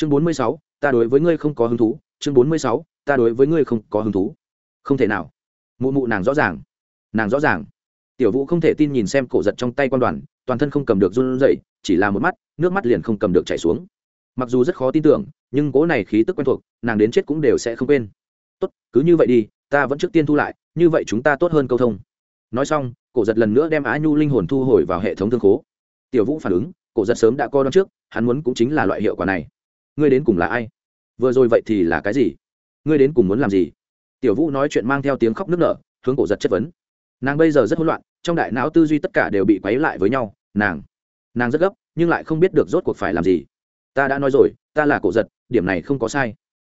chương bốn mươi sáu, ta đối với ngươi không có hứng thú. Chương bốn mươi sáu, ta đối với ngươi không có hứng thú. Không thể nào. Mụ mụ nàng rõ ràng. Nàng rõ ràng. Tiểu vũ không thể tin nhìn xem cổ giật trong tay quan đoàn, toàn thân không cầm được run rẩy, chỉ là một mắt, nước mắt liền không cầm được chảy xuống. Mặc dù rất khó tin tưởng, nhưng cỗ này khí tức quen thuộc, nàng đến chết cũng đều sẽ không quên. Tốt, cứ như vậy đi, ta vẫn trước tiên thu lại, như vậy chúng ta tốt hơn câu thông. Nói xong, cổ giật lần nữa đem á nhu linh hồn thu hồi vào hệ thống thương khố. Tiểu vũ phản ứng, cổ giật sớm đã coi đón trước, hắn muốn cũng chính là loại hiệu quả này ngươi đến cùng là ai? Vừa rồi vậy thì là cái gì? Ngươi đến cùng muốn làm gì? Tiểu vũ nói chuyện mang theo tiếng khóc nức nở, hướng cổ giật chất vấn. Nàng bây giờ rất hỗn loạn, trong đại não tư duy tất cả đều bị quấy lại với nhau. Nàng nàng rất gấp, nhưng lại không biết được rốt cuộc phải làm gì. Ta đã nói rồi, ta là cổ giật, điểm này không có sai.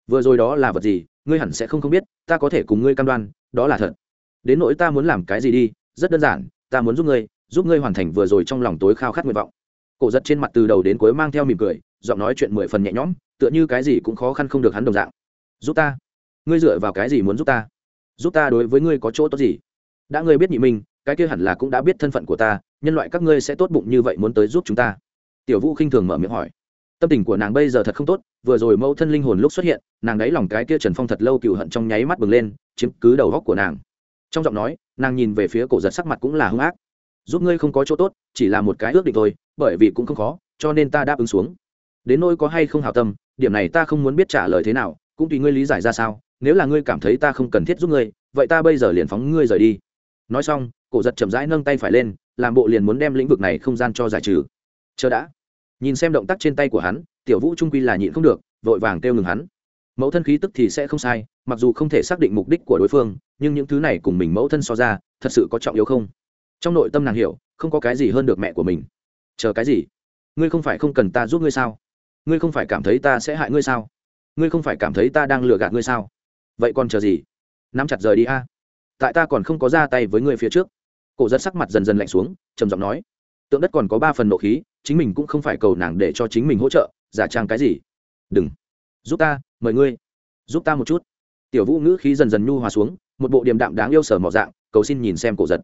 Vừa rồi đó là vật gì, ngươi hẳn sẽ không không biết, ta có thể cùng ngươi cam đoan, đó là thật. Đến nỗi ta muốn làm cái gì đi, rất đơn giản, ta muốn giúp ngươi giúp ngươi hoàn thành vừa rồi trong lòng tối khao khát nguyện vọng. Cổ giật trên mặt từ đầu đến cuối mang theo mỉm cười giọng nói chuyện mười phần nhẹ nhõm, tựa như cái gì cũng khó khăn không được hắn đồng dạng. Giúp ta. Ngươi dựa vào cái gì muốn giúp ta? Giúp ta đối với ngươi có chỗ tốt gì? Đã ngươi biết nhị minh, cái kia hẳn là cũng đã biết thân phận của ta, nhân loại các ngươi sẽ tốt bụng như vậy muốn tới giúp chúng ta? Tiểu vũ khinh thường mở miệng hỏi. Tâm tình của nàng bây giờ thật không tốt, vừa rồi mẫu thân linh hồn lúc xuất hiện, nàng đáy lòng cái kia trần phong thật lâu cựu hận trong nháy mắt bừng lên, chiếm cứ đầu góc của nàng. Trong giọng nói, nàng nhìn về phía cổ giật sắc mặt cũng là hung ác. Giúp ngươi không có chỗ tốt, chỉ là một cái ước định thôi, bởi vì cũng không khó, cho nên ta đáp ứng xuống đến nỗi có hay không hảo tâm, điểm này ta không muốn biết trả lời thế nào, cũng tùy ngươi lý giải ra sao, nếu là ngươi cảm thấy ta không cần thiết giúp ngươi, vậy ta bây giờ liền phóng ngươi rời đi. Nói xong, cổ giật chậm rãi nâng tay phải lên, làm bộ liền muốn đem lĩnh vực này không gian cho giải trừ. Chờ đã. Nhìn xem động tác trên tay của hắn, tiểu vũ trung quy là nhịn không được, vội vàng kêu ngừng hắn. Mẫu thân khí tức thì sẽ không sai, mặc dù không thể xác định mục đích của đối phương, nhưng những thứ này cùng mình mẫu thân so ra, thật sự có trọng yếu không? Trong nội tâm nàng hiểu, không có cái gì hơn được mẹ của mình. Chờ cái gì? Ngươi không phải không cần ta giúp ngươi sao? Ngươi không phải cảm thấy ta sẽ hại ngươi sao? Ngươi không phải cảm thấy ta đang lừa gạt ngươi sao? Vậy còn chờ gì? Nắm chặt rời đi a. Tại ta còn không có ra tay với ngươi phía trước. Cổ rất sắc mặt dần dần lạnh xuống, trầm giọng nói. Tượng đất còn có ba phần nộ khí, chính mình cũng không phải cầu nàng để cho chính mình hỗ trợ, giả trang cái gì? Đừng. Giúp ta, mời ngươi. Giúp ta một chút. Tiểu vũ ngữ khí dần dần nhu hòa xuống, một bộ điềm đạm đáng yêu sở mỏ dạng, cầu xin nhìn xem cổ giật.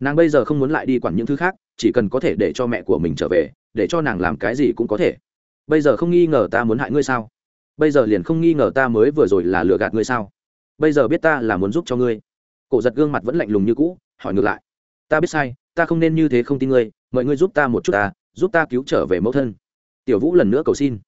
Nàng bây giờ không muốn lại đi quản những thứ khác, chỉ cần có thể để cho mẹ của mình trở về, để cho nàng làm cái gì cũng có thể bây giờ không nghi ngờ ta muốn hại ngươi sao? Bây giờ liền không nghi ngờ ta mới vừa rồi là lừa gạt ngươi sao? Bây giờ biết ta là muốn giúp cho ngươi. Cổ giật gương mặt vẫn lạnh lùng như cũ, hỏi ngược lại. Ta biết sai, ta không nên như thế không tin ngươi, mời ngươi giúp ta một chút ta, giúp ta cứu trở về mẫu thân. Tiểu vũ lần nữa cầu xin.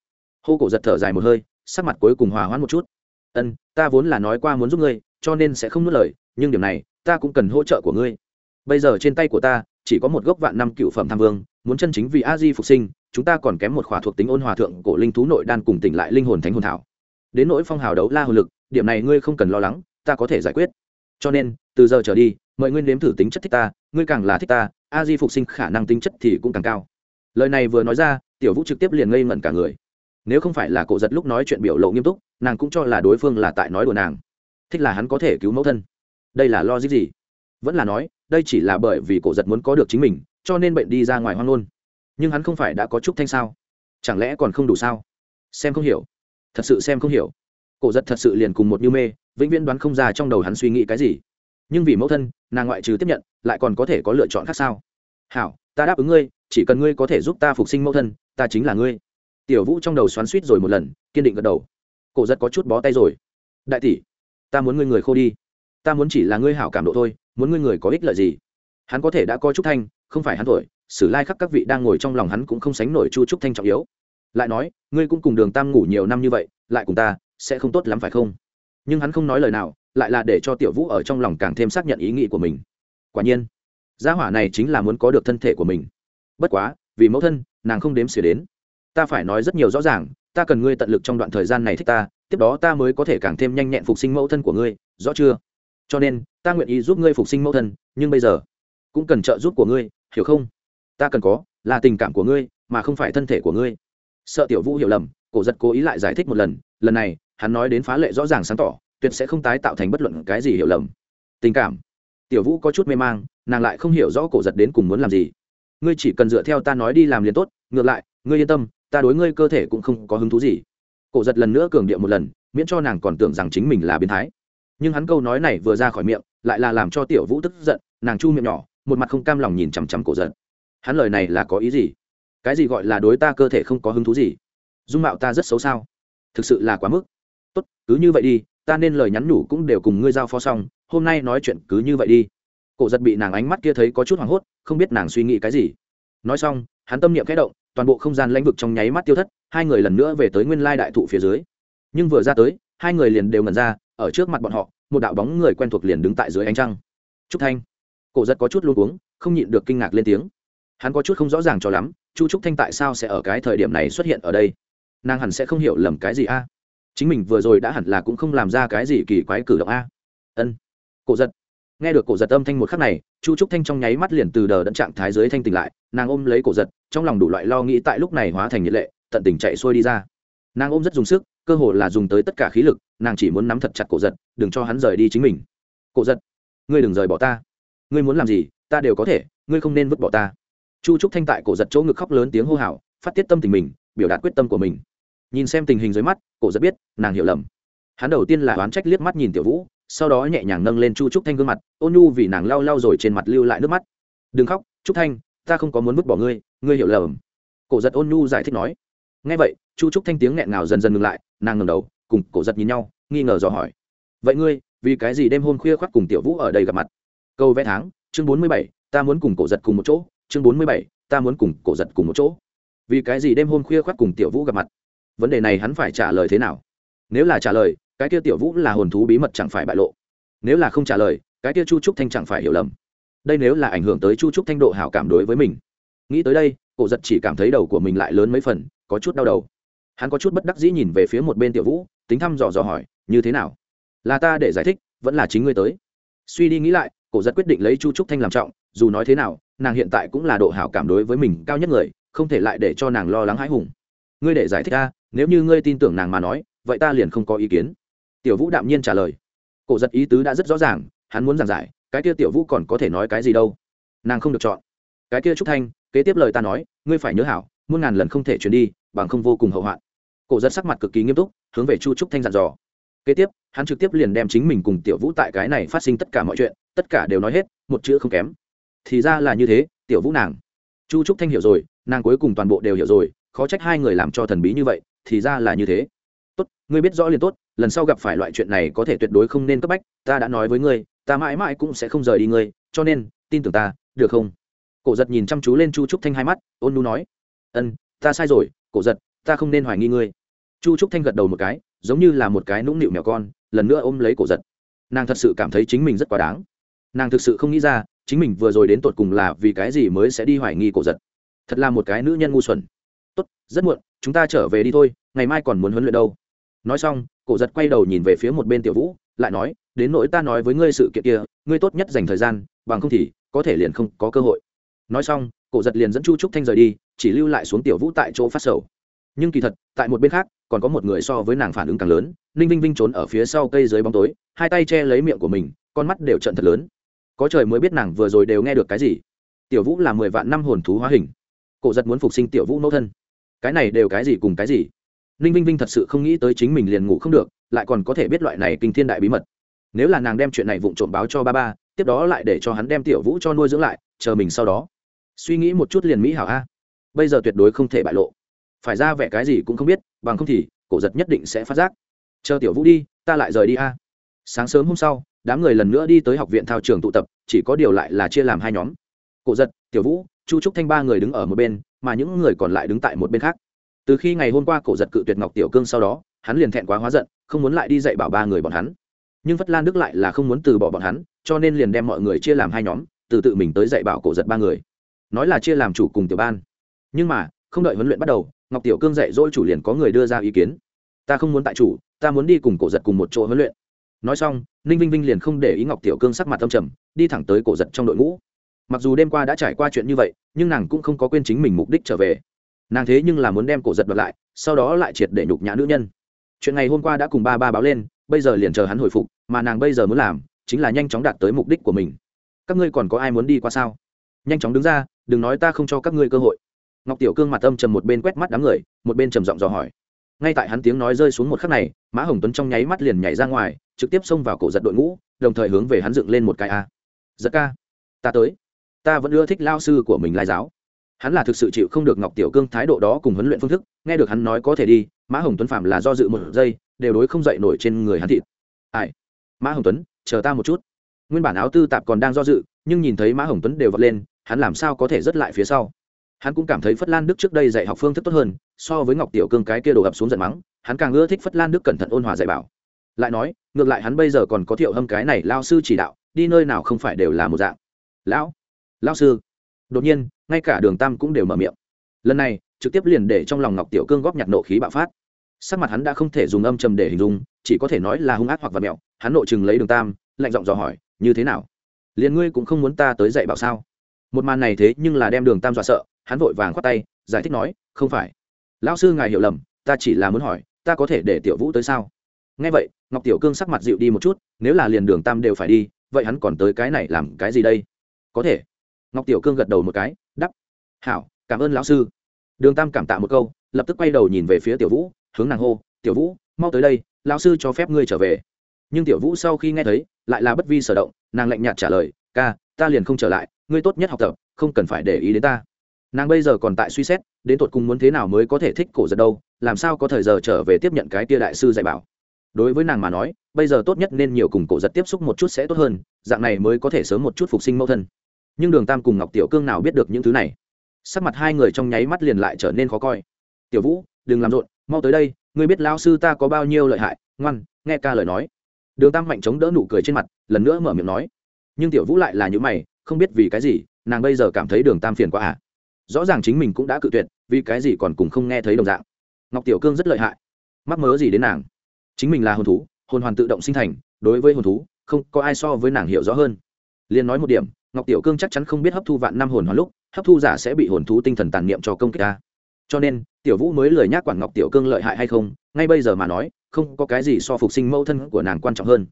Hô cổ giật thở dài một hơi, sắc mặt cuối cùng hòa hoãn một chút. Ân, ta vốn là nói qua muốn giúp ngươi, cho nên sẽ không nuốt lời, nhưng điểm này, ta cũng cần hỗ trợ của ngươi. Bây giờ trên tay của ta, chỉ có một gốc vạn năm cựu phẩm tham vương, muốn chân chính vì a di phục sinh chúng ta còn kém một khỏa thuộc tính ôn hòa thượng cổ linh thú nội đan cùng tỉnh lại linh hồn thánh hồn thảo. Đến nỗi phong hào đấu la hồn lực, điểm này ngươi không cần lo lắng, ta có thể giải quyết. Cho nên, từ giờ trở đi, mời ngươi nếm thử tính chất thích ta, ngươi càng là thích ta, a di phục sinh khả năng tính chất thì cũng càng cao. Lời này vừa nói ra, tiểu vũ trực tiếp liền ngây ngẩn cả người. Nếu không phải là cổ giật lúc nói chuyện biểu lộ nghiêm túc, nàng cũng cho là đối phương là tại nói đùa nàng. Thích là hắn có thể cứu mẫu thân. Đây là lo gì? Vẫn là nói, đây chỉ là bởi vì cổ giật muốn có được chính mình, cho nên bệnh đi ra ngoài hoang ngôn nhưng hắn không phải đã có chút thanh sao? Chẳng lẽ còn không đủ sao? Xem không hiểu. Thật sự xem không hiểu. Cổ giật thật sự liền cùng một như mê, vĩnh viễn đoán không ra trong đầu hắn suy nghĩ cái gì. Nhưng vì mẫu thân, nàng ngoại trừ tiếp nhận, lại còn có thể có lựa chọn khác sao? Hảo, ta đáp ứng ngươi, chỉ cần ngươi có thể giúp ta phục sinh mẫu thân, ta chính là ngươi. Tiểu vũ trong đầu xoắn suýt rồi một lần, kiên định gật đầu. Cổ giật có chút bó tay rồi. Đại tỷ, ta muốn ngươi người khô đi. Ta muốn chỉ là ngươi hảo cảm độ thôi, muốn ngươi người có ích lợi gì? Hắn có thể đã có trúc thanh, không phải hắn thổi sử lai khắc các vị đang ngồi trong lòng hắn cũng không sánh nổi chu trúc thanh trọng yếu. Lại nói, ngươi cũng cùng đường tam ngủ nhiều năm như vậy, lại cùng ta, sẽ không tốt lắm phải không? Nhưng hắn không nói lời nào, lại là để cho tiểu vũ ở trong lòng càng thêm xác nhận ý nghĩ của mình. Quả nhiên, gia hỏa này chính là muốn có được thân thể của mình. Bất quá, vì mẫu thân, nàng không đếm xỉa đến. Ta phải nói rất nhiều rõ ràng, ta cần ngươi tận lực trong đoạn thời gian này thích ta, tiếp đó ta mới có thể càng thêm nhanh nhẹn phục sinh mẫu thân của ngươi, rõ chưa? Cho nên, ta nguyện ý giúp ngươi phục sinh mẫu thân, nhưng bây giờ cũng cần trợ giúp của ngươi, hiểu không? Ta cần có, là tình cảm của ngươi, mà không phải thân thể của ngươi. Sợ tiểu vũ hiểu lầm, cổ giật cố ý lại giải thích một lần lần này, hắn nói đến phá lệ rõ ràng sáng tỏ, tuyệt sẽ không tái tạo thành bất luận cái gì hiểu lầm. Tình cảm. Tiểu vũ có chút mê mang, nàng lại không hiểu rõ cổ giật đến cùng muốn làm gì. Ngươi chỉ cần dựa theo ta nói đi làm liền tốt, ngược lại, ngươi yên tâm, ta đối ngươi cơ thể cũng không có hứng thú gì. Cổ giật lần nữa cường điệu một lần, miễn cho nàng còn tưởng rằng chính mình là biến thái. Nhưng hắn câu nói này vừa ra khỏi miệng, lại là làm cho tiểu vũ tức giận, nàng chu miệng nhỏ, một mặt không cam lòng nhìn chằm chằm cổ giật hắn lời này là có ý gì? Cái gì gọi là đối ta cơ thể không có hứng thú gì? Dung mạo ta rất xấu sao? Thực sự là quá mức. Tốt, cứ như vậy đi, ta nên lời nhắn nhủ cũng đều cùng ngươi giao phó xong, hôm nay nói chuyện cứ như vậy đi. Cổ giật bị nàng ánh mắt kia thấy có chút hoảng hốt, không biết nàng suy nghĩ cái gì. Nói xong, hắn tâm niệm khẽ động, toàn bộ không gian lãnh vực trong nháy mắt tiêu thất, hai người lần nữa về tới nguyên lai đại thụ phía dưới. Nhưng vừa ra tới, hai người liền đều ngẩn ra, ở trước mặt bọn họ, một đạo bóng người quen thuộc liền đứng tại dưới ánh trăng. Trúc thanh. Cổ giật có chút luôn uống không nhịn được kinh ngạc lên tiếng hắn có chút không rõ ràng cho lắm, chu trúc thanh tại sao sẽ ở cái thời điểm này xuất hiện ở đây? Nàng hẳn sẽ không hiểu lầm cái gì a? Chính mình vừa rồi đã hẳn là cũng không làm ra cái gì kỳ quái cử động a. Ân. Cổ giật. Nghe được cổ giật âm thanh một khắc này, chu trúc thanh trong nháy mắt liền từ đờ đẫn trạng thái dưới thanh tỉnh lại, nàng ôm lấy cổ giật, trong lòng đủ loại lo nghĩ tại lúc này hóa thành nhiệt lệ, tận tình chạy xuôi đi ra. Nàng ôm rất dùng sức, cơ hồ là dùng tới tất cả khí lực, nàng chỉ muốn nắm thật chặt cổ giật, đừng cho hắn rời đi chính mình. Cổ giật. Ngươi đừng rời bỏ ta. Ngươi muốn làm gì, ta đều có thể, ngươi không nên vứt bỏ ta chu trúc thanh tại cổ giật chỗ ngực khóc lớn tiếng hô hào, phát tiết tâm tình mình, biểu đạt quyết tâm của mình. Nhìn xem tình hình dưới mắt, cổ giật biết, nàng hiểu lầm. Hắn đầu tiên là oán trách liếc mắt nhìn tiểu vũ, sau đó nhẹ nhàng nâng lên chu trúc thanh gương mặt, ôn nhu vì nàng lau lau rồi trên mặt lưu lại nước mắt. Đừng khóc, trúc thanh, ta không có muốn vứt bỏ ngươi ngươi hiểu lầm. Cổ giật ôn nhu giải thích nói. Ngay vậy, chu trúc thanh tiếng nghẹn ngào dần dần ngừng lại, nàng ngầm đầu, cùng cổ giật nhìn nhau, nghi ngờ dò hỏi. Vậy ngươi, vì cái gì đêm hôm khuya khoác cùng tiểu vũ ở đây gặp mặt? Câu vẽ tháng, chương bốn mươi bảy, ta muốn cùng cổ giật cùng một chỗ chương bốn mươi bảy, ta muốn cùng cổ giật cùng một chỗ. Vì cái gì đêm hôm khuya khoác cùng tiểu vũ gặp mặt? Vấn đề này hắn phải trả lời thế nào? Nếu là trả lời, cái kia tiểu vũ là hồn thú bí mật chẳng phải bại lộ. Nếu là không trả lời, cái kia chu trúc thanh chẳng phải hiểu lầm. Đây nếu là ảnh hưởng tới chu trúc thanh độ hảo cảm đối với mình. Nghĩ tới đây, cổ giật chỉ cảm thấy đầu của mình lại lớn mấy phần, có chút đau đầu. Hắn có chút bất đắc dĩ nhìn về phía một bên tiểu vũ, tính thăm dò dò hỏi, như thế nào? Là ta để giải thích, vẫn là chính ngươi tới. Suy đi nghĩ lại, cổ giật quyết định lấy chu trúc thanh làm trọng, dù nói thế nào nàng hiện tại cũng là độ hảo cảm đối với mình cao nhất người, không thể lại để cho nàng lo lắng hãi hùng. Ngươi để giải thích ta, nếu như ngươi tin tưởng nàng mà nói, vậy ta liền không có ý kiến. Tiểu vũ đạm nhiên trả lời. Cổ giật ý tứ đã rất rõ ràng, hắn muốn giảng giải, cái kia tiểu vũ còn có thể nói cái gì đâu? Nàng không được chọn. Cái kia trúc thanh, kế tiếp lời ta nói, ngươi phải nhớ hảo, muôn ngàn lần không thể chuyển đi, bằng không vô cùng hậu hoạn. Cổ giật sắc mặt cực kỳ nghiêm túc, hướng về chu trúc thanh dặn dò. Kế tiếp, hắn trực tiếp liền đem chính mình cùng tiểu vũ tại cái này phát sinh tất cả mọi chuyện, tất cả đều nói hết, một chữ không kém thì ra là như thế, tiểu vũ nàng. Chu trúc thanh hiểu rồi, nàng cuối cùng toàn bộ đều hiểu rồi, khó trách hai người làm cho thần bí như vậy, thì ra là như thế. Tốt, ngươi biết rõ liền tốt, lần sau gặp phải loại chuyện này có thể tuyệt đối không nên cấp bách, ta đã nói với ngươi, ta mãi mãi cũng sẽ không rời đi ngươi, cho nên, tin tưởng ta, được không? Cổ giật nhìn chăm chú lên chu trúc thanh hai mắt, ôn nu nói. Ân, ta sai rồi, cổ giật, ta không nên hoài nghi ngươi. Chu trúc thanh gật đầu một cái, giống như là một cái nũng nịu mèo con, lần nữa ôm lấy cổ giật. Nàng thật sự cảm thấy chính mình rất quá đáng. Nàng thực sự không nghĩ ra chính mình vừa rồi đến tột cùng là vì cái gì mới sẽ đi hoài nghi cổ giật. Thật là một cái nữ nhân ngu xuẩn. Tốt, rất muộn, chúng ta trở về đi thôi, ngày mai còn muốn huấn luyện đâu. Nói xong, cổ giật quay đầu nhìn về phía một bên tiểu vũ, lại nói, đến nỗi ta nói với ngươi sự kiện kia, ngươi tốt nhất dành thời gian, bằng không thì có thể liền không có cơ hội. Nói xong, cổ giật liền dẫn chu trúc thanh rời đi, chỉ lưu lại xuống tiểu vũ tại chỗ phát sầu. Nhưng kỳ thật, tại một bên khác, còn có một người so với nàng phản ứng càng lớn, ninh vinh vinh trốn ở phía sau cây dưới bóng tối, hai tay che lấy miệng của mình, con mắt đều trận thật lớn có trời mới biết nàng vừa rồi đều nghe được cái gì. Tiểu vũ là mười vạn năm hồn thú hóa hình. Cổ giật muốn phục sinh tiểu vũ mẫu thân. Cái này đều cái gì cùng cái gì? Ninh vinh vinh thật sự không nghĩ tới chính mình liền ngủ không được, lại còn có thể biết loại này kinh thiên đại bí mật. Nếu là nàng đem chuyện này vụng trộm báo cho ba ba, tiếp đó lại để cho hắn đem tiểu vũ cho nuôi dưỡng lại, chờ mình sau đó. Suy nghĩ một chút liền mỹ hảo a. Bây giờ tuyệt đối không thể bại lộ. Phải ra vẻ cái gì cũng không biết, bằng không thì, cổ giật nhất định sẽ phát giác. Chờ tiểu vũ đi, ta lại rời đi a sáng sớm hôm sau, đám người lần nữa đi tới học viện thao trường tụ tập, chỉ có điều lại là chia làm hai nhóm. Cổ giật, tiểu vũ, chu trúc thanh ba người đứng ở một bên, mà những người còn lại đứng tại một bên khác. Từ khi ngày hôm qua cổ giật cự tuyệt ngọc tiểu cương sau đó, hắn liền thẹn quá hóa giận, không muốn lại đi dạy bảo ba người bọn hắn. Nhưng phất lan đức lại là không muốn từ bỏ bọn hắn, cho nên liền đem mọi người chia làm hai nhóm, từ tự mình tới dạy bảo cổ giật ba người. Nói là chia làm chủ cùng tiểu ban. Nhưng mà, không đợi huấn luyện bắt đầu, ngọc tiểu cương dạy dỗ chủ liền có người đưa ra ý kiến. Ta không muốn tại chủ, ta muốn đi cùng cổ giật cùng một chỗ huấn luyện nói xong, ninh vinh vinh liền không để ý ngọc tiểu cương sắc mặt âm trầm, đi thẳng tới cổ giật trong đội ngũ. Mặc dù đêm qua đã trải qua chuyện như vậy, nhưng nàng cũng không có quên chính mình mục đích trở về. Nàng thế nhưng là muốn đem cổ giật đoạt lại, sau đó lại triệt để nhục nhã nữ nhân. Chuyện ngày hôm qua đã cùng ba ba báo lên, bây giờ liền chờ hắn hồi phục, mà nàng bây giờ muốn làm, chính là nhanh chóng đạt tới mục đích của mình. Các ngươi còn có ai muốn đi qua sao? Nhanh chóng đứng ra, đừng nói ta không cho các ngươi cơ hội. Ngọc tiểu cương mặt âm trầm một bên quét mắt đám người, một bên trầm giọng dò hỏi. Ngay tại hắn tiếng nói rơi xuống một khắc này, mã hồng tuấn trong nháy mắt liền nhảy ra ngoài trực tiếp xông vào cổ giật đội ngũ, đồng thời hướng về hắn dựng lên một cái a. Giật ca, ta tới. Ta vẫn ưa thích lao sư của mình lai giáo. Hắn là thực sự chịu không được ngọc tiểu cương thái độ đó cùng huấn luyện phương thức, nghe được hắn nói có thể đi, mã hồng tuấn phạm là do dự một giây, đều đối không dậy nổi trên người hắn thịt. Ai? Mã hồng tuấn, chờ ta một chút. Nguyên bản áo tư tạp còn đang do dự, nhưng nhìn thấy mã hồng tuấn đều vọt lên, hắn làm sao có thể rớt lại phía sau? Hắn cũng cảm thấy phất lan đức trước đây dạy học phương thức tốt hơn, so với ngọc tiểu cương cái kia đổ ập xuống giận mắng, hắn càng ưa thích phất lan đức cẩn thận ôn hòa dạy bảo lại nói, ngược lại hắn bây giờ còn có thiệu hâm cái này lao sư chỉ đạo, đi nơi nào không phải đều là một dạng. Lão lao sư. Đột nhiên, ngay cả đường tam cũng đều mở miệng. Lần này, trực tiếp liền để trong lòng ngọc tiểu cương góp nhặt nộ khí bạo phát. Sắc mặt hắn đã không thể dùng âm trầm để hình dung, chỉ có thể nói là hung ác hoặc vật mẹo. Hắn nội chừng lấy đường tam, lạnh giọng dò hỏi, như thế nào? Liền ngươi cũng không muốn ta tới dạy bảo sao? Một màn này thế nhưng là đem đường tam dọa sợ, hắn vội vàng khoát tay, giải thích nói, không phải. Lão sư ngài hiểu lầm, ta chỉ là muốn hỏi, ta có thể để tiểu vũ tới sao? Nghe vậy, ngọc tiểu cương sắc mặt dịu đi một chút, nếu là liền đường tam đều phải đi, vậy hắn còn tới cái này làm cái gì đây? Có thể. Ngọc tiểu cương gật đầu một cái đắp hảo, cảm ơn lão sư. Đường tam cảm tạ một câu, lập tức quay đầu nhìn về phía tiểu vũ, hướng nàng hô, tiểu vũ, mau tới đây, lão sư cho phép ngươi trở về. Nhưng tiểu vũ sau khi nghe thấy, lại là bất vi sở động, nàng lạnh nhạt trả lời, ca, ta liền không trở lại, ngươi tốt nhất học tập, không cần phải để ý đến ta. Nàng bây giờ còn tại suy xét, đến tột cùng muốn thế nào mới có thể thích cổ giật đâu, làm sao có thời giờ trở về tiếp nhận cái tia đại sư dạy bảo đối với nàng mà nói, bây giờ tốt nhất nên nhiều cùng cổ giật tiếp xúc một chút sẽ tốt hơn, dạng này mới có thể sớm một chút phục sinh mẫu thân. Nhưng đường tam cùng ngọc tiểu cương nào biết được những thứ này? Sắc mặt hai người trong nháy mắt liền lại trở nên khó coi. Tiểu vũ, đừng làm rộn, mau tới đây, ngươi biết lao sư ta có bao nhiêu lợi hại, ngoan, nghe ca lời nói. Đường tam mạnh chống đỡ nụ cười trên mặt, lần nữa mở miệng nói. Nhưng tiểu vũ lại là những mày, không biết vì cái gì, nàng bây giờ cảm thấy đường tam phiền quá à. Rõ ràng chính mình cũng đã cự tuyệt, vì cái gì còn cùng không nghe thấy đồng dạng. Ngọc tiểu cương rất lợi hại. Mắc mớ gì đến nàng? Chính mình là hồn thú, hồn hoàn tự động sinh thành, đối với hồn thú, không có ai so với nàng hiểu rõ hơn. Liền nói một điểm, ngọc tiểu cương chắc chắn không biết hấp thu vạn năm hồn hoàn lúc, hấp thu giả sẽ bị hồn thú tinh thần tàn niệm cho công kích ta. Cho nên, tiểu vũ mới lời nhắc quản ngọc tiểu cương lợi hại hay không, ngay bây giờ mà nói, không có cái gì so phục sinh mẫu thân của nàng quan trọng hơn.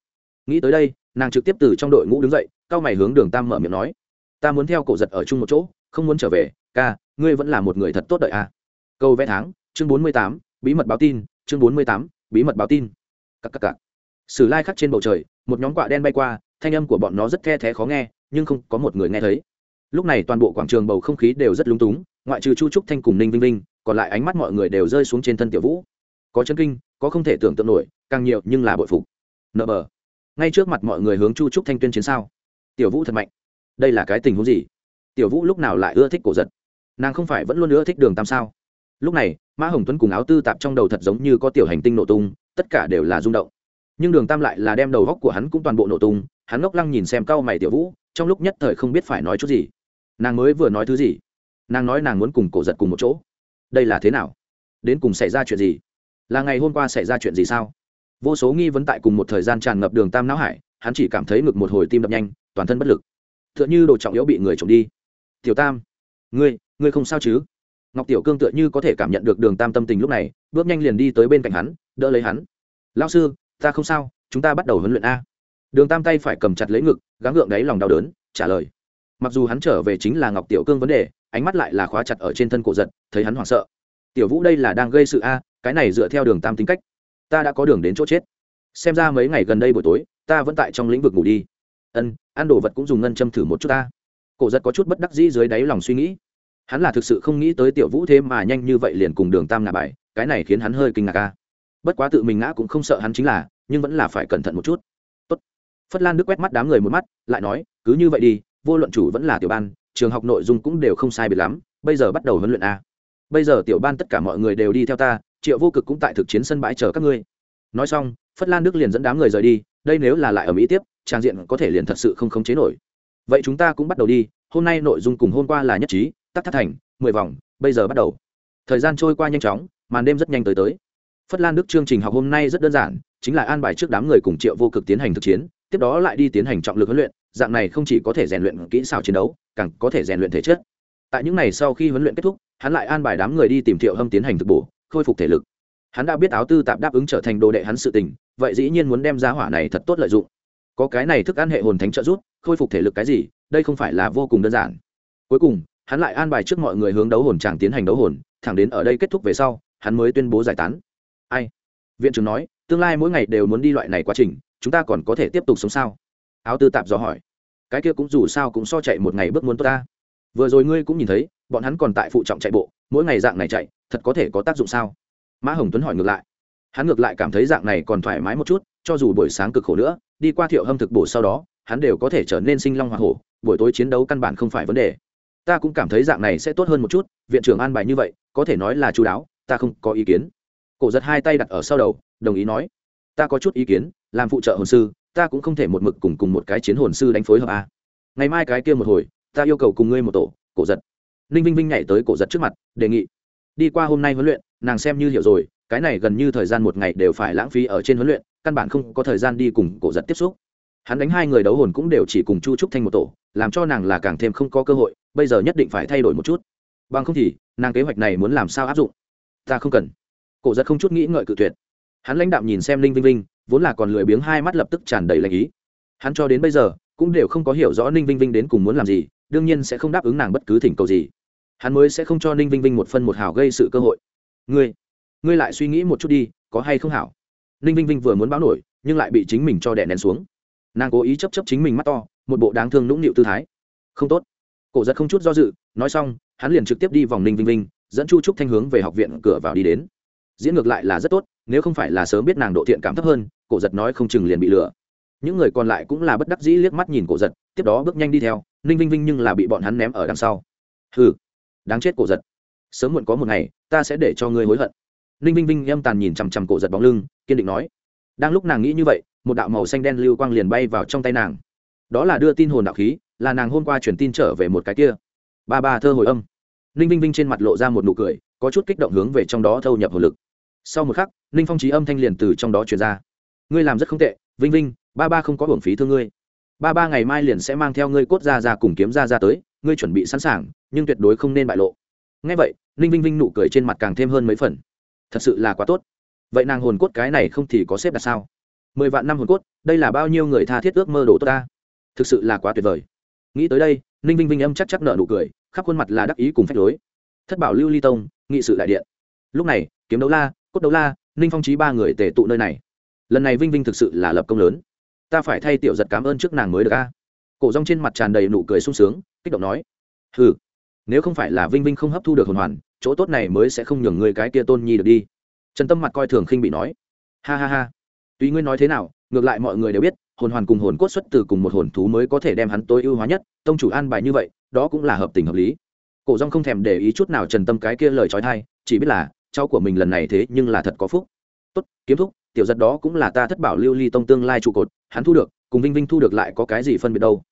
Nghĩ tới đây, nàng trực tiếp từ trong đội ngũ đứng dậy cao mày hướng đường tam mở miệng nói, ta muốn theo cổ giật ở chung một chỗ, không muốn trở về, ca, ngươi vẫn là một người thật tốt đợi a. À. câu vẽ tháng, chương bốn mươi tám, bí mật báo tin, chương bốn mươi tám bí mật báo tin. Cặp cặp cặp sử lai khắc trên bầu trời, một nhóm quạ đen bay qua, thanh âm của bọn nó rất khe thé khó nghe, nhưng không có một người nghe thấy. Lúc này toàn bộ quảng trường bầu không khí đều rất lúng túng, ngoại trừ chu trúc thanh cùng ninh vinh vinh, còn lại ánh mắt mọi người đều rơi xuống trên thân tiểu vũ. Có chân kinh, có không thể tưởng tượng nổi, càng nhiều nhưng là bội phục. Nợ bờ. Ngay trước mặt mọi người hướng chu trúc thanh tuyên chiến sao? Tiểu vũ thật mạnh. Đây là cái tình huống gì? Tiểu vũ lúc nào lại ưa thích cổ giật? Nàng không phải vẫn luôn ưa thích đường tam sao? Lúc này, mã hồng tuấn cùng áo tư tạp trong đầu thật giống như có tiểu hành tinh nổ tung, tất cả đều là rung động. Nhưng đường tam lại là đem đầu góc của hắn cũng toàn bộ nổ tung, hắn ngốc lăng nhìn xem cau mày tiểu vũ, trong lúc nhất thời không biết phải nói chút gì. Nàng mới vừa nói thứ gì? Nàng nói nàng muốn cùng cổ giật cùng một chỗ. Đây là thế nào? Đến cùng xảy ra chuyện gì? Là ngày hôm qua xảy ra chuyện gì sao? Vô số nghi vấn tại cùng một thời gian tràn ngập đường tam não hải, hắn chỉ cảm thấy ngực một hồi tim đập nhanh, toàn thân bất lực. T h ư ợ n h ư đồ trọng yếu bị người trộm đi. Tiểu tam, ngươi ngươi không sao chứ? Ngọc tiểu cương tựa như có thể cảm nhận được đường tam tâm tình lúc này, bước nhanh liền đi tới bên cạnh hắn, đỡ lấy hắn. Lao sư, ta không sao, chúng ta bắt đầu huấn luyện a. Đường tam tay phải cầm chặt lấy ngực, gắng gượng đáy lòng đau đớn, trả lời. Mặc dù hắn trở về chính là ngọc tiểu cương vấn đề, ánh mắt lại là khóa chặt ở trên thân cổ giật, thấy hắn hoảng sợ. Tiểu vũ đây là đang gây sự a, cái này dựa theo đường tam tính cách. Ta đã có đường đến chỗ chết. Xem ra mấy ngày gần đây buổi tối, ta vẫn tại trong lĩnh vực ngủ đi. Ân, ăn đồ vật cũng dùng ngân châm thử một chút ta. Cổ giật có chút bất đắc dĩ dưới đáy lòng suy nghĩ hắn là thực sự không nghĩ tới tiểu vũ thế mà nhanh như vậy liền cùng đường tam ngả bài, cái này khiến hắn hơi kinh ngạc ca bất quá tự mình ngã cũng không sợ hắn chính là, nhưng vẫn là phải cẩn thận một chút. Tốt. phất lan đức quét mắt đám người một mắt, lại nói, cứ như vậy đi, vô luận chủ vẫn là tiểu ban, trường học nội dung cũng đều không sai biệt lắm, bây giờ bắt đầu huấn luyện a. Bây giờ tiểu ban tất cả mọi người đều đi theo ta, triệu vô cực cũng tại thực chiến sân bãi chờ các ngươi. Nói xong, phất lan đức liền dẫn đám người rời đi, đây nếu là lại ở mỹ tiếp, trang diện có thể liền thật sự không khống chế nổi. Vậy chúng ta cũng bắt đầu đi, hôm nay nội dung cùng hôm qua là nhất trí tắc thắt thành, mười vòng, bây giờ bắt đầu. Thời gian trôi qua nhanh chóng, màn đêm rất nhanh tới tới. Phất lan đức chương trình học hôm nay rất đơn giản, chính là an bài trước đám người cùng triệu vô cực tiến hành thực chiến, tiếp đó lại đi tiến hành trọng lực huấn luyện, dạng này không chỉ có thể rèn luyện kỹ xảo chiến đấu, càng có thể rèn luyện thể chất. Tại những ngày sau khi huấn luyện kết thúc, hắn lại an bài đám người đi tìm thiệu hâm tiến hành thực bổ, khôi phục thể lực. Hắn đã biết áo tư tạp đáp ứng trở thành đồ đệ hắn sự tình, vậy dĩ nhiên muốn đem giá hỏa này thật tốt lợi dụng. Có cái này thức ăn hệ hồn thánh trợ giúp, khôi phục thể lực cái gì, đây không phải là vô cùng đơn giản. Cuối cùng hắn lại an bài trước mọi người hướng đấu hồn chàng tiến hành đấu hồn, thẳng đến ở đây kết thúc về sau, hắn mới tuyên bố giải tán. Ai? Viện trưởng nói, tương lai mỗi ngày đều muốn đi loại này quá trình, chúng ta còn có thể tiếp tục sống sao? Áo tư tạp do hỏi. Cái kia cũng dù sao cũng so chạy một ngày bước muốn tốt ta. Vừa rồi ngươi cũng nhìn thấy, bọn hắn còn tại phụ trọng chạy bộ, mỗi ngày dạng này chạy, thật có thể có tác dụng sao? Mã hồng tuấn hỏi ngược lại. Hắn ngược lại cảm thấy dạng này còn thoải mái một chút, cho dù buổi sáng cực khổ nữa, đi qua thiệu hâm thực bổ sau đó, hắn đều có thể trở nên sinh long hoa hổ, buổi tối chiến đấu căn bản không phải vấn đề ta cũng cảm thấy dạng này sẽ tốt hơn một chút, viện trưởng an bài như vậy, có thể nói là chú đáo, ta không có ý kiến. Cổ giật hai tay đặt ở sau đầu, đồng ý nói, ta có chút ý kiến, làm phụ trợ hồn sư, ta cũng không thể một mực cùng cùng một cái chiến hồn sư đánh phối hợp a. Ngày mai cái kia một hồi, ta yêu cầu cùng ngươi một tổ, cổ giật. Ninh vinh vinh nhảy tới cổ giật trước mặt, đề nghị, đi qua hôm nay huấn luyện, nàng xem như hiểu rồi, cái này gần như thời gian một ngày đều phải lãng phí ở trên huấn luyện, căn bản không có thời gian đi cùng cổ giật tiếp xúc. Hắn đánh hai người đấu hồn cũng đều chỉ cùng chu trúc thanh một tổ, làm cho nàng là càng thêm không có cơ hội bây giờ nhất định phải thay đổi một chút. Bằng không thì, nàng kế hoạch này muốn làm sao áp dụng? Ta không cần. Cổ giật không chút nghĩ ngợi cự tuyệt. Hắn lãnh đạo nhìn xem ninh vinh vinh, vốn là còn lười biếng hai mắt lập tức tràn đầy lạnh ý. Hắn cho đến bây giờ, cũng đều không có hiểu rõ ninh vinh vinh đến cùng muốn làm gì, đương nhiên sẽ không đáp ứng nàng bất cứ thỉnh cầu gì. Hắn mới sẽ không cho ninh vinh vinh một phân một hào gây sự cơ hội. Ngươi ngươi lại suy nghĩ một chút đi, có hay không hảo? Ninh vinh vinh vừa muốn báo nổi, nhưng lại bị chính mình cho đè nén xuống. Nàng cố ý chấp chấp chính mình mắt to, một bộ đáng thương nũng nịu tư thái. Không tốt cổ giật không chút do dự, nói xong, hắn liền trực tiếp đi vòng ninh vinh vinh, dẫn chu trúc thanh hướng về học viện cửa vào đi đến. Diễn ngược lại là rất tốt, nếu không phải là sớm biết nàng độ thiện cảm thấp hơn, cổ giật nói không chừng liền bị lừa. Những người còn lại cũng là bất đắc dĩ liếc mắt nhìn cổ giật, tiếp đó bước nhanh đi theo, ninh vinh vinh nhưng là bị bọn hắn ném ở đằng sau. Hừ, đáng chết cổ giật. Sớm muộn có một ngày, ta sẽ để cho ngươi hối hận. Ninh vinh vinh âm tàn nhìn chằm chằm cổ giật bóng lưng, kiên định nói. Đang lúc nàng nghĩ như vậy, một đạo màu xanh đen lưu quang liền bay vào trong tay nàng. Đó là đưa tin hồn đạo khí là nàng hôm qua truyền tin trở về một cái kia. Ba ba thơ hồi âm. Ninh vinh vinh trên mặt lộ ra một nụ cười, có chút kích động hướng về trong đó thâu nhập hồ lực. Sau một khắc, ninh phong trí âm thanh liền từ trong đó truyền ra. Ngươi làm rất không tệ, vinh vinh, ba ba không có hưởng phí thương ngươi. Ba ba ngày mai liền sẽ mang theo ngươi cốt ra ra cùng kiếm ra ra tới, ngươi chuẩn bị sẵn sàng, nhưng tuyệt đối không nên bại lộ. Ngay vậy, ninh vinh vinh nụ cười trên mặt càng thêm hơn mấy phần. Thật sự là quá tốt. Vậy nàng hồn cốt cái này không thì có xếp đặt sao? Mười vạn năm hồn cốt, đây là bao nhiêu người tha thiết ước mơ đồ tốt ta? Thực sự là quá tuyệt vời nghĩ tới đây, ninh vinh vinh âm chắc chắc nợ nụ cười, khắp khuôn mặt là đắc ý cùng phách lối. Thất bảo lưu ly tông, nghị sự đại điện. Lúc này, kiếm đấu la, cốt đấu la, ninh phong trí ba người tề tụ nơi này. Lần này vinh vinh thực sự là lập công lớn. Ta phải thay tiểu giật cảm ơn trước nàng mới được a. Cổ rong trên mặt tràn đầy nụ cười sung sướng, kích động nói ừ nếu không phải là vinh vinh không hấp thu được hồn hoàn, chỗ tốt này mới sẽ không nhường người cái kia tôn nhi được đi. Trần tâm mặt coi thường khinh bị nói, ha ha ha tuy ngươi nói thế nào, ngược lại mọi người đều biết hồn hoàn cùng hồn cốt xuất từ cùng một hồn thú mới có thể đem hắn tối ưu hóa nhất, tông chủ an bài như vậy, đó cũng là hợp tình hợp lý. Cổ rong không thèm để ý chút nào trần tâm cái kia lời trói thai, chỉ biết là, cháu của mình lần này thế nhưng là thật có phúc. Tốt, kiếm thúc, tiểu giật đó cũng là ta thất bảo lưu ly tông tương lai trụ cột, hắn thu được, cùng vinh vinh thu được lại có cái gì phân biệt đâu?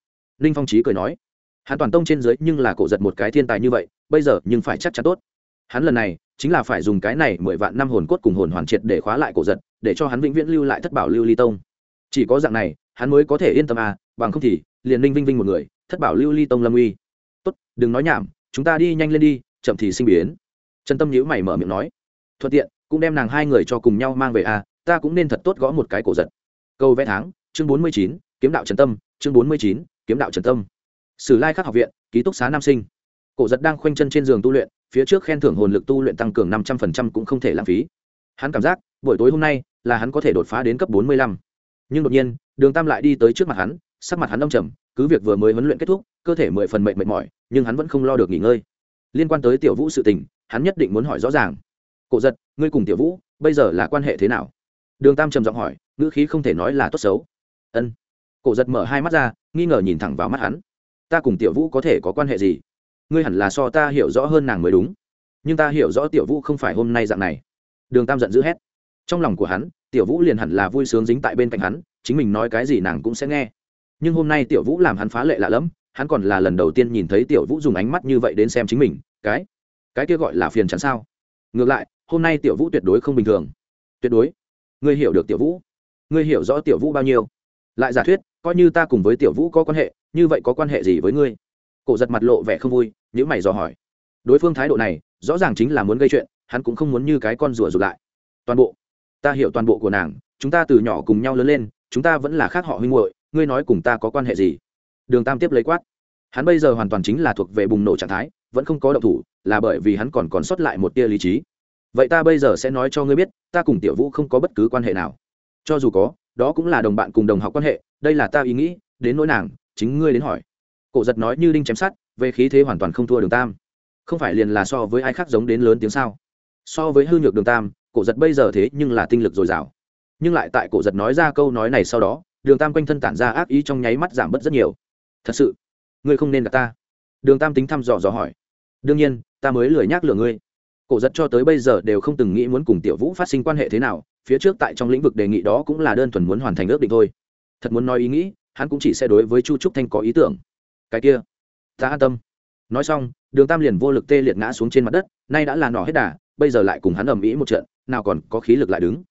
Ninh phong trí cười nói, hắn toàn tông trên dưới nhưng là cổ giật một cái thiên tài như vậy, bây giờ nhưng phải chắc chắn tốt. Hắn lần này, chính là phải dùng cái này mười vạn năm hồn cốt cùng hồn hoàn triệt để khóa lại cổ giật, để cho hắn vĩnh viễn lưu lại thất bảo lưu ly tông chỉ có dạng này, hắn mới có thể yên tâm à bằng không thì, liền ninh vinh vinh một người, thất bảo lưu ly tông lâm uy. Tốt, đừng nói nhảm, chúng ta đi nhanh lên đi, chậm thì sinh biến. Trần tâm nhữ mày mở miệng nói. Thuận tiện, cũng đem nàng hai người cho cùng nhau mang về à ta cũng nên thật tốt gõ một cái cổ giật. Câu vẽ tháng, chương bốn mươi chín, kiếm đạo trần tâm, chương bốn mươi chín, kiếm đạo trần tâm. Sử lai khắc học viện, ký túc xá nam sinh. Cổ giật đang khoanh chân trên giường tu luyện, phía trước khen thưởng hồn lực tu luyện tăng cường năm trăm phần trăm cũng không thể lãng phí. Hắn cảm giác, buổi tối hôm nay, là hắn có thể đột phá đến cấp bốn mươi lăm nhưng đột nhiên, đường tam lại đi tới trước mặt hắn, sắc mặt hắn đông trầm, cứ việc vừa mới huấn luyện kết thúc, cơ thể mười phần mệt mệt mỏi, nhưng hắn vẫn không lo được nghỉ ngơi. Liên quan tới tiểu vũ sự tình, hắn nhất định muốn hỏi rõ ràng. Cổ giật, ngươi cùng tiểu vũ, bây giờ là quan hệ thế nào? Đường tam trầm giọng hỏi, ngữ khí không thể nói là tốt xấu. Ân. Cổ giật mở hai mắt ra, nghi ngờ nhìn thẳng vào mắt hắn. Ta cùng tiểu vũ có thể có quan hệ gì? Ngươi hẳn là so ta hiểu rõ hơn nàng mới đúng. Nhưng ta hiểu rõ tiểu vũ không phải hôm nay dạng này. Đường tam giận dữ hét trong lòng của hắn, tiểu vũ liền hẳn là vui sướng dính tại bên cạnh hắn, chính mình nói cái gì nàng cũng sẽ nghe. Nhưng hôm nay tiểu vũ làm hắn phá lệ lạ lẫm, hắn còn là lần đầu tiên nhìn thấy tiểu vũ dùng ánh mắt như vậy đến xem chính mình, cái cái kia gọi là phiền chắn sao? Ngược lại, hôm nay tiểu vũ tuyệt đối không bình thường. Tuyệt đối. Ngươi hiểu được tiểu vũ. Ngươi hiểu rõ tiểu vũ bao nhiêu. Lại giả thuyết, coi như ta cùng với tiểu vũ có quan hệ, như vậy có quan hệ gì với ngươi? Cổ giật mặt lộ vẻ không vui nhữ mày dò hỏi. Đối phương thái độ này, rõ ràng chính là muốn gây chuyện, hắn cũng không muốn như cái con rùa rụt lại. Toàn bộ ta hiểu toàn bộ của nàng, chúng ta từ nhỏ cùng nhau lớn lên, chúng ta vẫn là khác họ huynh hội ngươi nói cùng ta có quan hệ gì? Đường tam tiếp lấy quát. Hắn bây giờ hoàn toàn chính là thuộc về bùng nổ trạng thái, vẫn không có động thủ, là bởi vì hắn còn còn sót lại một tia lý trí. Vậy ta bây giờ sẽ nói cho ngươi biết, ta cùng tiểu vũ không có bất cứ quan hệ nào. Cho dù có, đó cũng là đồng bạn cùng đồng học quan hệ, đây là ta ý nghĩ, đến nỗi nàng, chính ngươi đến hỏi. Cổ giật nói như đinh chém sát về khí thế hoàn toàn không thua đường tam. Không phải liền là so với ai khác giống đến lớn tiếng sao? So với hư nhược đường tam cổ giật bây giờ thế nhưng là tinh lực dồi dào. Nhưng lại tại cổ giật nói ra câu nói này sau đó, đường tam quanh thân tản ra ác ý trong nháy mắt giảm bớt rất nhiều. Thật sự, ngươi không nên gặp ta. Đường tam tính thăm dò dò hỏi. Đương nhiên, ta mới lười nhác lừa ngươi. Cổ giật cho tới bây giờ đều không từng nghĩ muốn cùng tiểu vũ phát sinh quan hệ thế nào, phía trước tại trong lĩnh vực đề nghị đó cũng là đơn thuần muốn hoàn thành ước định thôi. Thật muốn nói ý nghĩ, hắn cũng chỉ sẽ đối với chu trúc thanh có ý tưởng. Cái kia, ta an tâm. Nói xong, đường tam liền vô lực tê liệt ngã xuống trên mặt đất, nay đã là nỏ hết đà, bây giờ lại cùng hắn ầm ĩ một trận nào còn có khí lực lại đứng.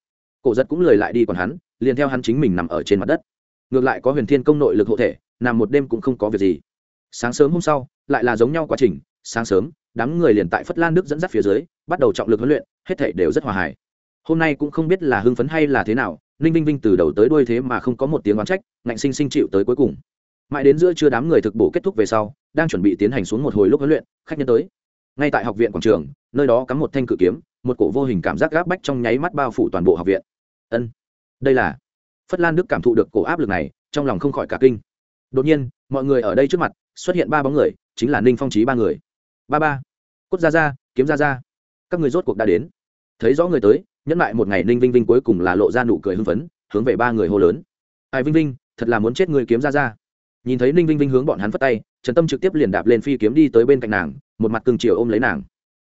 Cổ giật cũng lười lại đi còn hắn, liền theo hắn chính mình nằm ở trên mặt đất. Ngược lại có huyền thiên công nội lực hộ thể, nằm một đêm cũng không có việc gì. Sáng sớm hôm sau, lại là giống nhau quá trình, sáng sớm, đám người liền tại phất lan nước dẫn dắt phía dưới, bắt đầu trọng lực huấn luyện, hết thể đều rất hòa hài. Hôm nay cũng không biết là hưng phấn hay là thế nào, ninh vinh vinh từ đầu tới đuôi thế mà không có một tiếng oán trách, ngạnh sinh sinh chịu tới cuối cùng. Mãi đến giữa trưa đám người thực bổ kết thúc về sau, đang chuẩn bị tiến hành xuống một hồi lúc huấn luyện, khách nhân tới. Ngay tại học viện quảng trường nơi đó cắm một thanh cự kiếm, một cổ vô hình cảm giác gáp bách trong nháy mắt bao phủ toàn bộ học viện. Ân, đây là. Phất lan đức cảm thụ được cổ áp lực này, trong lòng không khỏi cả kinh. Đột nhiên, mọi người ở đây trước mặt, xuất hiện ba bóng người, chính là ninh phong trí ba người. Ba ba. Cốt ra ra kiếm ra ra các người rốt cuộc đã đến. Thấy rõ người tới, nhẫn lại một ngày ninh vinh vinh cuối cùng là lộ ra nụ cười hưng phấn, hướng về ba người hô lớn. Ai vinh vinh, thật là muốn chết người kiếm ra ra nhìn thấy ninh vinh vinh hướng bọn hắn phất tay, trần tâm trực tiếp liền đạp lên phi kiếm đi tới bên cạnh nàng, một mặt cưng chiều ôm lấy nàng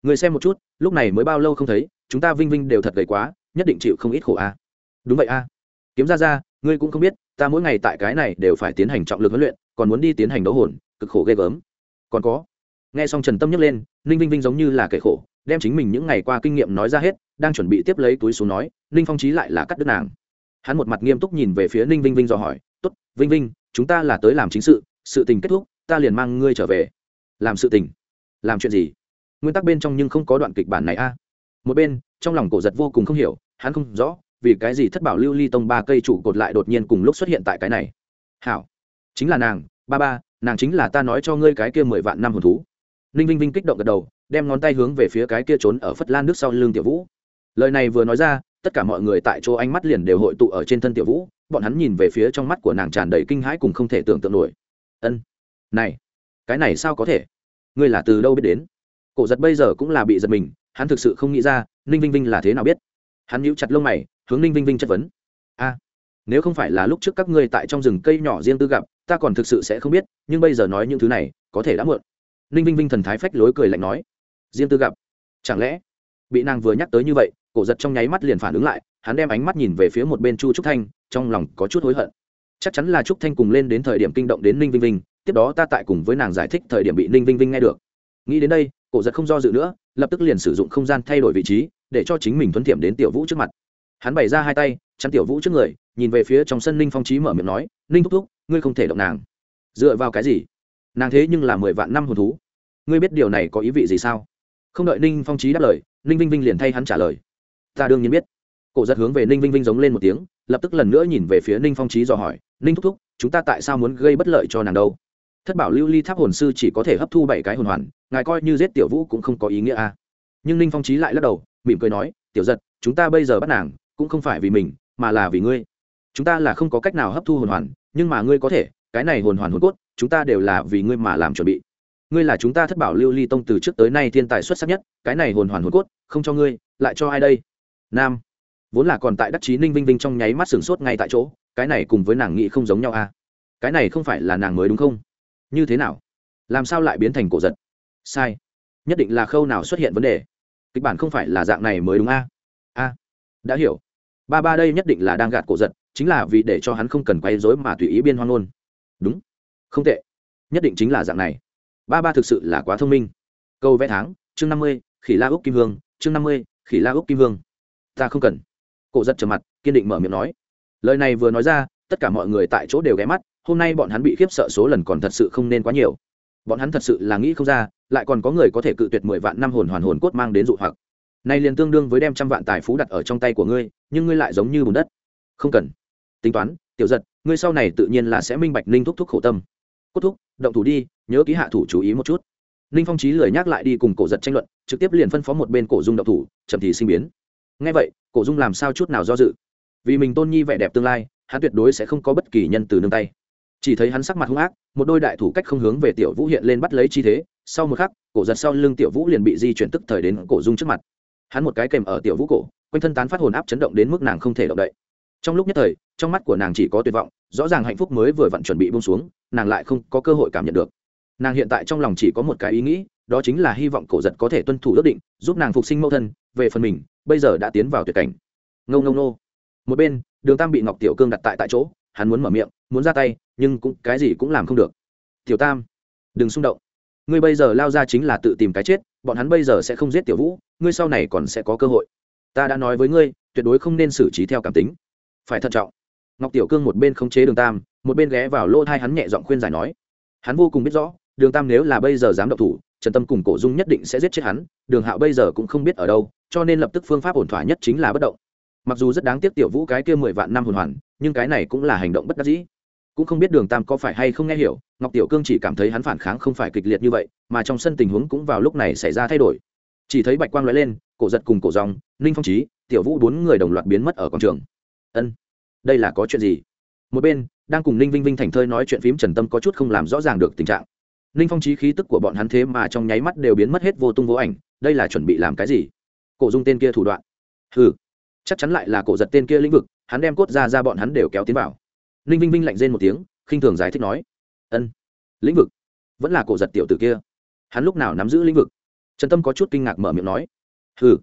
người xem một chút, lúc này mới bao lâu không thấy, chúng ta vinh vinh đều thật gầy quá, nhất định chịu không ít khổ a. À. đúng vậy a. À. kiếm ra ra ngươi cũng không biết, ta mỗi ngày tại cái này đều phải tiến hành trọng lực huấn luyện, còn muốn đi tiến hành đấu hồn, cực khổ ghê gớm. Còn có. Nghe xong trần tâm nhấc lên, ninh vinh vinh giống như là kẻ khổ, đem chính mình những ngày qua kinh nghiệm nói ra hết, đang chuẩn bị tiếp lấy túi xuống nói, ninh phong trí lại là cắt đứt nàng. Hắn một mặt nghiêm túc nhìn về phía ninh vinh vinh dò hỏi t ố t vinh vinh, chúng ta là tới làm chính sự sự tình kết thúc, ta liền mang ngươi trở về. Làm sự tình? Làm chuyện gì? Nguyên tắc bên trong nhưng không có đoạn kịch bản này a. Một bên, trong lòng cổ giật vô cùng không hiểu, hắn không rõ, vì cái gì thất bảo lưu ly tông ba cây trụ cột lại đột nhiên cùng lúc xuất hiện tại cái này. Hảo, chính là nàng, ba ba, nàng chính là ta nói cho ngươi cái kia mười vạn năm hồn thú. Ninh vinh vinh kích động gật đầu, đem ngón tay hướng về phía cái kia trốn ở phất lan nước sau lưng tiểu vũ. Lời này vừa nói ra, tất cả mọi người tại chỗ ánh mắt liền đều hội tụ ở trên thân tiểu vũ, bọn hắn nhìn về phía trong mắt của nàng tràn đầy kinh hãi cùng không thể tưởng tượng nổi. Ân, này, cái này sao có thể? Ngươi là từ đâu biết đến? Cổ giật bây giờ cũng là bị giật mình, hắn thực sự không nghĩ ra, ninh vinh vinh là thế nào biết. Hắn nhíu chặt lông mày, hướng ninh vinh vinh chất vấn. A, nếu không phải là lúc trước các ngươi tại trong rừng cây nhỏ riêng tư gặp, ta còn thực sự sẽ không biết, nhưng bây giờ nói những thứ này, có thể đã muộn. Ninh vinh vinh thần thái phách lối cười lạnh nói. Riêng tư gặp? Chẳng lẽ? Bị nàng vừa nhắc tới như vậy, cổ giật trong nháy mắt liền phản ứng lại, hắn đem ánh mắt nhìn về phía một bên chu trúc thanh, trong lòng có chút hối hận. Chắc chắn là trúc thanh cùng lên đến thời điểm kinh động đến ninh vinh vinh, tiếp đó ta tại cùng với nàng giải thích thời điểm bị ninh vinh vinh nghe được nghĩ đến đây, cổ giật không do dự nữa, lập tức liền sử dụng không gian thay đổi vị trí, để cho chính mình thuấn thiệm đến tiểu vũ trước mặt. Hắn bày ra hai tay, chắn tiểu vũ trước người, nhìn về phía trong sân ninh phong trí mở miệng nói, ninh thúc thúc, ngươi không thể động nàng. Dựa vào cái gì? Nàng thế nhưng là mười vạn năm hồn thú. Ngươi biết điều này có ý vị gì sao? Không đợi ninh phong trí đáp lời, ninh vinh vinh liền thay hắn trả lời. Ta đương nhiên biết. Cổ giật hướng về ninh vinh vinh giống lên một tiếng, lập tức lần nữa nhìn về phía ninh phong trí dò hỏi, ninh thúc thúc, chúng ta tại sao muốn gây bất lợi cho nàng đâu? Thất bảo lưu ly tháp hồn sư chỉ có thể hấp thu bảy cái hồn hoàn, ngài coi như giết tiểu vũ cũng không có ý nghĩa a à. nhưng ninh phong trí lại lắc đầu, mỉm cười nói, tiểu giật, chúng ta bây giờ bắt nàng, cũng không phải vì mình, mà là vì ngươi. Chúng ta là không có cách nào hấp thu hồn hoàn, nhưng mà ngươi có thể, cái này hồn hoàn hồn cốt, chúng ta đều là vì ngươi mà làm chuẩn bị. Ngươi là chúng ta thất bảo lưu ly tông từ trước tới nay thiên tài xuất sắc nhất, cái này hồn hoàn hồn cốt, không cho ngươi, lại cho ai đây? Nam, vốn là còn tại đắc chí ninh vinh vinh trong nháy mắt sửng sốt ngay tại chỗ, cái này cùng với nàng nghĩ không giống nhau à. Cái này không phải là nàng mới đúng không? Như thế nào? Làm sao lại biến thành cổ giật? Sai. Nhất định là khâu nào xuất hiện vấn đề. Kịch bản không phải là dạng này mới đúng a? A. Đã hiểu. Ba ba đây nhất định là đang gạt cổ giật, chính là vì để cho hắn không cần quay dối mà tùy ý biên hoang ngôn đúng. Không tệ. Nhất định chính là dạng này. Ba ba thực sự là quá thông minh. Câu vẽ tháng, chương năm mươi, khỉ la úc kim hương, chương năm mươi, khỉ la úc kim hương. Ta không cần. Cổ giật trầm mặt, kiên định mở miệng nói. Lời này vừa nói ra, tất cả mọi người tại chỗ đều ghé mắt hôm nay bọn hắn bị khiếp sợ số lần còn thật sự không nên quá nhiều. Bọn hắn thật sự là nghĩ không ra, lại còn có người có thể cự tuyệt mười vạn năm hồn hoàn hồn cốt mang đến dụ hoặc. Này liền tương đương với đem trăm vạn tài phú đặt ở trong tay của ngươi, nhưng ngươi lại giống như bùn đất. Không cần. Tính toán, tiểu giật, ngươi sau này tự nhiên là sẽ minh bạch ninh thúc thúc khổ tâm. Cốt thúc, động thủ đi, nhớ ký hạ thủ chú ý một chút. Ninh phong trí lười nhắc lại đi cùng cổ giật tranh luận, trực tiếp liền phân phó một bên cổ dung động thủ, chậm thì sinh biến. Ngay vậy, cổ dung làm sao chút nào do dự. Vì mình tôn nhi vẻ đẹp tương lai, hắn tuyệt đối sẽ không có bất kỳ nhân từ nương tay chỉ thấy hắn sắc mặt hung ác, một đôi đại thủ cách không hướng về tiểu vũ hiện lên bắt lấy chi thế, sau một khắc, cổ giật sau lưng tiểu vũ liền bị di chuyển tức thời đến cổ dung trước mặt. Hắn một cái kèm ở tiểu vũ cổ, quanh thân tán phát hồn áp chấn động đến mức nàng không thể động đậy. Trong lúc nhất thời, trong mắt của nàng chỉ có tuyệt vọng, rõ ràng hạnh phúc mới vừa vặn chuẩn bị bông xuống, nàng lại không có cơ hội cảm nhận được. Nàng hiện tại trong lòng chỉ có một cái ý nghĩ, đó chính là hy vọng cổ giật có thể tuân thủ ước định, giúp nàng phục sinh mẫu thân, về phần mình, bây giờ đã tiến vào tuyệt cảnh. Ngâu ngâu nô một bên, đường tam bị ngọc tiểu cương đặt tại tại chỗ hắn muốn mở miệng, muốn ra tay, nhưng cũng cái gì cũng làm không được. Tiểu tam, đừng xung động. Ngươi bây giờ lao ra chính là tự tìm cái chết, bọn hắn bây giờ sẽ không giết tiểu vũ, ngươi sau này còn sẽ có cơ hội. Ta đã nói với ngươi, tuyệt đối không nên xử trí theo cảm tính. Phải thận trọng. Ngọc tiểu cương một bên khống chế đường tam, một bên ghé vào lỗ thai hắn nhẹ giọng khuyên giải nói. Hắn vô cùng biết rõ, đường tam nếu là bây giờ dám động thủ, trần tâm cùng cổ dung nhất định sẽ giết chết hắn, đường hạo bây giờ cũng không biết ở đâu, cho nên lập tức phương pháp ổn thỏa nhất chính là bất động. Mặc dù rất đáng tiếc tiểu vũ cái kia mười vạn năm hồn hoàn nhưng cái này cũng là hành động bất đắc dĩ. Cũng không biết đường tam có phải hay không nghe hiểu, ngọc tiểu cương chỉ cảm thấy hắn phản kháng không phải kịch liệt như vậy, mà trong sân tình huống cũng vào lúc này xảy ra thay đổi. Chỉ thấy bạch quang lóe lên, cổ giật cùng cổ dòng, ninh phong trí tiểu vũ bốn người đồng loạt biến mất ở quảng trường. Ân, đây là có chuyện gì? Một bên, đang cùng ninh vinh vinh thành thơi nói chuyện phím trần tâm có chút không làm rõ ràng được tình trạng. Ninh phong trí khí tức của bọn hắn thế mà trong nháy mắt đều biến mất hết vô tung vô ảnh, đây là chuẩn bị làm cái gì? Cổ dung tên kia thủ đoạn. Ừ chắc chắn lại là cổ giật tên kia lĩnh vực hắn đem cốt ra ra bọn hắn đều kéo tiến vào. Ninh vinh vinh lạnh rên một tiếng, khinh thường giải thích nói, ân, lĩnh vực? Vẫn là cổ giật tiểu tử kia. Hắn lúc nào nắm giữ lĩnh vực? Trần tâm có chút kinh ngạc mở miệng nói ừ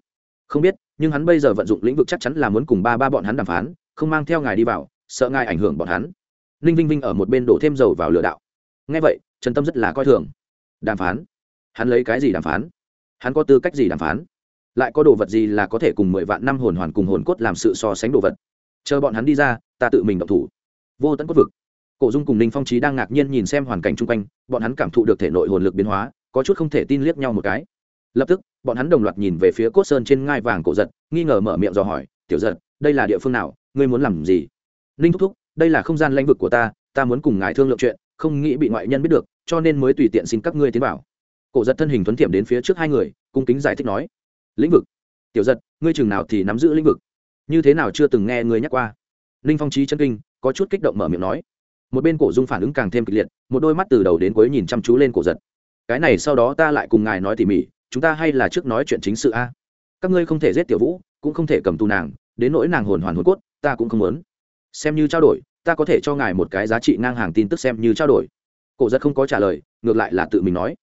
không biết, nhưng hắn bây giờ vận dụng lĩnh vực chắc chắn là muốn cùng ba ba bọn hắn đàm phán, không mang theo ngài đi vào, sợ ngài ảnh hưởng bọn hắn. Ninh vinh vinh ở một bên đổ thêm dầu vào lửa đạo. Ngay vậy, trần tâm rất là coi thường. Đàm phán? Hắn lấy cái gì đàm phán? Hắn có tư cách gì đàm phán? Lại có đồ vật gì là có thể cùng mười vạn năm hồn hoàn cùng hồn cốt làm sự so sánh đồ vật? Chờ bọn hắn đi ra, ta tự mình động thủ. Vô tận cốt vực. Cổ dung cùng ninh phong trí đang ngạc nhiên nhìn xem hoàn cảnh chung quanh, bọn hắn cảm thụ được thể nội hồn lực biến hóa, có chút không thể tin liếc nhau một cái. Lập tức, bọn hắn đồng loạt nhìn về phía cốt sơn trên ngai vàng cổ giật, nghi ngờ mở miệng dò hỏi, tiểu giật, đây là địa phương nào? Ngươi muốn làm gì? Ninh thúc thúc, đây là không gian lãnh vực của ta ta muốn cùng ngài thương lượng chuyện, không nghĩ bị ngoại nhân biết được, cho nên mới tùy tiện xin các ngươi tiến vào. Cổ giật thân hình thuấn tiệm đến phía trước hai người, cung kính giải thích nói, lĩnh vực? Tiểu giật, ngươi chừng nào thì nắm giữ lĩnh vực? Như thế nào chưa từng nghe người nhắc qua? Ninh phong trí chân kinh, có chút kích động mở miệng nói. Một bên cổ dung phản ứng càng thêm kịch liệt, một đôi mắt từ đầu đến cuối nhìn chăm chú lên cổ giật. Cái này sau đó ta lại cùng ngài nói tỉ mỉ, chúng ta hay là trước nói chuyện chính sự a. Các ngươi không thể giết tiểu vũ, cũng không thể cầm tù nàng, đến nỗi nàng hồn hoàn hồn cốt, ta cũng không muốn. Xem như trao đổi, ta có thể cho ngài một cái giá trị ngang hàng tin tức xem như trao đổi. Cổ giật không có trả lời, ngược lại là tự mình nói.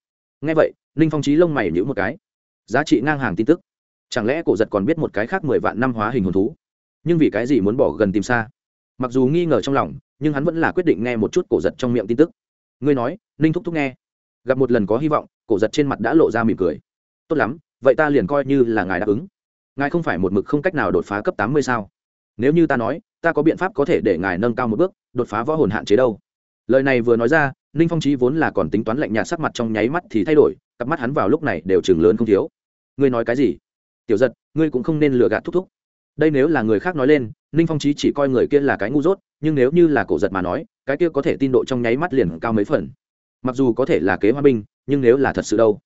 Ngay vậy, ninh phong trí lông mày nhữ một cái. Giá trị ngang hàng tin tức chẳng lẽ cổ giật còn biết một cái khác mười vạn năm hóa hình hồn thú? Nhưng vì cái gì muốn bỏ gần tìm xa? Mặc dù nghi ngờ trong lòng, nhưng hắn vẫn là quyết định nghe một chút cổ giật trong miệng tin tức. Ngươi nói, ninh thúc thúc nghe. Gặp một lần có hy vọng, cổ giật trên mặt đã lộ ra mỉm cười. Tốt lắm, vậy ta liền coi như là ngài đáp ứng. Ngài không phải một mực không cách nào đột phá cấp tám mươi sao? Nếu như ta nói, ta có biện pháp có thể để ngài nâng cao một bước, đột phá võ hồn hạn chế đâu? Lời này vừa nói ra, ninh phong trí vốn là còn tính toán lạnh nhạt sắc mặt trong nháy mắt thì thay đổi, cặp mắt hắn vào lúc này đều chừng lớn không thiếu. Ngươi nói cái gì? Tiểu giật, ngươi cũng không nên lừa gạt thúc thúc. Đây nếu là người khác nói lên, ninh phong trí chỉ coi người kia là cái ngu dốt, nhưng nếu như là cổ giật mà nói, cái kia có thể tin độ trong nháy mắt liền cao mấy phần. Mặc dù có thể là kế hoa binh, nhưng nếu là thật sự đâu?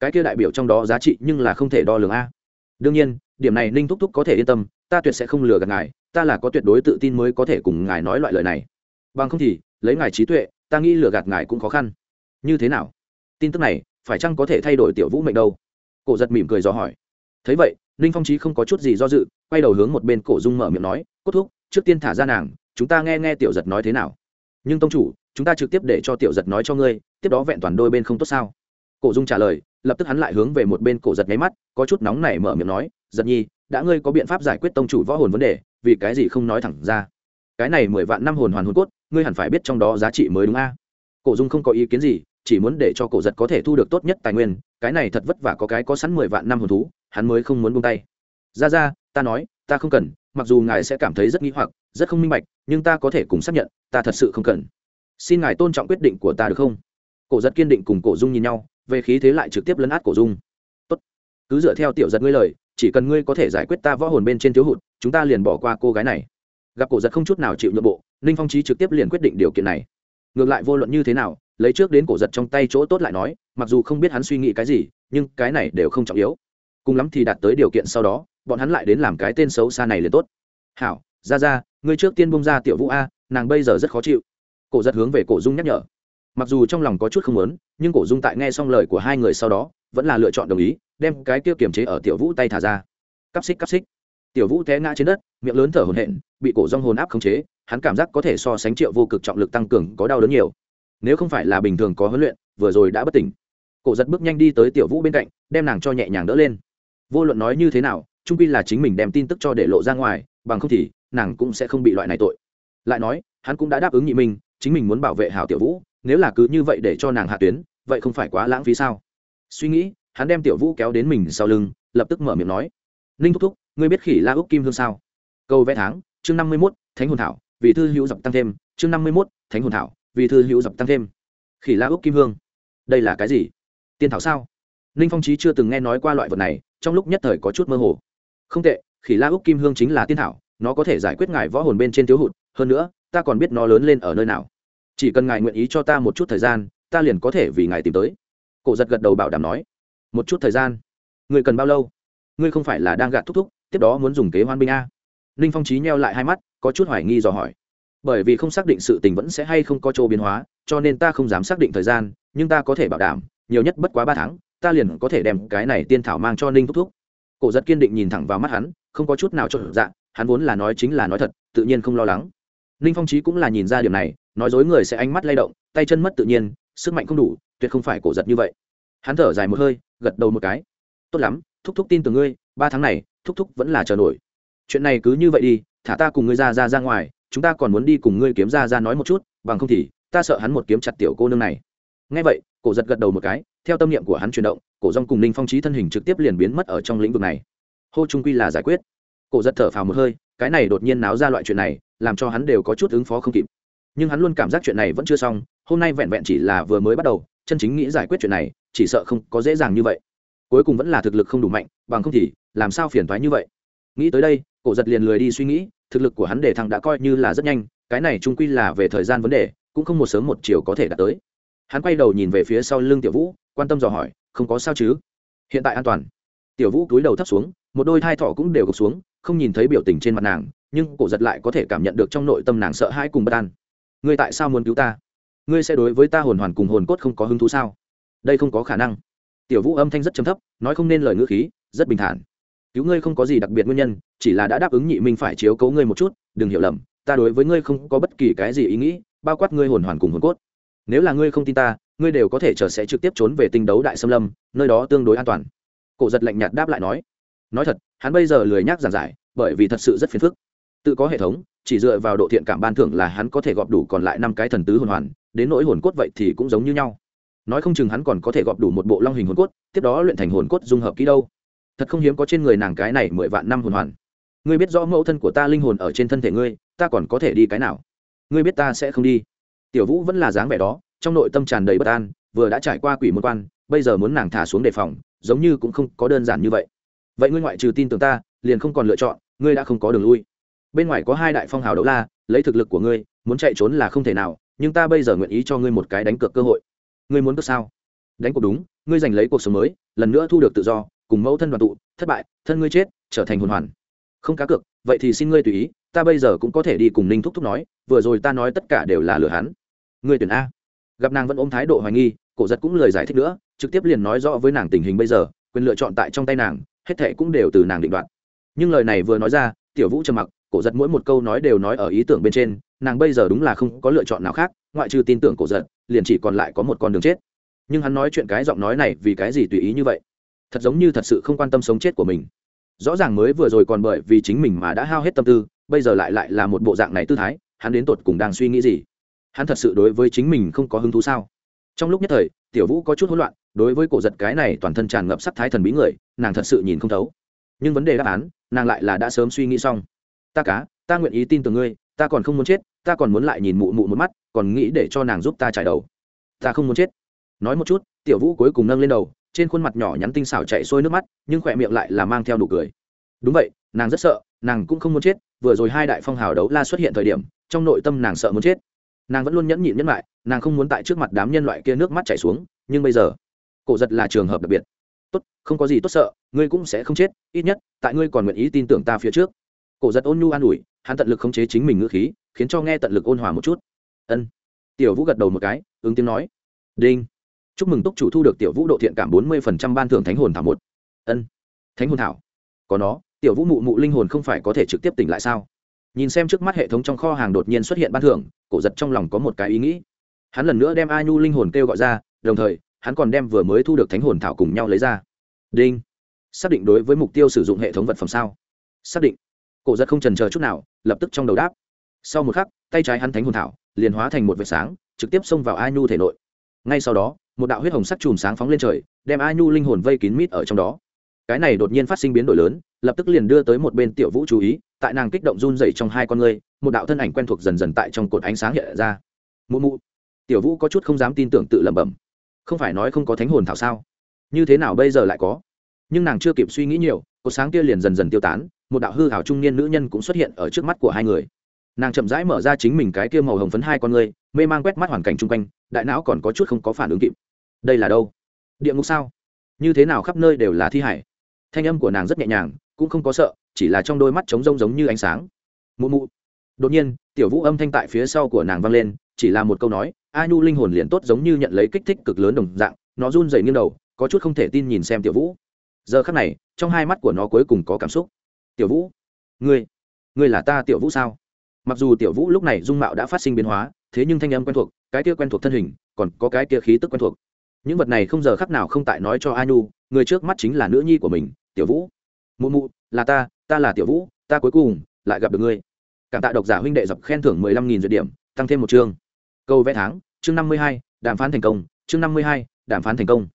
Cái kia đại biểu trong đó giá trị nhưng là không thể đo lường a. Đương nhiên, điểm này ninh thúc thúc có thể yên tâm, ta tuyệt sẽ không lừa gạt ngài, ta là có tuyệt đối tự tin mới có thể cùng ngài nói loại lời này. Bằng không thì, lấy ngài trí tuệ, ta nghĩ lừa gạt ngài cũng khó khăn. Như thế nào? Tin tức này, phải chăng có thể thay đổi tiểu vũ mệnh đâu? Cổ giật mỉm cười dò hỏi thấy vậy, ninh phong trí không có chút gì do dự, quay đầu hướng một bên cổ dung mở miệng nói, cốt thúc, trước tiên thả ra nàng, chúng ta nghe nghe tiểu giật nói thế nào. Nhưng tông chủ, chúng ta trực tiếp để cho tiểu giật nói cho ngươi, tiếp đó vẹn toàn đôi bên không tốt sao? Cổ dung trả lời, lập tức hắn lại hướng về một bên cổ giật nháy mắt, có chút nóng nảy mở miệng nói, giật nhi, đã ngươi có biện pháp giải quyết tông chủ võ hồn vấn đề, vì cái gì không nói thẳng ra? Cái này mười vạn năm hồn hoàn hồn cốt, ngươi hẳn phải biết trong đó giá trị mới đúng a. Cổ dung không có ý kiến gì, chỉ muốn để cho cổ giật có thể thu được tốt nhất tài nguyên, cái này thật vất vả có cái có sẵn mười vạn năm hồn thú hắn mới không muốn buông tay. Ra ra, ta nói, ta không cần, mặc dù ngài sẽ cảm thấy rất nghi hoặc, rất không minh bạch, nhưng ta có thể cùng xác nhận, ta thật sự không cần. Xin ngài tôn trọng quyết định của ta được không? Cổ giật kiên định cùng cổ dung nhìn nhau, về khí thế lại trực tiếp lấn át cổ dung. Tốt, cứ dựa theo tiểu giật ngươi lời, chỉ cần ngươi có thể giải quyết ta võ hồn bên trên thiếu hụt, chúng ta liền bỏ qua cô gái này. Gặp cổ giật không chút nào chịu nhượng bộ, ninh phong trí trực tiếp liền quyết định điều kiện này. Ngược lại vô luận như thế nào, lấy trước đến cổ giật trong tay chỗ tốt lại nói, mặc dù không biết hắn suy nghĩ cái gì, nhưng cái này đều không trọng yếu cùng lắm thì đạt tới điều kiện sau đó, bọn hắn lại đến làm cái tên xấu xa này liền tốt. Hảo ra ra ngươi trước tiên bông ra tiểu vũ a, nàng bây giờ rất khó chịu. Cổ giật hướng về cổ dung nhắc nhở. Mặc dù trong lòng có chút không muốn, nhưng cổ dung tại nghe xong lời của hai người sau đó, vẫn là lựa chọn đồng ý, đem cái kia kiềm chế ở tiểu vũ tay thả ra. Cắp xích cắp xích. Tiểu vũ té ngã trên đất, miệng lớn thở hổn hển, bị cổ rong hồn áp khống chế, hắn cảm giác có thể so sánh triệu vô cực trọng lực tăng cường có đau đớn nhiều. Nếu không phải là bình thường có huấn luyện, vừa rồi đã bất tỉnh. Cổ giật bước nhanh đi tới tiểu vũ bên cạnh, đem nàng cho nhẹ nhàng đỡ lên vô luận nói như thế nào, trung quy là chính mình đem tin tức cho để lộ ra ngoài, bằng không thì nàng cũng sẽ không bị loại này tội. Lại nói, hắn cũng đã đáp ứng nhị minh, chính mình muốn bảo vệ hảo tiểu vũ, nếu là cứ như vậy để cho nàng hạ tuyến, vậy không phải quá lãng phí sao? Suy nghĩ, hắn đem tiểu vũ kéo đến mình sau lưng, lập tức mở miệng nói, ninh thúc thúc, ngươi biết khỉ la úc kim hương sao? Câu vẽ tháng, chương năm mươi mốt, thánh hồn thảo, vì thư hữu dọc tăng thêm, chương năm mươi mốt, thánh hồn thảo, vì thư hữu dọc tăng thêm. Khỉ la úc kim hương, đây là cái gì? Tiên thảo sao? Ninh phong trí chưa từng nghe nói qua loại vật này trong lúc nhất thời có chút mơ hồ. Không tệ, khỉ la úc kim hương chính là tiên thảo, nó có thể giải quyết ngài võ hồn bên trên thiếu hụt, hơn nữa, ta còn biết nó lớn lên ở nơi nào. Chỉ cần ngài nguyện ý cho ta một chút thời gian, ta liền có thể vì ngài tìm tới. Cổ giật gật đầu bảo đảm nói. Một chút thời gian? Người cần bao lâu? Ngươi không phải là đang gạt thúc thúc, tiếp đó muốn dùng kế hoan binh a? Ninh phong trí nheo lại hai mắt, có chút hoài nghi dò hỏi. Bởi vì không xác định sự tình vẫn sẽ hay không có chỗ biến hóa, cho nên ta không dám xác định thời gian, nhưng ta có thể bảo đảm, nhiều nhất bất quá ba tháng ta liền có thể đem cái này tiên thảo mang cho ninh thúc thúc. Cổ giật kiên định nhìn thẳng vào mắt hắn, không có chút nào cho dạ hắn vốn là nói chính là nói thật, tự nhiên không lo lắng. Ninh phong trí cũng là nhìn ra điểm này, nói dối người sẽ ánh mắt lay động, tay chân mất tự nhiên, sức mạnh không đủ, tuyệt không phải cổ giật như vậy. Hắn thở dài một hơi, gật đầu một cái. Tốt lắm, thúc thúc tin từ ngươi, ba tháng này, thúc thúc vẫn là chờ nổi. Chuyện này cứ như vậy đi, thả ta cùng ngươi ra ra ra ngoài, chúng ta còn muốn đi cùng ngươi kiếm ra ra nói một chút, bằng không thì, ta sợ hắn một kiếm chặt tiểu cô nương này. Ngay vậy, cổ giật gật đầu một cái theo tâm niệm của hắn chuyển động, cổ rong cùng ninh phong trí thân hình trực tiếp liền biến mất ở trong lĩnh vực này. Hô trung quy là giải quyết. Cổ giật thở phào một hơi, cái này đột nhiên náo ra loại chuyện này, làm cho hắn đều có chút ứng phó không kịp. Nhưng hắn luôn cảm giác chuyện này vẫn chưa xong, hôm nay vẹn vẹn chỉ là vừa mới bắt đầu, chân chính nghĩ giải quyết chuyện này, chỉ sợ không có dễ dàng như vậy. Cuối cùng vẫn là thực lực không đủ mạnh, bằng không thì làm sao phiền thoái như vậy? Nghĩ tới đây, cổ giật liền lười đi suy nghĩ, thực lực của hắn để thằng đã coi như là rất nhanh, cái này trung quy là về thời gian vấn đề, cũng không một sớm một chiều có thể đạt tới. Hắn quay đầu nhìn về phía sau lưng tiểu vũ quan tâm dò hỏi, không có sao chứ? Hiện tại an toàn. Tiểu vũ cúi đầu thấp xuống, một đôi thai thỏ cũng đều gục xuống, không nhìn thấy biểu tình trên mặt nàng, nhưng cổ giật lại có thể cảm nhận được trong nội tâm nàng sợ hãi cùng bất an. Ngươi tại sao muốn cứu ta? Ngươi sẽ đối với ta hồn hoàn cùng hồn cốt không có hứng thú sao? Đây không có khả năng. Tiểu vũ âm thanh rất chấm thấp, nói không nên lời ngữ khí, rất bình thản. Cứu ngươi không có gì đặc biệt nguyên nhân, chỉ là đã đáp ứng nhị minh phải chiếu cấu ngươi một chút, đừng hiểu lầm, ta đối với ngươi không có bất kỳ cái gì ý nghĩ, bao quát ngươi hồn hoàn cùng hồn cốt. Nếu là ngươi không tin ta ngươi đều có thể chờ sẽ trực tiếp trốn về tinh đấu đại xâm lâm, nơi đó tương đối an toàn. Cổ giật lạnh nhạt đáp lại nói. Nói thật, hắn bây giờ lười nhác giảng giải, bởi vì thật sự rất phiền phức. Tự có hệ thống, chỉ dựa vào độ thiện cảm ban thưởng là hắn có thể gọp đủ còn lại năm cái thần tứ hồn hoàn, đến nỗi hồn cốt vậy thì cũng giống như nhau. Nói không chừng hắn còn có thể gọp đủ một bộ long hình hồn cốt, tiếp đó luyện thành hồn cốt dung hợp kỹ đâu. Thật không hiếm có trên người nàng cái này mười vạn năm hồn hoàn. Ngươi biết rõ mẫu thân của ta linh hồn ở trên thân thể ngươi, ta còn có thể đi cái nào? Ngươi biết ta sẽ không đi. Tiểu vũ vẫn là dáng vẻ đó trong nội tâm tràn đầy bất an, vừa đã trải qua quỷ môn quan, bây giờ muốn nàng thả xuống đề phòng, giống như cũng không có đơn giản như vậy. Vậy ngươi ngoại trừ tin tưởng ta, liền không còn lựa chọn, ngươi đã không có đường lui. Bên ngoài có hai đại phong hào đấu la, lấy thực lực của ngươi, muốn chạy trốn là không thể nào, nhưng ta bây giờ nguyện ý cho ngươi một cái đánh cược cơ hội. Ngươi muốn cược sao? Đánh cuộc đúng, ngươi giành lấy cuộc sống mới, lần nữa thu được tự do, cùng mẫu thân đoàn tụ, thất bại, thân ngươi chết, trở thành hồn hoàn. Không cá cược, vậy thì xin ngươi tùy ý, ta bây giờ cũng có thể đi cùng ninh thúc thúc nói, vừa rồi ta nói tất cả đều là lừa hắn. Ngươi tuyển a gặp nàng vẫn ôm thái độ hoài nghi, cổ giật cũng lời giải thích nữa, trực tiếp liền nói rõ với nàng tình hình bây giờ, quyền lựa chọn tại trong tay nàng, hết thệ cũng đều từ nàng định đoạt. Nhưng lời này vừa nói ra, tiểu vũ trầm mặc, cổ giật mỗi một câu nói đều nói ở ý tưởng bên trên, nàng bây giờ đúng là không có lựa chọn nào khác, ngoại trừ tin tưởng cổ giật, liền chỉ còn lại có một con đường chết. Nhưng hắn nói chuyện cái giọng nói này vì cái gì tùy ý như vậy? Thật giống như thật sự không quan tâm sống chết của mình. Rõ ràng mới vừa rồi còn bởi vì chính mình mà đã hao hết tâm tư, bây giờ lại lại là một bộ dạng này tư thái, hắn đến tột cùng đang suy nghĩ gì? Hắn thật sự đối với chính mình không có hứng thú sao? Trong lúc nhất thời, tiểu vũ có chút hỗn loạn, đối với cổ giật cái này toàn thân tràn ngập sắc thái thần bí người, nàng thật sự nhìn không thấu. Nhưng vấn đề đáp án, nàng lại là đã sớm suy nghĩ xong. Ta cá, ta nguyện ý tin tưởng ngươi, ta còn không muốn chết, ta còn muốn lại nhìn mụ mụ một mắt, còn nghĩ để cho nàng giúp ta trải đầu. Ta không muốn chết. Nói một chút, tiểu vũ cuối cùng nâng lên đầu, trên khuôn mặt nhỏ nhắn tinh xảo chạy sôi nước mắt, nhưng khỏe miệng lại là mang theo nụ cười. Đúng vậy, nàng rất sợ, nàng cũng không muốn chết, vừa rồi hai đại phong hào đấu la xuất hiện thời điểm, trong nội tâm nàng sợ muốn chết nàng vẫn luôn nhẫn nhịn nhẫn lại, nàng không muốn tại trước mặt đám nhân loại kia nước mắt chảy xuống, nhưng bây giờ, cổ giật là trường hợp đặc biệt. Tốt, không có gì tốt sợ, ngươi cũng sẽ không chết, ít nhất, tại ngươi còn nguyện ý tin tưởng ta phía trước. Cổ giật ôn nhu an ủi, hắn tận lực khống chế chính mình ngữ khí, khiến cho nghe tận lực ôn hòa một chút. Ân. Tiểu vũ gật đầu một cái, ứng tiếng nói. Đinh. Chúc mừng túc chủ thu được tiểu vũ độ thiện cảm bốn mươi phần trăm ban thưởng thánh hồn thảo một. Ân. Thánh hồn thảo? Có nó, tiểu vũ mụ mụ linh hồn không phải có thể trực tiếp tỉnh lại sao? Nhìn xem trước mắt hệ thống trong kho hàng đột nhiên xuất hiện ban thưởng cổ giật trong lòng có một cái ý nghĩ. Hắn lần nữa đem a nhu linh hồn kêu gọi ra, đồng thời, hắn còn đem vừa mới thu được thánh hồn thảo cùng nhau lấy ra. Đinh. Xác định đối với mục tiêu sử dụng hệ thống vật phẩm sao? Xác định. Cổ giật không trần chờ chút nào, lập tức trong đầu đáp. Sau một khắc, tay trái hắn thánh hồn thảo, liền hóa thành một vệt sáng, trực tiếp xông vào a nhu thể nội. Ngay sau đó, một đạo huyết hồng sắc chùm sáng phóng lên trời, đem a nhu linh hồn vây kín mít ở trong đó. Cái này đột nhiên phát sinh biến đổi lớn, lập tức liền đưa tới một bên tiểu vũ chú ý tại nàng kích động run dậy trong hai con ngươi, một đạo thân ảnh quen thuộc dần dần tại trong cột ánh sáng hiện ra. Mụ mụ, tiểu vũ có chút không dám tin tưởng tự lẩm bẩm. Không phải nói không có thánh hồn thảo sao? Như thế nào bây giờ lại có? Nhưng nàng chưa kịp suy nghĩ nhiều, cột sáng kia liền dần dần tiêu tán, một đạo hư hảo trung niên nữ nhân cũng xuất hiện ở trước mắt của hai người. Nàng chậm rãi mở ra chính mình cái kia màu hồng phấn hai con ngươi, mê mang quét mắt hoàn cảnh chung quanh, đại não còn có chút không có phản ứng kịp. Đây là đâu? Địa ngục sao? Như thế nào khắp nơi đều là thi hải? Thanh âm của nàng rất nhẹ nhàng, cũng không có sợ chỉ là trong đôi mắt trống rông giống như ánh sáng. Mụ mụ. Đột nhiên, tiểu vũ âm thanh tại phía sau của nàng vang lên, chỉ là một câu nói, a nhu linh hồn liền tốt giống như nhận lấy kích thích cực lớn đồng dạng, nó run dày nghiêng đầu, có chút không thể tin nhìn xem tiểu vũ. Giờ khắc này, trong hai mắt của nó cuối cùng có cảm xúc. Tiểu vũ. Ngươi. Ngươi là ta tiểu vũ sao? Mặc dù tiểu vũ lúc này dung mạo đã phát sinh biến hóa, thế nhưng thanh âm quen thuộc, cái kia quen thuộc thân hình, còn có cái kia khí tức quen thuộc. Những vật này không giờ khắc nào không tại nói cho a nhu, người trước mắt chính là nữ nhi của mình, tiểu vũ mụ mụ, là ta ta là tiểu vũ, ta cuối cùng lại gặp được ngươi. Cảm tạ độc giả huynh đệ dọc khen thưởng mười lăm nghìn duyệt điểm, tăng thêm một chương. Câu vẽ tháng, chương năm mươi hai, đàm phán thành công, chương năm mươi hai, đàm phán thành công.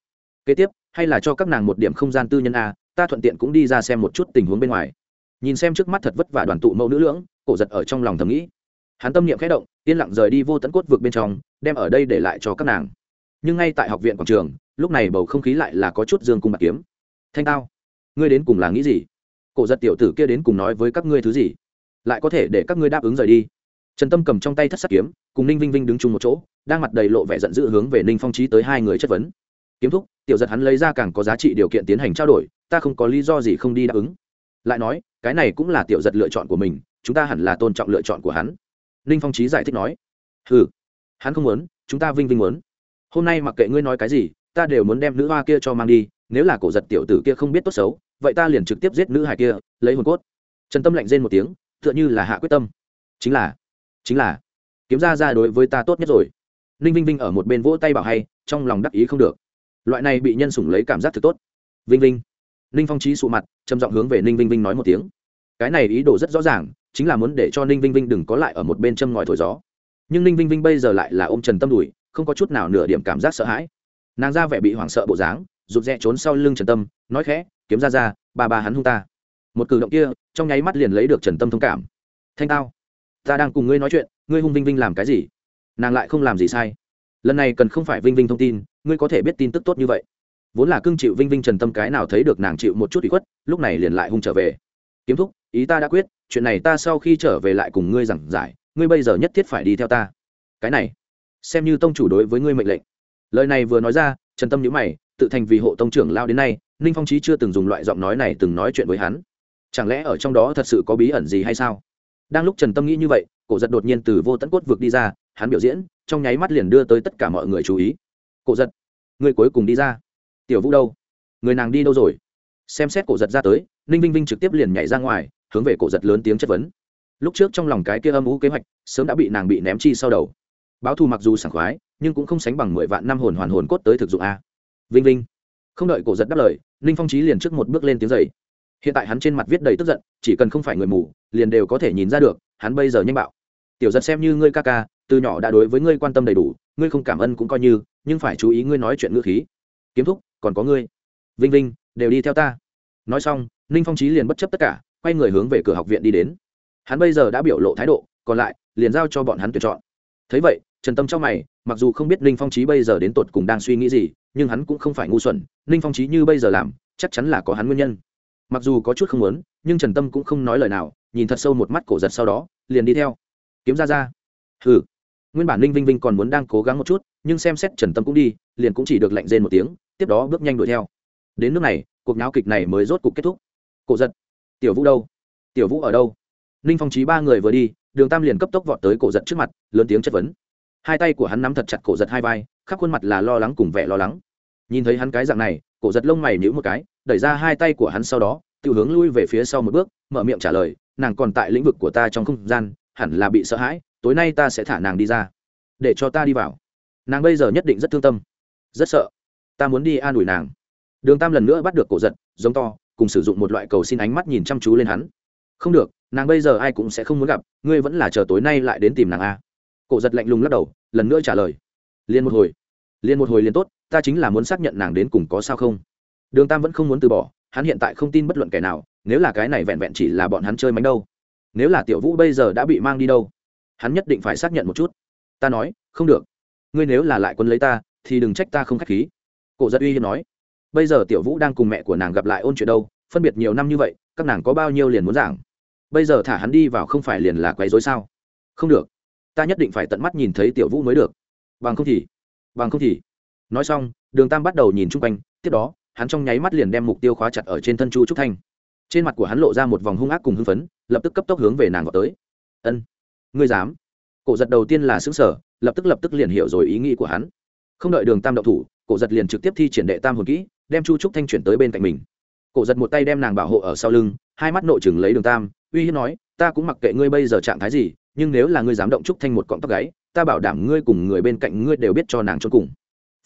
Kế tiếp, hay là cho các nàng một điểm không gian tư nhân a, ta thuận tiện cũng đi ra xem một chút tình huống bên ngoài. Nhìn xem trước mắt thật vất vả đoàn tụ mẫu nữ lưỡng, cổ giật ở trong lòng thầm nghĩ. Hắn tâm niệm khẽ động, yên lặng rời đi vô tận cốt vượt bên trong, đem ở đây để lại cho các nàng. Nhưng ngay tại học viện quảng trường, lúc này bầu không khí lại là có chút dương cung bạc kiếm. Thanh tao ngươi đến cùng là nghĩ gì? Cổ giật tiểu tử kia đến cùng nói với các ngươi thứ gì? Lại có thể để các ngươi đáp ứng rời đi. Trần tâm cầm trong tay thất sắc kiếm, cùng ninh vinh vinh đứng chung một chỗ, đang mặt đầy lộ vẻ giận dữ hướng về ninh phong trí tới hai người chất vấn. Kiếm thúc, tiểu giật hắn lấy ra càng có giá trị điều kiện tiến hành trao đổi, ta không có lý do gì không đi đáp ứng. Lại nói, cái này cũng là tiểu giật lựa chọn của mình, chúng ta hẳn là tôn trọng lựa chọn của hắn. Ninh phong trí giải thích nói. Ừ hắn không muốn, chúng ta vinh vinh muốn. Hôm nay mặc kệ ngươi nói cái gì ta đều muốn đem nữ hoa kia cho mang đi, nếu là cổ giật tiểu tử kia không biết tốt xấu, vậy ta liền trực tiếp giết nữ hài kia, lấy hồn cốt. Trần tâm lạnh rên một tiếng, tựa như là hạ quyết tâm. Chính là chính là, kiếm ra ra đối với ta tốt nhất rồi. Ninh vinh vinh ở một bên vỗ tay bảo hay, trong lòng đắc ý không được. Loại này bị nhân sủng lấy cảm giác thực tốt. Vinh vinh. Ninh phong trí sụ mặt, trầm giọng hướng về ninh vinh vinh nói một tiếng. Cái này ý đồ rất rõ ràng, chính là muốn để cho ninh vinh vinh đừng có lại ở một bên châm ngòi thổi gió. Nhưng ninh vinh vinh bây giờ lại là ôm trần tâm đùi, không có chút nào nửa điểm cảm giác sợ hãi nàng ra vẻ bị hoảng sợ bộ dáng, rụt rè trốn sau lưng trần tâm, nói khẽ, kiếm ra ra, ba ba hắn hung ta. Một cử động kia, trong nháy mắt liền lấy được trần tâm thông cảm. Thanh tao, ta đang cùng ngươi nói chuyện, ngươi hung vinh vinh làm cái gì? Nàng lại không làm gì sai. Lần này cần không phải vinh vinh thông tin, ngươi có thể biết tin tức tốt như vậy. Vốn là cưng chịu vinh vinh trần tâm cái nào thấy được nàng chịu một chút bị khuất, lúc này liền lại hung trở về. Kiếm thúc, ý ta đã quyết, chuyện này ta sau khi trở về lại cùng ngươi giảng giải, ngươi bây giờ nhất thiết phải đi theo ta. Cái này, xem như tông chủ đối với ngươi mệnh lệnh lời này vừa nói ra, trần tâm nhữ mày, tự thành vì hộ tông trưởng lao đến nay, ninh phong trí chưa từng dùng loại giọng nói này từng nói chuyện với hắn. Chẳng lẽ ở trong đó thật sự có bí ẩn gì hay sao? Đang lúc trần tâm nghĩ như vậy, cổ giật đột nhiên từ vô tận cốt vực đi ra, hắn biểu diễn, trong nháy mắt liền đưa tới tất cả mọi người chú ý. Cổ giật, người cuối cùng đi ra. Tiểu vũ đâu? Người nàng đi đâu rồi? Xem xét cổ giật ra tới, ninh vinh vinh trực tiếp liền nhảy ra ngoài, hướng về cổ giật lớn tiếng chất vấn. Lúc trước trong lòng cái kia âm ú kế hoạch, sớm đã bị nàng bị ném chi sau đầu báo thù mặc dù sảng khoái, nhưng cũng không sánh bằng mười vạn năm hồn hoàn hồn cốt tới thực dụng a. Vinh vinh. Không đợi cổ giật đáp lời, ninh phong trí liền trước một bước lên tiếng dậy. hiện tại hắn trên mặt viết đầy tức giận, chỉ cần không phải người mù, liền đều có thể nhìn ra được, hắn bây giờ nhanh bạo. Tiểu giật xem như ngươi ca ca, từ nhỏ đã đối với ngươi quan tâm đầy đủ, ngươi không cảm ơn cũng coi như, nhưng phải chú ý ngươi nói chuyện ngữ khí. Kiếm thúc, còn có ngươi. Vinh vinh, đều đi theo ta. Nói xong, ninh phong trí liền bất chấp tất cả, quay người hướng về cửa học viện đi đến. Hắn bây giờ đã biểu lộ thái độ, còn lại, liền giao cho bọn hắn tuyển chọn thấy vậy, trần tâm trong mày, mặc dù không biết ninh phong trí bây giờ đến tột cùng đang suy nghĩ gì, nhưng hắn cũng không phải ngu xuẩn, ninh phong trí như bây giờ làm, chắc chắn là có hắn nguyên nhân. Mặc dù có chút không muốn, nhưng trần tâm cũng không nói lời nào, nhìn thật sâu một mắt cổ giật sau đó, liền đi theo. Kiếm ra ra. Hừ. Nguyên bản ninh vinh vinh còn muốn đang cố gắng một chút, nhưng xem xét trần tâm cũng đi, liền cũng chỉ được lạnh rên một tiếng, tiếp đó bước nhanh đuổi theo. Đến nước này, cuộc náo kịch này mới rốt cuộc kết thúc. Cổ giật. Tiểu vũ đâu? Tiểu vũ ở đâu? Ninh phong trí ba người vừa đi đường tam liền cấp tốc vọt tới cổ giật trước mặt, lớn tiếng chất vấn. Hai tay của hắn nắm thật chặt cổ giật hai vai, khắp khuôn mặt là lo lắng cùng vẻ lo lắng. Nhìn thấy hắn cái dạng này, cổ giật lông mày nhữ một cái, đẩy ra hai tay của hắn sau đó tự hướng lui về phía sau một bước, mở miệng trả lời, nàng còn tại lĩnh vực của ta trong không gian, hẳn là bị sợ hãi, tối nay ta sẽ thả nàng đi ra, để cho ta đi vào. Nàng bây giờ nhất định rất thương tâm. Rất sợ. Ta muốn đi an ủi nàng. Đường tam lần nữa bắt được cổ giật, giống to, cùng sử dụng một loại cầu xin ánh mắt nhìn chăm chú lên hắn không được, nàng bây giờ ai cũng sẽ không muốn gặp, ngươi vẫn là chờ tối nay lại đến tìm nàng a. Cổ giật lạnh lùng lắc đầu, lần nữa trả lời. Liền một hồi. Liền một hồi liền tốt, ta chính là muốn xác nhận nàng đến cùng có sao không. Đường tam vẫn không muốn từ bỏ, hắn hiện tại không tin bất luận kẻ nào, nếu là cái này vẹn vẹn chỉ là bọn hắn chơi mánh đâu. Nếu là tiểu vũ bây giờ đã bị mang đi đâu, hắn nhất định phải xác nhận một chút. Ta nói, không được. Ngươi nếu là lại quân lấy ta, thì đừng trách ta không k h á c h khí. Cổ giật uy hiếp nói. Bây giờ tiểu vũ đang cùng mẹ của nàng gặp lại ôn chuyện đâu, phân biệt nhiều năm như vậy các nàng có bao nhiêu liền muốn giảng. Bây giờ thả hắn đi vào không phải liền là quấy dối sao? Không được. Ta nhất định phải tận mắt nhìn thấy tiểu vũ mới được. Bằng không thì, bằng không thì. Nói xong, đường tam bắt đầu nhìn chung quanh, tiếp đó, hắn trong nháy mắt liền đem mục tiêu khóa chặt ở trên thân chu trúc thanh. Trên mặt của hắn lộ ra một vòng hung ác cùng hưng phấn, lập tức cấp tốc hướng về nàng vào tới. Ân, ngươi dám? Cổ giật đầu tiên là xứng sở lập tức lập tức liền hiểu rồi ý nghĩ của hắn. Không đợi đường tam động thủ, cổ giật liền trực tiếp thi triển đệ tam hồn kỹ, đem chu trúc thanh chuyển tới bên cạnh mình cổ giật một tay đem nàng bảo hộ ở sau lưng, hai mắt nội chừng lấy đường tam, uy hiếp nói, ta cũng mặc kệ ngươi bây giờ trạng thái gì, nhưng nếu là ngươi dám động trúc thanh một cọng tóc gáy, ta bảo đảm ngươi cùng người bên cạnh ngươi đều biết cho nàng cho cùng.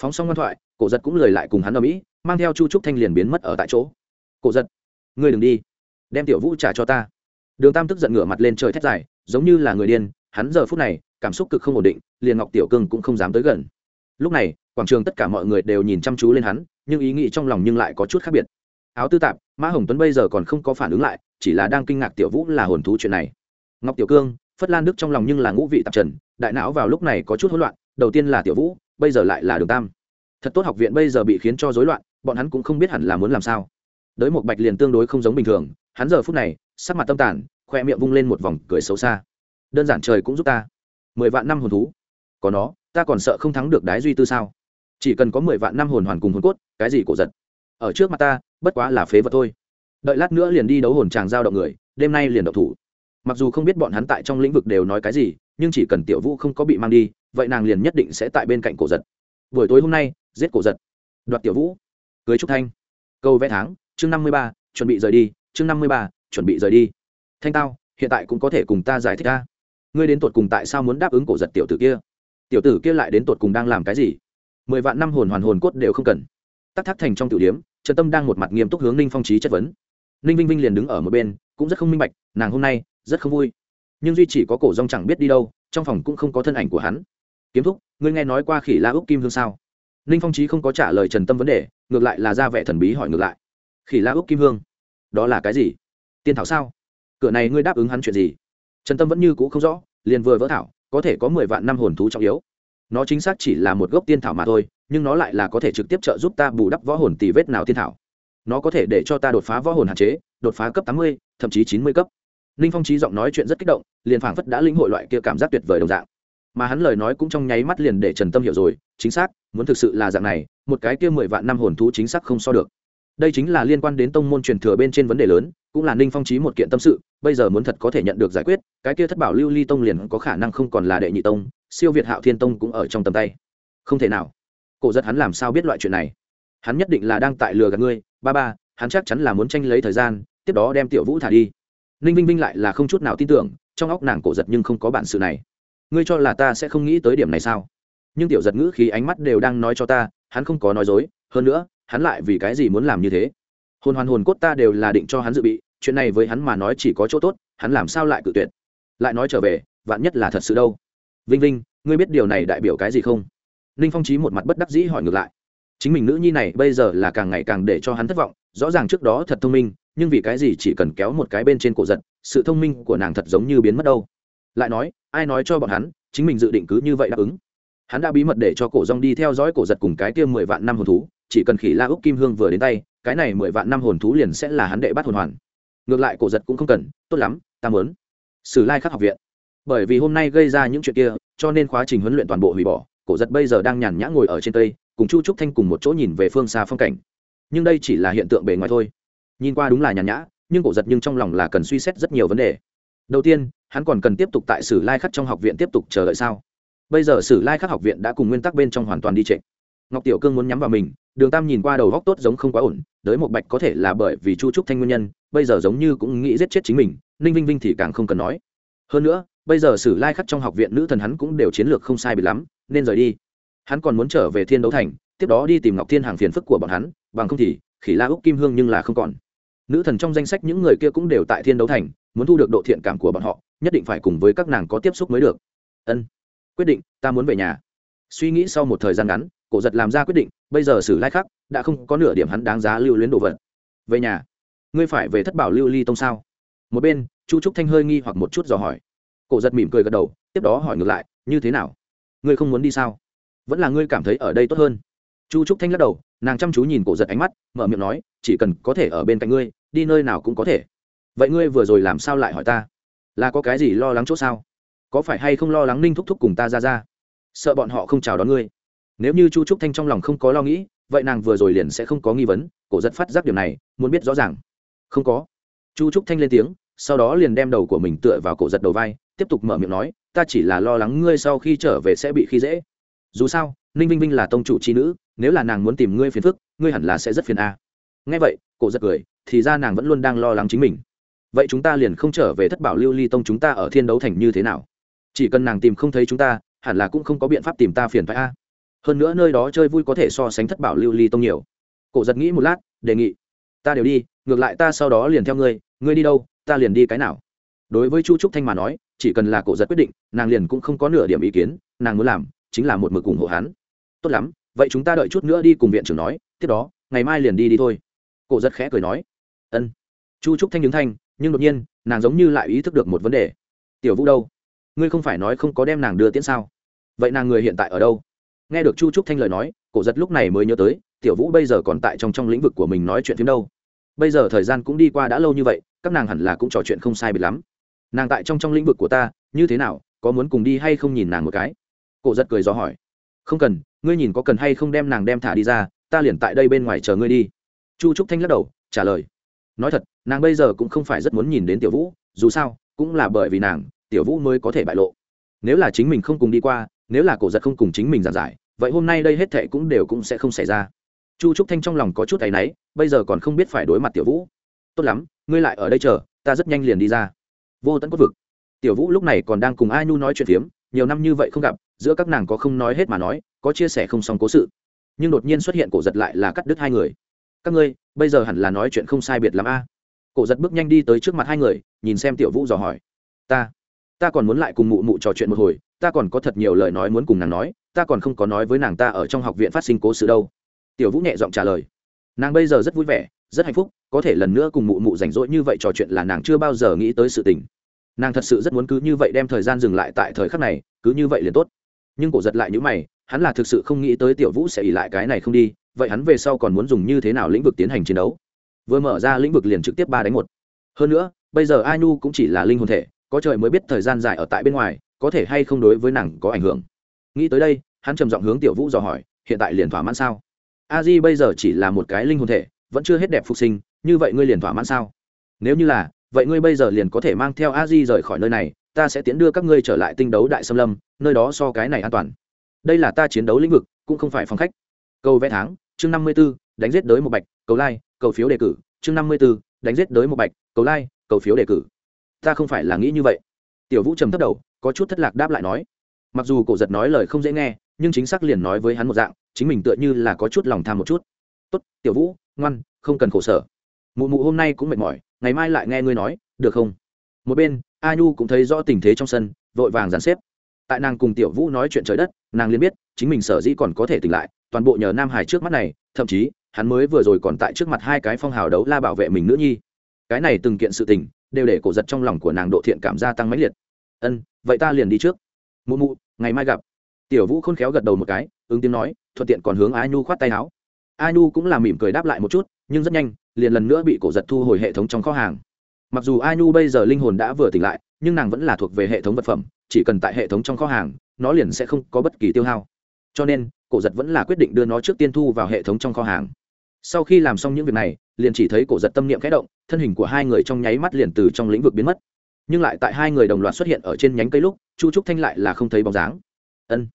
Phóng xong ngoan thoại, cổ giật cũng lời lại cùng hắn ở mỹ mang theo chu trúc thanh liền biến mất ở tại chỗ. Cổ giật, ngươi đừng đi, đem tiểu vũ trả cho ta. Đường tam tức giận ngửa mặt lên trời thét dài, giống như là người điên, hắn giờ phút này, cảm xúc cực không ổn định, liền ngọc tiểu cương cũng không dám tới gần. Lúc này, quảng trường tất cả mọi người đều nhìn chăm chú lên hắn, nhưng ý nghĩ trong lòng nhưng lại có chút khác biệt áo tư tạp, mã hồng tuấn bây giờ còn không có phản ứng lại, chỉ là đang kinh ngạc tiểu vũ là hồn thú chuyện này. Ngọc tiểu cương, phất lan đức trong lòng nhưng là ngũ vị tạp trần, đại não vào lúc này có chút hỗn loạn, đầu tiên là tiểu vũ, bây giờ lại là đường tam. Thật tốt học viện bây giờ bị khiến cho rối loạn, bọn hắn cũng không biết hẳn là muốn làm sao. Đới một bạch liền tương đối không giống bình thường, hắn giờ phút này, sắc mặt tâm tàn, khoe miệng vung lên một vòng cười xấu xa. Đơn giản trời cũng giúp ta. Mười vạn năm hồn thú. Có nó, ta còn sợ không thắng được đái duy tư sao? Chỉ cần có mười vạn năm hồn hoàn cùng hồn cốt, cái gì cổ giật? Ở trước mặt ta bất quá là phế vật thôi. Đợi lát nữa liền đi đấu hồn tràng giao động người, đêm nay liền động thủ. Mặc dù không biết bọn hắn tại trong lĩnh vực đều nói cái gì, nhưng chỉ cần tiểu vũ không có bị mang đi, vậy nàng liền nhất định sẽ tại bên cạnh cổ giật. Buổi tối hôm nay, giết cổ giật. Đoạt tiểu vũ. Cưới trúc thanh. Câu vẽ tháng, chương năm mươi ba, chuẩn bị rời đi, chương năm mươi ba, chuẩn bị rời đi. Thanh tao, hiện tại cũng có thể cùng ta giải thích ta ngươi đến tột cùng tại sao muốn đáp ứng cổ giật tiểu tử kia? Tiểu tử kia lại đến tột cùng đang làm cái gì? Mười vạn năm hồn hoàn hồn cốt đều không cần. Tắc thác thành trong tiểu điếm trần tâm đang một mặt nghiêm túc hướng ninh phong trí chất vấn. Ninh vinh vinh liền đứng ở một bên, cũng rất không minh bạch, nàng hôm nay rất không vui. Nhưng duy chỉ có cổ rong chẳng biết đi đâu, trong phòng cũng không có thân ảnh của hắn. Kiếm thúc, ngươi nghe nói qua khỉ la úc kim hương sao? Ninh phong trí không có trả lời trần tâm vấn đề, ngược lại là ra vẻ thần bí hỏi ngược lại. Khỉ la úc kim hương? Đó là cái gì? Tiên thảo sao? Cửa này ngươi đáp ứng hắn chuyện gì? Trần tâm vẫn như c ũ không rõ, liền vừa vỡ thảo, có thể có mười vạn năm hồn thú trọng yếu nó chính xác chỉ là một gốc tiên thảo mà thôi, nhưng nó lại là có thể trực tiếp trợ giúp ta bù đắp võ hồn tỷ vết nào tiên thảo. Nó có thể để cho ta đột phá võ hồn hạn chế, đột phá cấp tám mươi, thậm chí chín mươi cấp. Ninh phong trí giọng nói chuyện rất kích động, liền phảng phất đã linh hội loại kia cảm giác tuyệt vời đồng dạng. Mà hắn lời nói cũng trong nháy mắt liền để trần tâm hiểu rồi, chính xác, muốn thực sự là dạng này, một cái kia mười vạn năm hồn thú chính xác không so được. Đây chính là liên quan đến tông môn truyền thừa bên trên vấn đề lớn, cũng là ninh phong trí một kiện tâm sự bây giờ muốn thật có thể nhận được giải quyết, cái kia thất bảo lưu ly tông liền có khả năng không còn là đệ nhị tông, siêu việt hạo thiên tông cũng ở trong tầm tay. Không thể nào. Cổ giật hắn làm sao biết loại chuyện này? Hắn nhất định là đang tại lừa gạt ngươi, ba ba, hắn chắc chắn là muốn tranh lấy thời gian, tiếp đó đem tiểu vũ thả đi. Ninh vinh vinh lại là không chút nào tin tưởng, trong óc nàng cổ giật nhưng không có bản sự này. Ngươi cho là ta sẽ không nghĩ tới điểm này sao? Nhưng tiểu giật ngữ khí ánh mắt đều đang nói cho ta, hắn không có nói dối, hơn nữa, hắn lại vì cái gì muốn làm như thế? Hồn hoàn hồn cốt ta đều là định cho hắn dự bị chuyện này với hắn mà nói chỉ có chỗ tốt, hắn làm sao lại cự tuyệt? Lại nói trở về, vạn nhất là thật sự đâu? Vinh vinh, ngươi biết điều này đại biểu cái gì không? Ninh phong trí một mặt bất đắc dĩ hỏi ngược lại. Chính mình nữ nhi này bây giờ là càng ngày càng để cho hắn thất vọng, rõ ràng trước đó thật thông minh, nhưng vì cái gì chỉ cần kéo một cái bên trên cổ giật, sự thông minh của nàng thật giống như biến mất đâu? Lại nói, ai nói cho bọn hắn, chính mình dự định cứ như vậy đáp ứng? Hắn đã bí mật để cho cổ rong đi theo dõi cổ giật cùng cái kia mười vạn năm hồn thú, chỉ cần khỉ la úc kim hương vừa đến tay, cái này mười vạn năm hồn thú liền sẽ là hắn đệ bắt hồn hoàn ngược lại cổ giật cũng không cần, tốt lắm, ta mớn sử lai khắc học viện. Bởi vì hôm nay gây ra những chuyện kia, cho nên quá trình huấn luyện toàn bộ hủy bỏ, cổ giật bây giờ đang nhàn nhã ngồi ở trên tây cùng chu trúc thanh cùng một chỗ nhìn về phương xa phong cảnh. Nhưng đây chỉ là hiện tượng bề ngoài thôi. Nhìn qua đúng là nhàn nhã, nhưng cổ giật nhưng trong lòng là cần suy xét rất nhiều vấn đề. Đầu tiên, hắn còn cần tiếp tục tại sử lai khắc trong học viện tiếp tục chờ đợi sao? Bây giờ sử lai khắc học viện đã cùng nguyên tắc bên trong hoàn toàn đi trệ ngọc tiểu cương muốn nhắm vào mình, đường tam nhìn qua đầu góc tốt giống không quá ổn, đới một bạch có thể là bởi vì chu trúc thanh nguyên nhân, bây giờ giống như cũng nghĩ giết chết chính mình, ninh vinh vinh thì càng không cần nói. Hơn nữa, bây giờ sử lai khắc trong học viện nữ thần hắn cũng đều chiến lược không sai bị lắm, nên rời đi. Hắn còn muốn trở về thiên đấu thành, tiếp đó đi tìm ngọc thiên hàng phiền phức của bọn hắn, bằng không thì, khỉ la úc kim hương nhưng là không còn. Nữ thần trong danh sách những người kia cũng đều tại thiên đấu thành, muốn thu được độ thiện cảm của bọn họ, nhất định phải cùng với các nàng có tiếp xúc mới được. Ân, quyết định, ta muốn về nhà. Suy nghĩ sau một thời gian ngắn cổ giật làm ra quyết định, bây giờ xử lai khắc, đã không có nửa điểm hắn đáng giá lưu luyến đồ vật. Về nhà, ngươi phải về thất bảo lưu ly tông sao? Một bên, chu trúc thanh hơi nghi hoặc một chút dò hỏi. Cổ giật mỉm cười gật đầu, tiếp đó hỏi ngược lại, như thế nào? Ngươi không muốn đi sao? Vẫn là ngươi cảm thấy ở đây tốt hơn. Chu trúc thanh lắc đầu, nàng chăm chú nhìn cổ giật ánh mắt, mở miệng nói, chỉ cần có thể ở bên cạnh ngươi, đi nơi nào cũng có thể. Vậy ngươi vừa rồi làm sao lại hỏi ta? Là có cái gì lo lắng chỗ sao? Có phải hay không lo lắng ninh thúc thúc cùng ta ra ra? Sợ bọn họ không chào đón ngươi nếu như chu trúc thanh trong lòng không có lo nghĩ, vậy nàng vừa rồi liền sẽ không có nghi vấn, cổ giật phát giác điều này, muốn biết rõ ràng. Không có. Chu trúc thanh lên tiếng, sau đó liền đem đầu của mình tựa vào cổ giật đầu vai, tiếp tục mở miệng nói, ta chỉ là lo lắng ngươi sau khi trở về sẽ bị khi dễ. Dù sao, ninh vinh vinh là tông chủ c h i nữ, nếu là nàng muốn tìm ngươi phiền phức, ngươi hẳn là sẽ rất phiền a. Ngay vậy, cổ giật cười, thì ra nàng vẫn luôn đang lo lắng chính mình. Vậy chúng ta liền không trở về thất bảo lưu ly tông chúng ta ở thiên đấu thành như thế nào? Chỉ cần nàng tìm không thấy chúng ta, hẳn là cũng không có biện pháp tìm ta phiền phải a hơn nữa nơi đó chơi vui có thể so sánh thất bảo lưu ly tông nhiều. Cổ giật nghĩ một lát, đề nghị, ta đều đi, ngược lại ta sau đó liền theo ngươi ngươi đi đâu, ta liền đi cái nào? Đối với chu trúc thanh mà nói, chỉ cần là cổ giật quyết định, nàng liền cũng không có nửa điểm ý kiến, nàng muốn làm chính là một mực ủng hộ hắn. Tốt lắm, vậy chúng ta đợi chút nữa đi cùng viện trưởng nói, tiếp đó, ngày mai liền đi đi thôi. Cổ giật khẽ cười nói. Ân. Chu trúc thanh đứng thanh, nhưng đột nhiên, nàng giống như lại ý thức được một vấn đề. Tiểu vũ đâu? Ngươi không phải nói không có đem nàng đưa tiễn sao? Vậy nàng người hiện tại ở đâu? Nghe được chu trúc thanh lời nói, cổ giật lúc này mới nhớ tới, tiểu vũ bây giờ còn tại trong trong lĩnh vực của mình nói chuyện phim đâu. Bây giờ thời gian cũng đi qua đã lâu như vậy, các nàng hẳn là cũng trò chuyện không sai biệt lắm. Nàng tại trong trong lĩnh vực của ta, như thế nào, có muốn cùng đi hay không nhìn nàng một cái? Cổ giật cười gió hỏi. Không cần, ngươi nhìn có cần hay không đem nàng đem thả đi ra, ta liền tại đây bên ngoài chờ ngươi đi. Chu trúc thanh lắc đầu, trả lời. Nói thật, nàng bây giờ cũng không phải rất muốn nhìn đến tiểu vũ, dù sao, cũng là bởi vì nàng, tiểu vũ mới có thể bại lộ. Nếu là chính mình không cùng đi qua nếu là cổ giật không cùng chính mình giảng giải, vậy hôm nay đây hết thệ cũng đều cũng sẽ không xảy ra. Chu trúc thanh trong lòng có chút áy náy, bây giờ còn không biết phải đối mặt tiểu vũ. Tốt lắm, ngươi lại ở đây chờ, ta rất nhanh liền đi ra. Vô tận quất vực. Tiểu vũ lúc này còn đang cùng a nhu nói chuyện phiếm, nhiều năm như vậy không gặp, giữa các nàng có không nói hết mà nói, có chia sẻ không xong cố sự. Nhưng đột nhiên xuất hiện cổ giật lại là cắt đứt hai người. Các ngươi, bây giờ hẳn là nói chuyện không sai biệt l a. Cổ giật bước nhanh đi tới trước mặt hai người, nhìn xem tiểu vũ dò hỏi. Ta ta còn muốn lại cùng mụ mụ trò chuyện một hồi ta còn có thật nhiều lời nói muốn cùng nàng nói, ta còn không có nói với nàng ta ở trong học viện phát sinh cố sự đâu. Tiểu vũ nhẹ giọng trả lời. Nàng bây giờ rất vui vẻ, rất hạnh phúc, có thể lần nữa cùng mụ mụ rảnh rỗi như vậy trò chuyện là nàng chưa bao giờ nghĩ tới sự tình. Nàng thật sự rất muốn cứ như vậy đem thời gian dừng lại tại thời khắc này, cứ như vậy liền tốt. Nhưng cổ giật lại những mày, hắn là thực sự không nghĩ tới tiểu vũ sẽ ỉ lại cái này không đi, vậy hắn về sau còn muốn dùng như thế nào lĩnh vực tiến hành chiến đấu? Vừa mở ra lĩnh vực liền trực tiếp ba đánh một. Hơn nữa, bây giờ ai nu cũng chỉ là linh hồn thể, có trời mới biết thời gian dài ở tại bên ngoài có thể hay không đối với nàng có ảnh hưởng? Nghĩ tới đây, hắn trầm giọng hướng tiểu vũ dò hỏi, hiện tại liền thỏa mãn sao? A di bây giờ chỉ là một cái linh hồn thể, vẫn chưa hết đẹp phục sinh, như vậy ngươi liền thỏa mãn sao? Nếu như là, vậy ngươi bây giờ liền có thể mang theo a di rời khỏi nơi này, ta sẽ tiến đưa các ngươi trở lại tinh đấu đại xâm lâm, nơi đó so cái này an toàn. Đây là ta chiến đấu lĩnh vực, cũng không phải phòng khách. Câu vẽ tháng, chương năm mươi b ố đánh giết đới một bạch, cầu lai, cầu phiếu đề cử, chương năm mươi b ố đánh giết đới một bạch, cầu lai, cầu phiếu đề cử. Ta không phải là nghĩ như vậy. Tiểu vũ trầm thấp đầu có chút thất lạc đáp lại nói, mặc dù cổ giật nói lời không dễ nghe, nhưng chính xác liền nói với hắn một dạng, chính mình tựa như là có chút lòng tham một chút. Tốt, tiểu vũ, ngoan, không cần khổ sở. Mụ mụ hôm nay cũng mệt mỏi, ngày mai lại nghe ngươi nói, được không? Một bên, a nhu cũng thấy rõ tình thế trong sân, vội vàng dàn xếp. Tại nàng cùng tiểu vũ nói chuyện trời đất, nàng liền biết, chính mình sở dĩ còn có thể tỉnh lại, toàn bộ nhờ nam hải trước mắt này, thậm chí, hắn mới vừa rồi còn tại trước mặt hai cái phong hào đấu la bảo vệ mình nữ nhi. Cái này từng kiện sự tình, đều để cổ giật trong lòng của nàng độ thiện cảm gia tăng mãnh liệt. Ân vậy ta liền đi trước. Mụ mụ, ngày mai gặp. Tiểu vũ khôn khéo gật đầu một cái, ứng tiếng nói, thuận tiện còn hướng a nhu khoát tay áo. A nhu cũng làm mỉm cười đáp lại một chút, nhưng rất nhanh, liền lần nữa bị cổ giật thu hồi hệ thống trong kho hàng. Mặc dù a nhu bây giờ linh hồn đã vừa tỉnh lại, nhưng nàng vẫn là thuộc về hệ thống vật phẩm, chỉ cần tại hệ thống trong kho hàng, nó liền sẽ không có bất kỳ tiêu hao. Cho nên, cổ giật vẫn là quyết định đưa nó trước tiên thu vào hệ thống trong kho hàng. Sau khi làm xong những việc này, liền chỉ thấy cổ giật tâm niệm khẽ động, thân hình của hai người trong nháy mắt liền từ trong lĩnh vực biến mất nhưng lại tại hai người đồng loạt xuất hiện ở trên nhánh cây lúc, chu trúc thanh lại là không thấy bóng dáng. Ân,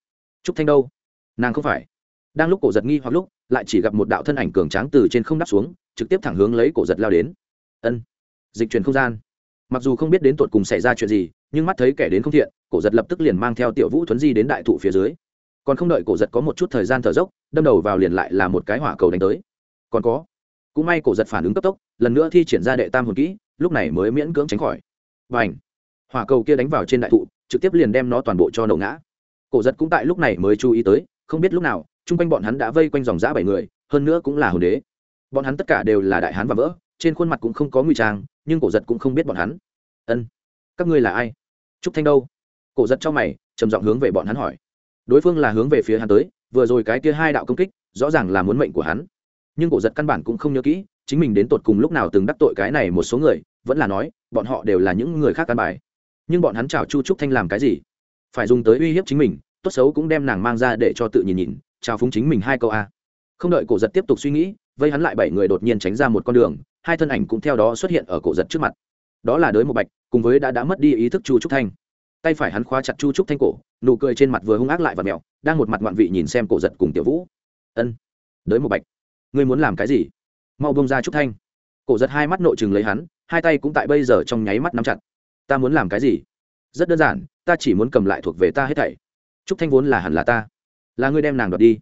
trúc thanh đâu? Nàng không phải. Đang lúc cổ giật nghi hoặc lúc, lại chỉ gặp một đạo thân ảnh cường tráng từ trên không đắp xuống, trực tiếp thẳng hướng lấy cổ giật lao đến. Ân, dịch chuyển không gian. Mặc dù không biết đến tột cùng xảy ra chuyện gì, nhưng mắt thấy kẻ đến không thiện, cổ giật lập tức liền mang theo tiểu vũ thuấn di đến đại thụ phía dưới. Còn không đợi cổ giật có một chút thời gian thở dốc, đâm đầu vào liền lại là một cái hỏa cầu đánh tới. Còn có. Cũng may cổ giật phản ứng cấp tốc, lần nữa thi triển ra đệ tam hồn kỹ, lúc này mới miễn cưỡng tránh khỏi và ảnh. Hỏa cầu kia đánh vào trên đại thụ, trực tiếp liền đem nó toàn bộ cho nổ ngã. Cổ giật cũng tại lúc này mới chú ý tới, không biết lúc nào, chung quanh bọn hắn đã vây quanh dòng giã bảy người, hơn nữa cũng là hồn đế. Bọn hắn tất cả đều là đại hán và vỡ, trên khuôn mặt cũng không có nguy trang, nhưng cổ giật cũng không biết bọn hắn. Ân, các ngươi là ai? Trúc thanh đâu? Cổ giật cho mày, trầm giọng hướng về bọn hắn hỏi. Đối phương là hướng về phía hắn tới, vừa rồi cái kia hai đạo công kích, rõ ràng là muốn mệnh của hắn. Nhưng cổ giật căn bản cũng không nhớ kỹ, chính mình đến tột cùng lúc nào từng đắc tội cái này một số người vẫn là nói, bọn họ đều là những người khác căn bài. Nhưng bọn hắn chào chu trúc thanh làm cái gì? Phải dùng tới uy hiếp chính mình, tốt xấu cũng đem nàng mang ra để cho tự nhìn nhìn, chào phúng chính mình hai câu a. Không đợi cổ giật tiếp tục suy nghĩ, vây hắn lại bảy người đột nhiên tránh ra một con đường, hai thân ảnh cũng theo đó xuất hiện ở cổ giật trước mặt. Đó là đới một bạch, cùng với đã đã mất đi ý thức chu trúc thanh. Tay phải hắn khóa chặt chu trúc thanh cổ, nụ cười trên mặt vừa hung ác lại và mẹo, đang một mặt ngoạn vị nhìn xem cổ giật cùng tiểu vũ. Ân, đới một bạch, ngươi muốn làm cái gì? Mau bông ra trúc thanh cổ giật hai mắt nội chừng lấy hắn, hai tay cũng tại bây giờ trong nháy mắt nắm chặt. Ta muốn làm cái gì? Rất đơn giản, ta chỉ muốn cầm lại thuộc về ta hết thảy. Trúc thanh vốn là hẳn là ta. Là ngươi đem nàng đoạt đi.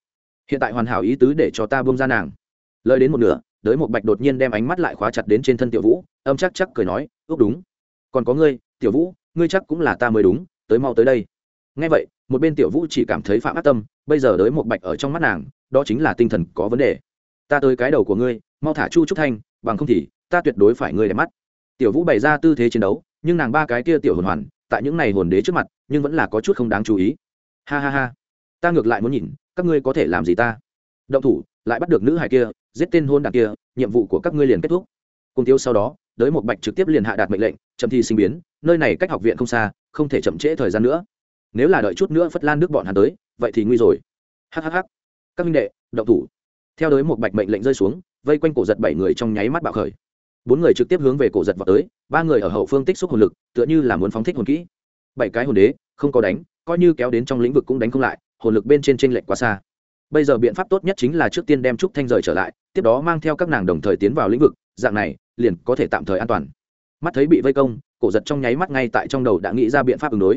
Hiện tại hoàn hảo ý tứ để cho ta bông ra nàng. Lời đến một nửa, đới một bạch đột nhiên đem ánh mắt lại khóa chặt đến trên thân tiểu vũ, âm chắc chắc cười nói, ước đúng. Còn có ngươi, tiểu vũ, ngươi chắc cũng là ta mới đúng, tới mau tới đây. Ngay vậy, một bên tiểu vũ chỉ cảm thấy phạm ác tâm, bây giờ đới một bạch ở trong mắt nàng, đó chính là tinh thần có vấn đề. Ta tới cái đầu của ngươi, mau thả chu trúc thanh bằng không thì ta tuyệt đối phải ngươi đẹp mắt. Tiểu vũ bày ra tư thế chiến đấu, nhưng nàng ba cái kia tiểu hồn hoàn, tại những này hồn đế trước mặt, nhưng vẫn là có chút không đáng chú ý. Ha ha ha. Ta ngược lại muốn nhìn, các ngươi có thể làm gì ta? Động thủ, lại bắt được nữ hải kia, giết tên hôn đạn kia, nhiệm vụ của các ngươi liền kết thúc. Cùng tiêu sau đó, đới một bạch trực tiếp liền hạ đạt mệnh lệnh, chậm thi sinh biến, nơi này cách học viện không xa, không thể chậm trễ thời gian nữa. Nếu là đợi chút nữa phất lan nước bọn hắn tới, vậy thì nguy rồi. Hhh các minh đệ, động thủ theo đới một bạch mệnh lệnh rơi xuống, vây quanh cổ giật bảy người trong nháy mắt bạo khởi. Bốn người trực tiếp hướng về cổ giật vào tới, ba người ở hậu phương tích xúc hồn lực, tựa như là muốn phóng thích hồn kỹ. Bảy cái hồn đế, không có đánh, coi như kéo đến trong lĩnh vực cũng đánh không lại, hồn lực bên trên t r ê n lệch quá xa. Bây giờ biện pháp tốt nhất chính là trước tiên đem trúc thanh rời trở lại, tiếp đó mang theo các nàng đồng thời tiến vào lĩnh vực, dạng này, liền có thể tạm thời an toàn. Mắt thấy bị vây công, cổ giật trong nháy mắt ngay tại trong đầu đã nghĩ ra biện pháp ứng đối.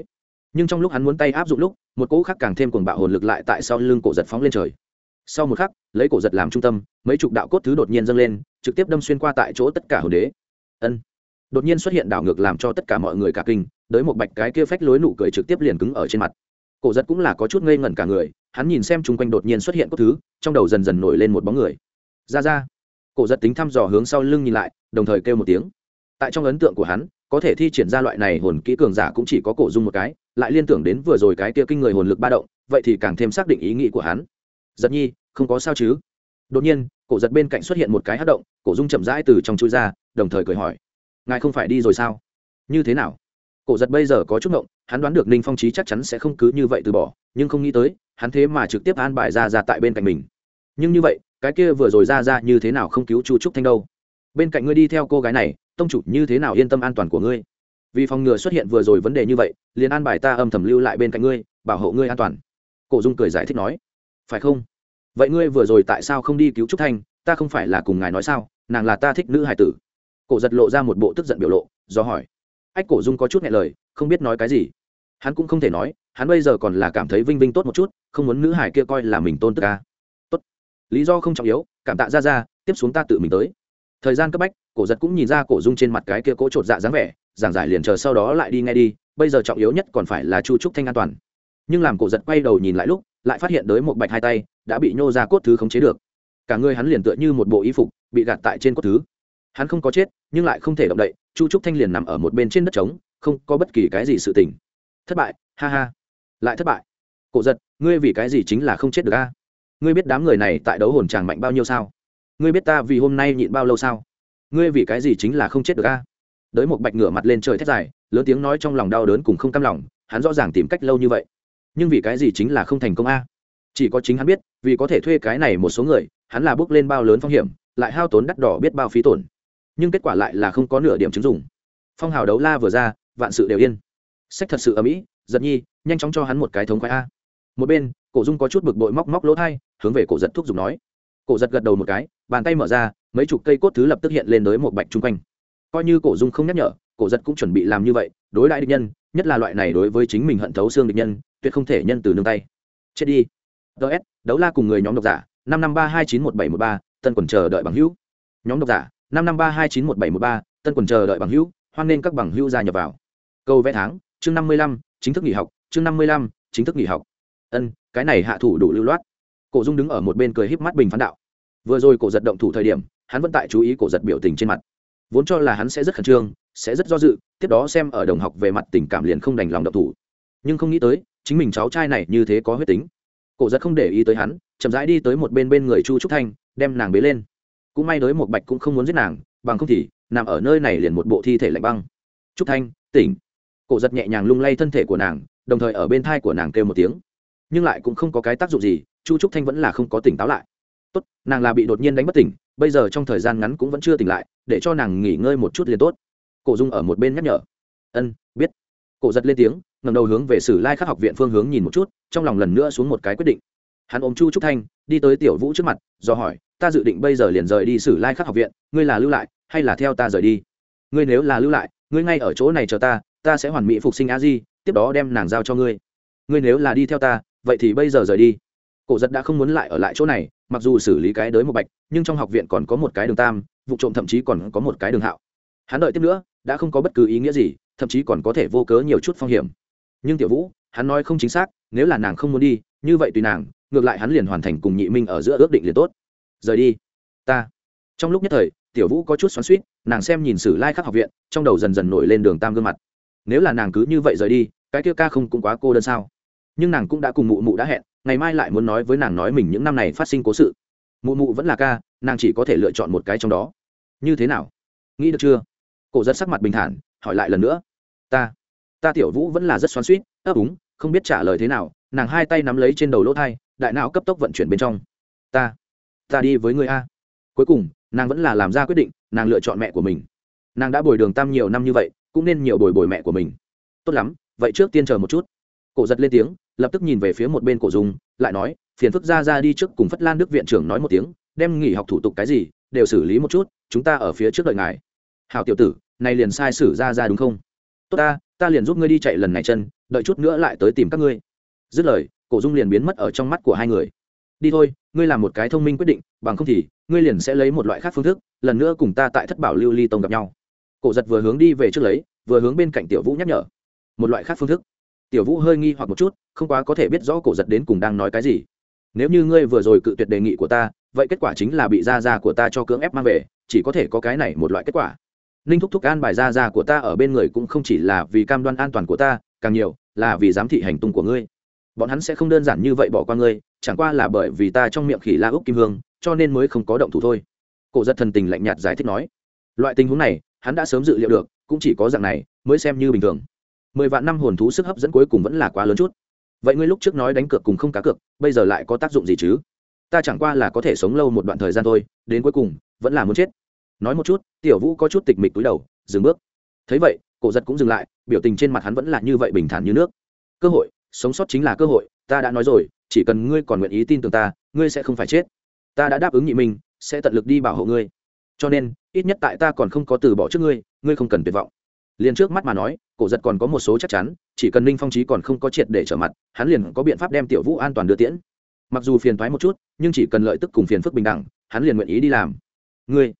Nhưng trong lúc hắn muốn tay áp dụng lúc, một cỗ khác càng thêm cuồng bạo hồn lực lại tại sau lưng cổ giật phóng lên trời sau một khắc, lấy cổ giật làm trung tâm, mấy chục đạo cốt thứ đột nhiên dâng lên, trực tiếp đâm xuyên qua tại chỗ tất cả hồn đế. Ân. Đột nhiên xuất hiện đảo ngược làm cho tất cả mọi người cả kinh, đới một bạch cái kia phách lối nụ cười trực tiếp liền cứng ở trên mặt. Cổ giật cũng là có chút ngây ngẩn cả người, hắn nhìn xem chung quanh đột nhiên xuất hiện cốt thứ, trong đầu dần dần nổi lên một bóng người. Ra ra. Cổ giật tính thăm dò hướng sau lưng nhìn lại, đồng thời kêu một tiếng. Tại trong ấn tượng của hắn, có thể thi triển ra loại này hồn kỹ cường giả cũng chỉ có cổ dung một cái, lại liên tưởng đến vừa rồi cái kia kinh người hồn lực ba động, vậy thì càng thêm xác định ý nghĩ của hắn giật nhi, không có sao chứ? Đột nhiên, cổ giật bên cạnh xuất hiện một cái hát động, cổ dung chậm rãi từ trong chui ra, đồng thời cười hỏi, ngài không phải đi rồi sao? Như thế nào? Cổ giật bây giờ có chút ngộng, hắn đoán được ninh phong trí chắc chắn sẽ không cứ như vậy từ bỏ, nhưng không nghĩ tới, hắn thế mà trực tiếp an bài ra ra tại bên cạnh mình. Nhưng như vậy, cái kia vừa rồi ra ra như thế nào không cứu chu trúc thanh đâu? Bên cạnh ngươi đi theo cô gái này, tông chủ như thế nào yên tâm an toàn của ngươi? Vì phòng ngừa xuất hiện vừa rồi vấn đề như vậy, liền an bài ta âm thầm lưu lại bên cạnh ngươi, bảo hộ ngươi an toàn. Cổ dung cười giải thích nói phải không? Vậy ngươi vừa rồi tại sao không đi cứu trúc thanh? Ta không phải là cùng ngài nói sao? Nàng là ta thích nữ hải tử. Cổ giật lộ ra một bộ tức giận biểu lộ, do hỏi. Ách, cổ dung có chút nghe lời, không biết nói cái gì. Hắn cũng không thể nói, hắn bây giờ còn là cảm thấy vinh vinh tốt một chút, không muốn nữ hải kia coi là mình tôn tức ca. Tốt. Lý do không trọng yếu, cảm tạ ra ra tiếp xuống ta tự mình tới. Thời gian cấp bách, cổ giật cũng nhìn ra cổ dung trên mặt cái kia cỗ chột dạ dáng vẻ, giảng giải liền chờ sau đó lại đi nghe đi, bây giờ trọng yếu nhất còn phải là chu trúc thanh an toàn. Nhưng làm cổ giật quay đầu nhìn lại lúc lại phát hiện đới một bạch hai tay, đã bị nhô ra cốt thứ khống chế được. Cả người hắn liền tựa như một bộ y phục, bị gạt tại trên cốt thứ. Hắn không có chết, nhưng lại không thể động đậy, chu trúc thanh liền nằm ở một bên trên đất trống, không có bất kỳ cái gì sự tình. Thất bại, ha ha. Lại thất bại. Cổ giật, ngươi vì cái gì chính là không chết được a? Ngươi biết đám người này tại đấu hồn tràng mạnh bao nhiêu sao? Ngươi biết ta vì hôm nay nhịn bao lâu sao? Ngươi vì cái gì chính là không chết được a? Đới một bạch ngửa mặt lên trời thét dài, lớn tiếng nói trong lòng đau đớn cùng không cam lòng, hắn rõ ràng tìm cách lâu như vậy nhưng vì cái gì chính là không thành công a? Chỉ có chính hắn biết, vì có thể thuê cái này một số người, hắn là bước lên bao lớn phong hiểm, lại hao tốn đắt đỏ biết bao phí tổn. Nhưng kết quả lại là không có nửa điểm chứng dụng. Phong hào đấu la vừa ra, vạn sự đều yên. Sách thật sự ở mỹ giật nhi, nhanh chóng cho hắn một cái thống khoái a. Một bên, cổ dung có chút bực bội móc móc lỗ thai, hướng về cổ giật thuốc dùng nói. Cổ giật gật đầu một cái, bàn tay mở ra, mấy chục cây cốt thứ lập tức hiện lên tới một bạch chung quanh. Coi như cổ dung không nhắc nhở, cổ giật cũng chuẩn bị làm như vậy, đối đại địch nhân, nhất là loại này đối với chính mình hận thấu xương địch nhân tuyệt không thể nhân từ nương tay. Chết đi. Ts đấu la cùng người nhóm độc giả, năm năm ba hai chín một bảy một ba, tân quần chờ đợi bằng hữu. Nhóm độc giả, năm năm ba hai chín một bảy một ba, tân quần chờ đợi bằng hữu, hoan nên các bằng hữu gia nhập vào. Câu vẽ tháng, chương năm mươi lăm, chính thức nghỉ học, chương năm mươi lăm, chính thức nghỉ học. Ân, cái này hạ thủ đủ lưu loát. Cổ dung đứng ở một bên cười híp mắt bình phán đạo. Vừa rồi cổ giật động thủ thời điểm, hắn vẫn tại chú ý cổ giật biểu tình trên mặt. Vốn cho là hắn sẽ rất khẩn trương, sẽ rất do dự, tiếp đó xem ở đồng học về mặt tình cảm liền không đành lòng động thủ. Nhưng không nghĩ tới chính mình cháu trai này như thế có huyết tính. Cổ giật không để ý tới hắn, chậm rãi đi tới một bên bên người chu trúc thanh, đem nàng bế lên. Cũng may đối một bạch cũng không muốn giết nàng, bằng không thì, nằm ở nơi này liền một bộ thi thể lạnh băng. Trúc thanh, tỉnh. Cổ giật nhẹ nhàng lung lay thân thể của nàng, đồng thời ở bên thai của nàng kêu một tiếng. Nhưng lại cũng không có cái tác dụng gì, chu trúc thanh vẫn là không có tỉnh táo lại. Tốt, nàng là bị đột nhiên đánh bất tỉnh, bây giờ trong thời gian ngắn cũng vẫn chưa tỉnh lại, để cho nàng nghỉ ngơi một chút liền tốt. Cổ dung ở một bên nhắc nhở. Ân, biết. Cổ giật lên tiếng ngầm đầu hướng về sử lai khắc học viện phương hướng nhìn một chút, trong lòng lần nữa xuống một cái quyết định. Hắn ôm chu trúc thanh, đi tới tiểu vũ trước mặt, do hỏi, ta dự định bây giờ liền rời đi sử lai khắc học viện, ngươi là lưu lại, hay là theo ta rời đi? Ngươi nếu là lưu lại, ngươi ngay ở chỗ này chờ ta ta sẽ hoàn mỹ phục sinh a di, tiếp đó đem nàng giao cho ngươi. Ngươi nếu là đi theo ta, vậy thì bây giờ rời đi. Cổ giật đã không muốn lại ở lại chỗ này, mặc dù xử lý cái đới một bạch, nhưng trong học viện còn có một cái đường tam, vụ trộm thậm chí còn có một cái đường hạo. Hắn đợi tiếp nữa, đã không có bất cứ ý nghĩa gì, thậm chí còn có thể vô cớ nhiều chút phong hiểm nhưng tiểu vũ, hắn nói không chính xác, nếu là nàng không muốn đi, như vậy tùy nàng, ngược lại hắn liền hoàn thành cùng nhị minh ở giữa ước định liền tốt. Rời đi. Ta. Trong lúc nhất thời, tiểu vũ có chút xoắn suýt nàng xem nhìn sử lai học viện, trong đầu dần dần nổi lên đường tam gương mặt. Nếu là nàng cứ như vậy rời đi, cái kia ca không cũng quá cô đơn sao? Nhưng nàng cũng đã cùng mụ mụ đã hẹn, ngày mai lại muốn nói với nàng nói mình những năm này phát sinh cố sự. Mụ mụ vẫn là ca, nàng chỉ có thể lựa chọn một cái trong đó. Như thế nào? Nghĩ được chưa? Cổ rất sắc mặt bình thản, hỏi lại lần nữa. Ta ta tiểu vũ vẫn là rất xoắn suýt, ấp úng, không biết trả lời thế nào, nàng hai tay nắm lấy trên đầu lỗ thai, đại não cấp tốc vận chuyển bên trong. Ta ta đi với người a. Cuối cùng, nàng vẫn là làm ra quyết định, nàng lựa chọn mẹ của mình. Nàng đã bồi đường tam nhiều năm như vậy, cũng nên nhiều bồi bồi mẹ của mình. Tốt lắm, vậy trước tiên chờ một chút. Cổ giật lên tiếng, lập tức nhìn về phía một bên cổ dung lại nói, phiền phức ra ra đi trước cùng phất lan đức viện trưởng nói một tiếng, đem nghỉ học thủ tục cái gì, đều xử lý một chút, chúng ta ở phía trước đợi ngài. Hào tiểu tử, này liền sai xử ra ra đúng không? Tốt ta ta liền giúp ngươi đi chạy lần này chân, đợi chút nữa lại tới tìm các ngươi. Dứt lời, cổ dung liền biến mất ở trong mắt của hai người. Đi thôi, ngươi làm một cái thông minh quyết định, bằng không thì, ngươi liền sẽ lấy một loại khác phương thức, lần nữa cùng ta tại thất bảo lưu ly tông gặp nhau. Cổ giật vừa hướng đi về trước lấy, vừa hướng bên cạnh tiểu vũ nhắc nhở. Một loại khác phương thức. Tiểu vũ hơi nghi hoặc một chút, không quá có thể biết rõ cổ giật đến cùng đang nói cái gì. Nếu như ngươi vừa rồi cự tuyệt đề nghị của ta, vậy kết quả chính là bị da da của ta cho cưỡng ép mang về, chỉ có thể có cái này một loại kết quả ninh thúc thúc an bài ra ra của ta ở bên người cũng không chỉ là vì cam đoan an toàn của ta, càng nhiều là vì giám thị hành tung của ngươi. Bọn hắn sẽ không đơn giản như vậy bỏ qua ngươi, chẳng qua là bởi vì ta trong miệng khỉ la úc kim hương, cho nên mới không có động thủ thôi. Cổ giật thần tình lạnh nhạt giải thích nói. Loại tình huống này, hắn đã sớm dự liệu được, cũng chỉ có dạng này mới xem như bình thường. Mười vạn năm hồn thú sức hấp dẫn cuối cùng vẫn là quá lớn chút. Vậy ngươi lúc trước nói đánh cược cùng không cá cược, bây giờ lại có tác dụng gì chứ? Ta chẳng qua là có thể sống lâu một đoạn thời gian thôi, đến cuối cùng vẫn là muốn chết nói một chút, tiểu vũ có chút tịch mịch túi đầu, dừng bước. Thấy vậy, cổ giật cũng dừng lại, biểu tình trên mặt hắn vẫn là như vậy bình thản như nước. Cơ hội, sống sót chính là cơ hội, ta đã nói rồi, chỉ cần ngươi còn nguyện ý tin tưởng ta, ngươi sẽ không phải chết. Ta đã đáp ứng nhị minh, sẽ tận lực đi bảo hộ ngươi. Cho nên, ít nhất tại ta còn không có từ bỏ trước ngươi ngươi không cần tuyệt vọng. Liền trước mắt mà nói, cổ giật còn có một số chắc chắn, chỉ cần ninh phong trí còn không có triệt để trở mặt, hắn liền có biện pháp đem tiểu vũ an toàn đưa tiễn. Mặc dù phiền thoái một chút, nhưng chỉ cần lợi tức cùng phiền phức bình đẳng, hắn liền nguyện ý đi làm. Ngươi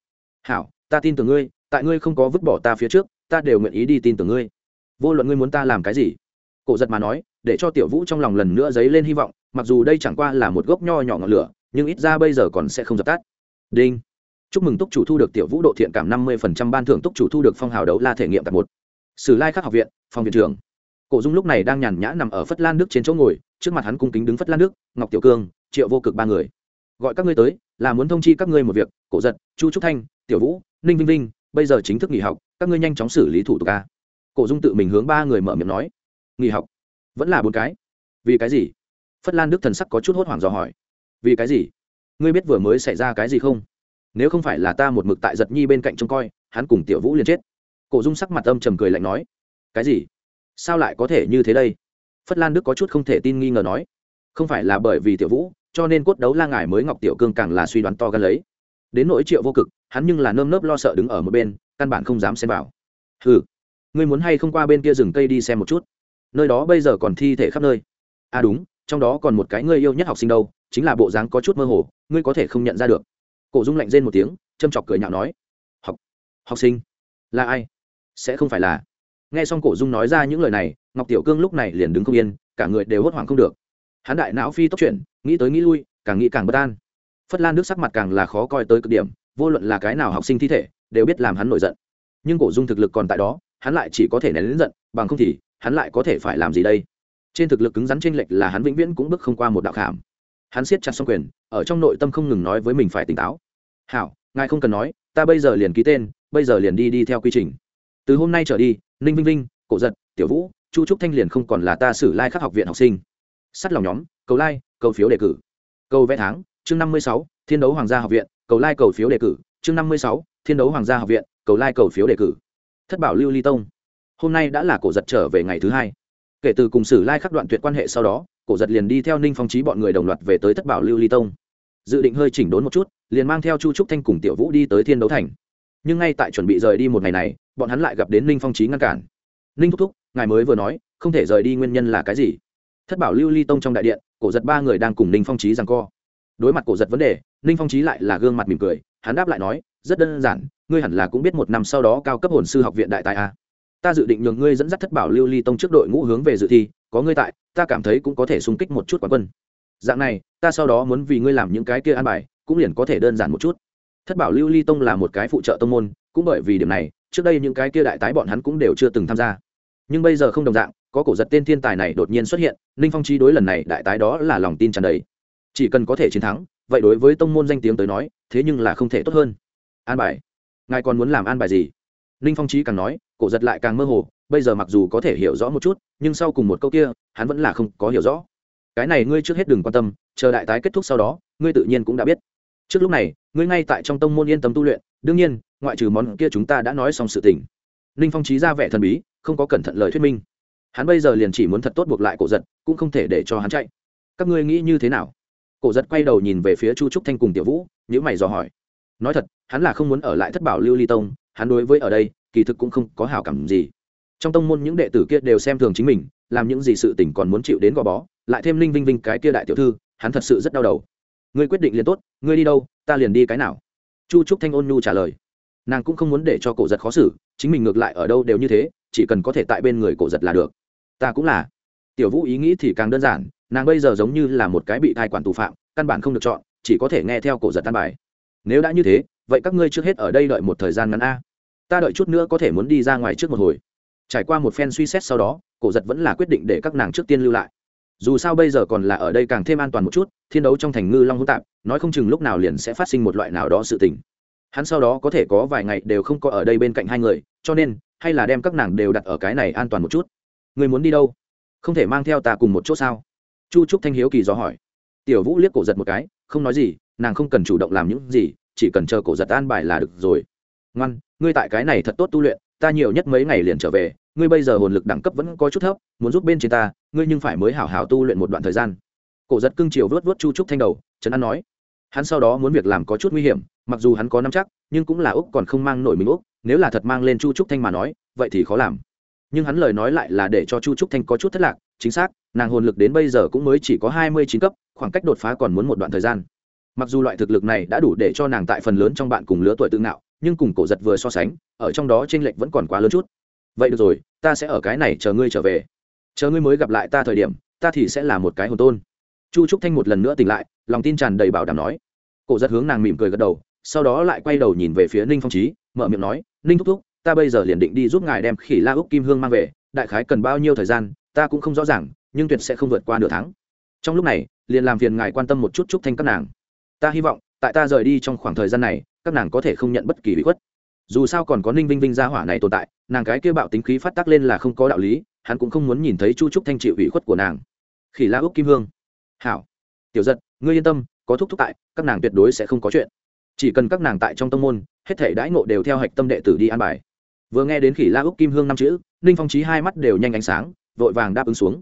hảo, ta tin tưởng ngươi, tại ngươi không có vứt bỏ ta phía trước, ta đều nguyện ý đi tin tưởng ngươi. Vô luận ngươi muốn ta làm cái gì? Cổ giật mà nói, để cho tiểu vũ trong lòng lần nữa dấy lên hy vọng, mặc dù đây chẳng qua là một gốc nho nhỏ ngọn lửa, nhưng ít ra bây giờ còn sẽ không dập tắt. Đinh. Chúc mừng túc chủ thu được tiểu vũ độ thiện cảm năm mươi ban thưởng túc chủ thu được phong hào đấu la thể nghiệm tập một. Sử lai khắc học viện, phòng viện trưởng. Cổ dung lúc này đang nhàn nhã nằm ở phất lan nước trên chỗ ngồi, trước mặt hắn cung kính đứng phất lan nước ngọc tiểu cương, triệu vô cực ba người gọi các ngươi tới, là muốn thông chi các ngươi một việc, cổ giật, chu trúc thanh, tiểu vũ, ninh vinh vinh, bây giờ chính thức nghỉ học, các ngươi nhanh chóng xử lý thủ tục ca cổ dung tự mình hướng ba người mở miệng nói. Nghỉ học? Vẫn là bốn cái. Vì cái gì? Phất lan đức thần sắc có chút hốt hoảng dò hỏi. Vì cái gì? Ngươi biết vừa mới xảy ra cái gì không? Nếu không phải là ta một mực tại giật nhi bên cạnh trông coi, hắn cùng tiểu vũ liền chết. Cổ dung sắc mặt âm trầm cười lạnh nói. Cái gì? Sao lại có thể như thế đây? Phất lan đức có chút không thể tin nghi ngờ nói. Không phải là bởi vì tiểu vũ cho nên cốt đấu la ngải mới ngọc tiểu cương càng là suy đoán to gan lấy. Đến nỗi triệu vô cực, hắn nhưng là nơm nớp lo sợ đứng ở một bên, căn bản không dám xem vào. Ừ ngươi muốn hay không qua bên kia rừng cây đi xem một chút? Nơi đó bây giờ còn thi thể khắp nơi. À đúng, trong đó còn một cái ngươi yêu nhất học sinh đâu, chính là bộ dáng có chút mơ hồ, ngươi có thể không nhận ra được. Cổ dung lạnh rên một tiếng, châm chọc cười nhạo nói. Học học sinh, là ai? Sẽ không phải là. Nghe xong cổ dung nói ra những lời này, ngọc tiểu cương lúc này liền đứng không yên, cả người đều hốt hoảng không được. Hắn đại não phi tốc chuyển nghĩ tới nghĩ lui, càng nghĩ càng bất an. Phất lan nước sắc mặt càng là khó coi tới cực điểm, vô luận là cái nào học sinh thi thể, đều biết làm hắn nổi giận. Nhưng cổ dung thực lực còn tại đó, hắn lại chỉ có thể nén đến giận, bằng không thì, hắn lại có thể phải làm gì đây? Trên thực lực cứng rắn trên lệch là hắn vĩnh viễn cũng bước không qua một đạo khảm. Hắn siết chặt xong quyền, ở trong nội tâm không ngừng nói với mình phải tỉnh táo. Hảo, ngài không cần nói, ta bây giờ liền ký tên, bây giờ liền đi đi theo quy trình. Từ hôm nay trở đi, ninh vinh vinh, cổ giật, tiểu vũ, chu trúc thanh liền không còn là ta xử lai khắc học viện học sinh. Sắt lòng nhóm, cầu lai cầu phiếu đề cử. Cầu vẽ tháng, chương năm mươi sáu, thiên đấu hoàng gia học viện, cầu lai cầu phiếu đề cử, chương năm mươi sáu, thiên đấu hoàng gia học viện, cầu lai cầu phiếu đề cử. Thất bảo lưu ly tông. Hôm nay đã là cổ giật trở về ngày thứ hai. Kể từ cùng sử lai khắc đoạn tuyệt quan hệ sau đó, cổ giật liền đi theo ninh phong trí bọn người đồng loạt về tới thất bảo lưu ly tông. Dự định hơi chỉnh đốn một chút, liền mang theo chu trúc thanh cùng tiểu vũ đi tới thiên đấu thành. Nhưng ngay tại chuẩn bị rời đi một ngày này, bọn hắn lại gặp đến ninh phong trí ngăn cản. Ninh thúc thúc, ngài mới vừa nói, không thể rời đi nguyên nhân là cái gì? Thất bảo lưu ly tông trong đại điện, cổ giật ba người đang cùng ninh phong trí rằng co. Đối mặt cổ giật vấn đề, ninh phong trí lại là gương mặt mỉm cười, hắn đáp lại nói, rất đơn giản, ngươi hẳn là cũng biết một năm sau đó cao cấp hồn sư học viện đại tài a. Ta dự định nhường ngươi dẫn dắt thất bảo lưu ly tông trước đội ngũ hướng về dự thi, có ngươi tại, ta cảm thấy cũng có thể xung kích một chút quán quân. Dạng này, ta sau đó muốn vì ngươi làm những cái kia an bài, cũng liền có thể đơn giản một chút. Thất bảo lưu ly tông là một cái phụ trợ tông môn, cũng bởi vì điểm này, trước đây những cái kia đại tái bọn hắn cũng đều chưa từng tham gia. Nhưng bây giờ không đồng dạng có cổ giật tên thiên tài này đột nhiên xuất hiện, ninh phong chi đối lần này đại tái đó là lòng tin tràn đầy. Chỉ cần có thể chiến thắng, vậy đối với tông môn danh tiếng tới nói, thế nhưng là không thể tốt hơn. An bài. Ngài còn muốn làm an bài gì? Ninh phong trí càng nói, cổ giật lại càng mơ hồ, bây giờ mặc dù có thể hiểu rõ một chút, nhưng sau cùng một câu kia, hắn vẫn là không có hiểu rõ. Cái này ngươi trước hết đừng quan tâm, chờ đại tái kết thúc sau đó, ngươi tự nhiên cũng đã biết. Trước lúc này, ngươi ngay tại trong tông môn yên tâm tu luyện, đương nhiên, ngoại trừ món kia chúng ta đã nói xong sự tình. Ninh phong trí ra vẻ thần bí, không có cẩn thận lời thuyết minh hắn bây giờ liền chỉ muốn thật tốt buộc lại cổ giật, cũng không thể để cho hắn chạy. Các ngươi nghĩ như thế nào? Cổ giật quay đầu nhìn về phía chu trúc thanh cùng tiểu vũ nhữ mày dò hỏi. Nói thật, hắn là không muốn ở lại thất bảo lưu ly tông, hắn đối với ở đây, kỳ thực cũng không có hảo cảm gì. Trong tông môn những đệ tử kia đều xem thường chính mình, làm những gì sự tình còn muốn chịu đến gò bó, lại thêm linh vinh vinh cái kia đại tiểu thư, hắn thật sự rất đau đầu. Ngươi quyết định liền tốt, ngươi đi đâu, ta liền đi cái nào? Chu trúc thanh ôn nhu trả lời. Nàng cũng không muốn để cho cổ giật khó xử, chính mình ngược lại ở đâu đều như thế, chỉ cần có thể tại bên người cổ giật là được ta cũng là. Tiểu vũ ý nghĩ thì càng đơn giản, nàng bây giờ giống như là một cái bị thai quản tù phạm, căn bản không được chọn, chỉ có thể nghe theo cổ giật tan bài. Nếu đã như thế, vậy các ngươi trước hết ở đây đợi một thời gian ngắn a. Ta đợi chút nữa có thể muốn đi ra ngoài trước một hồi. Trải qua một phen suy xét sau đó, cổ giật vẫn là quyết định để các nàng trước tiên lưu lại. Dù sao bây giờ còn là ở đây càng thêm an toàn một chút, thiên đấu trong thành ngư long hỗn tạp, nói không chừng lúc nào liền sẽ phát sinh một loại nào đó sự tình. Hắn sau đó có thể có vài ngày đều không có ở đây bên cạnh hai người, cho nên, hay là đem các nàng đều đặt ở cái này an toàn một chút người muốn đi đâu? Không thể mang theo ta cùng một chỗ sao? Chu trúc thanh hiếu kỳ do hỏi. Tiểu vũ liếc cổ giật một cái, không nói gì, nàng không cần chủ động làm những gì, chỉ cần chờ cổ giật an bài là được rồi. Ngoan, ngươi tại cái này thật tốt tu luyện, ta nhiều nhất mấy ngày liền trở về, ngươi bây giờ hồn lực đẳng cấp vẫn có chút thấp, muốn giúp bên trên ta, ngươi nhưng phải mới hảo hảo tu luyện một đoạn thời gian. Cổ giật cưng chiều vớt vớt chu trúc thanh đầu, trấn an nói. Hắn sau đó muốn việc làm có chút nguy hiểm, mặc dù hắn có nắm chắc, nhưng cũng là úc còn không mang nổi mình úc, nếu là thật mang lên chu trúc thanh mà nói, vậy thì khó làm nhưng hắn lời nói lại là để cho chu trúc thanh có chút thất lạc, chính xác, nàng hồn lực đến bây giờ cũng mới chỉ có hai mươi chín cấp, khoảng cách đột phá còn muốn một đoạn thời gian. Mặc dù loại thực lực này đã đủ để cho nàng tại phần lớn trong bạn cùng lứa tuổi tự ngạo, nhưng cùng cổ giật vừa so sánh, ở trong đó t r ê n lệch vẫn còn quá lớn chút. Vậy được rồi, ta sẽ ở cái này chờ ngươi trở về. Chờ ngươi mới gặp lại ta thời điểm, ta thì sẽ là một cái hồn tôn. Chu trúc thanh một lần nữa tỉnh lại, lòng tin tràn đầy bảo đảm nói. Cổ giật hướng nàng mỉm cười gật đầu, sau đó lại quay đầu nhìn về phía ninh phong trí mở miệng nói, ninh thúc thúc ta bây giờ liền định đi giúp ngài đem khỉ la úc kim hương mang về, đại khái cần bao nhiêu thời gian, ta cũng không rõ ràng, nhưng tuyệt sẽ không vượt qua nửa tháng. Trong lúc này, liền làm phiền ngài quan tâm một chút chúc thanh các nàng. Ta hy vọng, tại ta rời đi trong khoảng thời gian này, các nàng có thể không nhận bất kỳ bị khuất. Dù sao còn có ninh vinh vinh gia hỏa này tồn tại, nàng cái kia bạo tính khí phát tác lên là không có đạo lý, hắn cũng không muốn nhìn thấy chu trúc thanh chịu ủy khuất của nàng. Khỉ la úc kim hương. Hảo. Tiểu giật, ngươi yên tâm, có thúc thúc tại, các nàng tuyệt đối sẽ không có chuyện. Chỉ cần các nàng tại trong tông môn, hết thể đãi ngộ đều theo hạch tâm đệ tử đi an bài vừa nghe đến khỉ la úc kim hương năm chữ, ninh phong trí hai mắt đều nhanh ánh sáng, vội vàng đáp ứng xuống.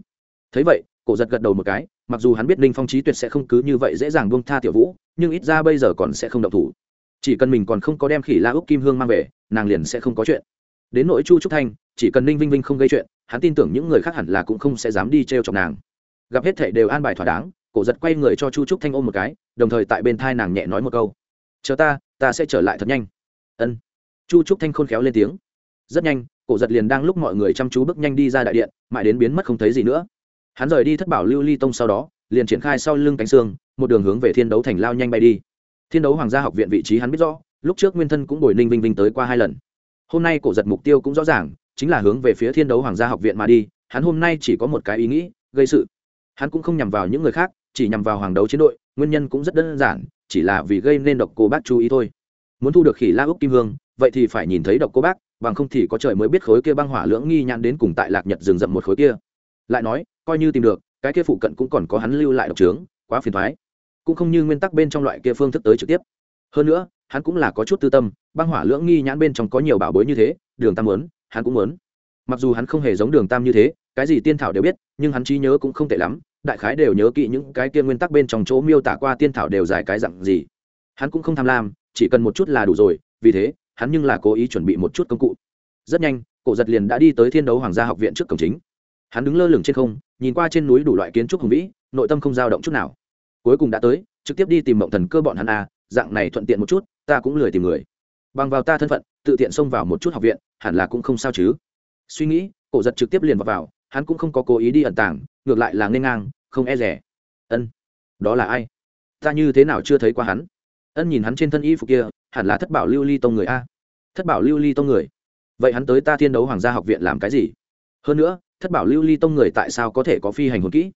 Thấy vậy, cổ giật gật đầu một cái, mặc dù hắn biết ninh phong trí tuyệt sẽ không cứ như vậy dễ dàng buông tha tiểu vũ, nhưng ít ra bây giờ còn sẽ không động thủ. Chỉ cần mình còn không có đem khỉ la úc kim hương mang về, nàng liền sẽ không có chuyện. Đến nỗi chu trúc thanh, chỉ cần ninh vinh vinh không gây chuyện, hắn tin tưởng những người khác hẳn là cũng không sẽ dám đi t r e o chọc nàng. Gặp hết thệ đều an bài thỏa đáng, cổ giật quay người cho chu trúc thanh ôm một cái, đồng thời tại bên thai nàng nhẹ nói một câu. Chờ ta ta sẽ trở lại thật nhanh. Ân. Chu trúc thanh khôn khéo lên tiếng rất nhanh, cổ giật liền đang lúc mọi người chăm chú bước nhanh đi ra đại điện, mãi đến biến mất không thấy gì nữa. Hắn rời đi thất bảo lưu ly tông sau đó, liền triển khai sau lưng cánh xương, một đường hướng về thiên đấu thành lao nhanh bay đi. Thiên đấu hoàng gia học viện vị trí hắn biết rõ, lúc trước nguyên thân cũng bồi ninh vinh vinh tới qua hai lần. Hôm nay cổ giật mục tiêu cũng rõ ràng, chính là hướng về phía thiên đấu hoàng gia học viện mà đi, hắn hôm nay chỉ có một cái ý nghĩ, gây sự. Hắn cũng không nhằm vào những người khác, chỉ nhằm vào hoàng đấu chiến đội, nguyên nhân cũng rất đơn giản, chỉ là vì gây nên độc cô bác chú ý thôi. Muốn thu được khỉ la úc kim hương, vậy thì phải nhìn thấy độc cô bác bằng không thì có trời mới biết khối kia băng hỏa lưỡng nghi nhãn đến cùng tại lạc nhật rừng rậm một khối kia. Lại nói, coi như tìm được, cái kia phụ cận cũng còn có hắn lưu lại độc trướng, quá phiền thoái cũng không như nguyên tắc bên trong loại kia phương thức tới trực tiếp. Hơn nữa, hắn cũng là có chút tư tâm, băng hỏa lưỡng nghi nhãn bên trong có nhiều bảo bối như thế, đường tam muốn, hắn cũng muốn. Mặc dù hắn không hề giống đường tam như thế, cái gì tiên thảo đều biết, nhưng hắn trí nhớ cũng không tệ lắm, đại khái đều nhớ kỹ những cái kia nguyên tắc bên trong chỗ miêu tả qua tiên thảo đều dài cái dặn gì. Hắn cũng không tham lam, chỉ cần một chút là đủ rồi, vì thế hắn nhưng là cố ý chuẩn bị một chút công cụ. Rất nhanh cổ giật liền đã đi tới thiên đấu hoàng gia học viện trước cổng chính. Hắn đứng lơ lửng trên không nhìn qua trên núi đủ loại kiến trúc hùng vĩ nội tâm không dao động chút nào. Cuối cùng đã tới trực tiếp đi tìm mộng thần cơ bọn hắn a dạng này thuận tiện một chút ta cũng lười tìm người. Bằng vào ta thân phận tự tiện xông vào một chút học viện hẳn là cũng không sao chứ. Suy nghĩ cổ giật trực tiếp liền vào, vào hắn cũng không có cố ý đi ẩn tàng ngược lại là n ngang không e rẻ. Ân đó là ai? Ta như thế nào chưa thấy qua hắn? Ân nhìn hắn trên thân y phục kia hẳn là thất bảo lưu ly tông người a. Thất bảo lưu ly tông người? Vậy hắn tới ta thiên đấu hoàng gia học viện làm cái gì? Hơn nữa, thất bảo lưu ly tông người tại sao có thể có phi hành hồn kỹ?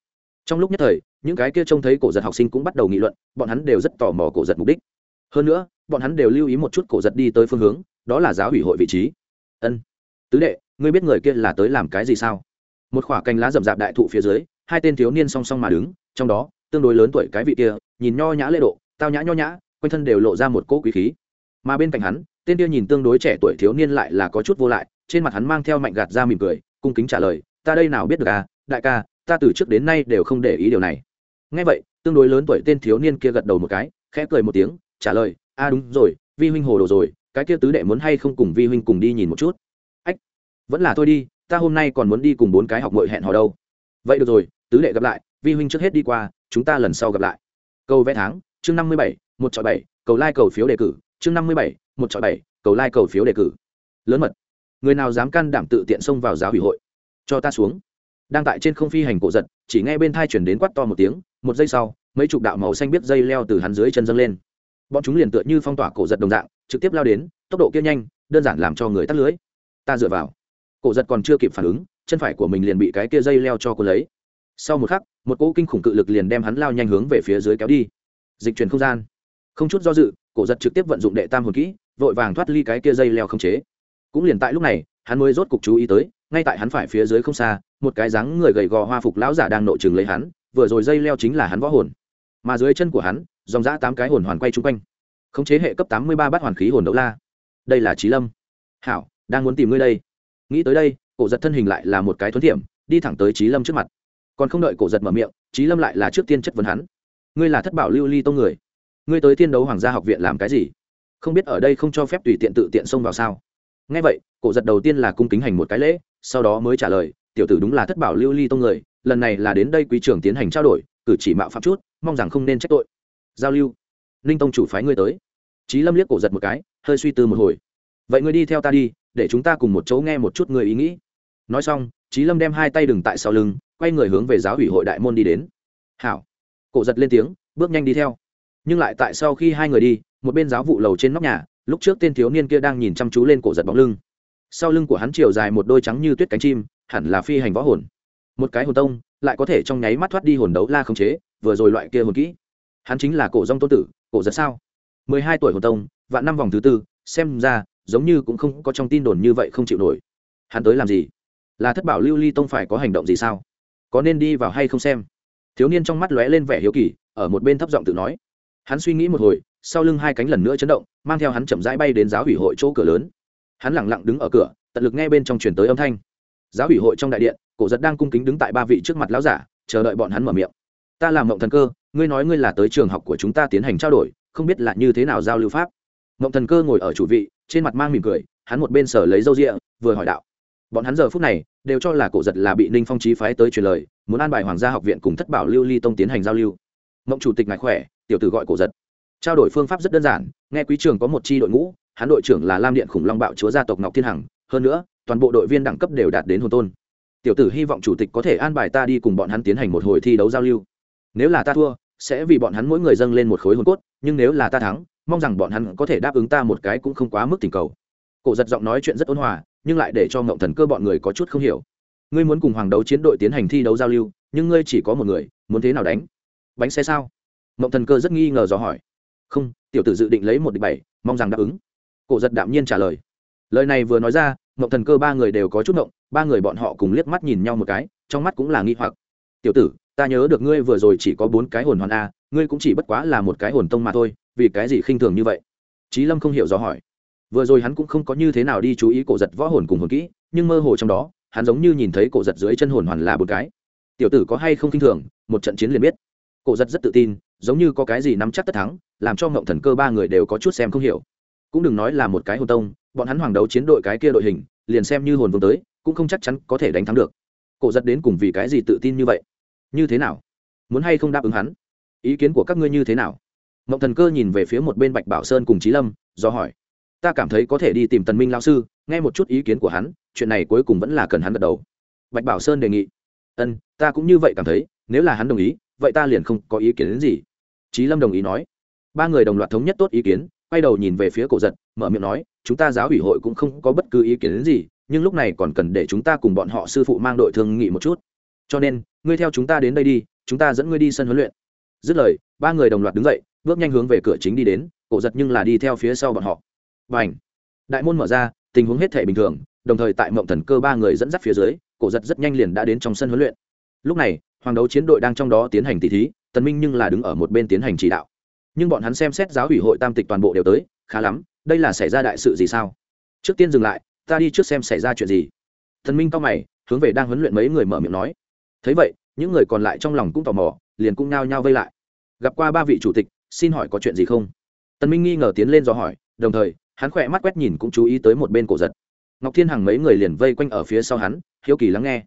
Trong lúc nhất thời, những cái kia trông thấy cổ giật học sinh cũng bắt đầu nghị luận, bọn hắn đều rất tò mò cổ giật mục đích. Hơn nữa, bọn hắn đều lưu ý một chút cổ giật đi tới phương hướng, đó là giáo ủy hội vị trí. Ân, tứ đệ, ngươi biết người kia là tới làm cái gì sao? Một khoả cành lá rậm rạp đại thụ phía dưới, hai tên thiếu niên song song mà đứng, trong đó, tương đối lớn tuổi cái vị kia, nhìn nho nhã lễ độ, tao nhã nho nhã, quanh thân đều lộ ra một cỗ quý khí mà bên cạnh hắn, tên kia nhìn tương đối trẻ tuổi thiếu niên lại là có chút vô lại, trên mặt hắn mang theo mạnh gạt ra mỉm cười, cung kính trả lời, ta đây nào biết được à đại ca, ta từ trước đến nay đều không để ý điều này. Ngay vậy, tương đối lớn tuổi tên thiếu niên kia gật đầu một cái, khẽ cười một tiếng, trả lời, a, đúng rồi, vi huynh hồ đồ rồi, cái kia tứ đệ muốn hay không cùng vi huynh cùng đi nhìn một chút? Ách, vẫn là thôi đi, ta hôm nay còn muốn đi cùng bốn cái học mội hẹn hò đâu. Vậy được rồi, tứ đệ gặp lại, vi huynh trước hết đi qua, chúng ta lần sau gặp lại. Câu vẽ tháng, chương năm mươi bảy, một chọi bảy, cầu lai、like、cầu phiếu đề cử chương năm mươi bảy, một chọi bảy, cầu lai、like、cầu phiếu đề cử. Lớn mật. Người nào dám can đảm tự tiện xông vào giáo hủy hội? Cho ta xuống. Đang tại trên không phi hành cổ giật, chỉ nghe bên thai chuyển đến quát to một tiếng, một giây sau, mấy chục đạo màu xanh biết dây leo từ hắn dưới chân dâng lên. Bọn chúng liền tựa như phong tỏa cổ giật đồng dạng, trực tiếp lao đến, tốc độ kia nhanh, đơn giản làm cho người tắt lưới. Ta dựa vào. Cổ giật còn chưa kịp phản ứng, chân phải của mình liền bị cái kia dây leo cho cô lấy. Sau một khắc, một cỗ kinh khủng cự lực liền đem hắn lao nhanh hướng về phía dưới kéo đi. Dịch chuyển không gian. Không chút do dự cổ giật trực tiếp vận dụng đệ tam hồn kỹ, vội vàng thoát ly cái kia dây leo không chế. Cũng liền tại lúc này, hắn mới rốt cục chú ý tới, ngay tại hắn phải phía dưới không xa, một cái dáng người gầy gò hoa phục lão giả đang nội chừng lấy hắn, vừa rồi dây leo chính là hắn võ hồn. Mà dưới chân của hắn, dòng dã tám cái hồn hoàn quay chung quanh. Khống chế hệ cấp tám mươi ba bát hoàn khí hồn đấu la. Đây là trí lâm. Hảo, đang muốn tìm ngươi đây. Nghĩ tới đây, cổ giật thân hình lại là một cái thuấn thiểm, đi thẳng tới trí lâm trước mặt. Còn không đợi cổ giật mở miệng trí lâm lại là trước tiên chất vấn hắn. Ngươi là thất bảo lưu ly tông người ngươi tới tiên đấu hoàng gia học viện làm cái gì? Không biết ở đây không cho phép tùy tiện tự tiện xông vào sao? Ngay vậy, cổ giật đầu tiên là cung kính hành một cái lễ, sau đó mới trả lời, tiểu tử đúng là thất bảo lưu ly tông người, lần này là đến đây quý trưởng tiến hành trao đổi, cử chỉ mạo phạm chút, mong rằng không nên trách tội. Giao lưu. Ninh tông chủ phái ngươi tới. Trí lâm liếc cổ giật một cái, hơi suy tư một hồi. Vậy ngươi đi theo ta đi, để chúng ta cùng một chỗ nghe một chút người ý nghĩ. Nói xong trí lâm đem hai tay đừng tại sau lưng, quay người hướng về giáo ủy hội đại môn đi đến. Hảo. Cổ giật lên tiếng, bước nhanh đi theo nhưng lại tại sau khi hai người đi, một bên giáo vụ lầu trên nóc nhà, lúc trước tên thiếu niên kia đang nhìn chăm chú lên cổ giật bóng lưng. Sau lưng của hắn chiều dài một đôi trắng như tuyết cánh chim, hẳn là phi hành võ hồn. Một cái hồn tông, lại có thể trong nháy mắt thoát đi hồn đấu la không chế, vừa rồi loại kia hồn kỹ. Hắn chính là cổ dông tôn tử, cổ giật sao? Mười hai tuổi hồn tông, vạn năm vòng thứ tư, xem ra, giống như cũng không có trong tin đồn như vậy không chịu nổi. Hắn tới làm gì? Là thất bảo lưu ly tông phải có hành động gì sao? Có nên đi vào hay không xem? Thiếu niên trong mắt lóe lên vẻ hiếu kỳ, ở một bên thấp giọng tự nói hắn suy nghĩ một hồi, sau lưng hai cánh lần nữa chấn động, mang theo hắn chậm rãi bay đến giáo ủy hội chỗ cửa lớn. Hắn lẳng lặng đứng ở cửa, tận lực nghe bên trong truyền tới âm thanh. Giáo ủy hội trong đại điện, cổ giật đang cung kính đứng tại ba vị trước mặt lão giả, chờ đợi bọn hắn mở miệng. Ta làm mộng thần cơ, ngươi nói ngươi là tới trường học của chúng ta tiến hành trao đổi, không biết là như thế nào giao lưu pháp? Mộng thần cơ ngồi ở chủ vị, trên mặt mang mỉm cười, hắn một bên sở lấy râu rịa, vừa hỏi đạo. Bọn hắn giờ phút này, đều cho là cổ giật là bị ninh phong trí phái tới truyền lời, muốn an bài hoàng gia học viện cùng thất bảo lưu ly tông tiến hành giao lưu. Mộng chủ tịch ngài khỏe tiểu tử gọi cổ giật. Trao đổi phương pháp rất đơn giản, nghe quý trường có một chi đội ngũ, hắn đội trưởng là lam điện khủng long bạo chúa gia tộc ngọc thiên hằng, hơn nữa, toàn bộ đội viên đẳng cấp đều đạt đến hồn tôn. Tiểu tử hy vọng chủ tịch có thể an bài ta đi cùng bọn hắn tiến hành một hồi thi đấu giao lưu. Nếu là ta thua, sẽ vì bọn hắn mỗi người dâng lên một khối hồn cốt, nhưng nếu là ta thắng, mong rằng bọn hắn có thể đáp ứng ta một cái cũng không quá mức tình cầu. Cổ giật giọng nói chuyện rất ôn hòa, nhưng lại để cho ngộng thần cơ bọn người có chút không hiểu. Ngươi muốn cùng hoàng đấu chiến đội tiến hành thi đấu giao lưu, nhưng ngươi chỉ có một người, muốn thế nào đánh? Bánh xe sao? Mộng thần cơ rất nghi ngờ dò hỏi. Không, tiểu tử dự định lấy một địch bảy, mong rằng đáp ứng. Cổ giật đạm nhiên trả lời. Lời này vừa nói ra, mộng thần cơ ba người đều có chút mộng ba người bọn họ cùng liếc mắt nhìn nhau một cái, trong mắt cũng là nghi hoặc. Tiểu tử, ta nhớ được ngươi vừa rồi chỉ có bốn cái hồn hoàn a, ngươi cũng chỉ bất quá là một cái hồn tông mà thôi, vì cái gì khinh thường như vậy? Trí lâm không hiểu rõ hỏi. Vừa rồi hắn cũng không có như thế nào đi chú ý cổ giật võ hồn cùng hồn kỹ, nhưng mơ hồ trong đó, hắn giống như nhìn thấy cổ giật dưới chân hồn hoàn là một cái. Tiểu tử có hay không khinh thường, một trận chiến liền biết. Cổ giật rất tự tin giống như có cái gì nắm chắc tất thắng, làm cho ngộng thần cơ ba người đều có chút xem không hiểu. Cũng đừng nói là một cái hồn tông, bọn hắn hoàng đấu chiến đội cái kia đội hình, liền xem như hồn vương tới, cũng không chắc chắn có thể đánh thắng được. Cổ giật đến cùng vì cái gì tự tin như vậy? Như thế nào? Muốn hay không đáp ứng hắn? Ý kiến của các ngươi như thế nào? Ngộng thần cơ nhìn về phía một bên bạch bảo sơn cùng trí lâm, do hỏi. Ta cảm thấy có thể đi tìm tần minh lao sư, nghe một chút ý kiến của hắn, chuyện này cuối cùng vẫn là cần hắn gật đầu. Bạch bảo sơn đề nghị. Ân, ta cũng như vậy cảm thấy, nếu là hắn đồng ý vậy ta liền không có ý kiến đến gì. Trí lâm đồng ý nói. Ba người đồng loạt thống nhất tốt ý kiến, quay đầu nhìn về phía cổ giật, mở miệng nói, chúng ta giáo ủy hội cũng không có bất cứ ý kiến đến gì, nhưng lúc này còn cần để chúng ta cùng bọn họ sư phụ mang đội thương nghị một chút. Cho nên, ngươi theo chúng ta đến đây đi, chúng ta dẫn ngươi đi sân huấn luyện. Dứt lời, ba người đồng loạt đứng dậy, bước nhanh hướng về cửa chính đi đến, cổ giật nhưng là đi theo phía sau bọn họ. Và ảnh đại môn mở ra, tình huống hết thể bình thường, đồng thời tại mộng thần cơ ba người dẫn dắt phía dưới, cổ giật rất nhanh liền đã đến trong sân huấn luyện lúc này, hoàng đấu chiến đội đang trong đó tiến hành tỷ thí, tần minh nhưng là đứng ở một bên tiến hành chỉ đạo. Nhưng bọn hắn xem xét giáo ủy hội tam tịch toàn bộ đều tới, khá lắm, đây là xảy ra đại sự gì sao? Trước tiên dừng lại, ta đi trước xem xảy ra chuyện gì. Tần minh cao mày, hướng về đang huấn luyện mấy người mở miệng nói. Thấy vậy, những người còn lại trong lòng cũng tò mò, liền cũng nao nhao vây lại. Gặp qua ba vị chủ tịch, xin hỏi có chuyện gì không? Tần minh nghi ngờ tiến lên do hỏi, đồng thời, hắn khỏe mắt quét nhìn cũng chú ý tới một bên cổ giật. Ngọc thiên hằng mấy người liền vây quanh ở phía sau hắn, hiếu kỳ lắng nghe.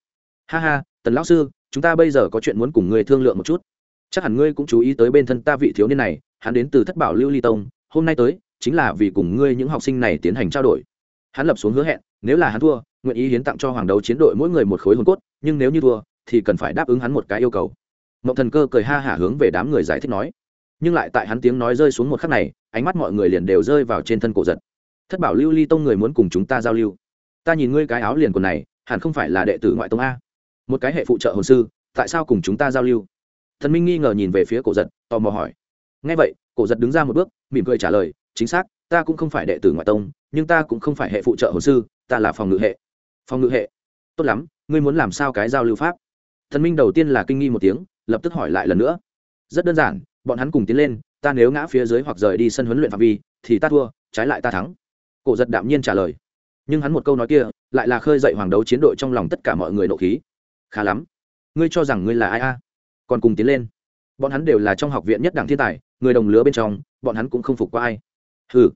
Ha ha, tần lão sư chúng ta bây giờ có chuyện muốn cùng ngươi thương lượng một chút. Chắc hẳn ngươi cũng chú ý tới bên thân ta vị thiếu niên này, hắn đến từ thất bảo lưu ly tông, hôm nay tới, chính là vì cùng ngươi những học sinh này tiến hành trao đổi. Hắn lập xuống hứa hẹn, nếu là hắn thua, nguyện ý hiến tặng cho hoàng đấu chiến đội mỗi người một khối hồn cốt, nhưng nếu như thua, thì cần phải đáp ứng hắn một cái yêu cầu. Mộng thần cơ cười ha hả hướng về đám người giải thích nói. Nhưng lại tại hắn tiếng nói rơi xuống một khắc này, ánh mắt mọi người liền đều rơi vào trên thân cổ giật. Thất bảo lưu ly tông người muốn cùng chúng ta giao lưu. Ta nhìn ngươi cái áo liền quần này, hẳn không phải là đệ tử ngoại tông a một cái hệ phụ trợ hồn sư, tại sao cùng chúng ta giao lưu? Thần minh nghi ngờ nhìn về phía cổ giật, tò mò hỏi. Ngay vậy, cổ giật đứng ra một bước, mỉm cười trả lời, chính xác, ta cũng không phải đệ tử ngoại tông, nhưng ta cũng không phải hệ phụ trợ hồn sư, ta là phòng ngự hệ. Phòng ngự hệ? Tốt lắm, ngươi muốn làm sao cái giao lưu pháp? Thần minh đầu tiên là kinh nghi một tiếng, lập tức hỏi lại lần nữa. Rất đơn giản, bọn hắn cùng tiến lên, ta nếu ngã phía dưới hoặc rời đi sân huấn luyện phạm vi, thì ta thua, trái lại ta thắng. Cổ giật đạm nhiên trả lời. Nhưng hắn một câu nói kia, lại là khơi dậy hoàng đấu chiến đội trong lòng tất cả mọi người nộ khí khá lắm. Ngươi cho rằng ngươi là ai a? Còn cùng tiến lên. Bọn hắn đều là trong học viện nhất đảng thiên tài, người đồng lứa bên trong, bọn hắn cũng không phục qua ai. Hừ,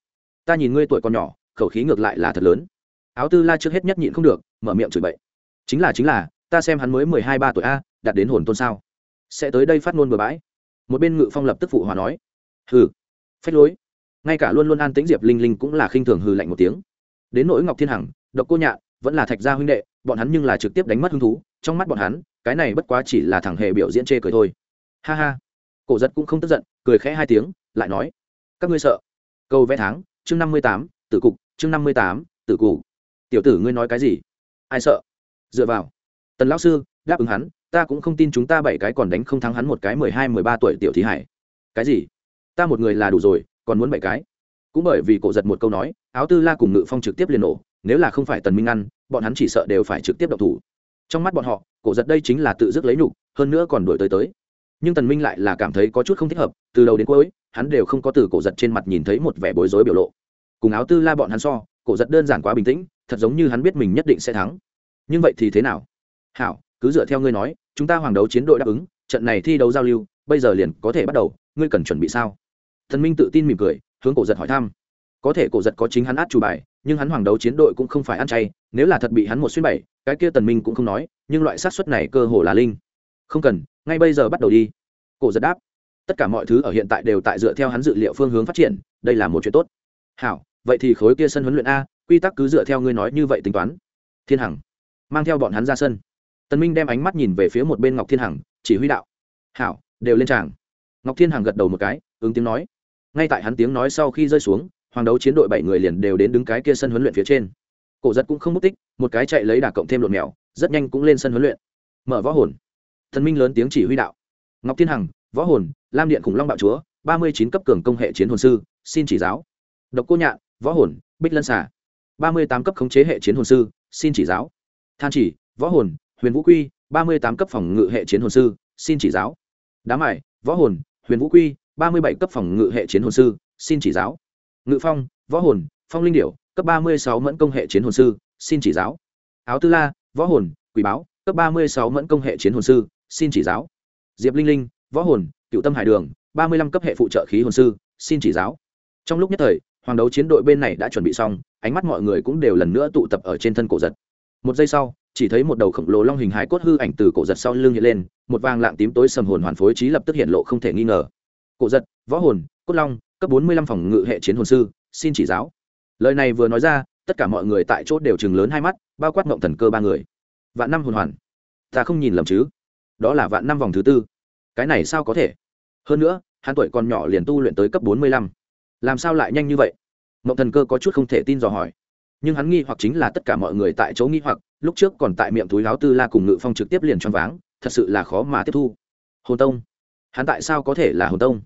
ta nhìn ngươi tuổi còn nhỏ, khẩu khí ngược lại là thật lớn. Áo tư la trước hết nhất nhịn không được, mở miệng chửi bậy. Chính là chính là, ta xem hắn mới mười hai, ba tuổi a, đạt đến hồn tôn sao? Sẽ tới đây phát ngôn bừa bãi. Một bên ngự phong lập tức phụ hòa nói. Hừ, phách lối. Ngay cả luôn luôn an tĩnh diệp linh linh cũng là khinh thường hừ lạnh một tiếng. Đến nỗi ngọc thiên hằng, độc cô nhạn, vẫn là thạch gia huynh đệ, bọn hắn nhưng là trực tiếp đánh mất hứng thú trong mắt bọn hắn, cái này bất quá chỉ là thằng hề biểu diễn chê cười thôi. Ha ha. Cổ giật cũng không tức giận, cười khẽ hai tiếng, lại nói, các ngươi sợ. Câu vẽ tháng, chương năm mươi tám, tử cục, chương năm mươi tám, tử cụ tiểu tử ngươi nói cái gì? Ai sợ? Dựa vào. Tần lão sư, đáp ứng hắn, ta cũng không tin chúng ta bảy cái còn đánh không thắng hắn một cái mười hai, mười ba tuổi tiểu thí hải. Cái gì? Ta một người là đủ rồi, còn muốn bảy cái? Cũng bởi vì cổ giật một câu nói, áo tư la cùng ngự phong trực tiếp liền nổ, nếu là không phải tần minh ăn, bọn hắn chỉ sợ đều phải trực tiếp động thủ trong mắt bọn họ, cổ giật đây chính là tự dứt lấy nhục, hơn nữa còn đổi tới tới. Nhưng tần minh lại là cảm thấy có chút không thích hợp, từ đầu đến cuối, hắn đều không có từ cổ giật trên mặt nhìn thấy một vẻ bối rối biểu lộ. Cùng áo tư la bọn hắn so, cổ giật đơn giản quá bình tĩnh, thật giống như hắn biết mình nhất định sẽ thắng. Nhưng vậy thì thế nào? Hảo, cứ dựa theo ngươi nói, chúng ta hoàng đấu chiến đội đáp ứng, trận này thi đấu giao lưu, bây giờ liền có thể bắt đầu, ngươi cần chuẩn bị sao? Thần minh tự tin mỉm cười, hướng cổ giật hỏi thăm. Có thể cổ giật có chính hắn át chủ bài nhưng hắn hoàng đấu chiến đội cũng không phải ăn chay, nếu là thật bị hắn một xuyên bảy, cái kia tần minh cũng không nói, nhưng loại sát suất này cơ hồ là linh. Không cần, ngay bây giờ bắt đầu đi. Cổ giật đáp. Tất cả mọi thứ ở hiện tại đều tại dựa theo hắn dự liệu phương hướng phát triển, đây là một chuyện tốt. Hảo, vậy thì khối kia sân huấn luyện a, quy tắc cứ dựa theo ngươi nói như vậy tính toán. Thiên hằng. Mang theo bọn hắn ra sân. Tần minh đem ánh mắt nhìn về phía một bên ngọc thiên hằng, chỉ huy đạo. Hảo, đều lên tràng. Ngọc thiên hằng gật đầu một cái, ứng tiếng nói. Ngay tại hắn tiếng nói sau khi rơi xuống hoàng đấu chiến đội bảy người liền đều đến đứng cái kia sân huấn luyện phía trên. Cổ giật cũng không mất tích, một cái chạy lấy đà cộng thêm lộn mèo, rất nhanh cũng lên sân huấn luyện. Mở võ hồn. Thần minh lớn tiếng chỉ huy đạo. Ngọc thiên hằng, võ hồn, lam điện khủng long bạo chúa, ba mươi chín cấp cường công hệ chiến hồn sư, xin chỉ giáo. Độc cô nhạn, võ hồn, bích lân xả ba mươi tám cấp khống chế hệ chiến hồn sư, xin chỉ giáo. Than chỉ, võ hồn, huyền vũ quy, ba mươi tám cấp phòng ngự hệ chiến hồn sư, xin chỉ giáo. Đá mải, võ hồn, huyền vũ quy, ba mươi bảy cấp phòng ngự hệ chiến hồn sư, xin chỉ giáo ngự phong, võ hồn, phong linh điểu, cấp ba mươi sáu mẫn công hệ chiến hồn sư, xin chỉ giáo. Áo tư la, võ hồn, quỷ báo, cấp ba mươi sáu mẫn công hệ chiến hồn sư, xin chỉ giáo. Diệp linh linh, võ hồn, cựu tâm hải đường, ba mươi lăm cấp hệ phụ trợ khí hồn sư, xin chỉ giáo. Trong lúc nhất thời, hoàng đấu chiến đội bên này đã chuẩn bị xong, ánh mắt mọi người cũng đều lần nữa tụ tập ở trên thân cổ giật. Một giây sau, chỉ thấy một đầu khổng lồ long hình hải cốt hư ảnh từ cổ giật sau lưng hiện lên, một vàng lạng tím tối sầm hồn hoàn phối trí lập tức hiện lộ không thể nghi ngờ. Cổ giật, võ hồn, cốt long cấp bốn mươi lăm phòng ngự hệ chiến hồn sư, xin chỉ giáo. Lời này vừa nói ra, tất cả mọi người tại chỗ đều chừng lớn hai mắt, bao quát ngộng thần cơ ba người. Vạn năm hồn hoàn. Ta không nhìn lầm chứ? Đó là vạn năm vòng thứ tư. Cái này sao có thể? Hơn nữa, hắn tuổi còn nhỏ liền tu luyện tới cấp bốn mươi lăm. Làm sao lại nhanh như vậy? Mộng thần cơ có chút không thể tin dò hỏi. Nhưng hắn nghi hoặc chính là tất cả mọi người tại chỗ nghi hoặc, lúc trước còn tại miệng túi láo tư la cùng ngự phong trực tiếp liền choáng váng, thật sự là khó mà tiếp thu. Hồn tông. Hắn tại sao có thể là hồn tông?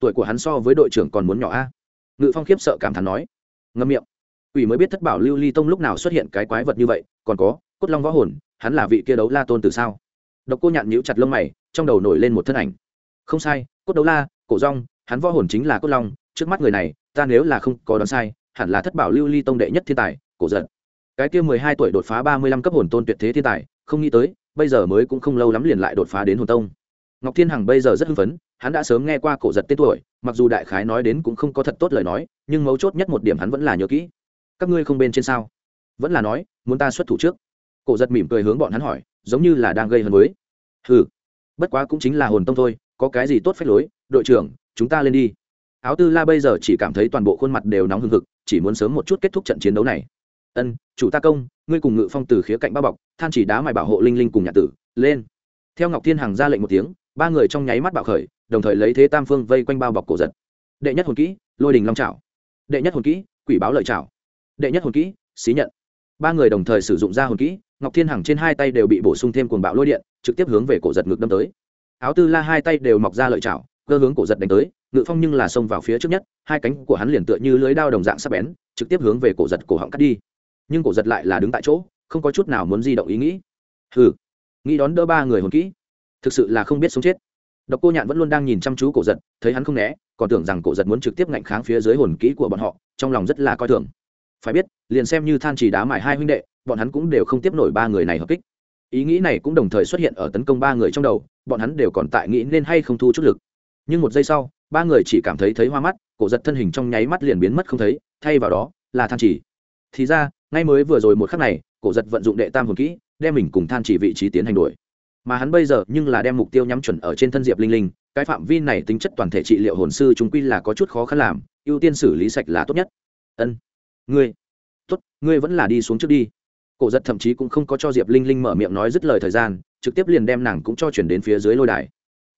Tuổi của hắn so với đội trưởng còn muốn nhỏ a. Ngự phong khiếp sợ cảm thán nói. Ngâm miệng. Ủy mới biết thất bảo lưu ly tông lúc nào xuất hiện cái quái vật như vậy, còn có, cốt long võ hồn, hắn là vị kia đấu la tôn từ sao? Độc cô nhạn nhíu chặt lông mày, trong đầu nổi lên một thân ảnh. Không sai, cốt đấu la, cổ rong, hắn võ hồn chính là cốt long, trước mắt người này, ta nếu là không có đoán sai, hẳn là thất bảo lưu ly tông đệ nhất thiên tài, cổ giận. Cái kia mười hai tuổi đột phá ba mươi lăm cấp hồn tôn tuyệt thế thiên tài, không nghĩ tới, bây giờ mới cũng không lâu lắm liền lại đột phá đến hồn tông ngọc thiên hằng bây giờ rất hưng phấn, hắn đã sớm nghe qua cổ giật tên tuổi, mặc dù đại khái nói đến cũng không có thật tốt lời nói, nhưng mấu chốt nhất một điểm hắn vẫn là nhớ kỹ. Các ngươi không bên trên sao? Vẫn là nói, muốn ta xuất thủ trước. Cổ giật mỉm cười hướng bọn hắn hỏi, giống như là đang gây hấn với. Ừ bất quá cũng chính là hồn tông thôi, có cái gì tốt phép lối, đội trưởng, chúng ta lên đi. Áo tư la bây giờ chỉ cảm thấy toàn bộ khuôn mặt đều nóng hừng hực, chỉ muốn sớm một chút kết thúc trận chiến đấu này. Ân, chủ ta công, ngươi cùng ngự phong từ khía cạnh bao bọc, than chỉ đá mài bảo hộ linh linh cùng nhà tử, lên. Theo ngọc thiên hằng ra lệnh một tiếng ba người trong nháy mắt bạo khởi, đồng thời lấy thế tam phương vây quanh bao bọc cổ giật. Đệ nhất hồn kỹ, lôi đình long trào đệ nhất hồn kỹ, quỷ báo lợi trào đệ nhất hồn kỹ, xí nhận. Ba người đồng thời sử dụng ra hồn kỹ, ngọc thiên hằng trên hai tay đều bị bổ sung thêm cuồng bạo lôi điện, trực tiếp hướng về cổ giật ngực đâm tới. Áo tư la hai tay đều mọc ra lợi chảo cơ hướng cổ giật đánh tới, ngự phong nhưng là xông vào phía trước nhất, hai cánh của hắn liền tựa như lưới đao đồng dạng sắp bén, trực tiếp hướng về cổ giật cổ họng cắt đi. Nhưng cổ giật lại là đứng tại chỗ, không có chút nào muốn di động ý nghĩ. Hừ, nghĩ đón đỡ ba người hồn kỹ thực sự là không biết sống chết. Độc cô nhạn vẫn luôn đang nhìn chăm chú cổ giật, thấy hắn không né, còn tưởng rằng cổ giật muốn trực tiếp ngạnh kháng phía dưới hồn kỹ của bọn họ, trong lòng rất là coi thường. Phải biết, liền xem như than chỉ đá mải hai huynh đệ, bọn hắn cũng đều không tiếp nổi ba người này hợp kích. Ý nghĩ này cũng đồng thời xuất hiện ở tấn công ba người trong đầu, bọn hắn đều còn tại nghĩ nên hay không thu chút lực. Nhưng một giây sau, ba người chỉ cảm thấy thấy hoa mắt, cổ giật thân hình trong nháy mắt liền biến mất không thấy, thay vào đó là than chỉ. Thì ra, ngay mới vừa rồi một khắc này, cổ giật vận dụng đệ tam hồn kỹ, đem mình cùng than chỉ vị trí tiến hành đuổi mà hắn bây giờ nhưng là đem mục tiêu nhắm chuẩn ở trên thân diệp linh linh, cái phạm vi này tính chất toàn thể trị liệu hồn sư chúng quy là có chút khó khăn làm, ưu tiên xử lý sạch là tốt nhất. Ân, ngươi, tốt, ngươi vẫn là đi xuống trước đi. Cổ giật thậm chí cũng không có cho diệp linh linh mở miệng nói dứt lời thời gian, trực tiếp liền đem nàng cũng cho chuyển đến phía dưới lôi đài.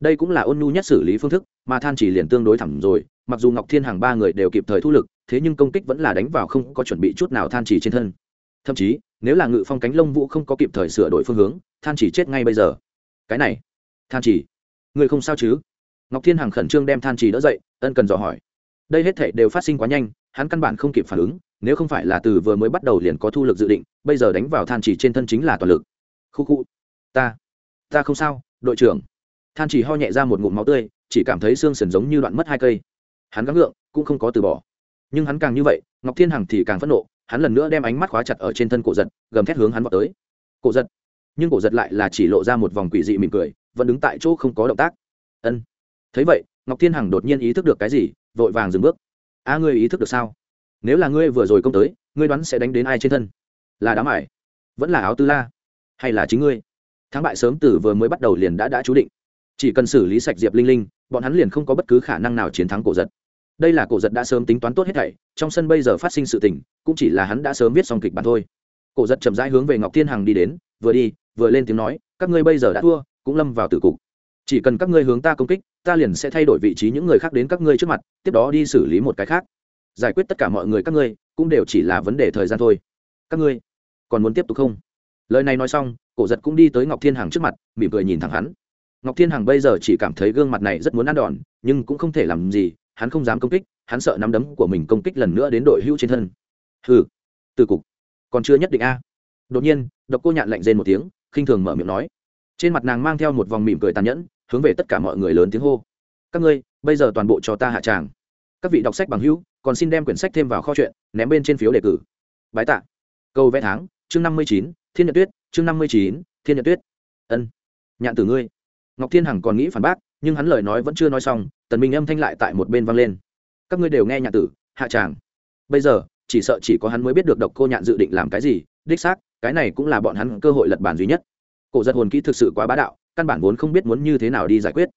Đây cũng là ôn nhu nhất xử lý phương thức, mà than chỉ liền tương đối thẳng rồi, mặc dù ngọc thiên hàng ba người đều kịp thời thu lực, thế nhưng công kích vẫn là đánh vào không có chuẩn bị chút nào than chỉ trên thân. Thậm chí nếu là ngự phong cánh lông vũ không có kịp thời sửa đổi phương hướng, than chỉ chết ngay bây giờ. Cái này, than chỉ, người không sao chứ? Ngọc thiên hằng khẩn trương đem than chỉ đỡ dậy, ân cần dò hỏi. Đây hết thể đều phát sinh quá nhanh, hắn căn bản không kịp phản ứng, nếu không phải là từ vừa mới bắt đầu liền có thu lực dự định, bây giờ đánh vào than chỉ trên thân chính là toàn lực. Khu khu, ta ta không sao, đội trưởng. Than chỉ ho nhẹ ra một ngụm máu tươi, chỉ cảm thấy xương sần giống như đoạn mất hai cây. Hắn gắng ngượng cũng không có từ bỏ. Nhưng hắn càng như vậy, ngọc thiên hằng thì càng phẫn nộ hắn lần nữa đem ánh mắt khóa chặt ở trên thân cổ giật, gầm thét hướng hắn vào tới. Cổ giật. Nhưng cổ giật lại là chỉ lộ ra một vòng quỷ dị mỉm cười, vẫn đứng tại chỗ không có động tác. Ân. Thấy vậy, ngọc thiên hằng đột nhiên ý thức được cái gì, vội vàng dừng bước. A, ngươi ý thức được sao? Nếu là ngươi vừa rồi công tới, ngươi đoán sẽ đánh đến ai trên thân? Là đám ải? Vẫn là áo tư la? Hay là chính ngươi? Thắng bại sớm từ vừa mới bắt đầu liền đã đã chú định. Chỉ cần xử lý sạch diệp linh linh, bọn hắn liền không có bất cứ khả năng nào chiến thắng cổ giật đây là cổ giật đã sớm tính toán tốt hết thảy, trong sân bây giờ phát sinh sự tình, cũng chỉ là hắn đã sớm viết xong kịch bản thôi. Cổ giật chậm rãi hướng về ngọc thiên hằng đi đến, vừa đi, vừa lên tiếng nói, các ngươi bây giờ đã thua, cũng lâm vào tử cục. Chỉ cần các ngươi hướng ta công kích, ta liền sẽ thay đổi vị trí những người khác đến các ngươi trước mặt, tiếp đó đi xử lý một cái khác. Giải quyết tất cả mọi người các ngươi, cũng đều chỉ là vấn đề thời gian thôi. Các ngươi còn muốn tiếp tục không? Lời này nói xong, cổ giật cũng đi tới ngọc thiên hằng trước mặt, mỉm cười nhìn thẳng hắn. Ngọc thiên hằng bây giờ chỉ cảm thấy gương mặt này rất muốn ăn đòn, nhưng cũng không thể làm gì hắn không dám công kích, hắn sợ nắm đấm của mình công kích lần nữa đến đội hữu trên thân. Hừ từ cục, còn chưa nhất định a. Đột nhiên, độc cô nhạn lạnh rên một tiếng, khinh thường mở miệng nói. Trên mặt nàng mang theo một vòng mỉm cười tàn nhẫn, hướng về tất cả mọi người lớn tiếng hô. Các ngươi, bây giờ toàn bộ cho ta hạ tràng. Các vị đọc sách bằng hữu, còn xin đem quyển sách thêm vào kho chuyện, ném bên trên phiếu đề cử. Bái tạ. Câu vẽ tháng, chương năm mươi chín, thiên nhật tuyết, chương năm mươi chín, thiên nhật tuyết. Ân. Nhạn tử ngươi. Ngọc thiên hằng còn nghĩ phản bác nhưng hắn lời nói vẫn chưa nói xong, tần minh âm thanh lại tại một bên vang lên. Các ngươi đều nghe nhạc tử, hạ tràng. Bây giờ, chỉ sợ chỉ có hắn mới biết được độc cô nhạn dự định làm cái gì, đích xác, cái này cũng là bọn hắn cơ hội lật bàn duy nhất. Cổ giật hồn kỹ thực sự quá bá đạo, căn bản vốn không biết muốn như thế nào đi giải quyết.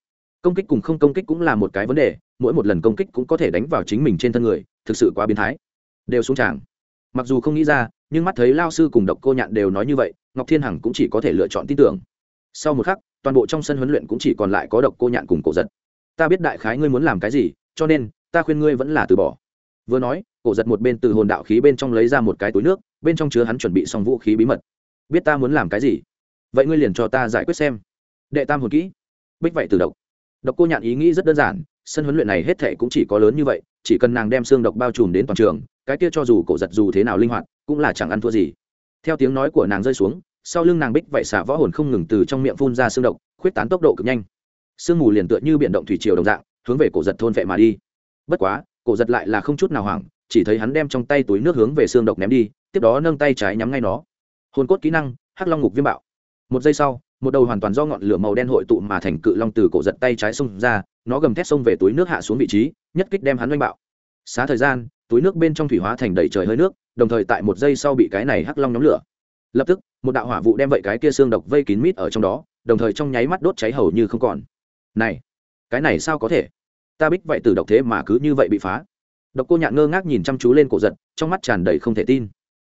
Công kích cùng không công kích cũng là một cái vấn đề, mỗi một lần công kích cũng có thể đánh vào chính mình trên thân người, thực sự quá biến thái. Đều xuống tràng. Mặc dù không nghĩ ra, nhưng mắt thấy lao sư cùng độc cô nhạn đều nói như vậy, ngọc thiên hằng cũng chỉ có thể lựa chọn tin tưởng sau một khắc, toàn bộ trong sân huấn luyện cũng chỉ còn lại có độc cô nhạn cùng cổ giật. Ta biết đại khái ngươi muốn làm cái gì, cho nên, ta khuyên ngươi vẫn là từ bỏ. Vừa nói, cổ giật một bên từ hồn đạo khí bên trong lấy ra một cái túi nước, bên trong chứa hắn chuẩn bị xong vũ khí bí mật. Biết ta muốn làm cái gì? Vậy ngươi liền cho ta giải quyết xem. Đệ tam hồn kỹ. Bích vậy từ độc. Độc cô nhạn ý nghĩ rất đơn giản, sân huấn luyện này hết thệ cũng chỉ có lớn như vậy, chỉ cần nàng đem xương độc bao trùm đến toàn trường, cái kia cho dù cổ giật dù thế nào linh hoạt, cũng là chẳng ăn thua gì. Theo tiếng nói của nàng rơi xuống sau lưng nàng bích vậy xả võ hồn không ngừng từ trong miệng phun ra xương độc, khuyết tán tốc độ cực nhanh. Sương mù liền tựa như biển động thủy triều đồng dạng, hướng về cổ giật thôn vệ mà đi. Bất quá, cổ giật lại là không chút nào hoảng, chỉ thấy hắn đem trong tay túi nước hướng về xương độc ném đi, tiếp đó nâng tay trái nhắm ngay nó. Hồn cốt kỹ năng, hắc long ngục viêm bạo. Một giây sau, một đầu hoàn toàn do ngọn lửa màu đen hội tụ mà thành cự long từ cổ giật tay trái xông ra, nó gầm thét xông về túi nước hạ xuống vị trí, nhất kích đem hắn oanh bạo. Xá thời gian, túi nước bên trong thủy hóa thành đầy trời hơi nước, đồng thời tại một giây sau bị cái này hắc long nhóm lửa lập tức, một đạo hỏa vụ đem vậy cái kia xương độc vây kín mít ở trong đó, đồng thời trong nháy mắt đốt cháy hầu như không còn. Này, cái này sao có thể? Ta bích vậy từ độc thế mà cứ như vậy bị phá. Độc cô nhạn ngơ ngác nhìn chăm chú lên cổ giật, trong mắt tràn đầy không thể tin.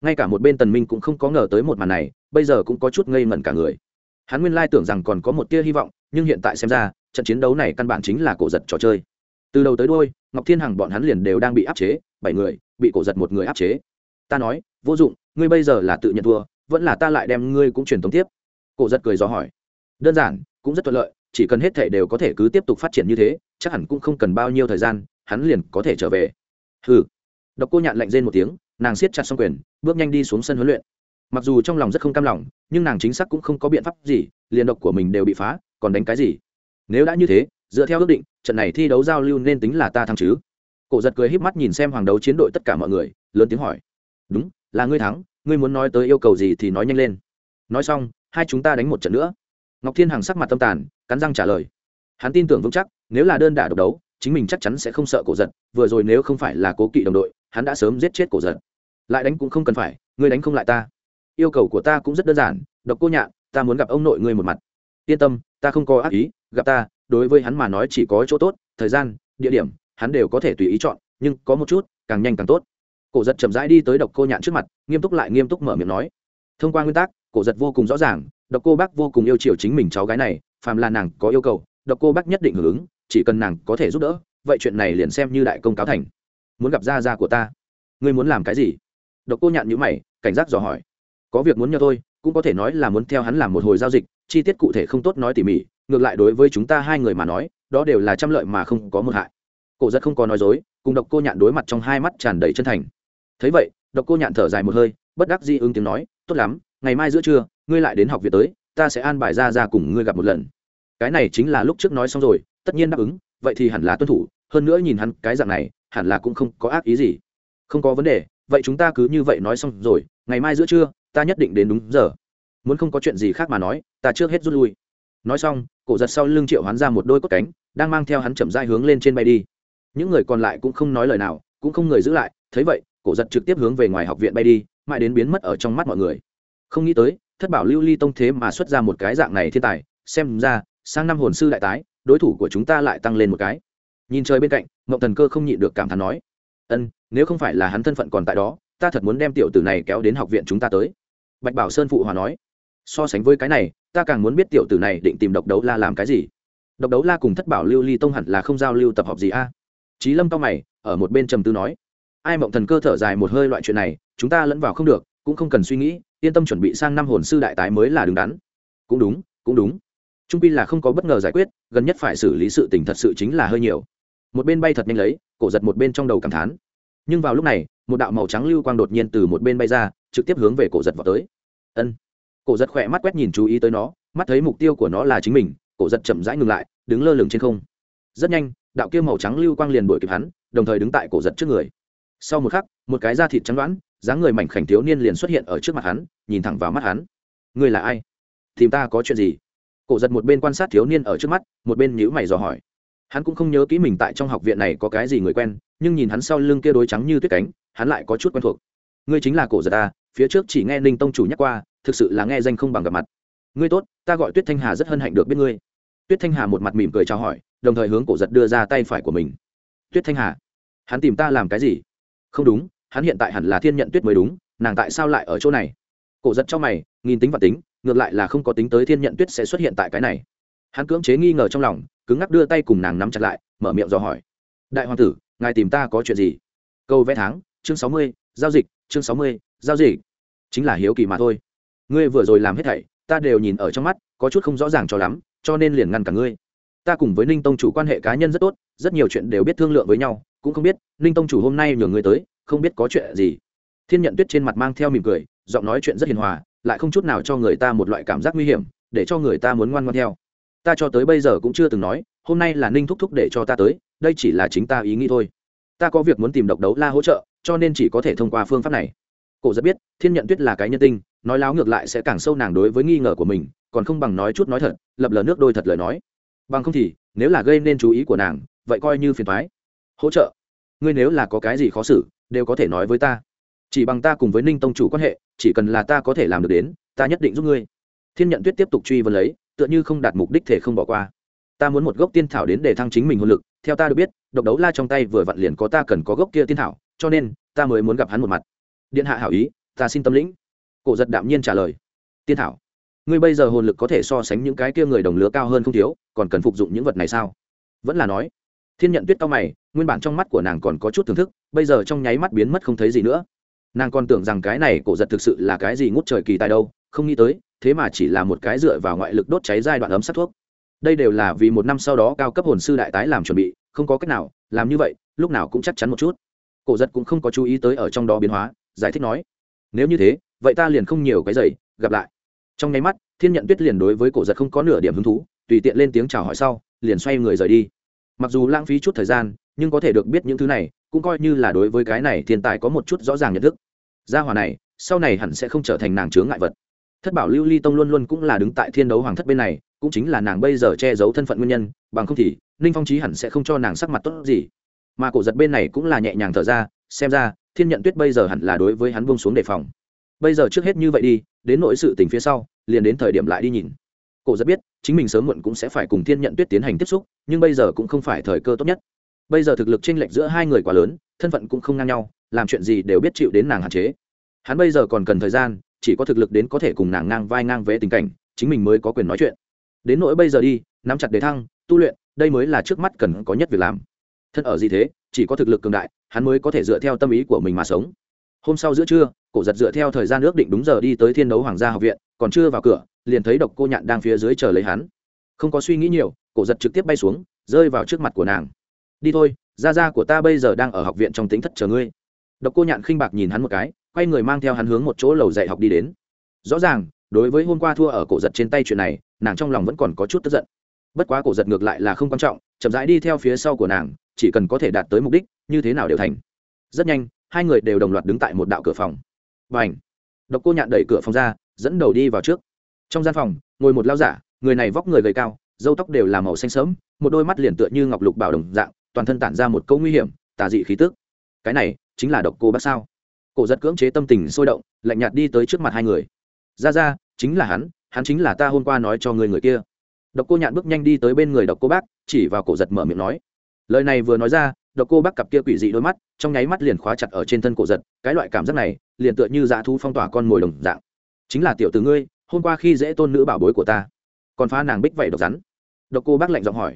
Ngay cả một bên tần minh cũng không có ngờ tới một màn này, bây giờ cũng có chút ngây ngẩn cả người. Hắn nguyên lai tưởng rằng còn có một tia hy vọng, nhưng hiện tại xem ra, trận chiến đấu này căn bản chính là cổ giật trò chơi. Từ đầu tới đôi ngọc thiên hằng bọn hắn liền đều đang bị áp chế, bảy người, bị cổ giật một người áp chế. Ta nói, vô dụng, ngươi bây giờ là tự nhận thua vẫn là ta lại đem ngươi cũng truyền tống tiếp. Cổ giật cười do hỏi. Đơn giản, cũng rất thuận lợi, chỉ cần hết thể đều có thể cứ tiếp tục phát triển như thế, chắc hẳn cũng không cần bao nhiêu thời gian, hắn liền có thể trở về. Hừ. Độc cô nhạn lạnh rên một tiếng, nàng siết chặt xong quyền, bước nhanh đi xuống sân huấn luyện. Mặc dù trong lòng rất không cam lòng, nhưng nàng chính xác cũng không có biện pháp gì, liền độc của mình đều bị phá, còn đánh cái gì? Nếu đã như thế, dựa theo ước định, trận này thi đấu giao lưu nên tính là ta thắng chứ? Cổ giật cười híp mắt nhìn xem hoàng đấu chiến đội tất cả mọi người, lớn tiếng hỏi. Đúng, là ngươi thắng ngươi muốn nói tới yêu cầu gì thì nói nhanh lên. Nói xong, hai chúng ta đánh một trận nữa. Ngọc thiên hằng sắc mặt tâm tàn, cắn răng trả lời. Hắn tin tưởng vững chắc, nếu là đơn đả độc đấu, chính mình chắc chắn sẽ không sợ cổ giật, vừa rồi nếu không phải là cố kỵ đồng đội, hắn đã sớm giết chết cổ giật. Lại đánh cũng không cần phải, ngươi đánh không lại ta. Yêu cầu của ta cũng rất đơn giản, độc cô nhạn, ta muốn gặp ông nội ngươi một mặt. Yên tâm, ta không có ác ý, gặp ta, đối với hắn mà nói chỉ có chỗ tốt, thời gian, địa điểm, hắn đều có thể tùy ý chọn, nhưng có một chút, càng nhanh càng tốt cổ giật chậm rãi đi tới độc cô nhạn trước mặt, nghiêm túc lại nghiêm túc mở miệng nói. Thông qua nguyên tắc, cổ giật vô cùng rõ ràng, độc cô bác vô cùng yêu chiều chính mình cháu gái này, phàm là nàng có yêu cầu, độc cô bác nhất định hưởng ứng, chỉ cần nàng có thể giúp đỡ, vậy chuyện này liền xem như đại công cáo thành. Muốn gặp gia gia của ta. Ngươi muốn làm cái gì? Độc cô nhạn nhữ mày, cảnh giác dò hỏi. Có việc muốn nhờ tôi cũng có thể nói là muốn theo hắn làm một hồi giao dịch, chi tiết cụ thể không tốt nói tỉ mỉ, ngược lại đối với chúng ta hai người mà nói, đó đều là trăm lợi mà không có một hại. Cổ giật không có nói dối, cùng độc cô nhạn đối mặt trong hai mắt tràn đầy chân thành thấy vậy, độc cô nhạn thở dài một hơi, bất đắc di ứng tiếng nói, tốt lắm, ngày mai giữa trưa, ngươi lại đến học viện tới, ta sẽ an bài ra ra cùng ngươi gặp một lần. Cái này chính là lúc trước nói xong rồi, tất nhiên đáp ứng, vậy thì hẳn là tuân thủ, hơn nữa nhìn hắn cái dạng này, hẳn là cũng không có ác ý gì. Không có vấn đề, vậy chúng ta cứ như vậy nói xong rồi, ngày mai giữa trưa, ta nhất định đến đúng giờ. Muốn không có chuyện gì khác mà nói, ta trước hết rút lui. Nói xong, cổ giật sau lưng triệu hoán ra một đôi cốt cánh, đang mang theo hắn chậm dai hướng lên trên bay đi. Những người còn lại cũng không nói lời nào, cũng không người giữ lại, thấy vậy cổ giật trực tiếp hướng về ngoài học viện bay đi, mãi đến biến mất ở trong mắt mọi người. Không nghĩ tới, thất bảo lưu ly tông thế mà xuất ra một cái dạng này thiên tài, xem ra, sang năm hồn sư đại tái, đối thủ của chúng ta lại tăng lên một cái. Nhìn trời bên cạnh, mộng thần cơ không nhịn được cảm thán nói, ân, nếu không phải là hắn thân phận còn tại đó, ta thật muốn đem tiểu tử này kéo đến học viện chúng ta tới. Bạch bảo sơn phụ hòa nói, so sánh với cái này, ta càng muốn biết tiểu tử này định tìm độc đấu la làm cái gì. Độc đấu la cùng thất bảo lưu ly tông hẳn là không giao lưu tập hợp gì a. À? trí lâm cao mày, ở một bên trầm tư nói ai mộng thần cơ thở dài một hơi loại chuyện này, chúng ta lẫn vào không được, cũng không cần suy nghĩ, yên tâm chuẩn bị sang năm hồn sư đại tái mới là đứng đắn. Cũng đúng cũng đúng. Trung pi là không có bất ngờ giải quyết, gần nhất phải xử lý sự tình thật sự chính là hơi nhiều. Một bên bay thật nhanh lấy, cổ giật một bên trong đầu cảm thán. Nhưng vào lúc này, một đạo màu trắng lưu quang đột nhiên từ một bên bay ra, trực tiếp hướng về cổ giật vào tới. Ân. Cổ giật khỏe mắt quét nhìn chú ý tới nó, mắt thấy mục tiêu của nó là chính mình, cổ giật chậm rãi ngừng lại, đứng lơ lửng trên không. Rất nhanh, đạo kia màu trắng lưu quang liền đuổi kịp hắn, đồng thời đứng tại cổ giật trước người sau một khắc, một cái da thịt trắng đoán dáng người mảnh khảnh thiếu niên liền xuất hiện ở trước mặt hắn, nhìn thẳng vào mắt hắn. Ngươi là ai? Tìm ta có chuyện gì? Cổ giật một bên quan sát thiếu niên ở trước mắt, một bên nhữ mày dò hỏi. Hắn cũng không nhớ kỹ mình tại trong học viện này có cái gì người quen, nhưng nhìn hắn sau lưng kia đối trắng như tuyết cánh, hắn lại có chút quen thuộc. Ngươi chính là cổ giật ta, phía trước chỉ nghe ninh tông chủ nhắc qua, thực sự là nghe danh không bằng gặp mặt. Ngươi tốt, ta gọi tuyết thanh hà rất hân hạnh được biết ngươi. Tuyết thanh hà một mặt mỉm cười chào hỏi, đồng thời hướng cổ giật đưa ra tay phải của mình. Tuyết thanh hà, hắn tìm ta làm cái gì? Không đúng, hắn hiện tại hẳn là thiên nhận tuyết mới đúng, nàng tại sao lại ở chỗ này? Cổ giật trong mày, nghìn tính và tính, ngược lại là không có tính tới thiên nhận tuyết sẽ xuất hiện tại cái này. Hắn cưỡng chế nghi ngờ trong lòng, cứng ngắc đưa tay cùng nàng nắm chặt lại, mở miệng dò hỏi. Đại hoàng tử, ngài tìm ta có chuyện gì? Câu vẽ tháng, chương sáu mươi, giao dịch, chương sáu mươi, giao dịch. Chính là hiếu kỳ mà thôi. Ngươi vừa rồi làm hết thảy, ta đều nhìn ở trong mắt, có chút không rõ ràng cho lắm, cho nên liền ngăn cả ngươi. Ta cùng với ninh tông chủ quan hệ cá nhân rất tốt, rất nhiều chuyện đều biết thương lượng với nhau cũng không biết, ninh tông chủ hôm nay nhường người tới, không biết có chuyện gì. Thiên nhận tuyết trên mặt mang theo mỉm cười, giọng nói chuyện rất hiền hòa, lại không chút nào cho người ta một loại cảm giác nguy hiểm, để cho người ta muốn ngoan ngoan theo. Ta cho tới bây giờ cũng chưa từng nói, hôm nay là ninh thúc thúc để cho ta tới, đây chỉ là chính ta ý nghĩ thôi. Ta có việc muốn tìm độc đấu la hỗ trợ, cho nên chỉ có thể thông qua phương pháp này. Cổ rất biết, thiên nhận tuyết là cái nhân tinh nói láo ngược lại sẽ càng sâu nàng đối với nghi ngờ của mình, còn không bằng nói chút nói thật, lập lờ nước đôi thật lời nói. Bằng không thì, nếu là gây nên chú ý của nàng, vậy coi như phiền thoái hỗ trợ ngươi nếu là có cái gì khó xử, đều có thể nói với ta. Chỉ bằng ta cùng với ninh tông chủ quan hệ, chỉ cần là ta có thể làm được đến, ta nhất định giúp ngươi. Thiên nhận tuyết tiếp tục truy vấn lấy, tựa như không đạt mục đích thể không bỏ qua. Ta muốn một gốc tiên thảo đến để thăng chính mình hồn lực, theo ta được biết, độc đấu la trong tay vừa vặn liền có ta cần có gốc kia tiên thảo, cho nên, ta mới muốn gặp hắn một mặt. Điện hạ hảo ý, ta xin tâm lĩnh. Cổ giật đạm nhiên trả lời, tiên thảo, ngươi bây giờ hồn lực có thể so sánh những cái kia người đồng lứa cao hơn không thiếu, còn cần phục dụng những vật này sao? Vẫn là nói thiên nhận tuyết cao mày, nguyên bản trong mắt của nàng còn có chút thưởng thức, bây giờ trong nháy mắt biến mất không thấy gì nữa. Nàng còn tưởng rằng cái này cổ giật thực sự là cái gì ngút trời kỳ tài đâu, không nghĩ tới, thế mà chỉ là một cái dựa vào ngoại lực đốt cháy giai đoạn ấm sát thuốc. Đây đều là vì một năm sau đó cao cấp hồn sư đại tái làm chuẩn bị, không có cách nào, làm như vậy, lúc nào cũng chắc chắn một chút. Cổ giật cũng không có chú ý tới ở trong đó biến hóa, giải thích nói, nếu như thế, vậy ta liền không nhiều cái giày, gặp lại. Trong nháy mắt, thiên nhận tuyết liền đối với cổ giật không có nửa điểm hứng thú, tùy tiện lên tiếng chào hỏi sau, liền xoay người rời đi mặc dù lãng phí chút thời gian, nhưng có thể được biết những thứ này cũng coi như là đối với cái này thiên tài có một chút rõ ràng nhận thức. Gia hòa này, sau này hẳn sẽ không trở thành nàng chướng ngại vật. Thất bảo lưu ly tông luôn luôn cũng là đứng tại thiên đấu hoàng thất bên này, cũng chính là nàng bây giờ che giấu thân phận nguyên nhân, bằng không thì, ninh phong trí hẳn sẽ không cho nàng sắc mặt tốt gì. Mà cổ giật bên này cũng là nhẹ nhàng thở ra, xem ra, thiên nhận tuyết bây giờ hẳn là đối với hắn buông xuống đề phòng. Bây giờ trước hết như vậy đi, đến nội sự tình phía sau, liền đến thời điểm lại đi nhìn cổ rất biết, chính mình sớm muộn cũng sẽ phải cùng thiên nhận tuyết tiến hành tiếp xúc, nhưng bây giờ cũng không phải thời cơ tốt nhất. Bây giờ thực lực chênh lệch giữa hai người quá lớn, thân phận cũng không ngang nhau, làm chuyện gì đều biết chịu đến nàng hạn chế. Hắn bây giờ còn cần thời gian, chỉ có thực lực đến có thể cùng nàng ngang vai ngang vế tình cảnh, chính mình mới có quyền nói chuyện. Đến nỗi bây giờ đi, nắm chặt đề thăng, tu luyện, đây mới là trước mắt cần có nhất việc làm. Thân ở gì thế, chỉ có thực lực cường đại, hắn mới có thể dựa theo tâm ý của mình mà sống. Hôm sau giữa trưa, cổ giật dựa theo thời gian ước định đúng giờ đi tới thiên đấu hoàng gia học viện, còn chưa vào cửa liền thấy độc cô nhạn đang phía dưới chờ lấy hắn. Không có suy nghĩ nhiều, cổ giật trực tiếp bay xuống, rơi vào trước mặt của nàng. Đi thôi, gia gia của ta bây giờ đang ở học viện trong tính thất chờ ngươi. Độc cô nhạn khinh bạc nhìn hắn một cái, quay người mang theo hắn hướng một chỗ lầu dạy học đi đến. Rõ ràng, đối với hôm qua thua ở cổ giật trên tay chuyện này, nàng trong lòng vẫn còn có chút tức giận. Bất quá cổ giật ngược lại là không quan trọng, chậm rãi đi theo phía sau của nàng, chỉ cần có thể đạt tới mục đích, như thế nào đều thành. Rất nhanh, hai người đều đồng loạt đứng tại một đạo cửa phòng. Và ảnh độc cô nhạn đẩy cửa phòng ra, dẫn đầu đi vào trước trong gian phòng, ngồi một lao giả, người này vóc người gầy cao dâu tóc đều là màu xanh sớm một đôi mắt liền tựa như ngọc lục bảo đồng dạng, toàn thân tản ra một câu nguy hiểm, tà dị khí tức. Cái này chính là độc cô bác sao? Cổ giật cưỡng chế tâm tình sôi động, lạnh nhạt đi tới trước mặt hai người. Ra ra, chính là hắn hắn chính là ta hôm qua nói cho người người kia. Độc cô nhạn bước nhanh đi tới bên người độc cô bác, chỉ vào cổ giật mở miệng nói. Lời này vừa nói ra, độc cô bác cặp kia quỷ dị đôi mắt, trong nháy mắt liền khóa chặt ở trên thân cổ giật, cái loại cảm giác này, liền tựa như dã thu phong tỏa con mồi đồng dạng. Chính là tiểu từ ngươi hôm qua khi dễ tôn nữ bảo bối của ta, còn phá nàng bích vậy độc rắn. Độc cô bác lạnh giọng hỏi.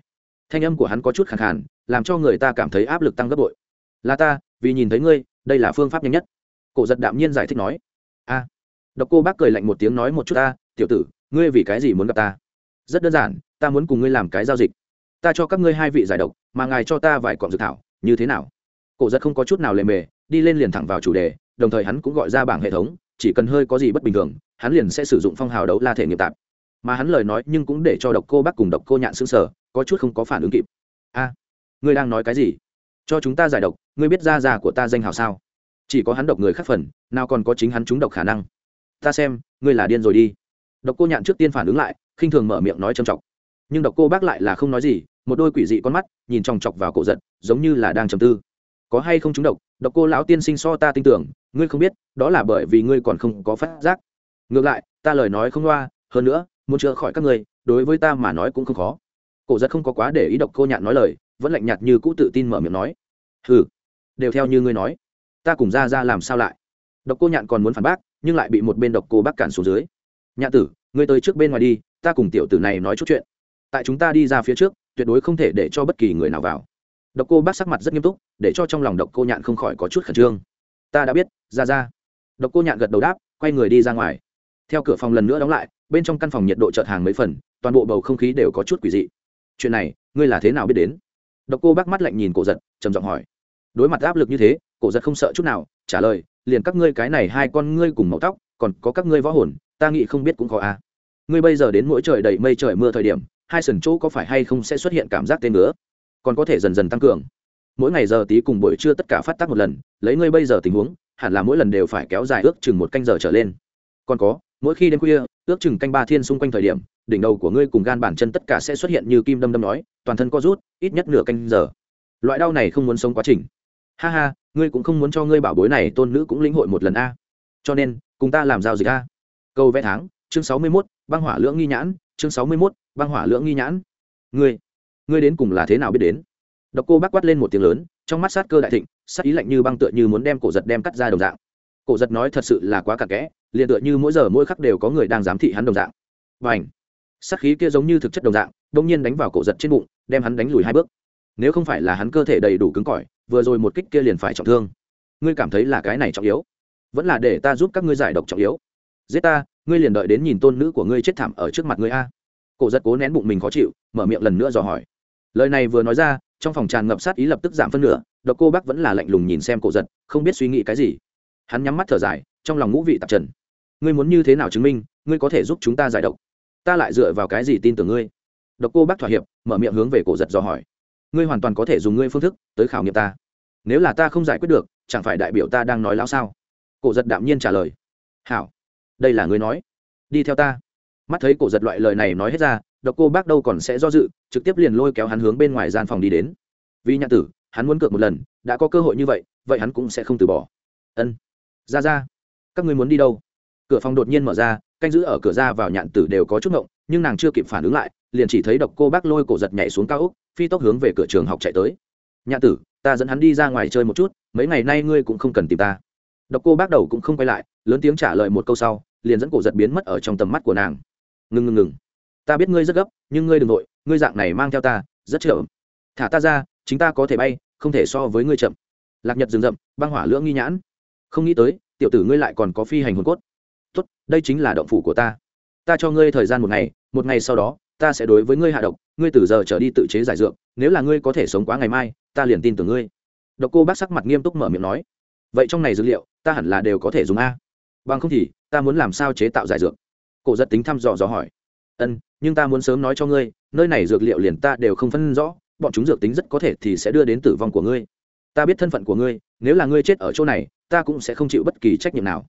Thanh âm của hắn có chút khẳng khàn, làm cho người ta cảm thấy áp lực tăng gấp bội. Là ta, vì nhìn thấy ngươi, đây là phương pháp nhanh nhất. Cổ giật đạm nhiên giải thích nói. A. Độc cô bác cười lạnh một tiếng nói một chút ta, tiểu tử, ngươi vì cái gì muốn gặp ta? Rất đơn giản, ta muốn cùng ngươi làm cái giao dịch. Ta cho các ngươi hai vị giải độc, mà ngài cho ta vài cọng dự thảo, như thế nào? Cổ giật không có chút nào lề mề, đi lên liền thẳng vào chủ đề, đồng thời hắn cũng gọi ra bảng hệ thống chỉ cần hơi có gì bất bình thường, hắn liền sẽ sử dụng phong hào đấu la thể nghiệp tạp. Mà hắn lời nói nhưng cũng để cho độc cô bác cùng độc cô nhạn xứng sở có chút không có phản ứng kịp. A, ngươi đang nói cái gì? Cho chúng ta giải độc, ngươi biết ra già của ta danh hào sao? Chỉ có hắn độc người khác phần, nào còn có chính hắn trúng độc khả năng. Ta xem, ngươi là điên rồi đi. Độc cô nhạn trước tiên phản ứng lại, khinh thường mở miệng nói trầm trọng nhưng độc cô bác lại là không nói gì, một đôi quỷ dị con mắt, nhìn chòng chọc vào cổ giận giống như là đang trầm tư. Có hay không trúng độc? Độc cô lão tiên sinh so ta tin tưởng ngươi không biết, đó là bởi vì ngươi còn không có phát giác. Ngược lại, ta lời nói không loa, hơn nữa, muốn chữa khỏi các ngươi, đối với ta mà nói cũng không khó. Cổ giật không có quá để ý độc cô nhạn nói lời, vẫn lạnh nhạt như cũ tự tin mở miệng nói. Ừ đều theo như ngươi nói. Ta cùng ra ra làm sao lại? Độc cô nhạn còn muốn phản bác, nhưng lại bị một bên độc cô bác cản xuống dưới. Nhạn tử, ngươi tới trước bên ngoài đi, ta cùng tiểu tử này nói chút chuyện. Tại chúng ta đi ra phía trước, tuyệt đối không thể để cho bất kỳ người nào vào. Độc cô bác sắc mặt rất nghiêm túc, để cho trong lòng độc cô nhạn không khỏi có chút khẩn trương ta đã biết, ra ra. Độc cô nhạn gật đầu đáp, quay người đi ra ngoài. Theo cửa phòng lần nữa đóng lại, bên trong căn phòng nhiệt độ chợt hàng mấy phần, toàn bộ bầu không khí đều có chút quỷ dị. Chuyện này, ngươi là thế nào biết đến? Độc cô bác mắt lạnh nhìn cổ giật, trầm giọng hỏi. Đối mặt áp lực như thế, cổ giật không sợ chút nào, trả lời, liền các ngươi cái này hai con ngươi cùng màu tóc, còn có các ngươi võ hồn, ta nghĩ không biết cũng khó à. ngươi bây giờ đến mỗi trời đầy mây trời mưa thời điểm, hai sần chỗ có phải hay không sẽ xuất hiện cảm giác tên nữa còn có thể dần dần tăng cường mỗi ngày giờ tí cùng buổi trưa tất cả phát tác một lần, lấy ngươi bây giờ tình huống, hẳn là mỗi lần đều phải kéo dài ước chừng một canh giờ trở lên. Còn có, mỗi khi đêm khuya, ước chừng canh ba thiên xung quanh thời điểm, đỉnh đầu của ngươi cùng gan bản chân tất cả sẽ xuất hiện như kim đâm đâm nói, toàn thân co rút, ít nhất nửa canh giờ. Loại đau này không muốn sống quá trình. Ha ha, ngươi cũng không muốn cho ngươi bảo bối này tôn nữ cũng lĩnh hội một lần a. Cho nên, cùng ta làm giao dịch a. Câu vẽ tháng, chương sáu mươi mốt, băng hỏa lưỡng nghi nhãn, chương sáu mươi mốt, băng hỏa lưỡng nghi nhãn. Ngươi ngươi đến cùng là thế nào biết đến? Độc cô bác quát lên một tiếng lớn, trong mắt sát cơ đại thịnh, sát ý lạnh như băng tựa như muốn đem cổ giật đem cắt ra đồng dạng. Cổ giật nói thật sự là quá cặn kẽ, liền tựa như mỗi giờ mỗi khắc đều có người đang giám thị hắn đồng dạng. Và ảnh sát khí kia giống như thực chất đồng dạng đông nhiên đánh vào cổ giật trên bụng, đem hắn đánh lùi hai bước. Nếu không phải là hắn cơ thể đầy đủ cứng cỏi, vừa rồi một kích kia liền phải trọng thương. Ngươi cảm thấy là cái này trọng yếu? Vẫn là để ta giúp các ngươi giải độc trọng yếu. Giết ta, ngươi liền đợi đến nhìn tôn nữ của ngươi chết thảm ở trước mặt ngươi a. Cổ giật cố nén bụng mình khó chịu, mở miệng lần nữa dò hỏi. Lời này vừa nói ra trong phòng tràn ngập sát ý lập tức giảm phân nửa, độc cô bác vẫn là lạnh lùng nhìn xem cổ giật, không biết suy nghĩ cái gì. Hắn nhắm mắt thở dài, trong lòng ngũ vị tạp trần. Ngươi muốn như thế nào chứng minh, ngươi có thể giúp chúng ta giải độc? Ta lại dựa vào cái gì tin tưởng ngươi? Độc cô bác thỏa hiệp, mở miệng hướng về cổ giật dò hỏi. Ngươi hoàn toàn có thể dùng ngươi phương thức tới khảo nghiệm ta. Nếu là ta không giải quyết được, chẳng phải đại biểu ta đang nói lão sao? Cổ giật đạm nhiên trả lời. Hảo, đây là ngươi nói. Đi theo ta. Mắt thấy cổ giật loại lời này nói hết ra độc cô bác đâu còn sẽ do dự, trực tiếp liền lôi kéo hắn hướng bên ngoài gian phòng đi đến. Vì nhạc tử, hắn muốn cược một lần, đã có cơ hội như vậy vậy hắn cũng sẽ không từ bỏ. Ân. Ra ra. Các ngươi muốn đi đâu? Cửa phòng đột nhiên mở ra, canh giữ ở cửa ra vào nhạn tử đều có chút ngộng, nhưng nàng chưa kịp phản ứng lại, liền chỉ thấy độc cô bác lôi cổ giật nhảy xuống cao úc phi tốc hướng về cửa trường học chạy tới. Nhạn tử, ta dẫn hắn đi ra ngoài chơi một chút, mấy ngày nay ngươi cũng không cần tìm ta. Độc cô bác đầu cũng không quay lại, lớn tiếng trả lời một câu sau, liền dẫn cổ giật biến mất ở trong tầm mắt của nàng. Ngừng ngừng ngừng ta biết ngươi rất gấp, nhưng ngươi đ ừ n g nội ngươi dạng này mang theo ta, rất chậm. Thả ta ra, chính ta có thể bay, không thể so với ngươi chậm. Lạc nhật rừng rậm, băng hỏa lưỡng nghi nhãn. Không nghĩ tới, tiểu tử ngươi lại còn có phi hành hồn cốt. Tốt, đây chính là động phủ của ta. Ta cho ngươi thời gian một ngày một ngày sau đó, ta sẽ đối với ngươi hạ độc, ngươi từ giờ trở đi tự chế giải dược, nếu là ngươi có thể sống quá ngày mai, ta liền tin tưởng ngươi. Độc cô bác sắc mặt nghiêm túc mở miệng nói. Vậy trong này dữ liệu, ta hẳn là đều có thể dùng a. Bằng không thì, ta muốn làm sao chế tạo giải dược? Cổ giật tính thăm dò dò hỏi ân, nhưng ta muốn sớm nói cho ngươi, nơi này dược liệu liền ta đều không phân rõ, bọn chúng dược tính rất có thể thì sẽ đưa đến tử vong của ngươi. Ta biết thân phận của ngươi, nếu là ngươi chết ở chỗ này, ta cũng sẽ không chịu bất kỳ trách nhiệm nào.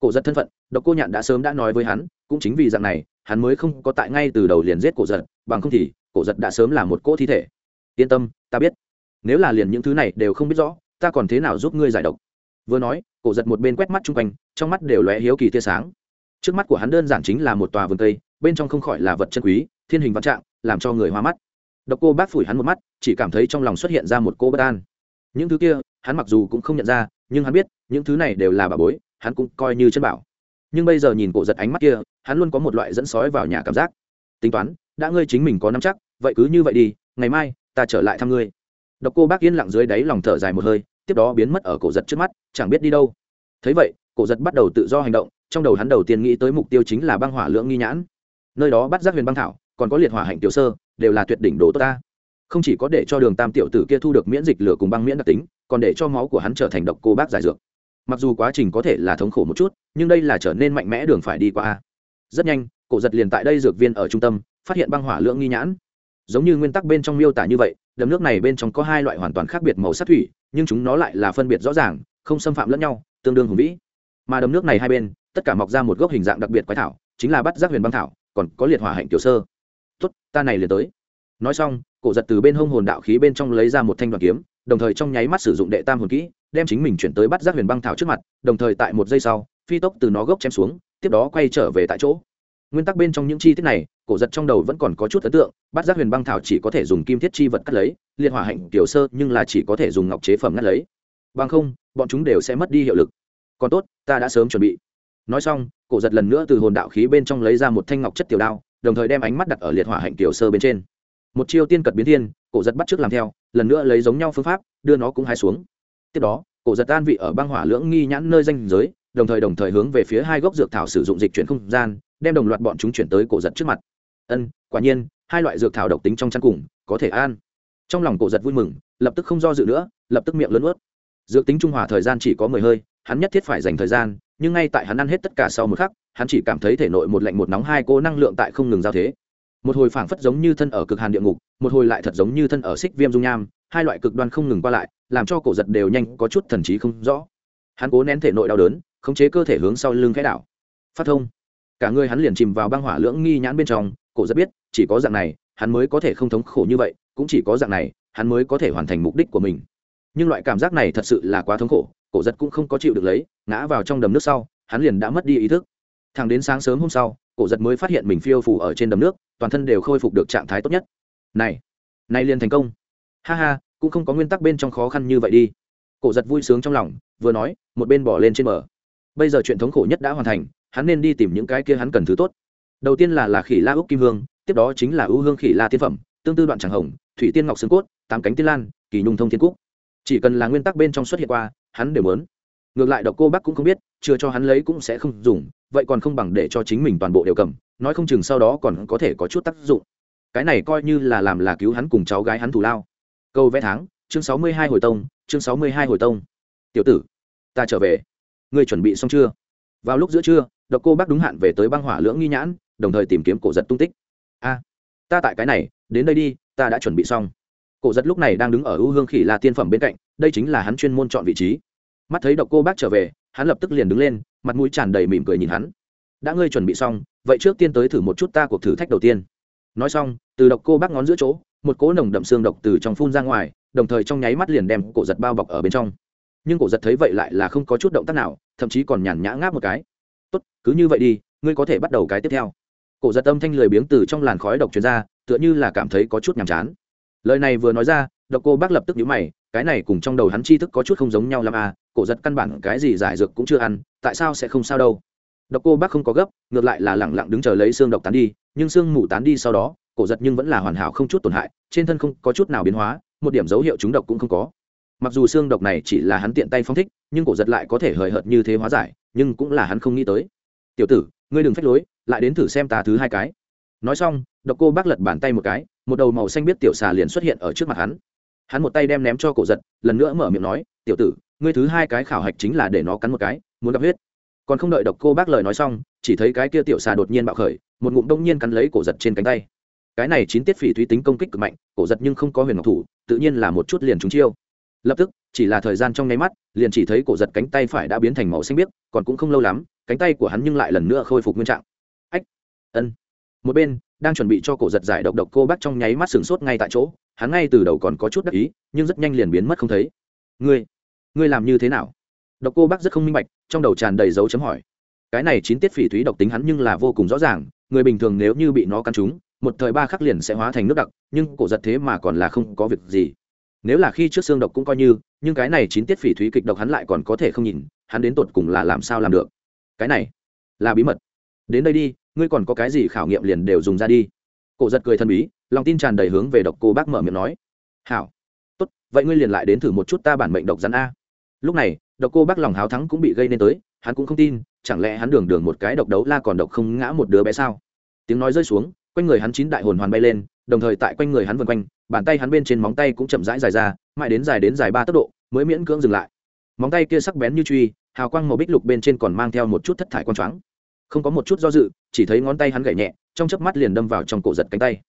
Cổ giật thân phận, độc cô nhạn đã sớm đã nói với hắn, cũng chính vì dạng này, hắn mới không có tại ngay từ đầu liền giết cổ giật, bằng không thì, cổ giật đã sớm là một cỗ thi thể. Yên tâm, ta biết. Nếu là liền những thứ này đều không biết rõ, ta còn thế nào giúp ngươi giải độc? Vừa nói, cổ giật một bên quét mắt chung quanh, trong mắt đều lóe hiếu kỳ tia sáng. Trước mắt của hắn đơn giản chính là một tòa vườn cây bên trong không khỏi là vật chân quý, thiên hình vạn trạng, làm cho người hoa mắt. Độc cô bác phủi hắn một mắt, chỉ cảm thấy trong lòng xuất hiện ra một cô bất an. Những thứ kia, hắn mặc dù cũng không nhận ra, nhưng hắn biết, những thứ này đều là bà bối, hắn cũng coi như chân bảo. Nhưng bây giờ nhìn cổ giật ánh mắt kia, hắn luôn có một loại dẫn sói vào nhà cảm giác. Tính toán, đã ngươi chính mình có nắm chắc, vậy cứ như vậy đi, ngày mai, ta trở lại thăm ngươi. Độc cô bác yên lặng dưới đáy lòng thở dài một hơi, tiếp đó biến mất ở cổ giật trước mắt, chẳng biết đi đâu. Thấy vậy, cổ giật bắt đầu tự do hành động, trong đầu hắn đầu tiên nghĩ tới mục tiêu chính là băng hỏa lưỡng nghi nhãn nơi đó bắt giác huyền băng thảo, còn có liệt hỏa hạnh tiểu sơ, đều là tuyệt đỉnh đồ tốt ta. Không chỉ có để cho đường tam tiểu tử kia thu được miễn dịch lửa cùng băng miễn đặc tính, còn để cho máu của hắn trở thành độc cô bác giải dược. Mặc dù quá trình có thể là thống khổ một chút, nhưng đây là trở nên mạnh mẽ đường phải đi qua rất nhanh, cổ giật liền tại đây dược viên ở trung tâm, phát hiện băng hỏa lưỡng nghi nhãn. Giống như nguyên tắc bên trong miêu tả như vậy, đầm nước này bên trong có hai loại hoàn toàn khác biệt màu sắc thủy, nhưng chúng nó lại là phân biệt rõ ràng, không xâm phạm lẫn nhau, tương đương hùng vĩ. Mà đầm nước này hai bên, tất cả mọc ra một gốc hình dạng đặc biệt quái thảo, chính là bắt giác huyền băng thảo còn có liệt hỏa hạnh tiểu sơ. Tốt, ta này liền tới. Nói xong, cổ giật từ bên hông hồn đạo khí bên trong lấy ra một thanh đoàn kiếm, đồng thời trong nháy mắt sử dụng đệ tam hồn kỹ, đem chính mình chuyển tới bắt giác huyền băng thảo trước mặt, đồng thời tại một giây sau, phi tốc từ nó gốc chém xuống, tiếp đó quay trở về tại chỗ. Nguyên tắc bên trong những chi tiết này, cổ giật trong đầu vẫn còn có chút ấn tượng, bắt giác huyền băng thảo chỉ có thể dùng kim thiết chi vật cắt lấy, liệt hỏa hạnh tiểu sơ nhưng là chỉ có thể dùng ngọc chế phẩm ngắt lấy. Bằng không, bọn chúng đều sẽ mất đi hiệu lực. Còn tốt, ta đã sớm chuẩn bị. Nói xong cổ giật lần nữa từ hồn đạo khí bên trong lấy ra một thanh ngọc chất tiểu đao, đồng thời đem ánh mắt đặt ở liệt hỏa hạnh tiểu sơ bên trên. Một chiêu tiên cật biến thiên, cổ giật bắt trước làm theo, lần nữa lấy giống nhau phương pháp, đưa nó cũng hai xuống. Tiếp đó, cổ giật an vị ở băng hỏa lưỡng nghi nhãn nơi danh giới, đồng thời đồng thời hướng về phía hai gốc dược thảo sử dụng dịch chuyển không gian, đem đồng loạt bọn chúng chuyển tới cổ giật trước mặt. Ân, quả nhiên, hai loại dược thảo độc tính trong chăn cùng, có thể an. Trong lòng cổ giật vui mừng, lập tức không do dự nữa, lập tức miệng lớn ướt dược tính trung hòa thời gian chỉ có mười hơi, hắn nhất thiết phải dành thời gian nhưng ngay tại hắn ăn hết tất cả sau một khắc, hắn chỉ cảm thấy thể nội một lạnh một nóng hai cô năng lượng tại không ngừng giao thế. Một hồi phảng phất giống như thân ở cực hàn địa ngục, một hồi lại thật giống như thân ở xích viêm dung nham, hai loại cực đoan không ngừng qua lại, làm cho cổ giật đều nhanh có chút thần trí không rõ. Hắn cố nén thể nội đau đớn, khống chế cơ thể hướng sau lưng khẽ đảo. Phát thông. Cả người hắn liền chìm vào băng hỏa lưỡng nghi nhãn bên trong, cổ giật biết, chỉ có dạng này, hắn mới có thể không thống khổ như vậy, cũng chỉ có dạng này, hắn mới có thể hoàn thành mục đích của mình. Nhưng loại cảm giác này thật sự là quá thống khổ, cổ giật cũng không có chịu được lấy ngã vào trong đầm nước sau, hắn liền đã mất đi ý thức. Thẳng đến sáng sớm hôm sau, cổ giật mới phát hiện mình phiêu phủ ở trên đầm nước, toàn thân đều khôi phục được trạng thái tốt nhất. Này này liền thành công. Ha ha, cũng không có nguyên tắc bên trong khó khăn như vậy đi. Cổ giật vui sướng trong lòng, vừa nói, một bên bỏ lên trên bờ. Bây giờ chuyện thống khổ nhất đã hoàn thành, hắn nên đi tìm những cái kia hắn cần thứ tốt. Đầu tiên là là khỉ la úc kim hương, tiếp đó chính là ưu hương khỉ la tiên phẩm, tương tư đoạn tràng hồng, thủy tiên ngọc xương cốt, tám cánh tiên lan, kỳ nhung thông thiên cúc. Chỉ cần là nguyên tắc bên trong xuất hiện qua, hắn đều muốn ngược lại độc cô bác cũng không biết, chưa cho hắn lấy cũng sẽ không dùng, vậy còn không bằng để cho chính mình toàn bộ đều cầm, nói không chừng sau đó còn có thể có chút tác dụng. Cái này coi như là làm là cứu hắn cùng cháu gái hắn thù lao. Câu vẽ tháng, chương sáu mươi hai hồi tông, chương sáu mươi hai hồi tông. Tiểu tử, ta trở về. Ngươi chuẩn bị xong chưa? Vào lúc giữa trưa, độc cô bác đúng hạn về tới băng hỏa lưỡng nghi nhãn, đồng thời tìm kiếm cổ giật tung tích. A, ta tại cái này, đến đây đi, ta đã chuẩn bị xong. Cổ giật lúc này đang đứng ở ưu hương khỉ là tiên phẩm bên cạnh, đây chính là hắn chuyên môn chọn vị trí mắt thấy độc cô bác trở về, hắn lập tức liền đứng lên, mặt mũi tràn đầy mỉm cười nhìn hắn. Đã ngươi chuẩn bị xong, vậy trước tiên tới thử một chút ta cuộc thử thách đầu tiên. Nói xong, từ độc cô bác ngón giữa chỗ, một cỗ nồng đậm xương độc từ trong phun ra ngoài, đồng thời trong nháy mắt liền đem cổ giật bao bọc ở bên trong. Nhưng cổ giật thấy vậy lại là không có chút động tác nào, thậm chí còn nhàn nhã ngáp một cái. Tốt, cứ như vậy đi, ngươi có thể bắt đầu cái tiếp theo. Cổ giật âm thanh lười biếng từ trong làn khói độc truyền ra, tựa như là cảm thấy có chút nhàm chán. Lời này vừa nói ra, độc cô bác lập tức nhíu mày, cái này cùng trong đầu hắn tri thức có chút không giống nhau l à cổ giật căn bản cái gì giải dược cũng chưa ăn, tại sao sẽ không sao đâu? Độc cô bác không có gấp, ngược lại là lẳng lặng đứng chờ lấy xương độc tán đi, nhưng xương mù tán đi sau đó, cổ giật nhưng vẫn là hoàn hảo không chút tổn hại, trên thân không có chút nào biến hóa, một điểm dấu hiệu trúng độc cũng không có. Mặc dù xương độc này chỉ là hắn tiện tay phong thích, nhưng cổ giật lại có thể hời hợt như thế hóa giải, nhưng cũng là hắn không nghĩ tới. Tiểu tử, ngươi đừng phách lối, lại đến thử xem ta thứ hai cái. Nói xong, độc cô bác lật bàn tay một cái, một đầu màu xanh biết tiểu xà liền xuất hiện ở trước mặt hắn. Hắn một tay đem ném cho cổ giật, lần nữa mở miệng nói, tiểu tử ngươi thứ hai cái khảo hạch chính là để nó cắn một cái, muốn gặp huyết. Còn không đợi độc cô bác lời nói xong, chỉ thấy cái kia tiểu xà đột nhiên bạo khởi, một ngụm đông nhiên cắn lấy cổ giật trên cánh tay. Cái này chín tiết phỉ thúy tính công kích cực mạnh, cổ giật nhưng không có huyền ngọc thủ, tự nhiên là một chút liền trúng chiêu. Lập tức, chỉ là thời gian trong nháy mắt, liền chỉ thấy cổ giật cánh tay phải đã biến thành màu xanh biếc, còn cũng không lâu lắm, cánh tay của hắn nhưng lại lần nữa khôi phục nguyên trạng. Ách, ân. Một bên, đang chuẩn bị cho cổ giật giải độc độc cô bác trong nháy mắt sửng sốt ngay tại chỗ, hắn ngay từ đầu còn có chút đắc ý, nhưng rất nhanh liền biến mất không thấy. Ngươi ngươi làm như thế nào? Độc cô bác rất không minh bạch, trong đầu tràn đầy dấu chấm hỏi. Cái này chín tiết phỉ thúy độc tính hắn nhưng là vô cùng rõ ràng, người bình thường nếu như bị nó cắn trúng, một thời ba khắc liền sẽ hóa thành nước đặc, nhưng cổ giật thế mà còn là không có việc gì. Nếu là khi trước xương độc cũng coi như, nhưng cái này chín tiết phỉ thúy kịch độc hắn lại còn có thể không nhìn, hắn đến tột cùng là làm sao làm được? Cái này là bí mật. Đến đây đi, ngươi còn có cái gì khảo nghiệm liền đều dùng ra đi. Cổ giật cười thân bí, lòng tin tràn đầy hướng về độc cô bác mở miệng nói. Hảo. Tốt, vậy ngươi liền lại đến thử một chút ta bản mệnh độc rắn a lúc này, độc cô bác lòng háo thắng cũng bị gây nên tới, hắn cũng không tin, chẳng lẽ hắn đường đường một cái độc đấu la còn độc không ngã một đứa bé sao? Tiếng nói rơi xuống, quanh người hắn chín đại hồn hoàn bay lên, đồng thời tại quanh người hắn vân quanh, bàn tay hắn bên trên móng tay cũng chậm rãi dài ra, mãi đến dài đến dài ba tốc độ, mới miễn cưỡng dừng lại. Móng tay kia sắc bén như truy, hào quang màu bích lục bên trên còn mang theo một chút thất thải quang choáng. Không có một chút do dự, chỉ thấy ngón tay hắn gảy nhẹ, trong chớp mắt liền đâm vào trong cổ giật cánh tay.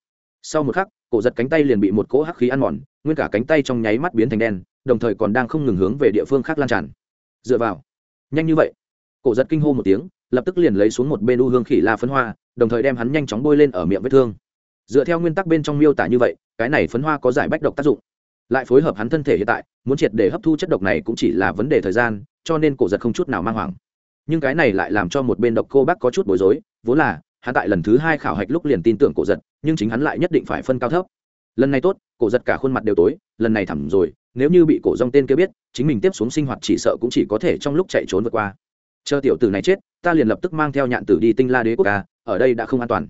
Sau một khắc, cổ giật cánh tay liền bị một cỗ hắc khí ăn mòn, nguyên cả cánh tay trong nháy mắt biến thành đen đồng thời còn đang không ngừng hướng về địa phương khác lan tràn. Dựa vào. Nhanh như vậy. Cổ giật kinh hô một tiếng, lập tức liền lấy xuống một bên u hương khỉ la phấn hoa, đồng thời đem hắn nhanh chóng bôi lên ở miệng vết thương. Dựa theo nguyên tắc bên trong miêu tả như vậy, cái này phấn hoa có giải bách độc tác dụng. Lại phối hợp hắn thân thể hiện tại, muốn triệt để hấp thu chất độc này cũng chỉ là vấn đề thời gian, cho nên cổ giật không chút nào mang hoảng. Nhưng cái này lại làm cho một bên độc cô bác có chút bối rối, vốn là, hắn tại lần thứ hai khảo hạch lúc liền tin tưởng cổ giật, nhưng chính hắn lại nhất định phải phân cao thấp lần này tốt, cổ giật cả khuôn mặt đều tối, lần này thẳm rồi, nếu như bị cổ dòng tên kia biết, chính mình tiếp xuống sinh hoạt chỉ sợ cũng chỉ có thể trong lúc chạy trốn vượt qua. Chờ tiểu tử này chết, ta liền lập tức mang theo nhạn tử đi tinh la đế quốc ta ở đây đã không an toàn.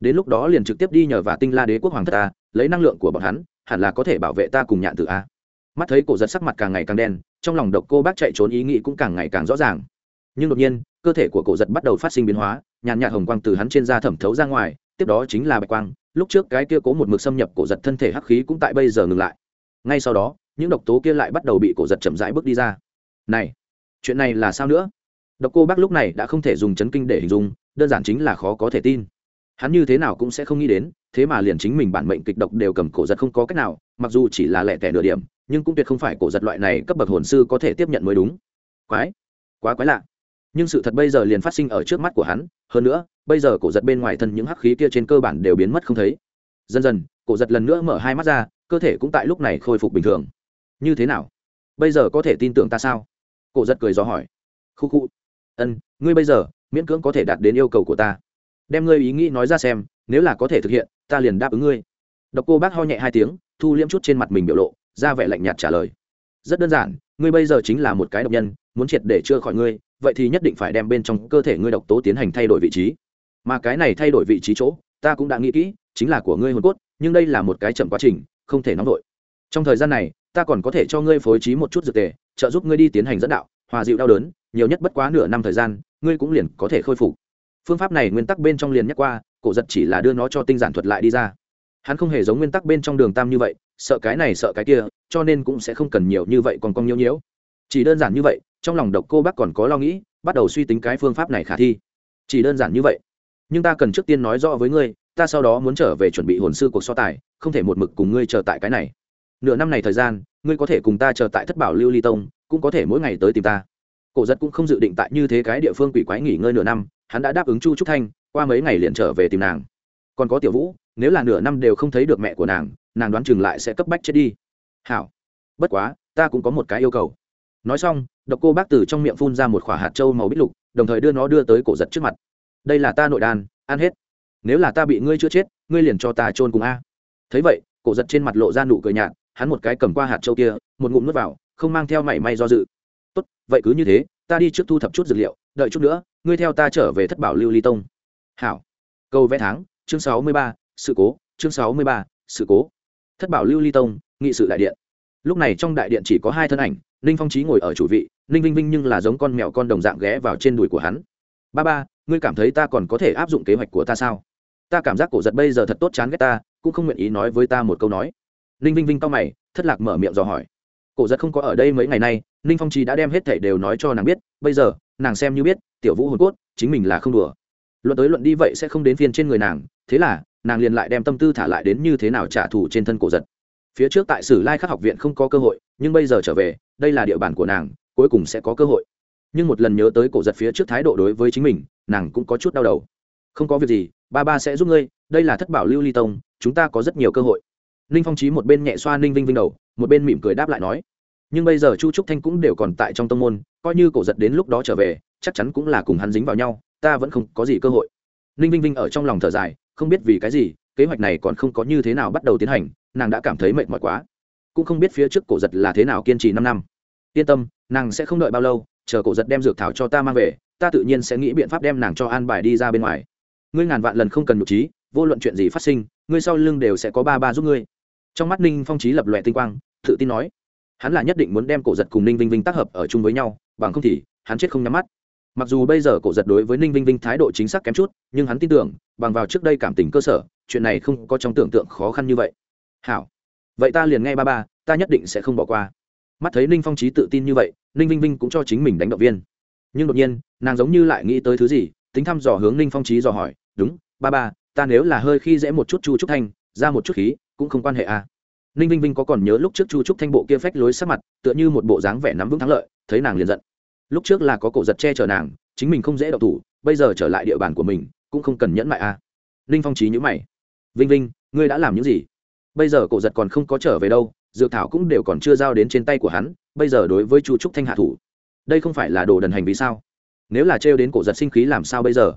Đến lúc đó liền trực tiếp đi nhờ và tinh la đế quốc hoàng thất ta lấy năng lượng của bọn hắn, hẳn là có thể bảo vệ ta cùng nhạn tử a. Mắt thấy cổ giật sắc mặt càng ngày càng đen, trong lòng độc cô bác chạy trốn ý nghĩ cũng càng ngày càng rõ ràng. Nhưng đột nhiên, cơ thể của cổ giật bắt đầu phát sinh biến hóa, nhàn nhạt hồng quang từ hắn trên da thẩm thấu ra ngoài, tiếp đó chính là bạch quang lúc trước cái kia cố một mực xâm nhập cổ giật thân thể hắc khí cũng tại bây giờ ngừng lại. Ngay sau đó, những độc tố kia lại bắt đầu bị cổ giật chậm rãi bước đi ra. Này, chuyện này là sao nữa? Độc cô bác lúc này đã không thể dùng chấn kinh để hình dung, đơn giản chính là khó có thể tin. Hắn như thế nào cũng sẽ không nghĩ đến, thế mà liền chính mình bản mệnh kịch độc đều cầm cổ giật không có cách nào, mặc dù chỉ là lẻ tẻ nửa điểm, nhưng cũng tuyệt không phải cổ giật loại này cấp bậc hồn sư có thể tiếp nhận mới đúng. Quái, quá quái lạ. Nhưng sự thật bây giờ liền phát sinh ở trước mắt của hắn, hơn nữa bây giờ cổ giật bên ngoài thân những hắc khí kia trên cơ bản đều biến mất không thấy. Dần dần, cổ giật lần nữa mở hai mắt ra, cơ thể cũng tại lúc này khôi phục bình thường. Như thế nào? Bây giờ có thể tin tưởng ta sao? Cổ giật cười gió hỏi. Khu khu. Ân, ngươi bây giờ, miễn cưỡng có thể đạt đến yêu cầu của ta. Đem ngươi ý nghĩ nói ra xem, nếu là có thể thực hiện, ta liền đáp ứng ngươi. Độc cô bác ho nhẹ hai tiếng, thu liễm chút trên mặt mình biểu lộ, ra vẻ lạnh nhạt trả lời. Rất đơn giản, ngươi bây giờ chính là một cái độc nhân, muốn triệt để chữa khỏi ngươi, vậy thì nhất định phải đem bên trong cơ thể ngươi độc tố tiến hành thay đổi vị trí mà cái này thay đổi vị trí chỗ, ta cũng đã nghĩ kỹ, chính là của ngươi hồn cốt, nhưng đây là một cái chậm quá trình, không thể nóng vội. Trong thời gian này, ta còn có thể cho ngươi phối trí một chút dược tề, trợ giúp ngươi đi tiến hành dẫn đạo, hòa dịu đau đớn, nhiều nhất bất quá nửa năm thời gian, ngươi cũng liền có thể khôi phục. Phương pháp này nguyên tắc bên trong liền nhắc qua, cổ giật chỉ là đưa nó cho tinh giản thuật lại đi ra. Hắn không hề giống nguyên tắc bên trong đường tam như vậy, sợ cái này sợ cái kia, cho nên cũng sẽ không cần nhiều như vậy còn cong nhiễu nhiễu. Chỉ đơn giản như vậy, trong lòng độc cô bác còn có lo nghĩ, bắt đầu suy tính cái phương pháp này khả thi. Chỉ đơn giản như vậy nhưng ta cần trước tiên nói rõ với ngươi, ta sau đó muốn trở về chuẩn bị hồn sư cuộc so tài, không thể một mực cùng ngươi chờ tại cái này. Nửa năm này thời gian, ngươi có thể cùng ta chờ tại thất bảo lưu ly tông, cũng có thể mỗi ngày tới tìm ta. Cổ giật cũng không dự định tại như thế cái địa phương quỷ quái nghỉ ngơi nửa năm, hắn đã đáp ứng chu trúc thanh, qua mấy ngày liền trở về tìm nàng. Còn có tiểu vũ, nếu là nửa năm đều không thấy được mẹ của nàng nàng đoán chừng lại sẽ cấp bách chết đi. Hảo. Bất quá, ta cũng có một cái yêu cầu. Nói xong, độc cô bác từ trong miệng phun ra một khoả hạt trâu màu bít lục, đồng thời đưa nó đưa tới cổ giật trước mặt đây là ta nội đàn ăn hết. Nếu là ta bị ngươi chữa chết, ngươi liền cho ta trôn cùng a. Thấy vậy, cổ giật trên mặt lộ ra nụ cười nhạt, hắn một cái cầm qua hạt trâu kia, một ngụm n u ố t vào, không mang theo mảy may do dự. Tốt, vậy cứ như thế, ta đi trước thu thập chút dược liệu, đợi chút nữa, ngươi theo ta trở về thất bảo lưu ly tông. Hảo. Câu vẽ tháng, chương sáu mươi ba, sự cố, chương sáu mươi ba, sự cố. Thất bảo lưu ly tông, nghị sự đại điện. Lúc này trong đại điện chỉ có hai thân ảnh, ninh phong trí ngồi ở chủ vị, ninh vinh vinh nhưng là giống con mèo con đồng dạng ghé vào trên đùi của hắn. Ba ba ngươi cảm thấy ta còn có thể áp dụng kế hoạch của ta sao? Ta cảm giác cổ giật bây giờ thật tốt chán ghét ta, cũng không nguyện ý nói với ta một câu nói. Ninh vinh vinh to mày, thất lạc mở miệng dò hỏi. Cổ giật không có ở đây mấy ngày nay, ninh phong trí đã đem hết thảy đều nói cho nàng biết, bây giờ, nàng xem như biết, tiểu vũ hồn cốt, chính mình là không đùa. Luận tới luận đi vậy sẽ không đến phiên trên người nàng, thế là, nàng liền lại đem tâm tư thả lại đến như thế nào trả thù trên thân cổ giật. Phía trước tại sử lai khắc học viện không có cơ hội, nhưng bây giờ trở về, đây là địa bàn của nàng, cuối cùng sẽ có cơ hội nhưng một lần nhớ tới cổ giật phía trước thái độ đối với chính mình, nàng cũng có chút đau đầu. Không có việc gì, ba ba sẽ giúp ngươi, đây là thất bảo lưu ly tông, chúng ta có rất nhiều cơ hội. Ninh phong trí một bên nhẹ xoa ninh vinh vinh đầu, một bên mỉm cười đáp lại nói. Nhưng bây giờ chu trúc thanh cũng đều còn tại trong tông môn, coi như cổ giật đến lúc đó trở về, chắc chắn cũng là cùng hắn dính vào nhau, ta vẫn không có gì cơ hội. Ninh vinh vinh ở trong lòng thở dài, không biết vì cái gì, kế hoạch này còn không có như thế nào bắt đầu tiến hành, nàng đã cảm thấy mệt mỏi quá. Cũng không biết phía trước cổ giật là thế nào kiên trì năm năm. Yên tâm, nàng sẽ không đợi bao lâu chờ cổ giật đem dược thảo cho ta mang về, ta tự nhiên sẽ nghĩ biện pháp đem nàng cho an bài đi ra bên ngoài. Ngươi ngàn vạn lần không cần nhục trí, vô luận chuyện gì phát sinh, ngươi sau lưng đều sẽ có ba ba giúp ngươi. Trong mắt ninh phong trí lập lòe tinh quang, tự tin nói. Hắn là nhất định muốn đem cổ giật cùng ninh vinh vinh tác hợp ở chung với nhau, bằng không thì hắn chết không nhắm mắt. Mặc dù bây giờ cổ giật đối với ninh vinh vinh thái độ chính xác kém chút, nhưng hắn tin tưởng, bằng vào trước đây cảm tình cơ sở, chuyện này không có trong tưởng tượng khó khăn như vậy. Hảo. Vậy ta liền nghe ba ba, ta nhất định sẽ không bỏ qua mắt thấy ninh phong trí tự tin như vậy, ninh vinh vinh cũng cho chính mình đánh động viên nhưng đột nhiên, nàng giống như lại nghĩ tới thứ gì, tính thăm dò hướng ninh phong trí dò hỏi, đúng, ba ba, ta nếu là hơi khi dễ một chút chu trúc thanh, ra một chút khí, cũng không quan hệ à. ninh vinh vinh có còn nhớ lúc trước chu trúc thanh bộ kia phách lối sắc mặt, tựa như một bộ dáng vẻ nắm vững thắng lợi, thấy nàng liền giận lúc trước là có cổ giật che chở nàng, chính mình không dễ đậu thủ, bây giờ trở lại địa bàn của mình, cũng không cần nhẫn mại à. ninh phong trí nhữ mày vinh vinh, ngươi đã làm những gì bây giờ cổ giật còn không có trở về đâu dược thảo cũng đều còn chưa giao đến trên tay của hắn, bây giờ đối với chu trúc thanh hạ thủ, đây không phải là đồ đần hành vì sao? Nếu là trêu đến cổ giật sinh khí làm sao bây giờ?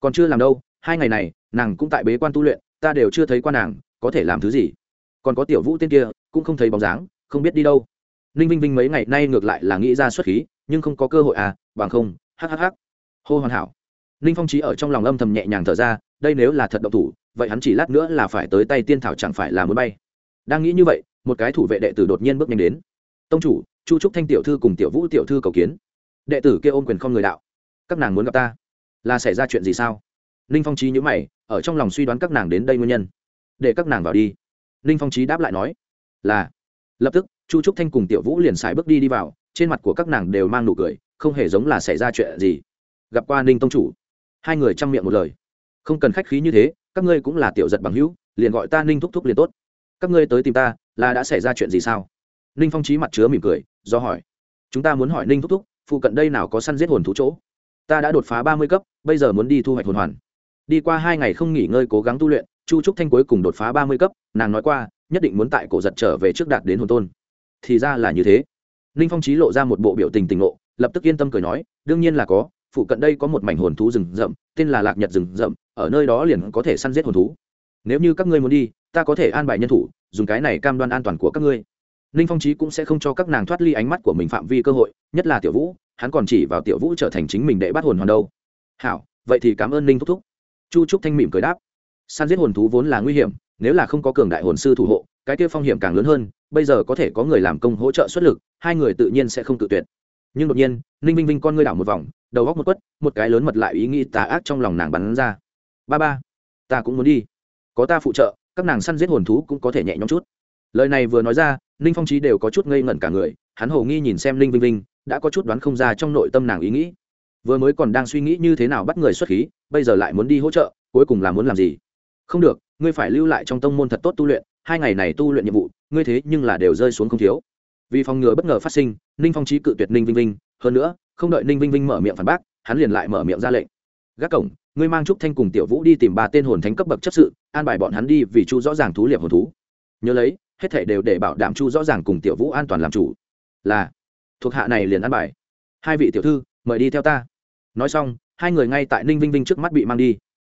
Còn chưa làm đâu, hai ngày này, nàng cũng tại bế quan tu luyện, ta đều chưa thấy qua nàng, có thể làm thứ gì? Còn có tiểu vũ tên kia, cũng không thấy bóng dáng, không biết đi đâu. Ninh vinh vinh mấy ngày nay ngược lại là nghĩ ra xuất khí, nhưng không có cơ hội à bằng không hhh hô hoàn hảo. Ninh phong trí ở trong lòng âm thầm nhẹ nhàng thở ra, đây nếu là thật độc thủ, vậy hắn chỉ lát nữa là phải tới tay tiên thảo chẳng phải là muốn bay. Đang nghĩ như vậy một cái thủ vệ đệ tử đột nhiên bước nhanh đến. Tông chủ, chu trúc thanh tiểu thư cùng tiểu vũ tiểu thư cầu kiến. Đệ tử kia ôm quyền không người đạo. Các nàng muốn gặp ta? Là xảy ra chuyện gì sao? Ninh phong trí nhữ mày, ở trong lòng suy đoán các nàng đến đây nguyên nhân. Để các nàng vào đi. Ninh phong trí đáp lại nói, là. Lập tức, chu trúc thanh cùng tiểu vũ liền xài bước đi đi vào, trên mặt của các nàng đều mang nụ cười, không hề giống là xảy ra chuyện gì. Gặp qua ninh tông chủ. Hai người chăm miệng một lời. Không cần khách khí như thế, các ngươi cũng là tiểu giật bằng hữu, liền gọi ta ninh thúc thúc liền tốt. Các ngươi tới tìm ta là đã xảy ra chuyện gì sao? Ninh phong trí mặt chứa mỉm cười do hỏi. Chúng ta muốn hỏi ninh thúc thúc phụ cận đây nào có săn giết hồn thú chỗ? Ta đã đột phá ba mươi cấp bây giờ muốn đi thu hoạch hồn hoàn. Đi qua hai ngày không nghỉ ngơi cố gắng tu luyện chu trúc thanh cuối cùng đột phá ba mươi cấp nàng nói qua nhất định muốn tại cổ giật trở về trước đạt đến hồn tôn. Thì ra là như thế. Ninh phong trí lộ ra một bộ biểu tình tình lộ, lập tức yên tâm cười nói đương nhiên là có phụ cận đây có một mảnh hồn thú rừng rậm tên là lạc nhật rừng rậm ở nơi đó liền có thể săn giết hồn thú. Nếu như các ngươi muốn đi ta có thể an bài nhân thủ dùng cái này cam đoan an toàn của các ngươi. Ninh phong trí cũng sẽ không cho các nàng thoát ly ánh mắt của mình phạm vi cơ hội, nhất là tiểu vũ, hắn còn chỉ vào tiểu vũ trở thành chính mình để bắt hồn hoàn đâu. Hảo, vậy thì cảm ơn ninh thúc thúc. Chu trúc thanh mỉm cười đáp. San giết hồn thú vốn là nguy hiểm, nếu là không có cường đại hồn sư thủ hộ, cái kia phong hiểm càng lớn hơn, bây giờ có thể có người làm công hỗ trợ xuất lực, hai người tự nhiên sẽ không tự tuyệt. Nhưng đột nhiên, ninh vinh vinh con ngươi đảo một vòng, đầu góc một quất, một cái lớn mật lại ý nghĩ tà ác trong lòng nàng bắn ra. Ba ba, ta cũng muốn đi. Có ta phụ trợ các nàng săn giết hồn thú cũng có thể nhẹ nhõm chút. Lời này vừa nói ra, ninh phong trí đều có chút ngây ngẩn cả người, hắn hồ nghi nhìn xem ninh vinh vinh, đã có chút đoán không ra trong nội tâm nàng ý nghĩ. Vừa mới còn đang suy nghĩ như thế nào bắt người xuất khí, bây giờ lại muốn đi hỗ trợ, cuối cùng là muốn làm gì? Không được, ngươi phải lưu lại trong tông môn thật tốt tu luyện, hai ngày này tu luyện nhiệm vụ, ngươi thế nhưng là đều rơi xuống không thiếu. Vì phòng ngừa bất ngờ phát sinh, ninh phong trí cự tuyệt ninh vinh vinh, hơn nữa, không đợi ninh vinh vinh mở miệng phản bác, hắn liền lại mở miệng ra lệnh gác cổng, ngươi mang trúc thanh cùng tiểu vũ đi tìm ba tên hồn thánh cấp bậc chấp sự, an bài bọn hắn đi vì chu rõ ràng thú liệp hồn thú. Nhớ lấy, hết thể đều để bảo đảm chu rõ ràng cùng tiểu vũ an toàn làm chủ. Là, thuộc hạ này liền an bài. Hai vị tiểu thư, mời đi theo ta. Nói xong, hai người ngay tại ninh vinh vinh trước mắt bị mang đi.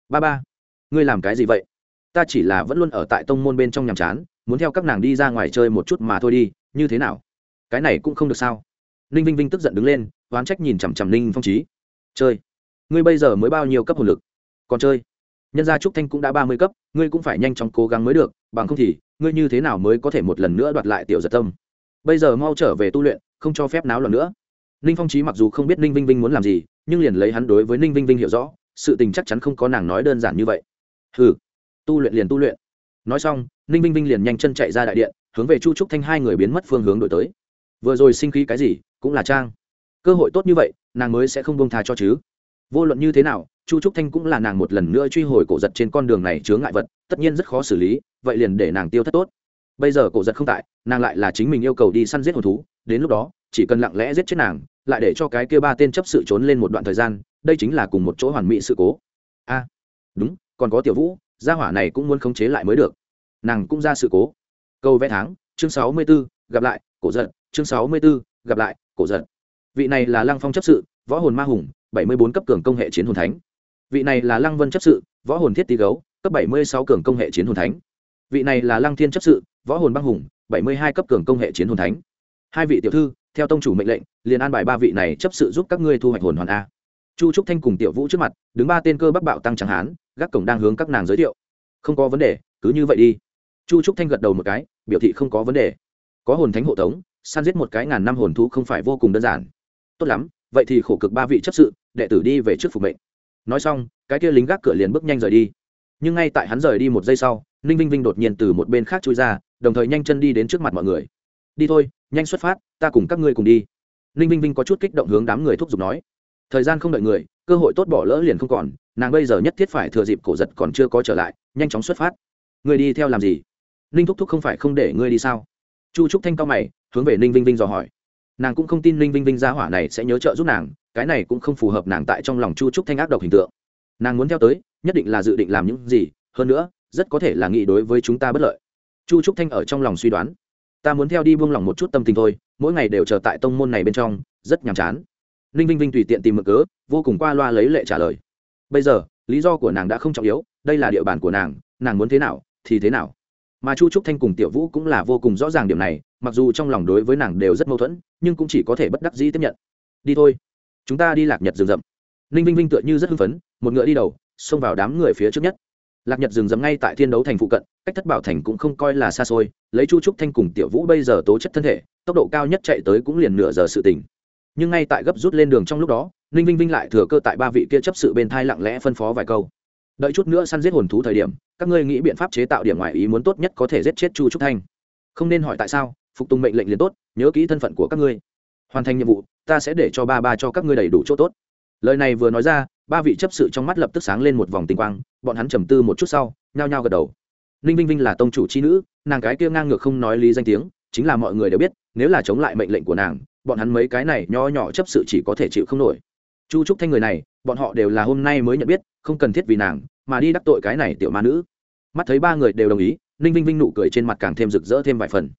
Ba ba, ngươi làm cái gì vậy? Ta chỉ là vẫn luôn ở tại tông môn bên trong nhàm chán, muốn theo các nàng đi ra ngoài chơi một chút mà thôi đi, như thế nào? Cái này cũng không được sao. Ninh vinh vinh tức giận đứng lên, oán trách nhìn chằm chằm ninh phong trí chơi ngươi bây giờ mới bao nhiêu cấp hồn lực? Còn chơi? Nhân gia trúc thanh cũng đã ba mươi cấp, ngươi cũng phải nhanh chóng cố gắng mới được, bằng không thì, ngươi như thế nào mới có thể một lần nữa đoạt lại tiểu giật tâm? Bây giờ mau trở về tu luyện, không cho phép náo loạn nữa. Ninh phong trí mặc dù không biết ninh vinh vinh muốn làm gì, nhưng liền lấy hắn đối với ninh vinh vinh hiểu rõ, sự tình chắc chắn không có nàng nói đơn giản như vậy. Hừ, tu luyện liền tu luyện. Nói xong, ninh vinh vinh liền nhanh chân chạy ra đại điện, hướng về chu trúc thanh hai người biến mất phương hướng đổi tới. Vừa rồi sinh khí cái gì, cũng là trang. Cơ hội tốt như vậy, nàng mới sẽ không bông tha cho chứ vô luận như thế nào chu trúc thanh cũng là nàng một lần nữa truy hồi cổ giật trên con đường này chướng ngại vật tất nhiên rất khó xử lý vậy liền để nàng tiêu thất tốt. Bây giờ cổ giật không tại nàng lại là chính mình yêu cầu đi săn giết hồn thú đến lúc đó chỉ cần lặng lẽ giết chết nàng lại để cho cái kia ba tên chấp sự trốn lên một đoạn thời gian đây chính là cùng một chỗ hoàn mỹ sự cố. A đúng còn có tiểu vũ gia hỏa này cũng muốn khống chế lại mới được. Nàng cũng ra sự cố. Câu vẽ tháng chương sáu mươi 64, gặp lại cổ giận chương sáu mươi 64, gặp lại cổ giận vị này là lăng phong chấp sự võ hồn ma hùng, bảy mươi bốn cấp cường công hệ chiến hồn thánh. Vị này là lăng vân chấp sự, võ hồn thiết tí gấu, cấp bảy mươi sáu cường công hệ chiến hồn thánh. Vị này là lăng thiên chấp sự, võ hồn băng hùng, bảy mươi hai cấp cường công hệ chiến hồn thánh. Hai vị tiểu thư, theo tông chủ mệnh lệnh, liền an bài ba vị này chấp sự giúp các ngươi thu hoạch hồn hoàn a. Chu trúc thanh cùng tiểu vũ trước mặt, đứng ba tên cơ bắc bạo tăng chẳng hán, gác cổng đang hướng các nàng giới thiệu. Không có vấn đề, cứ như vậy đi. Chu trúc thanh gật đầu một cái, biểu thị không có vấn đề. Có hồn thánh hộ tống, săn giết một cái ngàn năm hồn thú không phải vô cùng đơn giản. Tốt lắm vậy thì khổ cực ba vị chấp sự, đệ tử đi về trước phục mệnh. Nói xong, cái kia lính gác cửa liền bước nhanh rời đi. Nhưng ngay tại hắn rời đi một giây sau, ninh vinh vinh đột nhiên từ một bên khác chui ra, đồng thời nhanh chân đi đến trước mặt mọi người. Đi thôi, nhanh xuất phát, ta cùng các ngươi cùng đi. Ninh vinh vinh có chút kích động hướng đám người thúc giục nói. Thời gian không đợi người, cơ hội tốt bỏ lỡ liền không còn, nàng bây giờ nhất thiết phải thừa dịp cổ giật còn chưa có trở lại, nhanh chóng xuất phát. Người đi theo làm gì? Ninh thúc thúc không phải không để ngươi đi sao? Chu trúc thanh cao mày, hướng về ninh vinh vinh dò hỏi nàng cũng không tin ninh vinh vinh gia hỏa này sẽ nhớ trợ giúp nàng, cái này cũng không phù hợp nàng tại trong lòng chu trúc thanh ác độc hình tượng. Nàng muốn theo tới, nhất định là dự định làm những gì, hơn nữa, rất có thể là nghĩ đối với chúng ta bất lợi. Chu trúc thanh ở trong lòng suy đoán. Ta muốn theo đi buông lỏng một chút tâm tình thôi, mỗi ngày đều chờ tại tông môn này bên trong, rất nhàm chán. Ninh vinh vinh tùy tiện tìm mực cớ, vô cùng qua loa lấy lệ trả lời. Bây giờ, lý do của nàng đã không trọng yếu, đây là địa bàn của nàng nàng muốn thế nào thì thế nào mà chu trúc thanh cùng tiểu vũ cũng là vô cùng rõ ràng điểm này, mặc dù trong lòng đối với nàng đều rất mâu thuẫn, nhưng cũng chỉ có thể bất đắc dĩ tiếp nhận. Đi thôi, chúng ta đi lạc nhật rừng rậm. Ninh vinh vinh tựa như rất hưng phấn, một ngựa đi đầu, xông vào đám người phía trước nhất. Lạc nhật rừng rậm ngay tại thiên đấu thành phụ cận, cách thất bảo thành cũng không coi là xa xôi, lấy chu trúc thanh cùng tiểu vũ bây giờ tố chất thân thể, tốc độ cao nhất chạy tới cũng liền nửa giờ sự tỉnh nhưng ngay tại gấp rút lên đường trong lúc đó, ninh vinh vinh lại thừa cơ tại ba vị kia chấp sự bên thai lặng lẽ phân phó vài câu đợi chút nữa săn giết hồn thú thời điểm, các ngươi nghĩ biện pháp chế tạo điểm ngoài ý muốn tốt nhất có thể giết chết chu trúc thanh. Không nên hỏi tại sao, phục tùng mệnh lệnh liền tốt, nhớ kỹ thân phận của các ngươi. Hoàn thành nhiệm vụ, ta sẽ để cho ba ba cho các ngươi đầy đủ chỗ tốt. Lời này vừa nói ra, ba vị chấp sự trong mắt lập tức sáng lên một vòng tinh quang, bọn hắn trầm tư một chút sau, nhao nhao gật đầu. Ninh vinh vinh là tông chủ c h i nữ, nàng cái kia ngang ngược không nói lý danh tiếng, chính là mọi người đều biết, nếu là chống lại mệnh lệnh của nàng, bọn hắn mấy cái này nho nhỏ chấp sự chỉ có thể chịu không nổi chu trúc thanh người này, bọn họ đều là hôm nay mới nhận biết, không cần thiết vì nàng, mà đi đắc tội cái này tiểu ma nữ. Mắt thấy ba người đều đồng ý, ninh vinh vinh nụ cười trên mặt càng thêm rực rỡ thêm vài phần.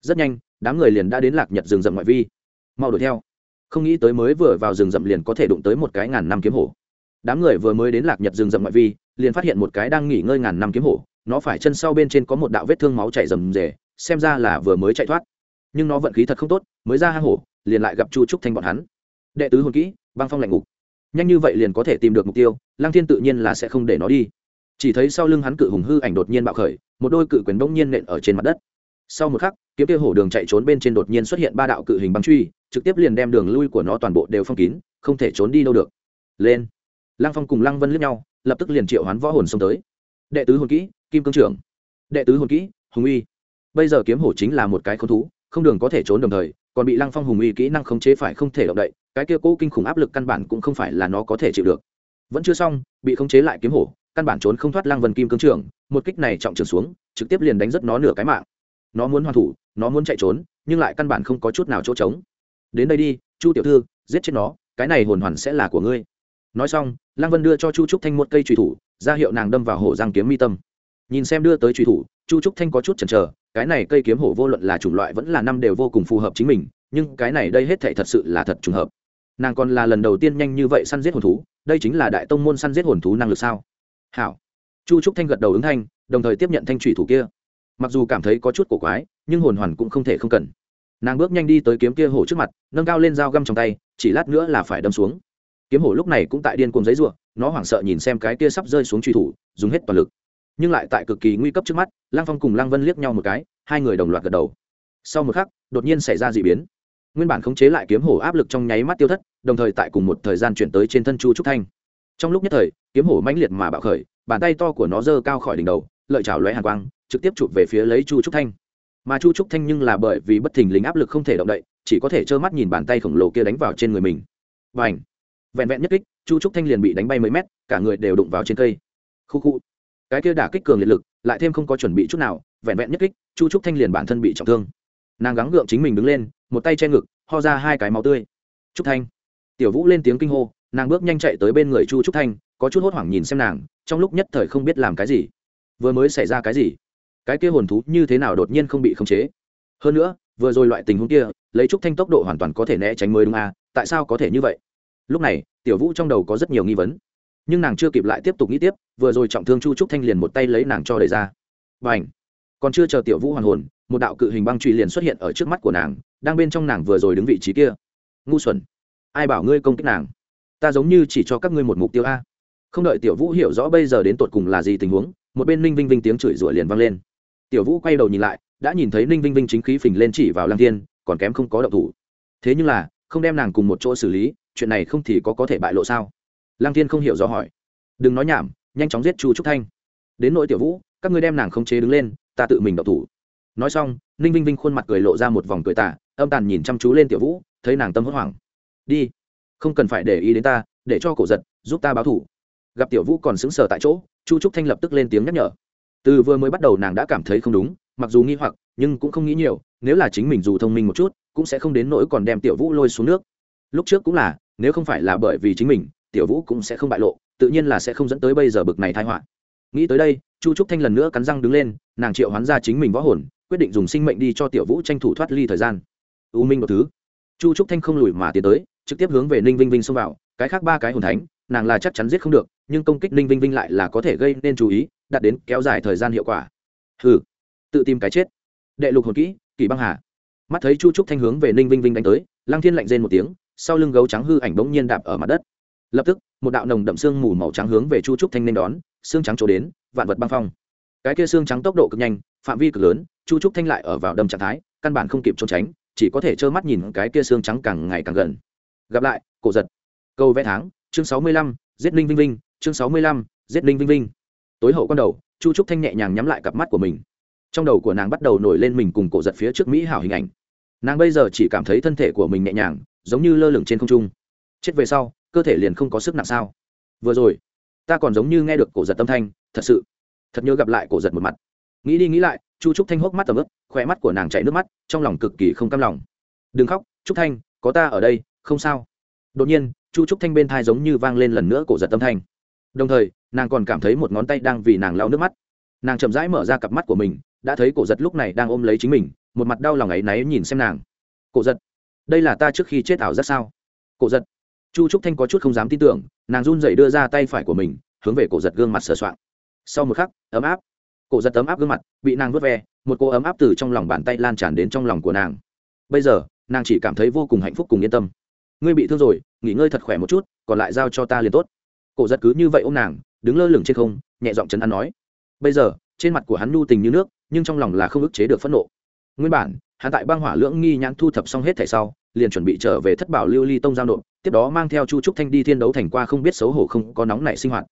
Rất nhanh, đám người liền đã đến lạc nhật rừng rậm ngoại vi. Mau đuổi theo. Không nghĩ tới mới vừa vào rừng rậm liền có thể đụng tới một cái ngàn năm kiếm hổ. Đám người vừa mới đến lạc nhật rừng rậm ngoại vi, liền phát hiện một cái đang nghỉ ngơi ngàn năm kiếm hổ, nó phải chân sau bên trên có một đạo vết thương máu chảy rầm rề, xem ra là vừa mới chạy thoát. Nhưng nó vận khí thật không tốt, mới ra hang hổ, liền lại gặp chu trúc thanh bọn hắn. Đệ tứ hồn kỹ băng phong lạnh ngục. Nhanh như vậy liền có thể tìm được mục tiêu lang thiên tự nhiên là sẽ không để nó đi. Chỉ thấy sau lưng hắn cự hùng hư ảnh đột nhiên bạo khởi, một đôi cự quyền bỗng nhiên nện ở trên mặt đất. Sau một khắc, kiếm kia hổ đường chạy trốn bên trên đột nhiên xuất hiện ba đạo cự hình băng truy, trực tiếp liền đem đường lui của nó toàn bộ đều phong kín, không thể trốn đi đâu được. Lên. Lăng phong cùng lăng vân liếc nhau, lập tức liền triệu hoán võ hồn xông tới. Đệ tứ hồn kỹ, kim cương trưởng. Đệ tứ hồn kỹ, hùng uy. Bây giờ kiếm hổ chính là một cái k thú, không đường có thể trốn đồng thời, còn bị lăng phong hùng uy kỹ năng khống chế phải không thể động đậy cái kia cố kinh khủng áp lực căn bản cũng không phải là nó có thể chịu được. Vẫn chưa xong, bị khống chế lại kiếm hổ, căn bản trốn không thoát lăng vân kim cương trưởng một kích này trọng trường xuống, trực tiếp liền đánh rất nó nửa cái mạng. Nó muốn hoàn thủ, nó muốn chạy trốn, nhưng lại căn bản không có chút nào chỗ trống. Đến đây đi, chu tiểu thư, giết chết nó, cái này hồn hoàn sẽ là của ngươi. Nói xong, lăng vân đưa cho chu trúc thanh một cây trùy thủ, ra hiệu nàng đâm vào hổ giang kiếm mi tâm. Nhìn xem đưa tới trùy thủ, chu trúc thanh có chút chần chờ, cái này cây kiếm hổ vô luận là chủng loại vẫn là năm đều vô cùng phù hợp chính mình, nhưng cái này đây hết thể thật sự là thật trùng hợp nàng còn là lần đầu tiên nhanh như vậy săn giết hồn thú, đây chính là đại tông môn săn giết hồn thú năng lực sao? Hảo. Chu trúc thanh gật đầu ứng thanh, đồng thời tiếp nhận thanh thủy thủ kia. Mặc dù cảm thấy có chút cổ quái, nhưng hồn hoàn cũng không thể không cần. Nàng bước nhanh đi tới kiếm kia hổ trước mặt, nâng cao lên dao găm trong tay, chỉ lát nữa là phải đâm xuống. Kiếm hổ lúc này cũng tại điên cuồng giấy ruộng nó hoảng sợ nhìn xem cái kia sắp rơi xuống truy thủ, dùng hết toàn lực. Nhưng lại tại cực kỳ nguy cấp trước mắt lang phong cùng lang vân liếc nhau một cái, hai người đồng loạt gật đầu. Sau một khắc, đột nhiên xảy ra d ị biến. Nguyên bản khống chế lại kiếm hổ áp lực trong nháy mắt tiêu thất đồng thời tại cùng một thời gian chuyển tới trên thân chu trúc thanh. Trong lúc nhất thời, kiếm hổ mãnh liệt mà bạo khởi, bàn tay to của nó giơ cao khỏi đỉnh đầu, lợi chảo lóe hàn quang, trực tiếp chụp về phía lấy chu trúc thanh. Mà chu trúc thanh nhưng là bởi vì bất thình lính áp lực không thể động đậy, chỉ có thể trơ mắt nhìn bàn tay khổng lồ kia đánh vào trên người mình. Và ảnh vẹn vẹn nhất kích, chu trúc thanh liền bị đánh bay mấy mét, cả người đều đụng vào trên cây. Khu khu! Cái kia đả kích cường liệt lực, lại thêm không có chuẩn bị chút nào, vẹn vẹn nhất kích, chu trúc thanh liền bản thân bị trọng thương. Nàng gắng gượng chính mình đứng lên, một tay che ngực, ho ra hai cái máu tươi. Trúc thanh! Tiểu vũ lên tiếng kinh hô, nàng bước nhanh chạy tới bên người chu trúc thanh, có chút hốt hoảng nhìn xem nàng, trong lúc nhất thời không biết làm cái gì. Vừa mới xảy ra cái gì? Cái kia hồn thú như thế nào đột nhiên không bị khống chế? Hơn nữa, vừa rồi loại tình huống kia, lấy trúc thanh tốc độ hoàn toàn có thể né tránh mới đúng à tại sao có thể như vậy? Lúc này, tiểu vũ trong đầu có rất nhiều nghi vấn. Nhưng nàng chưa kịp lại tiếp tục nghĩ tiếp, vừa rồi trọng thương chu trúc thanh liền một tay lấy nàng cho đẩy ra. B à n h còn chưa chờ tiểu vũ hoàn hồn, một đạo cự hình băng truy liền xuất hiện ở trước mắt của nàng, đang bên trong nàng vừa rồi đứng vị trí kia. Ngu xuẩn! Ai bảo ngươi công kích nàng? Ta giống như chỉ cho các ngươi một mục tiêu a. Không đợi tiểu vũ hiểu rõ bây giờ đến tột cùng là gì tình huống, một bên ninh vinh vinh tiếng chửi rủa liền vang lên. Tiểu vũ quay đầu nhìn lại, đã nhìn thấy ninh vinh vinh chính khí phình lên chỉ vào lăng thiên, còn kém không có động thủ. Thế nhưng là, không đem nàng cùng một chỗ xử lý, chuyện này không thì có có thể bại lộ sao? Lăng thiên không hiểu rõ hỏi. Đừng nói nhảm, nhanh chóng giết chu trúc thanh. Đến nỗi tiểu vũ, các ngươi đem nàng không chế đứng lên, ta tự mình động thủ. Nói xong, ninh vinh vinh khuôn mặt cười lộ ra một vòng cười tả âm tàn nhìn chăm chú lên tiểu vũ, thấy nàng tâm hốt hoảng đi. Không cần phải để ý đến ta, để cho cổ giật, giúp ta báo thủ. Gặp tiểu vũ còn xứng sờ tại chỗ, chu trúc thanh lập tức lên tiếng nhắc nhở. Từ vừa mới bắt đầu nàng đã cảm thấy không đúng, mặc dù nghi hoặc, nhưng cũng không nghĩ nhiều, nếu là chính mình dù thông minh một chút, cũng sẽ không đến nỗi còn đem tiểu vũ lôi xuống nước. Lúc trước cũng là, nếu không phải là bởi vì chính mình, tiểu vũ cũng sẽ không bại lộ, tự nhiên là sẽ không dẫn tới bây giờ bực này thai họa. Nghĩ tới đây, chu trúc thanh lần nữa cắn răng đứng lên, nàng triệu hoán ra chính mình võ hồn, quyết định dùng sinh mệnh đi cho tiểu vũ tranh thủ thoát ly thời gian. U minh một thứ. Chu trúc thanh không lùi mà tiến tới trực tiếp hướng về ninh vinh vinh xông vào, cái khác ba cái hồn thánh, nàng là chắc chắn giết không được, nhưng công kích ninh vinh vinh lại là có thể gây nên chú ý, đạt đến kéo dài thời gian hiệu quả. Hừ, tự tìm cái chết. Đệ lục hồn kỹ kỳ băng hà. Mắt thấy chu trúc thanh hướng về ninh vinh vinh đánh tới, lăng thiên lạnh rên một tiếng, sau lưng gấu trắng hư ảnh bỗng nhiên đạp ở mặt đất. Lập tức, một đạo nồng đậm xương mù màu trắng hướng về chu trúc thanh nên đón, xương trắng trổ đến, vạn vật băng phong. Cái kia xương trắng tốc độ cực nhanh, phạm vi cực lớn, chu trúc thanh lại ở vào đầm trạng thái, căn bản không kịp trốn tránh, chỉ có thể trơ mắt nhìn cái kia xương trắng càng ngày càng gần gặp lại, cổ giật. Câu vẽ tháng, chương sáu mươi lăm, giết ninh vinh vinh, chương sáu mươi lăm, giết ninh vinh vinh. Tối hậu con đầu, chu trúc thanh nhẹ nhàng nhắm lại cặp mắt của mình. Trong đầu của nàng bắt đầu nổi lên mình cùng cổ giật phía trước mỹ hảo hình ảnh. Nàng bây giờ chỉ cảm thấy thân thể của mình nhẹ nhàng, giống như lơ lửng trên không trung. Chết về sau, cơ thể liền không có sức nặng sao? Vừa rồi, ta còn giống như nghe được cổ giật tâm thanh, thật sự. Thật nhớ gặp lại cổ giật một mặt. Nghĩ đi nghĩ lại, chu trúc thanh hốc mắt tầm ướp khoe mắt của nàng chảy nước mắt, trong lòng cực kỳ không cam lòng. Đừng khóc, trúc thanh, có ta ở đây không sao. Đột nhiên, chu trúc thanh bên thai giống như vang lên lần nữa cổ giật tâm thanh. Đồng thời, nàng còn cảm thấy một ngón tay đang vì nàng lau nước mắt. Nàng chậm rãi mở ra cặp mắt của mình, đã thấy cổ giật lúc này đang ôm lấy chính mình, một mặt đau lòng ấy náy nhìn xem nàng. Cổ giật, đây là ta trước khi chết ảo rất sao? Cổ giật, chu trúc thanh có chút không dám tin tưởng, nàng run dậy đưa ra tay phải của mình, hướng về cổ giật gương mặt sờ soạn. sau một khắc, ấm áp. Cổ giật ấm áp gương mặt, bị nàng vớt ve, một cô ấm áp từ trong lòng bàn tay lan tràn đến trong lòng của nàng. Bây giờ, nàng chỉ cảm thấy vô cùng hạnh phúc cùng yên tâm ngươi bị thương rồi, nghỉ ngơi thật khỏe một chút, còn lại giao cho ta liền tốt. Cổ giật cứ như vậy ô m nàng, đứng lơ lửng trên không, nhẹ giọng chấn an nói. Bây giờ, trên mặt của hắn nhu tình như nước, nhưng trong lòng là không ức chế được phẫn nộ. Nguyên bản, hắn tại băng hỏa lưỡng nghi nhãn thu thập xong hết thẻ sau, liền chuẩn bị trở về thất bảo lưu ly tông giao nộp, tiếp đó mang theo chu trúc thanh đi thiên đấu thành qua không biết xấu hổ không có nóng nảy sinh hoạt.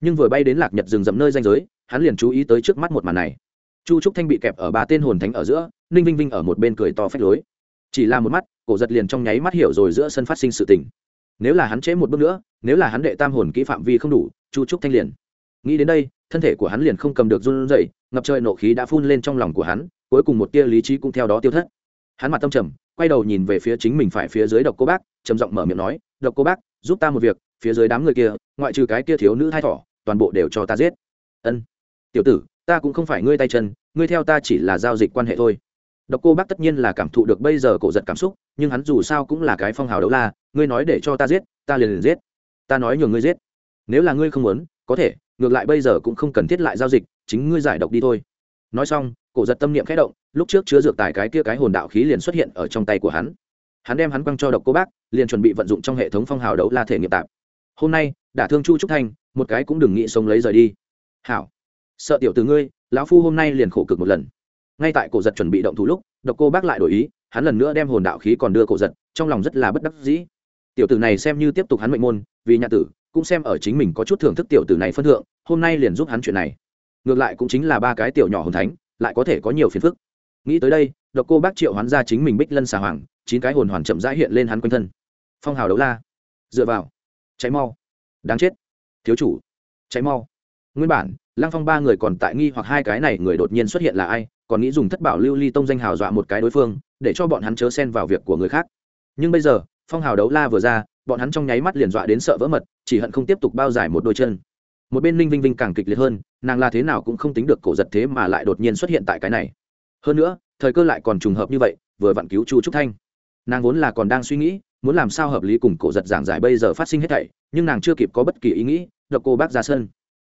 Nhưng vừa bay đến lạc nhật rừng rậm nơi danh giới, hắn liền chú ý tới trước mắt một màn này. Chu trúc thanh bị kẹp ở ba tên hồn thánh ở giữa, ninh vinh vinh ở một bên cười to phách lối. Chỉ là một mắt cổ giật liền trong nháy mắt hiểu rồi giữa sân phát sinh sự tình. Nếu là hắn chế một bước nữa, nếu là hắn đệ tam hồn kỹ phạm vi không đủ, chu trúc thanh liền. Nghĩ đến đây, thân thể của hắn liền không cầm được run rẩy, ngập trời nộ khí đã phun lên trong lòng của hắn, cuối cùng một tia lý trí cũng theo đó tiêu thất. Hắn mặt tâm trầm, quay đầu nhìn về phía chính mình phải phía dưới độc cô bác, trầm giọng mở miệng nói, độc cô bác, giúp ta một việc, phía dưới đám người kia, ngoại trừ cái kia thiếu nữ thai thỏ, toàn bộ đều cho ta giết. Ân, tiểu tử, ta cũng không phải ngươi tay chân, ngươi theo ta chỉ là giao dịch quan hệ thôi độc cô bác tất nhiên là cảm thụ được bây giờ cổ giật cảm xúc, nhưng hắn dù sao cũng là cái phong hào đấu la, ngươi nói để cho ta giết, ta liền liền giết. Ta nói nhường ngươi giết. Nếu là ngươi không muốn, có thể, ngược lại bây giờ cũng không cần thiết lại giao dịch, chính ngươi giải độc đi thôi. Nói xong, cổ giật tâm niệm khẽ động, lúc trước chứa dược tài cái kia cái hồn đạo khí liền xuất hiện ở trong tay của hắn. Hắn đem hắn quăng cho độc cô bác, liền chuẩn bị vận dụng trong hệ thống phong hào đấu la thể nghiệm tạp. Hôm nay, đả thương chu trúc thành một cái cũng đừng nghĩ sống lấy rời đi. Hảo. Sợ tiểu tử ngươi, lão phu hôm nay liền khổ cực một lần ngay tại cổ giật chuẩn bị động thủ lúc, độc cô bác lại đổi ý, hắn lần nữa đem hồn đạo khí còn đưa cổ giật, trong lòng rất là bất đắc dĩ. Tiểu tử này xem như tiếp tục hắn mệnh môn, vì nhà tử, cũng xem ở chính mình có chút thưởng thức tiểu tử này phân thượng, hôm nay liền giúp hắn chuyện này. Ngược lại cũng chính là ba cái tiểu nhỏ hồn thánh, lại có thể có nhiều phiền phức. Nghĩ tới đây, độc cô bác triệu hoán ra chính mình bích lân xà hoàng, chín cái hồn hoàn chậm rãi hiện lên hắn quanh thân. Phong hào đấu la. Dựa vào. Cháy mau. Đáng chết. Thiếu chủ. Cháy mau. Nguyên bản, lăng phong ba người còn tại nghi hoặc hai cái này người đột nhiên xuất hiện là ai còn nghĩ dùng thất bảo lưu ly tông danh hào dọa một cái đối phương, để cho bọn hắn chớ xen vào việc của người khác. Nhưng bây giờ, phong hào đấu la vừa ra, bọn hắn trong nháy mắt liền dọa đến sợ vỡ mật, chỉ hận không tiếp tục bao giải một đôi chân. Một bên ninh vinh vinh càng kịch liệt hơn, nàng là thế nào cũng không tính được cổ giật thế mà lại đột nhiên xuất hiện tại cái này. Hơn nữa, thời cơ lại còn trùng hợp như vậy, vừa vặn cứu chu trúc thanh. Nàng vốn là còn đang suy nghĩ, muốn làm sao hợp lý cùng cổ giật giảng giải bây giờ phát sinh hết thảy, nhưng nàng chưa kịp có bất kỳ ý nghĩ, độc cô bác ra sân.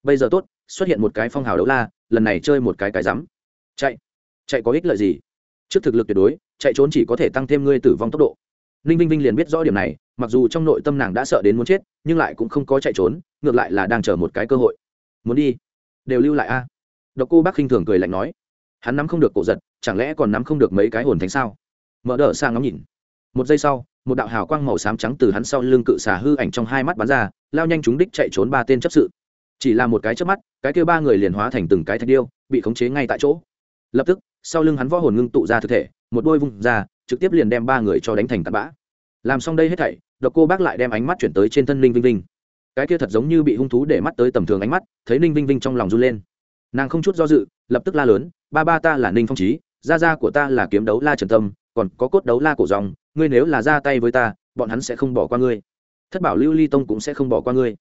Bây giờ tốt, xuất hiện một cái phong hào đấu la, lần này chơi một cái cái rắm chạy. Chạy có ích lợi gì? Trước thực lực tuyệt đối, chạy trốn chỉ có thể tăng thêm ngươi tử vong tốc độ. Ninh vinh vinh liền biết rõ điểm này, mặc dù trong nội tâm nàng đã sợ đến muốn chết, nhưng lại cũng không có chạy trốn, ngược lại là đang chờ một cái cơ hội. Muốn đi, đều lưu lại a. Độc cô bác khinh thường cười lạnh nói. Hắn nắm không được cổ giật, chẳng lẽ còn nắm không được mấy cái hồn thánh sao? Mở đỡ sang ngắm nhìn. Một giây sau, một đạo hào quang màu xám trắng từ hắn sau lưng cự xà hư ảnh trong hai mắt bắn ra, lao nhanh chúng đích chạy trốn ba tên chấp sự. Chỉ là một cái chớp mắt, cái kêu ba người liền hóa thành từng cái thạch điêu, bị khống chế ngay tại chỗ lập tức, sau lưng hắn võ hồn ngưng tụ ra thực thể, một đôi vung ra, trực tiếp liền đem ba người cho đánh thành tạt bã. Làm xong đây hết thảy, độc cô bác lại đem ánh mắt chuyển tới trên thân ninh vinh vinh. Cái kia thật giống như bị hung thú để mắt tới tầm thường ánh mắt, thấy ninh vinh vinh trong lòng run lên. Nàng không chút do dự, lập tức la lớn, ba ba ta là ninh phong trí gia gia của ta là kiếm đấu la trần tâm, còn có cốt đấu la cổ dòng, ngươi nếu là ra tay với ta, bọn hắn sẽ không bỏ qua ngươi. Thất bảo lưu ly tông cũng sẽ không bỏ qua ngươi.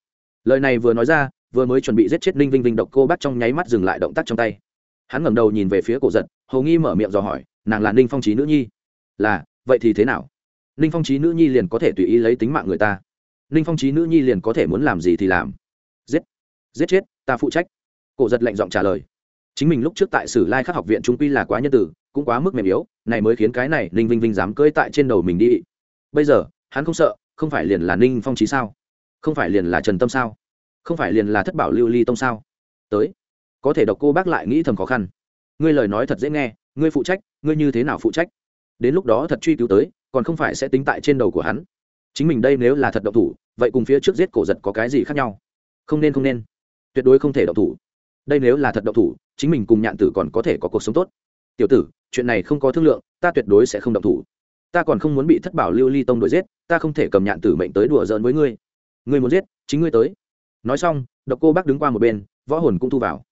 Lời này vừa nói ra, vừa mới chuẩn bị giết chết ninh vinh vinh, độc cô bác trong nháy mắt dừng lại động tác trong tay hắn ngẩng đầu nhìn về phía cổ giật, hầu nghi mở miệng dò hỏi, nàng là ninh phong trí nữ nhi? Là, vậy thì thế nào? Ninh phong trí nữ nhi liền có thể tùy ý lấy tính mạng người ta. Ninh phong trí nữ nhi liền có thể muốn làm gì thì làm. Giết giết chết, ta phụ trách. Cổ giật lệnh giọng trả lời. Chính mình lúc trước tại sử lai khắc học viện trung quy là quá nhân tử, cũng quá mức mềm yếu, này mới khiến cái này ninh vinh vinh dám cưỡi tại trên đầu mình đi. Bây giờ, hắn không sợ, không phải liền là ninh phong trí sao? Không phải liền là trần tâm sao? Không phải liền là thất bảo lưu ly tông sao? Tới có thể độc cô bác lại nghĩ thầm khó khăn. Ngươi lời nói thật dễ nghe, ngươi phụ trách, ngươi như thế nào phụ trách? Đến lúc đó thật truy cứu tới, còn không phải sẽ tính tại trên đầu của hắn. Chính mình đây nếu là thật độc thủ, vậy cùng phía trước giết cổ giật có cái gì khác nhau? Không nên không nên. Tuyệt đối không thể độc thủ. Đây nếu là thật độc thủ, chính mình cùng nhạn tử còn có thể có cuộc sống tốt. Tiểu tử, chuyện này không có thương lượng, ta tuyệt đối sẽ không độc thủ. Ta còn không muốn bị thất bảo lưu ly tông đuổi giết, ta không thể cầm nhạn tử mệnh tới đùa giỡn với ngươi. Ngươi muốn giết, chính ngươi tới. Nói xong, độc cô bác đứng qua một bên, võ hồn cũng thu vào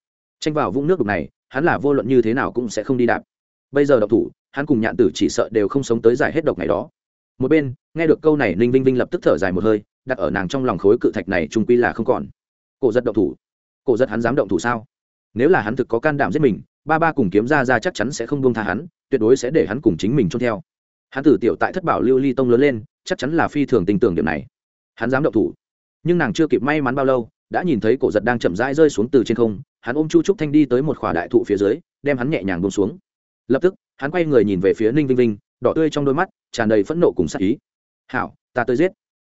tranh vào vũng nước đục này, hắn là vô luận như thế nào cũng sẽ không đi đạp. Bây giờ độc thủ, hắn cùng nhạn tử chỉ sợ đều không sống tới giải hết độc này đó. Một bên, nghe được câu này, ninh vinh vinh lập tức thở dài một hơi, đặt ở nàng trong lòng khối cự thạch này trung quy là không còn. Cổ giật động thủ. Cổ giật hắn dám động thủ sao? Nếu là hắn thực có can đảm giết mình, ba ba cùng kiếm ra ra chắc chắn sẽ không buông tha hắn, tuyệt đối sẽ để hắn cùng chính mình trôn theo. Hắn tử tiểu tại thất bảo lưu ly tông lớn lên, chắc chắn là phi thường tình tưởng điểm này. Hắn dám động thủ. Nhưng nàng chưa kịp may mắn bao lâu đã nhìn thấy cổ giật đang chậm rãi rơi xuống từ trên không, hắn ôm chu trúc thanh đi tới một khỏa đại thụ phía dưới, đem hắn nhẹ nhàng bông xuống. Lập tức, hắn quay người nhìn về phía ninh vinh vinh, đỏ tươi trong đôi mắt, tràn đầy phẫn nộ cùng sắc ý. Hảo, ta tới giết.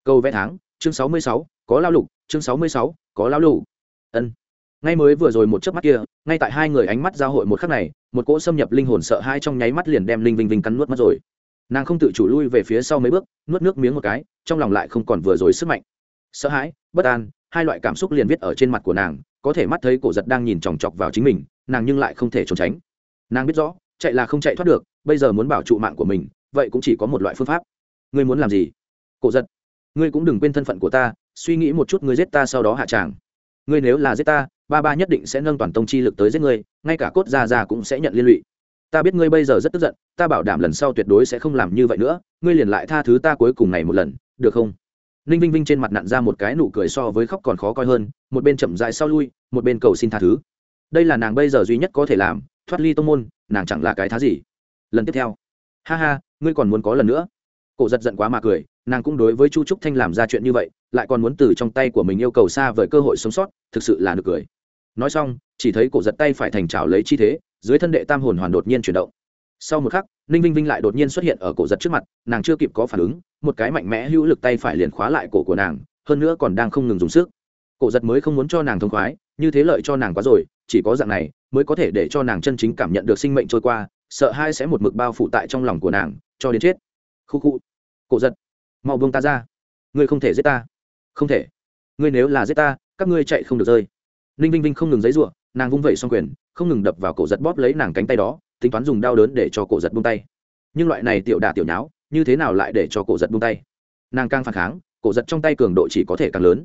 Câu vẽ tháng, chương sáu mươi sáu, có lao lục, chương sáu mươi sáu, có lao lục. Ân. Ngay mới vừa rồi một chớp mắt kia, ngay tại hai người ánh mắt giao hội một khắc này, một cỗ xâm nhập linh hồn sợ hai trong nháy mắt liền đem linh vinh vinh cắn nuốt mất rồi. Nàng không tự chủ lui về phía sau mấy bước, nuốt nước miếng một cái, trong lòng lại không còn vừa rồi sức mạnh. Sợ hãi, bất an hai loại cảm xúc liền viết ở trên mặt của nàng, có thể mắt thấy cổ giật đang nhìn chòng chọc vào chính mình, nàng nhưng lại không thể trốn tránh. Nàng biết rõ, chạy là không chạy thoát được, bây giờ muốn bảo trụ mạng của mình, vậy cũng chỉ có một loại phương pháp. Ngươi muốn làm gì? Cổ giật, ngươi cũng đừng quên thân phận của ta, suy nghĩ một chút ngươi giết ta sau đó hạ tràng. Ngươi nếu là giết ta, ba ba nhất định sẽ nâng toàn tông chi lực tới giết ngươi, ngay cả cốt già già cũng sẽ nhận liên lụy. Ta biết ngươi bây giờ rất tức giận, ta bảo đảm lần sau tuyệt đối sẽ không làm như vậy nữa, ngươi liền lại tha thứ ta cuối cùng này một lần, được không? Ninh vinh vinh trên mặt nặn ra một cái nụ cười so với khóc còn khó coi hơn, một bên chậm dại sau lui, một bên cầu xin tha thứ. Đây là nàng bây giờ duy nhất có thể làm, thoát ly tông môn, nàng chẳng là cái thá gì. Lần tiếp theo. Ha ha, ngươi còn muốn có lần nữa. Cổ giật giận quá mà cười, nàng cũng đối với chu trúc thanh làm ra chuyện như vậy, lại còn muốn từ trong tay của mình yêu cầu xa vời cơ hội sống sót, thực sự là nực cười. Nói xong, chỉ thấy cổ giật tay phải thành trào lấy chi thế, dưới thân đệ tam hồn hoàn đột nhiên chuyển động sau một khắc, ninh vinh vinh lại đột nhiên xuất hiện ở cổ giật trước mặt, nàng chưa kịp có phản ứng, một cái mạnh mẽ hữu lực tay phải liền khóa lại cổ của nàng, hơn nữa còn đang không ngừng dùng sức. Cổ giật mới không muốn cho nàng thông khoái, như thế lợi cho nàng quá rồi, chỉ có dạng này mới có thể để cho nàng chân chính cảm nhận được sinh mệnh trôi qua, sợ hai sẽ một mực bao phủ tại trong lòng của nàng, cho đến chết. Khu khu. Cổ giật. Mau buông ta ra. Ngươi không thể giết ta. Không thể. Ngươi nếu là giết ta, các ngươi chạy không được rơi. Ninh vinh vinh không ngừng giấy ruộng nàng vung vẩy xong quyền, không ngừng đập vào cổ giật bóp lấy nàng cánh tay đó tính toán dùng đau đớn để cho cổ giật buông tay. Nhưng loại này tiểu đà tiểu nháo, như thế nào lại để cho cổ giật buông tay? Nàng càng phản kháng, cổ giật trong tay cường độ chỉ có thể càng lớn.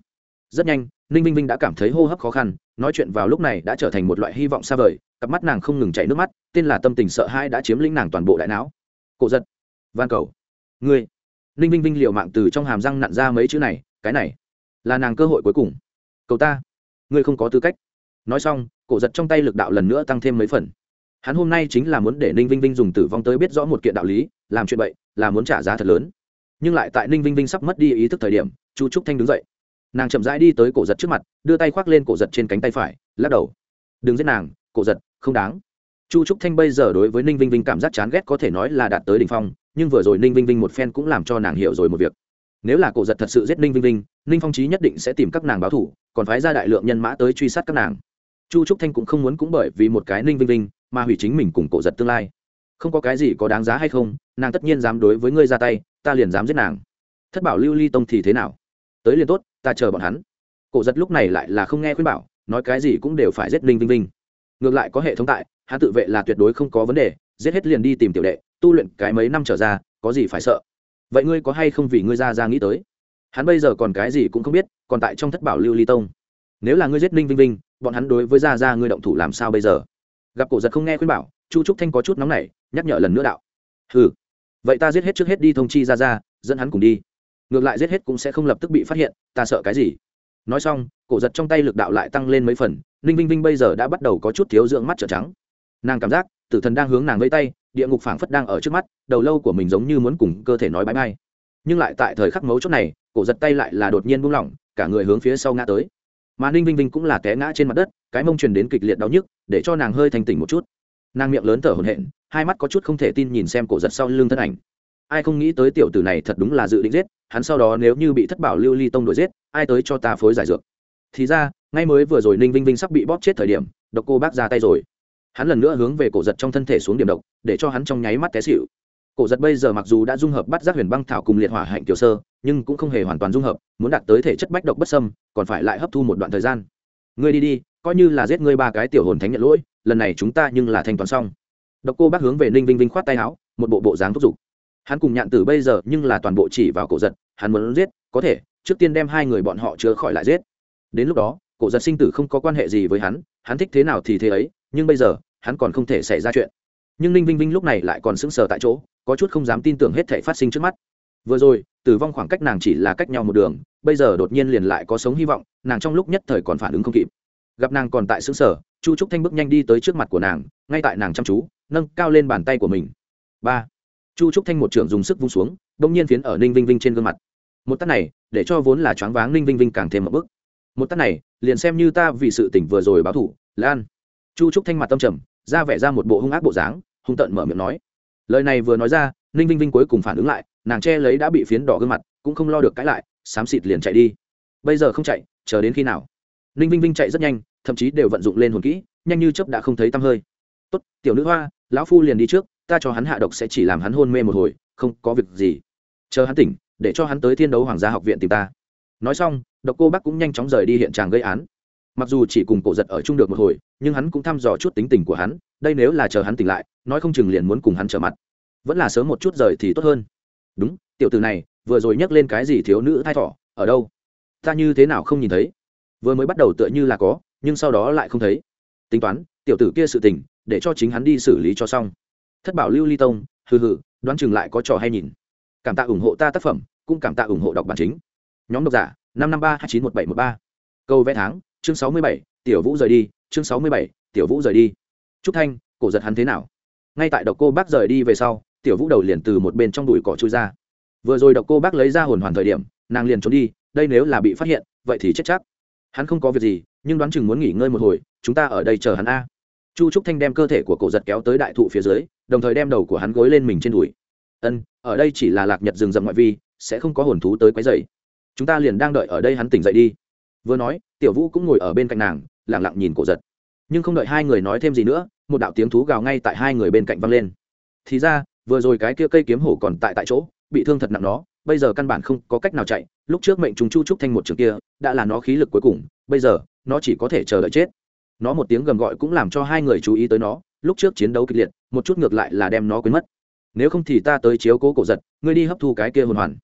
Rất nhanh, ninh vinh vinh đã cảm thấy hô hấp khó khăn, nói chuyện vào lúc này đã trở thành một loại hy vọng xa vời, cặp mắt nàng không ngừng chảy nước mắt, tên là tâm tình sợ hãi đã chiếm lĩnh nàng toàn bộ đại não. Cổ giật, van cầu, ngươi. Ninh vinh vinh liều mạng từ trong hàm răng nặn ra mấy chữ này, cái này là nàng cơ hội cuối cùng. Cậu ta, ngươi không có tư cách. Nói xong, cổ giật trong tay lực đạo lần nữa tăng thêm mấy phần hắn hôm nay chính là muốn để ninh vinh vinh dùng tử vong tới biết rõ một kiện đạo lý, làm chuyện vậy là muốn trả giá thật lớn. Nhưng lại tại ninh vinh vinh sắp mất đi ý thức thời điểm, chu trúc thanh đứng dậy. Nàng chậm rãi đi tới cổ giật trước mặt, đưa tay khoác lên cổ giật trên cánh tay phải, lắc đầu. Đừng giết nàng, cổ giật, không đáng. Chu trúc thanh bây giờ đối với ninh vinh vinh cảm giác chán ghét có thể nói là đạt tới đ ỉ n h phong, nhưng vừa rồi ninh vinh vinh một phen cũng làm cho nàng hiểu rồi một việc. Nếu là cổ giật thật sự giết ninh vinh vinh, ninh phong trí nhất định sẽ tìm các nàng báo thủ còn phái ra đại lượng nhân mã tới truy sát các nàng chu trúc thanh cũng không muốn cũng bởi vì một cái ninh vinh vinh mà hủy chính mình cùng cổ giật tương lai. Không có cái gì có đáng giá hay không, nàng tất nhiên dám đối với ngươi ra tay, ta liền dám giết nàng. Thất bảo lưu ly tông thì thế nào? Tới liền tốt, ta chờ bọn hắn. Cổ giật lúc này lại là không nghe khuyên bảo, nói cái gì cũng đều phải giết ninh vinh vinh. Ngược lại có hệ thống tại, hắn tự vệ là tuyệt đối không có vấn đề, giết hết liền đi tìm tiểu đệ, tu luyện cái mấy năm trở ra, có gì phải sợ? Vậy ngươi có hay không vì ngươi ra ra nghĩ tới? Hắn bây giờ còn cái gì cũng không biết, còn tại trong thất bảo lưu ly tông. Nếu là ngươi giết ninh vinh vinh bọn hắn đối với gia gia ngươi động thủ làm sao bây giờ? Gặp cổ giật không nghe khuyên bảo, chu trúc thanh có chút nóng nảy, nhắc nhở lần nữa đạo. Ừ vậy ta giết hết trước hết đi thông chi ra ra dẫn hắn cùng đi. Ngược lại giết hết cũng sẽ không lập tức bị phát hiện, ta sợ cái gì? Nói xong, cổ giật trong tay lực đạo lại tăng lên mấy phần, ninh vinh vinh bây giờ đã bắt đầu có chút thiếu dưỡng mắt trở trắng. Nàng cảm giác, tử thần đang hướng nàng vây tay, địa ngục phảng phất đang ở trước mắt, đầu lâu của mình giống như muốn cùng cơ thể nói bãi bay nhưng lại tại thời khắc mấu chốt này, cổ giật tay lại là đột nhiên buông lỏng, cả người hướng phía sau ngã tới mà ninh vinh vinh cũng là té ngã trên mặt đất, cái mông truyền đến kịch liệt đau nhức, để cho nàng hơi thành tỉnh một chút. Nàng miệng lớn thở hổn hển, hai mắt có chút không thể tin nhìn xem cổ giật sau lưng thân ảnh. Ai không nghĩ tới tiểu tử này thật đúng là dự định giết, hắn sau đó nếu như bị thất bảo lưu ly tông đuổi giết, ai tới cho ta phối giải dược? Thì ra, ngay mới vừa rồi ninh vinh vinh sắp bị bóp chết thời điểm, độc cô bác ra tay rồi. Hắn lần nữa hướng về cổ giật trong thân thể xuống điểm độc, để cho hắn trong nháy mắt té xịu cổ giật bây giờ mặc dù đã dung hợp bắt giác huyền băng thảo cùng liệt hỏa hạnh kiểu sơ nhưng cũng không hề hoàn toàn dung hợp, muốn đạt tới thể chất bách độc bất sâm còn phải lại hấp thu một đoạn thời gian. Ngươi đi đi, coi như là giết ngươi ba cái tiểu hồn thánh nhận lỗi, lần này chúng ta nhưng là thanh toán xong. Độc cô bác hướng về ninh vinh vinh khoát tay áo, một bộ bộ dáng thúc giục. Hắn cùng nhạn tử bây giờ nhưng là toàn bộ chỉ vào cổ giật, hắn muốn giết, có thể, trước tiên đem hai người bọn họ chữa khỏi lại giết. Đến lúc đó, cổ giật sinh tử không có quan hệ gì với hắn hắn thích thế nào thì thế ấy, nhưng bây giờ, hắn còn không thể xảy ra chuyện. Nhưng ninh vinh vinh lúc này lại còn sững sờ tại chỗ, có chút không dám tin tưởng hết thể phát sinh trước mắt. Vừa rồi tử vong khoảng cách nàng chỉ là cách nhau một đường, bây giờ đột nhiên liền lại có sống hy vọng, nàng trong lúc nhất thời còn phản ứng không kịp. Gặp nàng còn tại xứng sở chu trúc thanh bước nhanh đi tới trước mặt của nàng, ngay tại nàng chăm chú, nâng cao lên bàn tay của mình. Ba. Chu trúc thanh một trưởng dùng sức vung xuống đ ỗ n g nhiên phiến ở ninh vinh vinh trên gương mặt. Một tắt này, để cho vốn là choáng váng ninh vinh vinh càng thêm một bước. Một tắt này, liền xem như ta vì sự tỉnh vừa rồi báo thủ lan. Chu trúc thanh mặt tâm trầm, ra vẻ ra một bộ hung ác bộ dáng, hung tợn mở miệng nói. Lời này vừa nói ra, ninh vinh vinh cuối cùng phản ứng lại nàng che lấy đã bị phiến đỏ gương mặt, cũng không lo được cãi lại, xám xịt liền chạy đi. Bây giờ không chạy, chờ đến khi nào? Ninh vinh vinh chạy rất nhanh, thậm chí đều vận dụng lên hồn kỹ, nhanh như chớp đã không thấy tăm hơi. Tốt, tiểu nữ hoa, lão phu liền đi trước, ta cho hắn hạ độc sẽ chỉ làm hắn hôn mê một hồi, không có việc gì. Chờ hắn tỉnh, để cho hắn tới thiên đấu hoàng gia học viện tìm ta. Nói xong, độc cô bác cũng nhanh chóng rời đi hiện tràng gây án. Mặc dù chỉ cùng cổ giật ở chung được một hồi, nhưng hắn cũng thăm dò chút tính tình của hắn, đây nếu là chờ hắn tỉnh lại, nói không chừng liền muốn cùng hắn trở mặt. Vẫn là sớm một chút rời thì tốt hơn đúng, tiểu từ này, vừa rồi nhắc lên cái gì thiếu nữ thai thỏ, ở đâu? Ta như thế nào không nhìn thấy? Vừa mới bắt đầu tựa như là có, nhưng sau đó lại không thấy. Tính toán, tiểu tử kia sự tình, để cho chính hắn đi xử lý cho xong. Thất bảo lưu ly tông, hừ hừ, đoán chừng lại có trò hay nhìn. Cảm tạ ủng hộ ta tác phẩm, cũng cảm tạ ủng hộ đọc bản chính. Nhóm độc giả, năm năm ba hai chín một bảy một ba. Câu vẽ tháng, chương sáu mươi bảy, tiểu vũ rời đi, chương sáu mươi bảy, tiểu vũ rời đi. Trúc thanh, cổ giật hắn thế nào? Ngay tại độc cô bác rời đi về sau tiểu vũ đầu liền từ một bên trong đùi cỏ chui ra. Vừa rồi độc cô bác lấy ra hồn hoàn thời điểm, nàng liền trốn đi, đây nếu là bị phát hiện, vậy thì chết chắc. Hắn không có việc gì, nhưng đoán chừng muốn nghỉ ngơi một hồi, chúng ta ở đây chờ hắn a. Chu trúc thanh đem cơ thể của cổ giật kéo tới đại thụ phía dưới, đồng thời đem đầu của hắn gối lên mình trên đùi. Ân, ở đây chỉ là lạc nhật rừng rậm ngoại vi, sẽ không có hồn thú tới quấy dày chúng ta liền đang đợi ở đây hắn tỉnh dậy đi. Vừa nói, tiểu vũ cũng ngồi ở bên cạnh nàng lẳng lặng nhìn cổ giật. Nhưng không đợi hai người nói thêm gì nữa, một đạo tiếng thú gào ngay tại hai người bên cạnh văng lên. Thì ra vừa rồi cái kia cây kiếm hổ còn tại tại chỗ, bị thương thật nặng nó, bây giờ căn bản không có cách nào chạy, lúc trước mệnh chúng chu trúc thanh một trường kia, đã là nó khí lực cuối cùng, bây giờ, nó chỉ có thể chờ đợi chết. Nó một tiếng gầm gọi cũng làm cho hai người chú ý tới nó, lúc trước chiến đấu kịch liệt, một chút ngược lại là đem nó quên mất. Nếu không thì ta tới chiếu cố cổ giật, ngươi đi hấp thu cái kia hồn hoàn.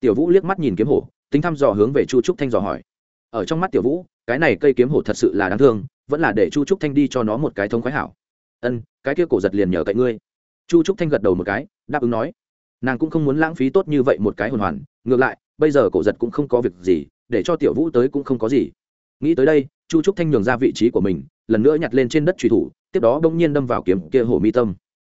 Tiểu vũ liếc mắt nhìn kiếm hổ, tính thăm dò hướng về chu trúc thanh dò hỏi. Ở trong mắt tiểu vũ, cái này cây kiếm hổ thật sự là đáng thương, vẫn là để chu trúc thanh đi cho nó một cái thống khoái hảo. Ân, cái kia cổ giật liền nhờ cậy ngươi chu trúc thanh gật đầu một cái, đáp ứng nói. Nàng cũng không muốn lãng phí tốt như vậy một cái hồn hoàn, ngược lại, bây giờ cổ giật cũng không có việc gì, để cho tiểu vũ tới cũng không có gì. Nghĩ tới đây, chu trúc thanh nhường ra vị trí của mình, lần nữa nhặt lên trên đất truy thủ, tiếp đó bỗng nhiên đâm vào kiếm kia hổ mi tâm.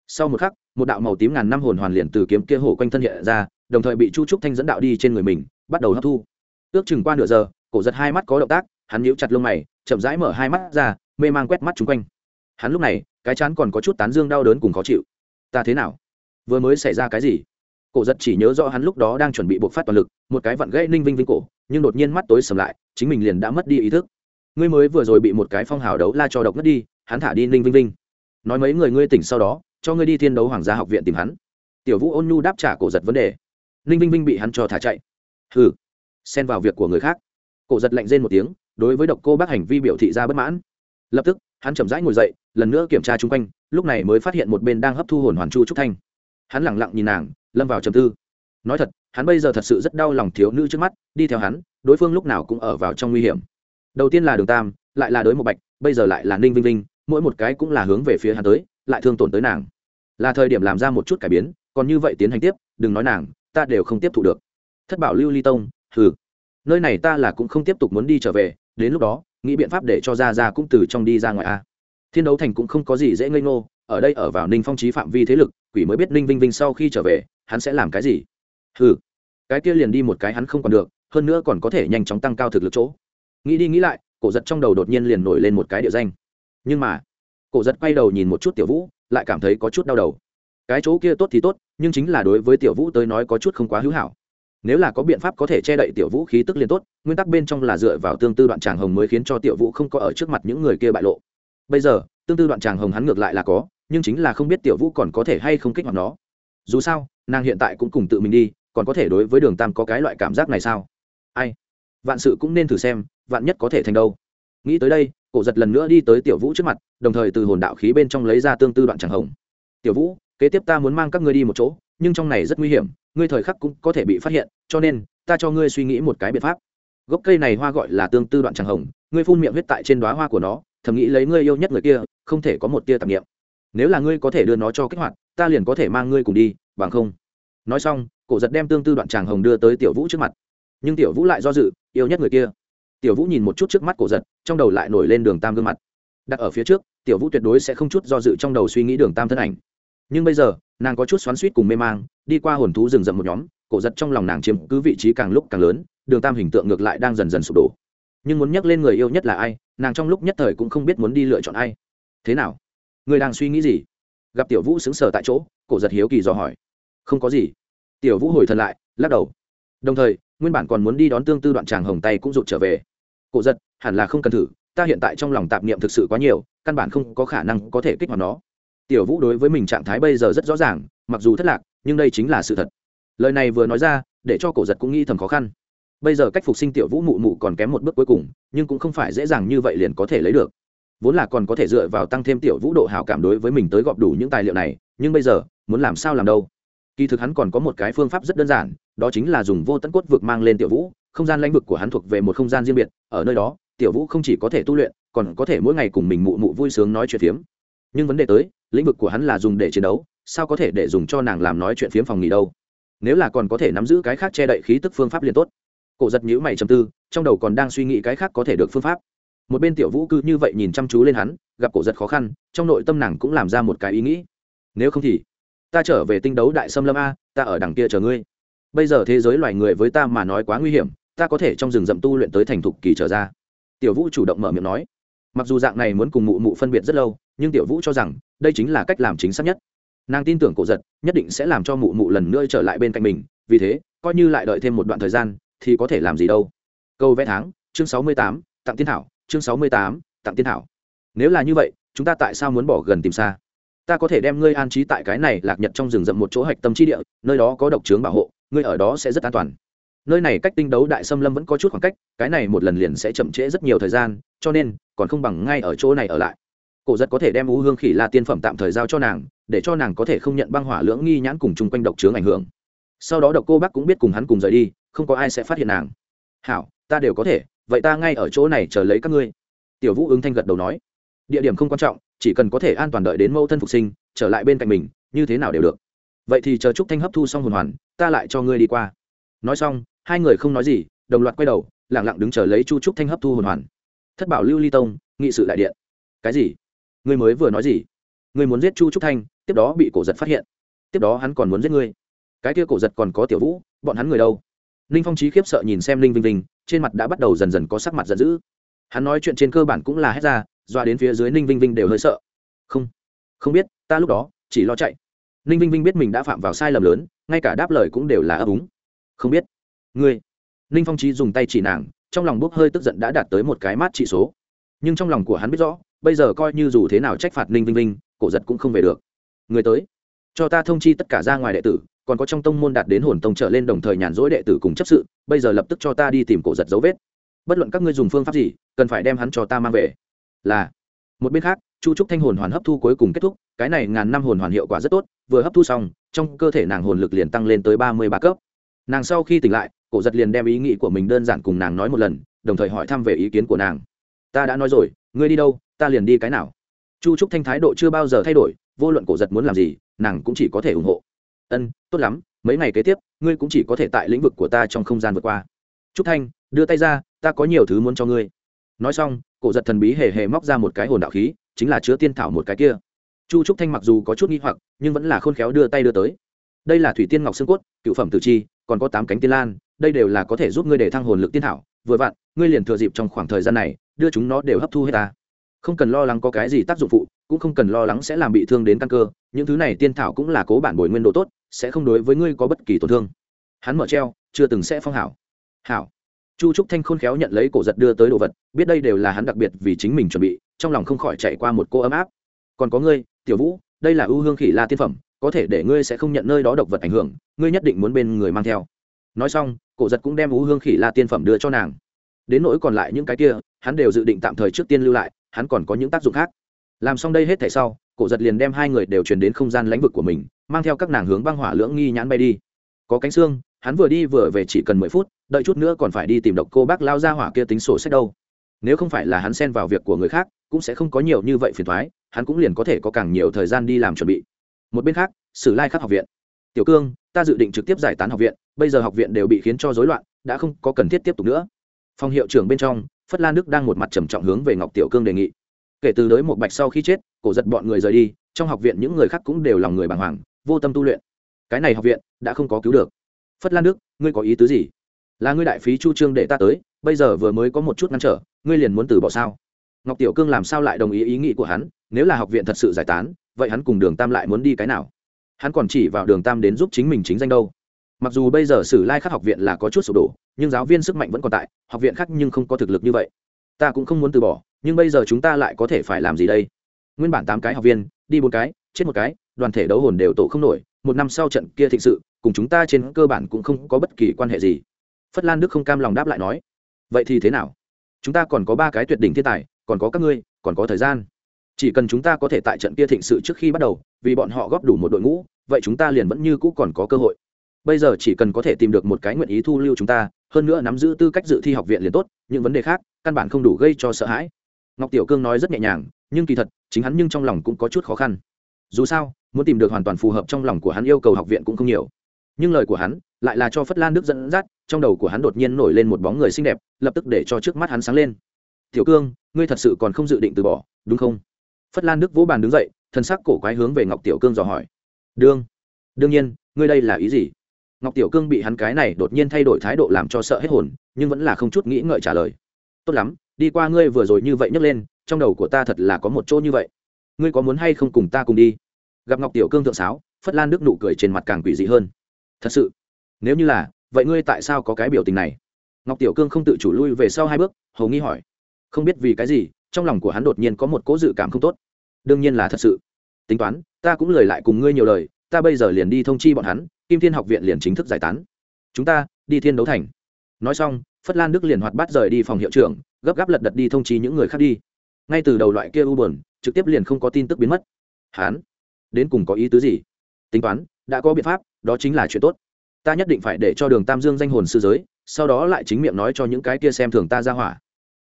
Sau một khắc, một đạo màu tím ngàn năm hồn hoàn liền từ kiếm kia hổ quanh thân hiện ra, đồng thời bị chu trúc thanh dẫn đạo đi trên người mình, bắt đầu hấp thu. Ước chừng qua nửa giờ, cổ giật hai mắt có động tác, hắn nhíu chặt lông mày, chậm rãi mở hai mắt ra, mê mang quét mắt chung quanh. Hắn lúc này, cái chán còn có chút tán dương đau đớn cùng khó chịu ta thế nào? Vừa mới xảy ra cái gì? Cổ giật chỉ nhớ rõ hắn lúc đó đang chuẩn bị buộc phát toàn lực, một cái vặn gãy ninh vinh vinh cổ, nhưng đột nhiên mắt tối sầm lại, chính mình liền đã mất đi ý thức. Ngươi mới vừa rồi bị một cái phong hào đấu la cho độc mất đi, hắn thả đi ninh vinh vinh. Nói mấy người ngươi tỉnh sau đó, cho ngươi đi thiên đấu hoàng gia học viện tìm hắn. Tiểu vũ ôn nhu đáp trả cổ giật vấn đề. Ninh vinh vinh bị hắn cho thả chạy. Hừ, xen vào việc của người khác. Cổ giật lạnh rên một tiếng, đối với độc cô bác hành vi biểu thị ra bất mãn. Lập tức, hắn chậm rãi ngồi dậy lần nữa kiểm tra chung quanh, lúc này mới phát hiện một bên đang hấp thu hồn hoàn chu trúc thanh. Hắn lẳng lặng nhìn nàng, lâm vào trầm tư. Nói thật, hắn bây giờ thật sự rất đau lòng thiếu nữ trước mắt, đi theo hắn, đối phương lúc nào cũng ở vào trong nguy hiểm. Đầu tiên là đường tam, lại là đối một bạch, bây giờ lại là ninh vinh vinh, mỗi một cái cũng là hướng về phía hắn tới, lại thương tổn tới nàng. Là thời điểm làm ra một chút cải biến, còn như vậy tiến hành tiếp, đừng nói nàng, ta đều không tiếp thụ được. Thất bảo lưu ly tông, hừ. Nơi này ta là cũng không tiếp tục muốn đi trở về, đến lúc đó, nghĩ biện pháp để cho ra ra cũng từ trong đi ra ngoài a thiên đấu thành cũng không có gì dễ ngây ngô, ở đây ở vào ninh phong trí phạm vi thế lực, quỷ mới biết ninh vinh vinh sau khi trở về, hắn sẽ làm cái gì? Hừ, cái kia liền đi một cái hắn không còn được, hơn nữa còn có thể nhanh chóng tăng cao thực lực chỗ. Nghĩ đi nghĩ lại, cổ giật trong đầu đột nhiên liền nổi lên một cái địa danh. Nhưng mà, cổ giật quay đầu nhìn một chút tiểu vũ, lại cảm thấy có chút đau đầu. Cái chỗ kia tốt thì tốt, nhưng chính là đối với tiểu vũ tới nói có chút không quá hữu hảo. Nếu là có biện pháp có thể che đậy tiểu vũ khí tức liền tốt, nguyên tắc bên trong là dựa vào tương tư đoạn tràng hồng mới khiến cho tiểu vũ không có ở trước mặt những người kia bại lộ bây giờ, tương tư đoạn tràng hồng hắn ngược lại là có, nhưng chính là không biết tiểu vũ còn có thể hay không kích hoạt nó. Dù sao, nàng hiện tại cũng cùng tự mình đi, còn có thể đối với đường tam có cái loại cảm giác này sao? Ai? Vạn sự cũng nên thử xem, vạn nhất có thể thành đâu. Nghĩ tới đây, cổ giật lần nữa đi tới tiểu vũ trước mặt, đồng thời từ hồn đạo khí bên trong lấy ra tương tư đoạn tràng hồng. Tiểu vũ, kế tiếp ta muốn mang các ngươi đi một chỗ, nhưng trong này rất nguy hiểm, ngươi thời khắc cũng có thể bị phát hiện, cho nên, ta cho ngươi suy nghĩ một cái biện pháp. Gốc cây này hoa gọi là tương tư đoạn tràng hồng, ngươi phun miệng huyết tại trên đoá hoa của nó thầm nghĩ lấy ngươi yêu nhất người kia, không thể có một tia tạp nghiệm nếu là ngươi có thể đưa nó cho kích hoạt, ta liền có thể mang ngươi cùng đi, bằng không. Nói xong, cổ giật đem tương tư đoạn tràng hồng đưa tới tiểu vũ trước mặt. Nhưng tiểu vũ lại do dự, yêu nhất người kia. Tiểu vũ nhìn một chút trước mắt cổ giật, trong đầu lại nổi lên đường tam gương mặt. Đặt ở phía trước, tiểu vũ tuyệt đối sẽ không chút do dự trong đầu suy nghĩ đường tam thân ảnh. Nhưng bây giờ, nàng có chút xoắn suýt cùng mê mang, đi qua hồn thú rừng rậm một nhóm, cổ giật trong lòng nàng chiếm cứ vị trí càng lúc càng lớn, đường tam hình tượng ngược lại đang dần dần sụp đổ nhưng muốn nhắc lên người yêu nhất là ai, nàng trong lúc nhất thời cũng không biết muốn đi lựa chọn ai. Thế nào? Người đang suy nghĩ gì? Gặp tiểu vũ xứng sờ tại chỗ, cổ giật hiếu kỳ dò hỏi. Không có gì. Tiểu vũ hồi thần lại, lắc đầu. Đồng thời, nguyên bản còn muốn đi đón tương tư đoạn tràng hồng tay cũng rụt trở về. Cổ giật, hẳn là không cần thử, ta hiện tại trong lòng tạp niệm thực sự quá nhiều, căn bản không có khả năng có thể kích hoạt nó. Tiểu vũ đối với mình trạng thái bây giờ rất rõ ràng, mặc dù thất lạc, nhưng đây chính là sự thật. Lời này vừa nói ra, để cho cổ giật cũng nghĩ thầm khó khăn bây giờ cách phục sinh tiểu vũ mụ mụ còn kém một bước cuối cùng, nhưng cũng không phải dễ dàng như vậy liền có thể lấy được. Vốn là còn có thể dựa vào tăng thêm tiểu vũ độ hảo cảm đối với mình tới gọp đủ những tài liệu này, nhưng bây giờ, muốn làm sao làm đâu? Kỳ thực hắn còn có một cái phương pháp rất đơn giản, đó chính là dùng vô tận cốt vực mang lên tiểu vũ, không gian lãnh vực của hắn thuộc về một không gian riêng biệt, ở nơi đó, tiểu vũ không chỉ có thể tu luyện, còn có thể mỗi ngày cùng mình mụ mụ vui sướng nói chuyện phiếm. Nhưng vấn đề tới, lĩnh vực của hắn là dùng để chiến đấu, sao có thể để dùng cho nàng làm nói chuyện phiếm phòng nghỉ đâu? Nếu là còn có thể nắm giữ cái khác che đậy khí tức phương pháp liền tốt cổ giật nhữ mày chầm tư, trong đầu còn đang suy nghĩ cái khác có thể được phương pháp. Một bên tiểu vũ cư như vậy nhìn chăm chú lên hắn, gặp cổ giật khó khăn, trong nội tâm nàng cũng làm ra một cái ý nghĩ. Nếu không thì, ta trở về tinh đấu đại xâm lâm a, ta ở đằng kia chờ ngươi. Bây giờ thế giới loài người với ta mà nói quá nguy hiểm, ta có thể trong rừng rậm tu luyện tới thành thục kỳ trở ra. Tiểu vũ chủ động mở miệng nói. Mặc dù dạng này muốn cùng mụ mụ phân biệt rất lâu, nhưng tiểu vũ cho rằng, đây chính là cách làm chính xác nhất. Nàng tin tưởng cổ giật, nhất định sẽ làm cho mụ mụ lần nữa trở lại bên cạnh mình, vì thế, coi như lại đợi thêm một đoạn thời gian thì có thể làm gì đâu. Câu vẽ tháng, chương sáu mươi tám, tặng tiên thảo, chương sáu mươi tám, tặng tiên thảo. Nếu là như vậy, chúng ta tại sao muốn bỏ gần tìm xa? Ta có thể đem ngươi an trí tại cái này lạc nhật trong rừng rậm một chỗ hạch tâm trí địa, nơi đó có độc trướng bảo hộ, ngươi ở đó sẽ rất an toàn. Nơi này cách tinh đấu đại xâm lâm vẫn có chút khoảng cách, cái này một lần liền sẽ chậm trễ rất nhiều thời gian, cho nên, còn không bằng ngay ở chỗ này ở lại. Cổ giật có thể đem u hương khỉ la tiên phẩm tạm thời giao cho nàng, để cho nàng có thể không nhận băng hỏa lưỡng nghi nhãn cùng chung quanh độc trướng ảnh hưởng. Sau đó độc cô bác cũng biết cùng hắn cùng rời đi không có ai sẽ phát hiện nàng. Hảo, ta đều có thể, vậy ta ngay ở chỗ này chờ lấy các ngươi. Tiểu vũ ứng thanh gật đầu nói. Địa điểm không quan trọng, chỉ cần có thể an toàn đợi đến mẫu thân phục sinh, trở lại bên cạnh mình, như thế nào đều được. Vậy thì chờ trúc thanh hấp thu xong hồn hoàn, ta lại cho ngươi đi qua. Nói xong, hai người không nói gì, đồng loạt quay đầu lẳng lặng đứng chờ lấy chu trúc thanh hấp thu hồn hoàn. Thất bảo lưu ly tông, nghị sự đại điện. Cái gì? Ngươi mới vừa nói gì? Ngươi muốn giết chu trúc thanh, tiếp đó bị cổ giật phát hiện. Tiếp đó hắn còn muốn giết ngươi. Cái kia cổ giật còn có tiểu vũ, bọn hắn người đâu? Ninh phong trí khiếp sợ nhìn xem ninh vinh vinh, trên mặt đã bắt đầu dần dần có sắc mặt giận dữ. Hắn nói chuyện trên cơ bản cũng là hết ra doa đến phía dưới ninh vinh vinh đều hơi sợ. Không không biết, ta lúc đó chỉ lo chạy. Ninh vinh vinh biết mình đã phạm vào sai lầm lớn, ngay cả đáp lời cũng đều là ấp úng. Không biết, ngươi. Ninh phong trí dùng tay chỉ nàng, trong lòng bốc hơi tức giận đã đạt tới một cái mát trị số. Nhưng trong lòng của hắn biết rõ, bây giờ coi như dù thế nào trách phạt ninh vinh vinh, cổ giật cũng không về được. Người tới, cho ta thông chi tất cả ra ngoài đệ tử còn có trong tông môn đạt đến hồn tông trở lên đồng thời nhàn rỗi đệ tử cùng chấp sự, bây giờ lập tức cho ta đi tìm cổ giật dấu vết. Bất luận các ngươi dùng phương pháp gì, cần phải đem hắn cho ta mang về. Là. Một bên khác, chu trúc thanh hồn hoàn hấp thu cuối cùng kết thúc, cái này ngàn năm hồn hoàn hiệu quả rất tốt, vừa hấp thu xong, trong cơ thể nàng hồn lực liền tăng lên tới ba mươi ba cấp. Nàng sau khi tỉnh lại, cổ giật liền đem ý nghĩ của mình đơn giản cùng nàng nói một lần, đồng thời hỏi thăm về ý kiến của nàng. Ta đã nói rồi, ngươi đi đâu, ta liền đi cái nào. Chu trúc thanh thái độ chưa bao giờ thay đổi, vô luận cổ giật muốn làm gì, nàng cũng chỉ có thể ủng hộ ân, tốt lắm, mấy ngày kế tiếp, ngươi cũng chỉ có thể tại lĩnh vực của ta trong không gian vượt qua. Trúc thanh, đưa tay ra, ta có nhiều thứ muốn cho ngươi. Nói xong, cổ giật thần bí hề hề móc ra một cái hồn đạo khí, chính là chứa tiên thảo một cái kia. Chu trúc thanh mặc dù có chút nghi hoặc, nhưng vẫn là khôn khéo đưa tay đưa tới. Đây là thủy tiên ngọc xương cốt, cựu phẩm tử chi, còn có tám cánh tiên lan, đây đều là có thể giúp ngươi để thăng hồn lực tiên thảo. Vừa vặn, ngươi liền thừa dịp trong khoảng thời gian này, đưa chúng nó đều hấp thu hết ta. Không cần lo lắng có cái gì tác dụng phụ, cũng không cần lo lắng sẽ làm bị thương đến căn cơ, những thứ này tiên thảo cũng là cố bản bồi nguyên độ tốt sẽ không đối với ngươi có bất kỳ tổn thương. Hắn mở treo, chưa từng sẽ phong hảo. Hảo. Chu trúc thanh khôn khéo nhận lấy cổ giật đưa tới đồ vật, biết đây đều là hắn đặc biệt vì chính mình chuẩn bị, trong lòng không khỏi chạy qua một cô ấm áp. Còn có ngươi, tiểu vũ, đây là ưu hương khỉ la tiên phẩm, có thể để ngươi sẽ không nhận nơi đó độc vật ảnh hưởng, ngươi nhất định muốn bên người mang theo. Nói xong, cổ giật cũng đem ưu hương khỉ la tiên phẩm đưa cho nàng. Đến nỗi còn lại những cái kia, hắn đều dự định tạm thời trước tiên lưu lại, hắn còn có những tác dụng khác. Làm xong đây hết thể sau cổ giật liền đem hai người đều truyền đến không gian lãnh vực của mình, mang theo các nàng hướng băng hỏa lưỡng nghi nhãn bay đi. Có cánh xương, hắn vừa đi vừa về chỉ cần mười phút, đợi chút nữa còn phải đi tìm độc cô bác lao ra hỏa kia tính sổ sách đâu. Nếu không phải là hắn xen vào việc của người khác, cũng sẽ không có nhiều như vậy phiền thoái hắn cũng liền có thể có càng nhiều thời gian đi làm chuẩn bị. Một bên khác, sử lai khắc học viện. Tiểu cương, ta dự định trực tiếp giải tán học viện, bây giờ học viện đều bị khiến cho rối loạn, đã không có cần thiết tiếp tục nữa. Phòng hiệu trưởng bên trong, phất lan đức đang một mặt trầm trọng hướng về ngọc tiểu cương đề nghị. Kể từ đới một bạch sau khi chết cổ giật bọn người rời đi, trong học viện những người khác cũng đều lòng người bàng hoàng, vô tâm tu luyện. Cái này học viện đã không có cứu được. Phất lan đức, ngươi có ý tứ gì? Là ngươi đại phí chu trương để ta tới, bây giờ vừa mới có một chút ngăn trở, ngươi liền muốn từ bỏ sao? Ngọc tiểu cương làm sao lại đồng ý ý nghĩ của hắn, nếu là học viện thật sự giải tán, vậy hắn cùng đường tam lại muốn đi cái nào? Hắn còn chỉ vào đường tam đến giúp chính mình chính danh đâu. Mặc dù bây giờ sử lai khắc học viện là có chút sụp đổ, nhưng giáo viên sức mạnh vẫn còn tại, học viện khác nhưng không có thực lực như vậy. Ta cũng không muốn từ bỏ, nhưng bây giờ chúng ta lại có thể phải làm gì đây? Nguyên bản tám cái học viên, đi bốn cái, chết một cái, đoàn thể đấu hồn đều tổ không nổi, một năm sau trận kia thịnh sự, cùng chúng ta trên cơ bản cũng không có bất kỳ quan hệ gì. Phất lan đức không cam lòng đáp lại nói, vậy thì thế nào? Chúng ta còn có ba cái tuyệt đỉnh thiên tài, còn có các ngươi, còn có thời gian. Chỉ cần chúng ta có thể tại trận kia thịnh sự trước khi bắt đầu, vì bọn họ góp đủ một đội ngũ, vậy chúng ta liền vẫn như cũ còn có cơ hội. Bây giờ chỉ cần có thể tìm được một cái nguyện ý thu lưu chúng ta, hơn nữa nắm giữ tư cách dự thi học viện liền tốt, những vấn đề khác, căn bản không đủ gây cho sợ hãi. Ngọc tiểu cương nói rất nhẹ nhàng, nhưng kỳ thật chính hắn nhưng trong lòng cũng có chút khó khăn. Dù sao, muốn tìm được hoàn toàn phù hợp trong lòng của hắn yêu cầu học viện cũng không nhiều. Nhưng lời của hắn lại là cho phất lan đức dẫn dắt, trong đầu của hắn đột nhiên nổi lên một bóng người xinh đẹp, lập tức để cho trước mắt hắn sáng lên. Tiểu cương, ngươi thật sự còn không dự định từ bỏ, đúng không? Phất lan đức vỗ bàn đứng dậy, thân sắc cổ quái hướng về ngọc tiểu cương dò hỏi. Đương đương nhiên, ngươi đây là ý gì? Ngọc tiểu cương bị hắn cái này đột nhiên thay đổi thái độ làm cho sợ hết hồn, nhưng vẫn là không chút nghĩ ngợi trả lời. Tốt lắm, đi qua ngươi vừa rồi như vậy nhấc lên trong đầu của ta thật là có một chỗ như vậy. Ngươi có muốn hay không cùng ta cùng đi? Gặp ngọc tiểu cương thượng sáo, phất lan đức nụ cười trên mặt càng quỷ dị hơn. Thật sự, nếu như là, vậy ngươi tại sao có cái biểu tình này? Ngọc tiểu cương không tự chủ lui về sau hai bước hầu nghi hỏi. Không biết vì cái gì, trong lòng của hắn đột nhiên có một cố dự cảm không tốt. Đương nhiên là thật sự. Tính toán, ta cũng lời lại cùng ngươi nhiều lời, ta bây giờ liền đi thông chi bọn hắn, kim thiên học viện liền chính thức giải tán. Chúng ta, đi thiên đấu thành. Nói xong, phất lan đức liền hoạt bát rời đi phòng hiệu trưởng, gấp gáp lật đật đi thông chi những người khác đi ngay từ đầu loại kia u buồn, trực tiếp liền không có tin tức biến mất. Hán, đến cùng có ý tứ gì? Tính toán, đã có biện pháp, đó chính là chuyện tốt. Ta nhất định phải để cho đường tam dương danh hồn sư giới, sau đó lại chính miệng nói cho những cái kia xem thường ta ra hỏa.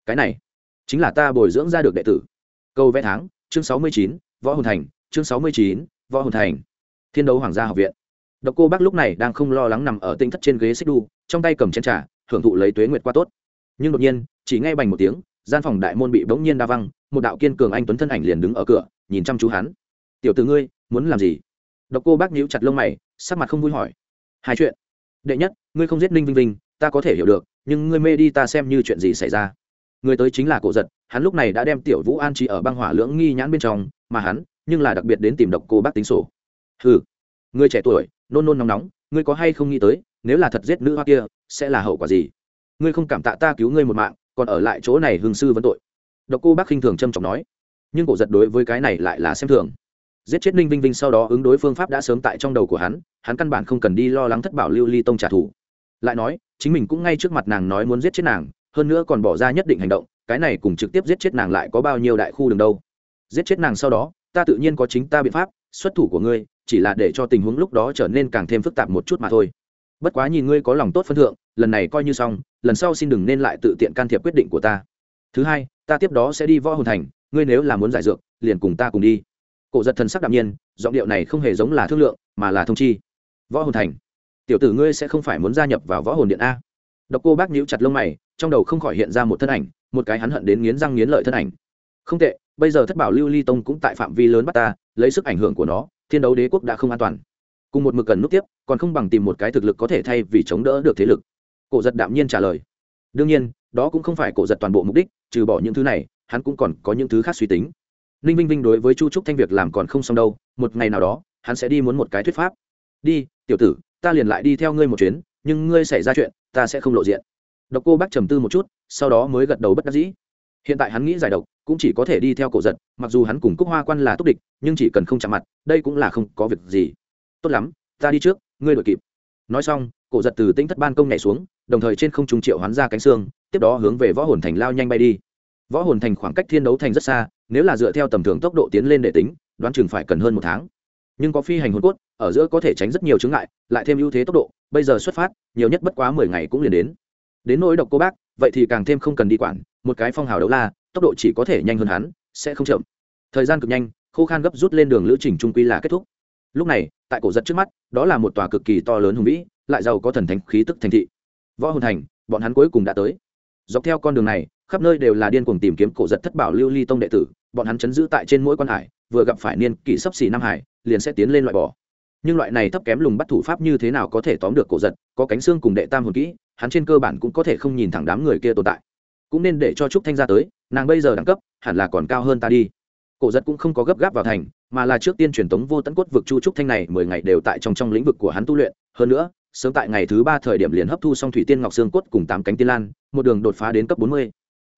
Cái này, chính là ta bồi dưỡng ra được đệ tử. Câu vẽ tháng, chương sáu mươi chín, võ hồn thành, chương sáu mươi chín, võ hồn thành. Thiên đấu hoàng gia học viện. Độc cô bác lúc này đang không lo lắng nằm ở tinh thất trên ghế xích đu, trong tay cầm chén trà, hưởng thụ lấy tuế nguyệt qua tốt. Nhưng đột nhiên, chỉ nghe bành một tiếng gian phòng đại môn bị bỗng nhiên đa văng, một đạo kiên cường anh tuấn thân ảnh liền đứng ở cửa, nhìn chăm chú hắn. Tiểu t ử ngươi, muốn làm gì? Độc cô bác nhíu chặt lông mày, sắc mặt không vui hỏi. Hai chuyện. Đệ nhất, ngươi không giết ninh vinh vinh, ta có thể hiểu được, nhưng ngươi mê đi ta xem như chuyện gì xảy ra. Người tới chính là cổ giật, hắn lúc này đã đem tiểu vũ an trí ở băng hỏa lưỡng nghi nhãn bên trong, mà hắn, nhưng là đặc biệt đến tìm độc cô bác tính sổ. Ừ người trẻ tuổi, nôn nôn nóng nóng, ngươi có hay không nghĩ tới, nếu là thật giết nữ hoa kia, sẽ là hậu quả gì? Ngươi không cảm tạ ta cứu ngươi một mạng còn ở lại chỗ này hương sư vấn tội. Độc cô bác khinh thường trâm trọng nói, nhưng cổ giật đối với cái này lại là xem thường. Giết chết ninh vinh vinh sau đó ứng đối phương pháp đã sớm tại trong đầu của hắn hắn căn bản không cần đi lo lắng thất bảo lưu ly tông trả thù. Lại nói, chính mình cũng ngay trước mặt nàng nói muốn giết chết nàng, hơn nữa còn bỏ ra nhất định hành động, cái này cùng trực tiếp giết chết nàng lại có bao nhiêu đại khu đường đâu. Giết chết nàng sau đó, ta tự nhiên có chính ta biện pháp, xuất thủ của ngươi, chỉ là để cho tình huống lúc đó trở nên càng thêm phức tạp một chút mà thôi. Bất quá nhìn ngươi có lòng tốt phân thượng, lần này coi như xong lần sau xin đừng nên lại tự tiện can thiệp quyết định của ta. Thứ hai, ta tiếp đó sẽ đi võ hồn thành, ngươi nếu là muốn giải dược, liền cùng ta cùng đi. Cổ giật thần sắc đạm nhiên, giọng điệu này không hề giống là thương lượng, mà là thông chi. Võ hồn thành. Tiểu tử ngươi sẽ không phải muốn gia nhập vào võ hồn điện a. Độc cô bác nhíu chặt lông mày, trong đầu không khỏi hiện ra một thân ảnh, một cái hắn hận đến nghiến răng nghiến lợi thân ảnh. Không tệ, bây giờ thất bảo lưu ly tông cũng tại phạm vi lớn bắt ta, lấy sức ảnh hưởng của nó, thiên đấu đế quốc đã không an toàn. Cùng một mực cần nút tiếp, còn không bằng tìm một cái thực lực có thể thay vì chống đỡ được thế lực cổ giật đạm nhiên trả lời. Đương nhiên, đó cũng không phải cổ giật toàn bộ mục đích, trừ bỏ những thứ này, hắn cũng còn có những thứ khác suy tính. Ninh vinh vinh đối với chu trúc thanh việc làm còn không xong đâu, một ngày nào đó, hắn sẽ đi muốn một cái thuyết pháp. Đi, tiểu tử, ta liền lại đi theo ngươi một chuyến, nhưng ngươi xảy ra chuyện, ta sẽ không lộ diện. Độc cô bác trầm tư một chút, sau đó mới gật đầu bất đắc dĩ. Hiện tại hắn nghĩ giải độc, cũng chỉ có thể đi theo cổ giật, mặc dù hắn cùng cúc hoa quan là túc địch, nhưng chỉ cần không chạm mặt, đây cũng là không có việc gì. Tốt lắm, ta đi trước, ngươi đội kịp nói xong, cổ giật từ tĩnh thất ban công nhảy xuống, đồng thời trên không trung triệu hoán ra cánh xương, tiếp đó hướng về võ hồn thành lao nhanh bay đi. Võ hồn thành khoảng cách thiên đấu thành rất xa, nếu là dựa theo tầm thường tốc độ tiến lên để tính, đoán chừng phải cần hơn một tháng. Nhưng có phi hành hồn cốt, ở giữa có thể tránh rất nhiều chướng ngại, lại thêm ưu thế tốc độ, bây giờ xuất phát, nhiều nhất bất quá mười ngày cũng liền đến. Đến nỗi độc cô bác, vậy thì càng thêm không cần đi quản, một cái phong hào đấu la, tốc độ chỉ có thể nhanh hơn hắn, sẽ không chậm. Thời gian cực nhanh, khô khan gấp rút lên đường lữ trình trung quy là kết thúc lúc này, tại cổ giật trước mắt, đó là một tòa cực kỳ to lớn hùng vĩ, lại giàu có thần thánh khí tức thành thị. Võ hồn thành, bọn hắn cuối cùng đã tới. Dọc theo con đường này, khắp nơi đều là điên cuồng tìm kiếm cổ giật thất bảo lưu ly tông đệ tử, bọn hắn chấn giữ tại trên mỗi quan hải, vừa gặp phải niên kỷ sấp xỉ nam hải, liền sẽ tiến lên loại bỏ. Nhưng loại này thấp kém lùng bắt thủ pháp như thế nào có thể tóm được cổ giật, có cánh xương cùng đệ tam hồn kỹ, hắn trên cơ bản cũng có thể không nhìn thẳng đám người kia tồn tại. Cũng nên để cho trúc thanh ra tới, nàng bây giờ đẳng cấp, hẳn là còn cao hơn ta đi cổ giật cũng không có gấp gáp vào thành, mà là trước tiên truyền tống vô tận cốt vực chu trúc thanh này, mười ngày đều tại trong trong lĩnh vực của hắn tu luyện. Hơn nữa, sớm tại ngày thứ ba thời điểm liền hấp thu xong thủy tiên ngọc xương cốt cùng tám cánh tiên lan, một đường đột phá đến cấp bốn mươi.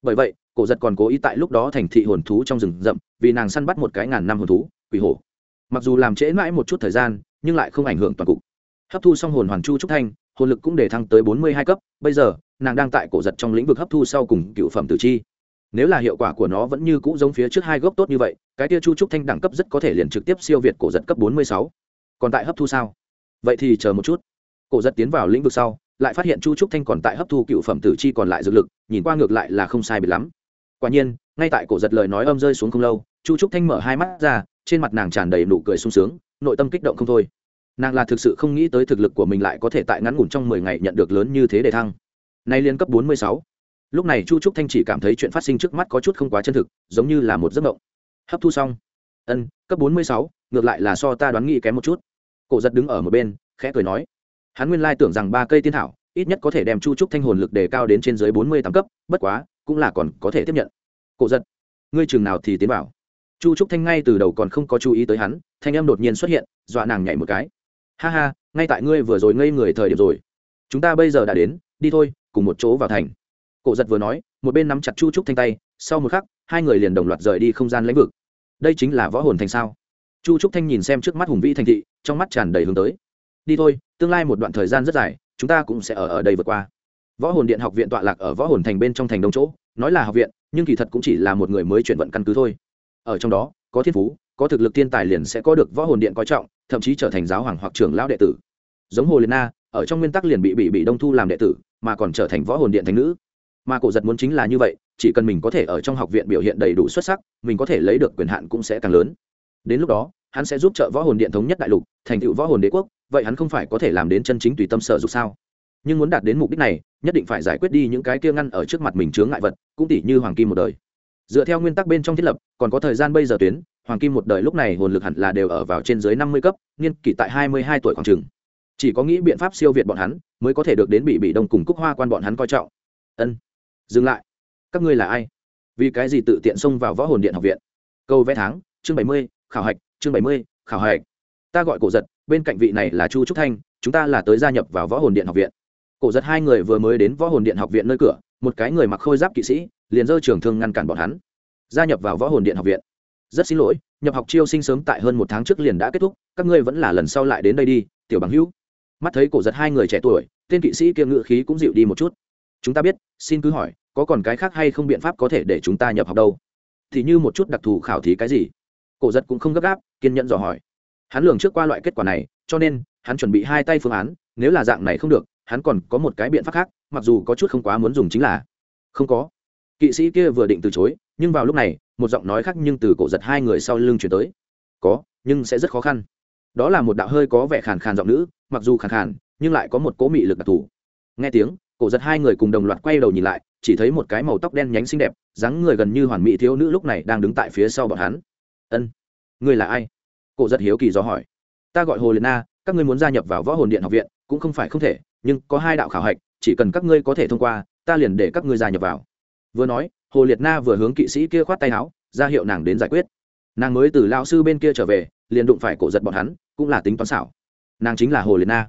Bởi vậy, cổ giật còn cố ý tại lúc đó thành thị hồn thú trong rừng rậm, vì nàng săn bắt một cái ngàn năm hồn thú, quỷ hổ. Mặc dù làm trễ mãi một chút thời gian, nhưng lại không ảnh hưởng toàn cục. Hấp thu xong hồn hoàn chu trúc thanh, hồn lực cũng để thăng tới bốn mươi hai cấp. Bây giờ, nàng đang tại cổ giật trong lĩnh vực hấp thu sau cùng cựu phẩm tử chi nếu là hiệu quả của nó vẫn như cũ giống phía trước hai gốc tốt như vậy, cái tia chu trúc thanh đẳng cấp rất có thể liền trực tiếp siêu việt cổ giật cấp bốn mươi sáu. Còn tại hấp thu sao? Vậy thì chờ một chút. Cổ giật tiến vào lĩnh vực sau, lại phát hiện chu trúc thanh còn tại hấp thu cựu phẩm tử chi còn lại dược lực, nhìn qua ngược lại là không sai biệt lắm. Quả nhiên, ngay tại cổ giật lời nói âm rơi xuống không lâu, chu trúc thanh mở hai mắt ra, trên mặt nàng tràn đầy nụ cười sung sướng, nội tâm kích động không thôi. Nàng là thực sự không nghĩ tới thực lực của mình lại có thể tại ngắn ngủn trong mười ngày nhận được lớn như thế để thăng. Nay liên cấp bốn mươi sáu lúc này chu trúc thanh chỉ cảm thấy chuyện phát sinh trước mắt có chút không quá chân thực, giống như là một giấc mộng. Hấp thu xong. Ân, cấp bốn mươi sáu, ngược lại là so ta đoán nghĩ kém một chút. Cổ giật đứng ở một bên, khẽ cười nói. Hắn nguyên lai tưởng rằng ba cây tiên thảo, ít nhất có thể đem chu trúc thanh hồn lực đề cao đến trên dưới bốn mươi tám cấp, bất quá, cũng là còn có thể tiếp nhận. Cổ giật, ngươi chừng nào thì tiến bảo chu trúc thanh ngay từ đầu còn không có chú ý tới hắn, thanh em đột nhiên xuất hiện, dọa nàng nhảy một cái. Ha ha, ngay tại ngươi vừa rồi ngây người thời điểm rồi. Chúng ta bây giờ đã đến, đi thôi, cùng một chỗ vào thành cổ giật vừa nói, một bên nắm chặt chu trúc thanh tay, sau một khắc, hai người liền đồng loạt rời đi không gian lãnh vực. Đây chính là võ hồn thành sao? Chu trúc thanh nhìn xem trước mắt hùng vĩ thành thị, trong mắt tràn đầy hướng tới. Đi thôi, tương lai một đoạn thời gian rất dài, chúng ta cũng sẽ ở ở đây vượt qua. Võ hồn điện học viện tọa lạc ở võ hồn thành bên trong thành đông chỗ, nói là học viện, nhưng kỳ thật cũng chỉ là một người mới chuyển vận căn cứ thôi. Ở trong đó, có thiên phú, có thực lực thiên tài liền sẽ có được võ hồn điện coi trọng, thậm chí trở thành giáo hoàng hoặc trưởng lão đệ tử. Giống hồ liệt na, ở trong nguyên tắc liền bị bị bị đông thu làm đệ tử, mà còn trở thành võ hồn điện thành nữ mà cổ giật muốn chính là như vậy, chỉ cần mình có thể ở trong học viện biểu hiện đầy đủ xuất sắc, mình có thể lấy được quyền hạn cũng sẽ càng lớn. Đến lúc đó, hắn sẽ giúp trợ võ hồn điện thống nhất đại lục, thành tựu võ hồn đế quốc, vậy hắn không phải có thể làm đến chân chính tùy tâm sở dục sao? Nhưng muốn đạt đến mục đích này, nhất định phải giải quyết đi những cái kia ngăn ở trước mặt mình chướng ngại vật, cũng tỷ như hoàng kim một đời. Dựa theo nguyên tắc bên trong thiết lập, còn có thời gian bây giờ tuyến, hoàng kim một đời lúc này hồn lực hẳn là đều ở vào trên dưới năm mươi cấp, niên kỷ tại hai mươi hai tuổi khoảng trường chỉ có nghĩ biện pháp siêu việt bọn hắn, mới có thể được đến bị bị đông cùng cúc hoa quan bọn hắn coi trọng. Ân dừng lại. Các ngươi là ai? Vì cái gì tự tiện xông vào võ hồn điện học viện? Câu vẽ tháng, chương bảy mươi, khảo hạch, chương bảy mươi, khảo hạch. Ta gọi cổ giật, bên cạnh vị này là chu trúc thanh, chúng ta là tới gia nhập vào võ hồn điện học viện. Cổ giật hai người vừa mới đến võ hồn điện học viện nơi cửa, một cái người mặc khôi giáp kỵ sĩ, liền dơ trường thương ngăn cản bọn hắn. Gia nhập vào võ hồn điện học viện. Rất xin lỗi, nhập học chiêu sinh sớm tại hơn một tháng trước liền đã kết thúc, các ngươi vẫn là lần sau lại đến đây đi, tiểu bằng hữu. Mắt thấy cổ giật hai người trẻ tuổi, tên kỵ sĩ kia ngự khí cũng dịu đi một chút chúng ta biết, xin cứ hỏi, có còn cái khác hay không biện pháp có thể để chúng ta nhập học đâu? Thì như một chút đặc thù khảo thí cái gì? Cổ giật cũng không gấp gáp, kiên nhẫn dò hỏi. Hắn lường trước qua loại kết quả này, cho nên, hắn chuẩn bị hai tay phương án, nếu là dạng này không được, hắn còn có một cái biện pháp khác, mặc dù có chút không quá muốn dùng chính là không có. Kỵ sĩ kia vừa định từ chối, nhưng vào lúc này, một giọng nói khác nhưng từ cổ giật hai người sau lưng chuyển tới. Có, nhưng sẽ rất khó khăn. Đó là một đạo hơi có vẻ khàn khàn giọng nữ, mặc dù khàn khàn, nhưng lại có một cố mị lực đặc thù. Nghe tiếng cổ giật hai người cùng đồng loạt quay đầu nhìn lại, chỉ thấy một cái màu tóc đen nhánh xinh đẹp, dáng người gần như hoàn mỹ thiếu nữ lúc này đang đứng tại phía sau bọn hắn. Ân, ngươi là ai? Cổ giật hiếu kỳ do hỏi. Ta gọi hồ liệt na, các ngươi muốn gia nhập vào võ hồn điện học viện, cũng không phải không thể, nhưng có hai đạo khảo hạch, chỉ cần các ngươi có thể thông qua, ta liền để các ngươi gia nhập vào. Vừa nói, hồ liệt na vừa hướng kỵ sĩ kia khoát tay áo, ra hiệu nàng đến giải quyết. Nàng mới từ lao sư bên kia trở về, liền đụng phải cổ giật bọn hắn, cũng là tính toán xảo. Nàng chính là hồ liệt na.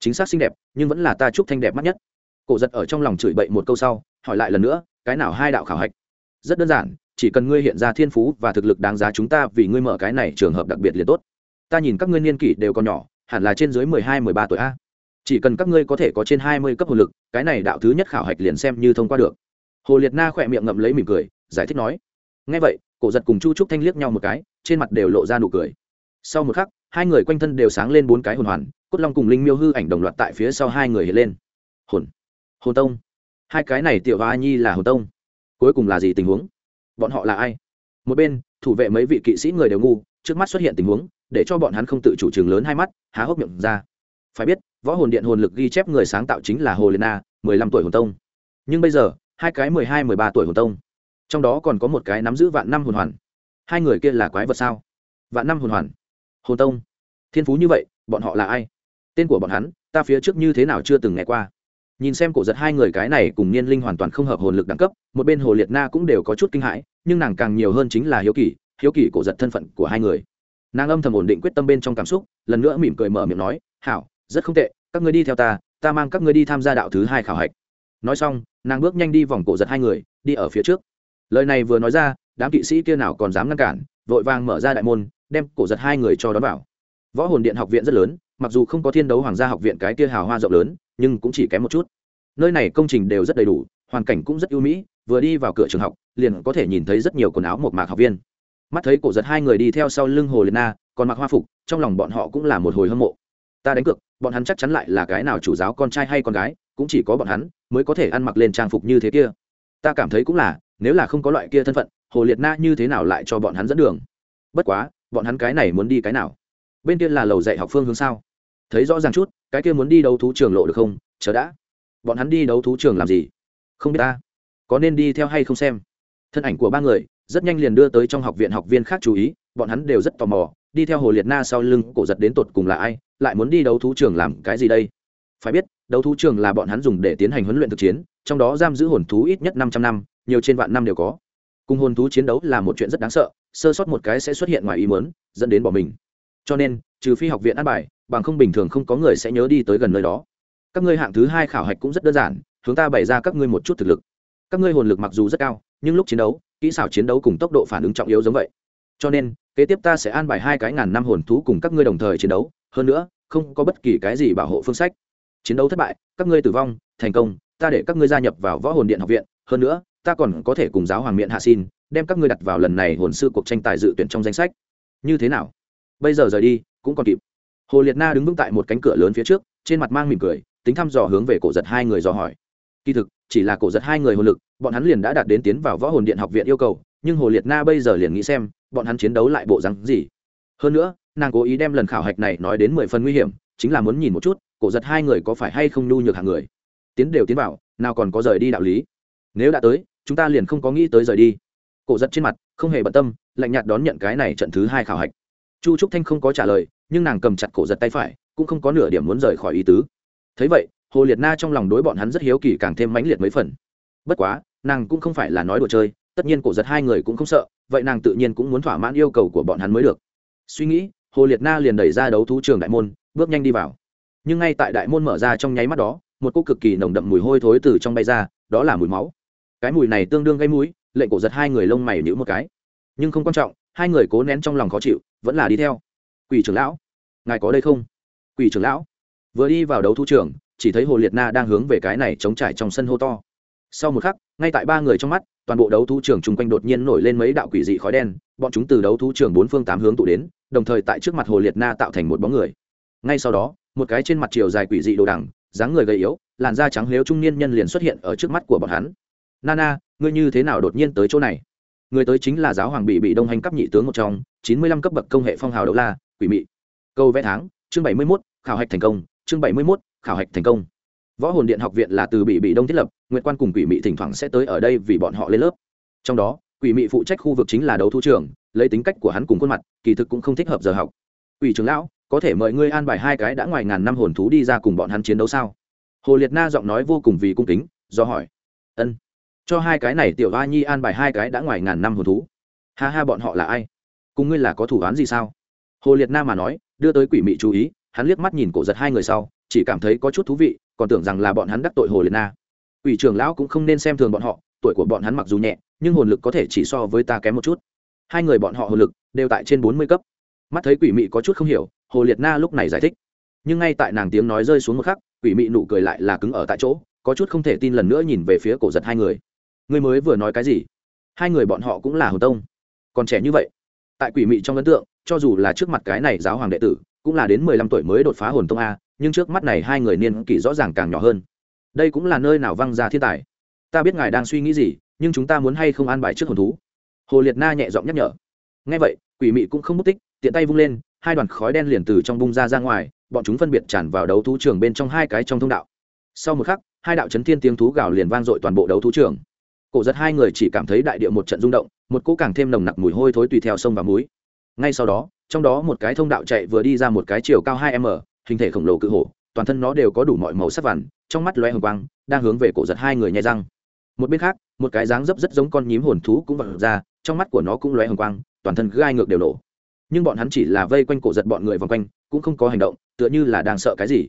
Chính xác xinh đẹp, nhưng vẫn là ta chúc thanh đẹp mắt nhất cổ giật ở trong lòng chửi bậy một câu sau, hỏi lại lần nữa, cái nào hai đạo khảo hạch? Rất đơn giản, chỉ cần ngươi hiện ra thiên phú và thực lực đáng giá chúng ta vì ngươi mở cái này trường hợp đặc biệt liền tốt. Ta nhìn các ngươi niên kỷ đều còn nhỏ, hẳn là trên dưới mười hai, mười ba tuổi a. Chỉ cần các ngươi có thể có trên hai mươi cấp hồn lực, cái này đạo thứ nhất khảo hạch liền xem như thông qua được. Hồ liệt na khỏe miệng ngậm lấy mỉm cười, giải thích nói. Ngay vậy, cổ giật cùng chu trúc thanh liếc nhau một cái, trên mặt đều lộ ra nụ cười. Sau một khắc, hai người quanh thân đều sáng lên bốn cái hồn hoàn, cốt long cùng linh miêu hư ảnh đồng loạt tại phía sau hai người hiện lên. Hồn hồn tông. Hai cái này tiểu hoa nhi là hồn tông. Cuối cùng là gì tình huống? Bọn họ là ai? Một bên, thủ vệ mấy vị kỵ sĩ người đều ngu, trước mắt xuất hiện tình huống, để cho bọn hắn không tự chủ trường lớn hai mắt, há hốc miệng ra. Phải biết, võ hồn điện hồn lực ghi chép người sáng tạo chính là hồ liên na, mười lăm tuổi hồn tông. Nhưng bây giờ, hai cái mười hai, mười ba tuổi hồn tông. Trong đó còn có một cái nắm giữ vạn năm hồn hoàn. Hai người kia là quái vật sao? Vạn năm hồn hoàn. Hồn tông. Thiên phú như vậy, bọn họ là ai? Tên của bọn hắn, ta phía trước như thế nào chưa từng nghe qua nhìn xem cổ giật hai người cái này cùng niên linh hoàn toàn không hợp hồn lực đẳng cấp, một bên hồ liệt na cũng đều có chút kinh hãi, nhưng nàng càng nhiều hơn chính là hiếu kỳ hiếu kỳ cổ giật thân phận của hai người. Nàng âm thầm ổn định quyết tâm bên trong cảm xúc, lần nữa mỉm cười mở miệng nói, hảo, rất không tệ, các ngươi đi theo ta ta mang các ngươi đi tham gia đạo thứ hai khảo hạch. Nói xong, nàng bước nhanh đi vòng cổ giật hai người, đi ở phía trước. Lời này vừa nói ra, đám kỵ sĩ kia nào còn dám ngăn cản, vội vàng mở ra đại môn, đem cổ giật hai người cho đón vào. Võ hồn điện học viện rất lớn mặc dù không có thiên đấu hoàng gia học viện cái kia hào hoa rộng lớn, nhưng cũng chỉ kém một chút. Nơi này công trình đều rất đầy đủ, hoàn cảnh cũng rất ưu mỹ, vừa đi vào cửa trường học, liền có thể nhìn thấy rất nhiều quần áo một mạc học viên. Mắt thấy cổ giật hai người đi theo sau lưng hồ liệt na, còn mặc hoa phục, trong lòng bọn họ cũng là một hồi hâm mộ. Ta đánh cược, bọn hắn chắc chắn lại là cái nào chủ giáo con trai hay con gái, cũng chỉ có bọn hắn mới có thể ăn mặc lên trang phục như thế kia. Ta cảm thấy cũng là, nếu là không có loại kia thân phận, hồ liệt na như thế nào lại cho bọn hắn dẫn đường? Bất quá, bọn hắn cái này muốn đi cái nào? Bên kia là lầu dạy học phương hướng sao? Thấy rõ ràng chút, cái kia muốn đi đấu thú trường lộ được không? Chờ đã. Bọn hắn đi đấu thú trường làm gì? Không biết ta. Có nên đi theo hay không xem? Thân ảnh của ba người, rất nhanh liền đưa tới trong học viện học viên khác chú ý, bọn hắn đều rất tò mò, đi theo hồ liệt na sau lưng cổ giật đến tột cùng là ai, lại muốn đi đấu thú trường làm cái gì đây? Phải biết, đấu thú trường là bọn hắn dùng để tiến hành huấn luyện thực chiến, trong đó giam giữ hồn thú ít nhất năm trăm năm, nhiều trên vạn năm đều có. Cùng hồn thú chiến đấu là một chuyện rất đáng sợ, sơ sót một cái sẽ xuất hiện ngoài ý mớn dẫn đến bỏ mình. Cho nên, trừ phi học viện ăn bài bằng không bình thường không có người sẽ nhớ đi tới gần nơi đó. Các ngươi hạng thứ hai khảo hạch cũng rất đơn giản, hướng ta bày ra các ngươi một chút thực lực. Các ngươi hồn lực mặc dù rất cao, nhưng lúc chiến đấu, kỹ xảo chiến đấu cùng tốc độ phản ứng trọng yếu giống vậy. Cho nên, kế tiếp ta sẽ an bài hai cái ngàn năm hồn thú cùng các ngươi đồng thời chiến đấu, hơn nữa, không có bất kỳ cái gì bảo hộ phương sách. Chiến đấu thất bại, các ngươi tử vong, thành công, ta để các ngươi gia nhập vào võ hồn điện học viện, hơn nữa, ta còn có thể cùng giáo hoàng miệng hạ xin, đem các ngươi đặt vào lần này hồn sư cuộc tranh tài dự tuyển trong danh sách. Như thế nào? Bây giờ rời đi, cũng còn kịp hồ liệt na đứng vững tại một cánh cửa lớn phía trước, trên mặt mang mỉm cười, tính thăm dò hướng về cổ giật hai người dò hỏi. Kỳ thực, chỉ là cổ giật hai người hồn lực, bọn hắn liền đã đạt đến tiến vào võ hồn điện học viện yêu cầu, nhưng hồ liệt na bây giờ liền nghĩ xem, bọn hắn chiến đấu lại bộ rắn gì. Hơn nữa, nàng cố ý đem lần khảo hạch này nói đến mười phần nguy hiểm, chính là muốn nhìn một chút, cổ giật hai người có phải hay không nhu nhược hàng người. Tiến đều tiến vào, nào còn có rời đi đạo lý. Nếu đã tới, chúng ta liền không có nghĩ tới rời đi. Cổ giật trên mặt, không hề bận tâm, lạnh nhạt đón nhận cái này trận thứ hai khảo hạch. Chu trúc thanh không có trả lời nhưng nàng cầm chặt cổ giật tay phải, cũng không có nửa điểm muốn rời khỏi ý tứ. Thấy vậy, hồ liệt na trong lòng đối bọn hắn rất hiếu kỳ càng thêm mãnh liệt mấy phần. Bất quá, nàng cũng không phải là nói đùa chơi, tất nhiên cổ giật hai người cũng không sợ, vậy nàng tự nhiên cũng muốn thỏa mãn yêu cầu của bọn hắn mới được. Suy nghĩ, hồ liệt na liền đẩy ra đấu thú trường đại môn, bước nhanh đi vào. Nhưng ngay tại đại môn mở ra trong nháy mắt đó, một cô cực kỳ nồng đậm mùi hôi thối từ trong bay ra, đó là mùi máu. Cái mùi này tương đương gây mũi, lệnh cổ giật hai người lông mày nhữ một cái. Nhưng không quan trọng, hai người cố nén trong lòng khó chịu, vẫn là đi theo quỷ trưởng lão ngài có đây không? Quỷ trưởng lão vừa đi vào đấu thú trưởng, chỉ thấy hồ liệt na đang hướng về cái này chống trải trong sân hô to. Sau một khắc ngay tại ba người trong mắt toàn bộ đấu thú trưởng chung quanh đột nhiên nổi lên mấy đạo quỷ dị khói đen bọn chúng từ đấu thú trưởng bốn phương tám hướng tụ đến đồng thời tại trước mặt hồ liệt na tạo thành một bóng người. Ngay sau đó một cái trên mặt chiều dài quỷ dị đồ đằng dáng người gầy yếu làn da trắng lếu trung niên nhân liền xuất hiện ở trước mắt của bọn hắn. Nana ngươi như thế nào đột nhiên tới chỗ này? Người tới chính là giáo hoàng bị bị đông hành cấp nhị tướng một trong chín mươi lăm cấp bậc công hệ phong hào đấu la quỷ mị. Câu vẽ tháng, chương bảy mươi mốt, khảo hạch thành công, chương bảy mươi mốt, khảo hạch thành công. Võ hồn điện học viện là từ bị bị đông thiết lập nguyện quan cùng quỷ mị thỉnh thoảng sẽ tới ở đây vì bọn họ lên lớp. Trong đó, quỷ mị phụ trách khu vực chính là đấu thu trường, lấy tính cách của hắn cùng khuôn mặt, kỳ thực cũng không thích hợp giờ học. Quỷ trưởng lão, có thể mời ngươi an bài hai cái đã ngoài ngàn năm hồn thú đi ra cùng bọn hắn chiến đấu sao? Hồ liệt na giọng nói vô cùng vì cung kính, do hỏi. Ân. Cho hai cái này tiểu a nhi an bài hai cái đã ngoài ngàn năm hồn thú. Ha ha, bọn họ là ai? Cùng ngươi là có thủ án gì sao? Hồ liệt na mà nói, đưa tới quỷ mị chú ý, hắn liếc mắt nhìn cổ giật hai người sau, chỉ cảm thấy có chút thú vị, còn tưởng rằng là bọn hắn đắc tội hồ liệt na. Ủy trưởng lão cũng không nên xem thường bọn họ, tuổi của bọn hắn mặc dù nhẹ, nhưng hồn lực có thể chỉ so với ta kém một chút. Hai người bọn họ hồn lực đều tại trên bốn mươi cấp. Mắt thấy quỷ mị có chút không hiểu, hồ liệt na lúc này giải thích. Nhưng ngay tại nàng tiếng nói rơi xuống một khắc, quỷ mị nụ cười lại là cứng ở tại chỗ, có chút không thể tin lần nữa nhìn về phía cổ giật hai người. Người mới vừa nói cái gì? Hai người bọn họ cũng là hồ tông. Còn trẻ như vậy tại quỷ mị trong ấn tượng, cho dù là trước mặt cái này giáo hoàng đệ tử, cũng là đến mười lăm tuổi mới đột phá hồn tông a, nhưng trước mắt này hai người niên kỷ rõ ràng càng nhỏ hơn. Đây cũng là nơi nào văng ra thiên tài? Ta biết ngài đang suy nghĩ gì, nhưng chúng ta muốn hay không an bài trước hồn thú? Hồ liệt na nhẹ giọng nhắc nhở. Ngay vậy, quỷ mị cũng không mất tích, tiện tay vung lên, hai đoàn khói đen liền từ trong bung ra ra ngoài, bọn chúng phân biệt tràn vào đấu thú trường bên trong hai cái trong thông đạo. Sau một khắc, hai đạo chấn thiên tiếng thú gào liền vang dội toàn bộ đấu thú trường. Cổ giật hai người chỉ cảm thấy đại địa một trận rung động một cỗ càng thêm nồng nặc mùi hôi thối tùy theo sông và múi ngay sau đó, trong đó một cái thông đạo chạy vừa đi ra một cái chiều cao hai m, hình thể khổng lồ cự hổ, toàn thân nó đều có đủ mọi màu sắc vằn, trong mắt loe hồng quang, đang hướng về cổ giật hai người nhai răng. Một bên khác, một cái dáng dấp rất giống con nhím hồn thú cũng vật ra, trong mắt của nó cũng loe hồng quang, toàn thân gai ngược đều nổ. Nhưng bọn hắn chỉ là vây quanh cổ giật bọn người vòng quanh, cũng không có hành động, tựa như là đang sợ cái gì.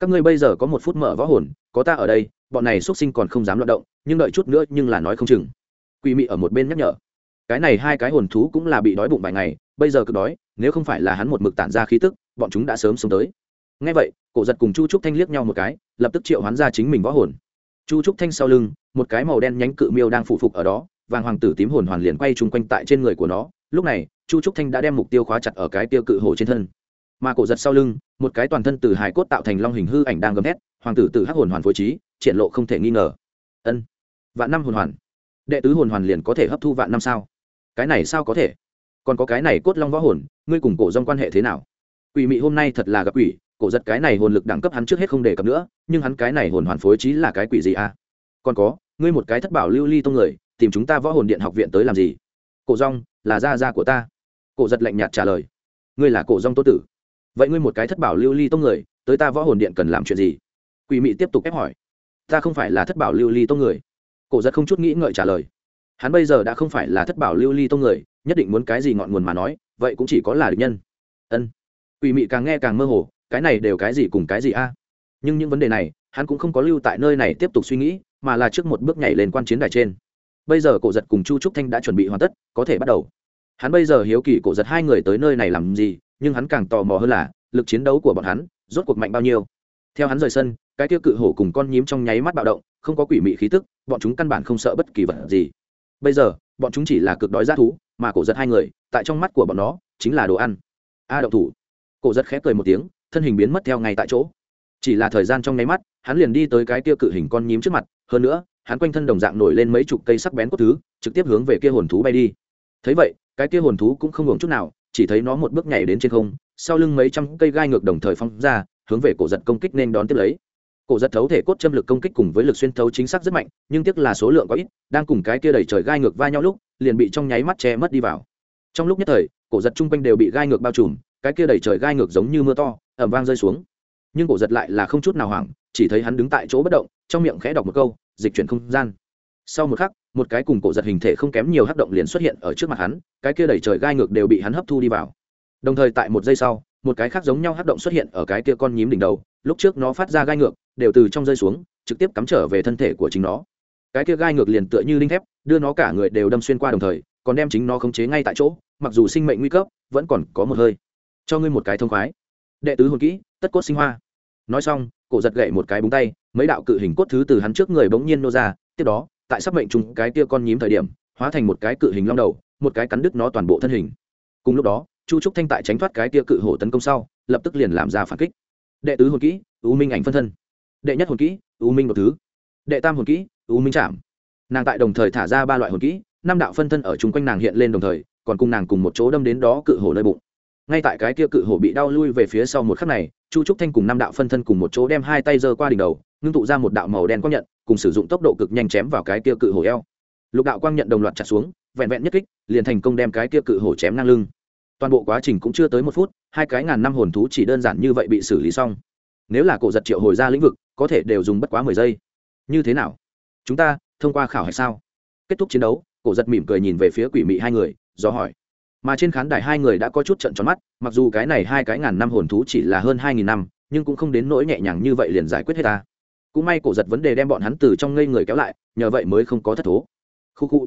Các ngươi bây giờ có một phút mở võ hồn, có ta ở đây, bọn này x sinh còn không dám loạt động, nhưng đợi chút nữa nhưng là nói không chừng. Quỷ mị ở một bên nhắc nhở cái này hai cái hồn thú cũng là bị đói bụng vài ngày, bây giờ cực đói, nếu không phải là hắn một mực tản ra khí tức, bọn chúng đã sớm xuống tới. Ngay vậy, cổ giật cùng chu trúc thanh liếc nhau một cái, lập tức triệu hắn ra chính mình võ hồn. Chu trúc thanh sau lưng, một cái màu đen nhánh cự miêu đang phụ phục ở đó, vàng hoàng tử tím hồn hoàn liền quay chung quanh tại trên người của nó. Lúc này, chu trúc thanh đã đem mục tiêu khóa chặt ở cái tiêu cự hổ trên thân. Mà cổ giật sau lưng, một cái toàn thân từ hài cốt tạo thành long hình hư ảnh đang gầm hét hoàng tử từ hắc hồn hoàn phối trí, triển lộ không thể nghi ngờ. Ân, vạn năm hồn hoàn. Đệ tứ hồn hoàn liền có thể hấp thu vạn năm sao? Cái này sao có thể? Còn có cái này cốt long võ hồn, ngươi cùng cổ dòng quan hệ thế nào? Quỷ mị hôm nay thật là gặp quỷ, cổ giật cái này hồn lực đẳng cấp hắn trước hết không đề cập nữa, nhưng hắn cái này hồn hoàn phối trí là cái quỷ gì à? Còn có, ngươi một cái thất bảo lưu ly tông người, tìm chúng ta võ hồn điện học viện tới làm gì? Cổ rong là gia gia của ta. Cổ giật lạnh nhạt trả lời. Ngươi là cổ rong tô tử. Vậy ngươi một cái thất bảo lưu ly tông người, tới ta võ hồn điện cần làm chuyện gì? Quỷ mị tiếp tục ép hỏi. Ta không phải là thất bảo lưu ly tông người. Cổ giật không chút nghĩ ngợi trả lời hắn bây giờ đã không phải là thất bảo lưu ly tông người, nhất định muốn cái gì ngọn nguồn mà nói, vậy cũng chỉ có là địch nhân. Ân. Quỷ mị càng nghe càng mơ hồ, cái này đều cái gì cùng cái gì a? Nhưng những vấn đề này, hắn cũng không có lưu tại nơi này tiếp tục suy nghĩ, mà là trước một bước nhảy lên quan chiến đài trên. Bây giờ cổ giật cùng chu trúc thanh đã chuẩn bị hoàn tất, có thể bắt đầu. Hắn bây giờ hiếu kỳ cổ giật hai người tới nơi này làm gì, nhưng hắn càng tò mò hơn là, lực chiến đấu của bọn hắn, rốt cuộc mạnh bao nhiêu. Theo hắn rời sân, cái tiêu cự hổ cùng con nhím trong nháy mắt bạo động, không có quỷ mị khí tức, bọn chúng căn bản không sợ bất kỳ vật gì bây giờ, bọn chúng chỉ là cực đói g thú, mà cổ giật hai người, tại trong mắt của bọn nó, chính là đồ ăn. A động thủ. Cổ giật khẽ cười một tiếng, thân hình biến mất theo ngay tại chỗ. Chỉ là thời gian trong nháy mắt, hắn liền đi tới cái kia cự hình con nhím trước mặt, hơn nữa, hắn quanh thân đồng dạng nổi lên mấy chục cây sắc bén cốt thứ, trực tiếp hướng về kia hồn thú bay đi. Thấy vậy, cái kia hồn thú cũng không ngừng chút nào, chỉ thấy nó một bước nhảy đến trên không, sau lưng mấy trăm cây gai ngược đồng thời phong ra, hướng về cổ giật công kích nên đón tiếp lấy cổ giật thấu thể cốt châm lực công kích cùng với lực xuyên thấu chính xác rất mạnh, nhưng tiếc là số lượng có ít, đang cùng cái kia đẩy trời gai ngược va nhau lúc, liền bị trong nháy mắt che mất đi vào. Trong lúc nhất thời, cổ giật chung quanh đều bị gai ngược bao trùm, cái kia đẩy trời gai ngược giống như mưa to ẩm vang rơi xuống. Nhưng cổ giật lại là không chút nào hoảng, chỉ thấy hắn đứng tại chỗ bất động, trong miệng khẽ đọc một câu, dịch chuyển không gian. Sau một khắc, một cái cùng cổ giật hình thể không kém nhiều hắc động liền xuất hiện ở trước mặt hắn, cái kia đẩy trời gai ngược đều bị hắn hấp thu đi vào. Đồng thời tại một giây sau, một cái khác giống nhau hắc động xuất hiện ở cái kia con nhím đỉnh đầu, lúc trước nó phát ra gai ngược đều từ trong rơi xuống, trực tiếp cắm trở về thân thể của chính nó. Cái kia gai ngược liền tựa như đinh thép, đưa nó cả người đều đâm xuyên qua đồng thời, còn đem chính nó khống chế ngay tại chỗ, mặc dù sinh mệnh nguy cấp, vẫn còn có một hơi. Cho ngươi một cái thông khoái. Đệ tứ hồn kỹ, tất cốt sinh hoa. Nói xong, cổ giật gậy một cái búng tay, mấy đạo cự hình cốt thứ từ hắn trước người bỗng nhiên nô ra, tiếp đó, tại sắp mệnh trùng cái kia con nhím thời điểm, hóa thành một cái cự hình long đầu, một cái cắn đứt nó toàn bộ thân hình. Cùng lúc đó, chu trúc thanh tại tránh thoát cái kia cự hổ tấn công sau, lập tức liền làm ra phản kích. Đệ tứ hồn kỹ, u minh ảnh phân thân đệ nhất hồn kỹ, u minh một thứ. Đệ tam hồn kỹ, u minh chạm. Nàng tại đồng thời thả ra ba loại hồn kỹ, năm đạo phân thân ở chung quanh nàng hiện lên đồng thời, còn cùng nàng cùng một chỗ đâm đến đó cự hổ nơi bụng. Ngay tại cái kia cự hổ bị đau lui về phía sau một khắc này, chu trúc thanh cùng năm đạo phân thân cùng một chỗ đem hai tay giơ qua đỉnh đầu, ngưng tụ ra một đạo màu đen quang nhận, cùng sử dụng tốc độ cực nhanh chém vào cái kia cự hổ eo. Lục đạo quang nhận đồng loạt chặt xuống, vẹn vẹn nhất kích, liền thành công đem cái kia cự hổ chém ngang lưng. Toàn bộ quá trình cũng chưa tới một phút, hai cái ngàn năm hồn thú chỉ đơn giản như vậy bị xử lý xong nếu là cổ giật triệu hồi ra lĩnh vực, có thể đều dùng bất quá mười giây. Như thế nào? Chúng ta thông qua khảo hạch sao? Kết thúc chiến đấu, cổ giật mỉm cười nhìn về phía quỷ mị hai người, do hỏi. Mà trên khán đài hai người đã có chút trận tròn mắt, mặc dù cái này hai cái ngàn năm hồn thú chỉ là hơn hai nghìn năm, nhưng cũng không đến nỗi nhẹ nhàng như vậy liền giải quyết hết ta. Cũng may cổ giật vấn đề đem bọn hắn từ trong ngây người kéo lại, nhờ vậy mới không có thất thố. Khu khu.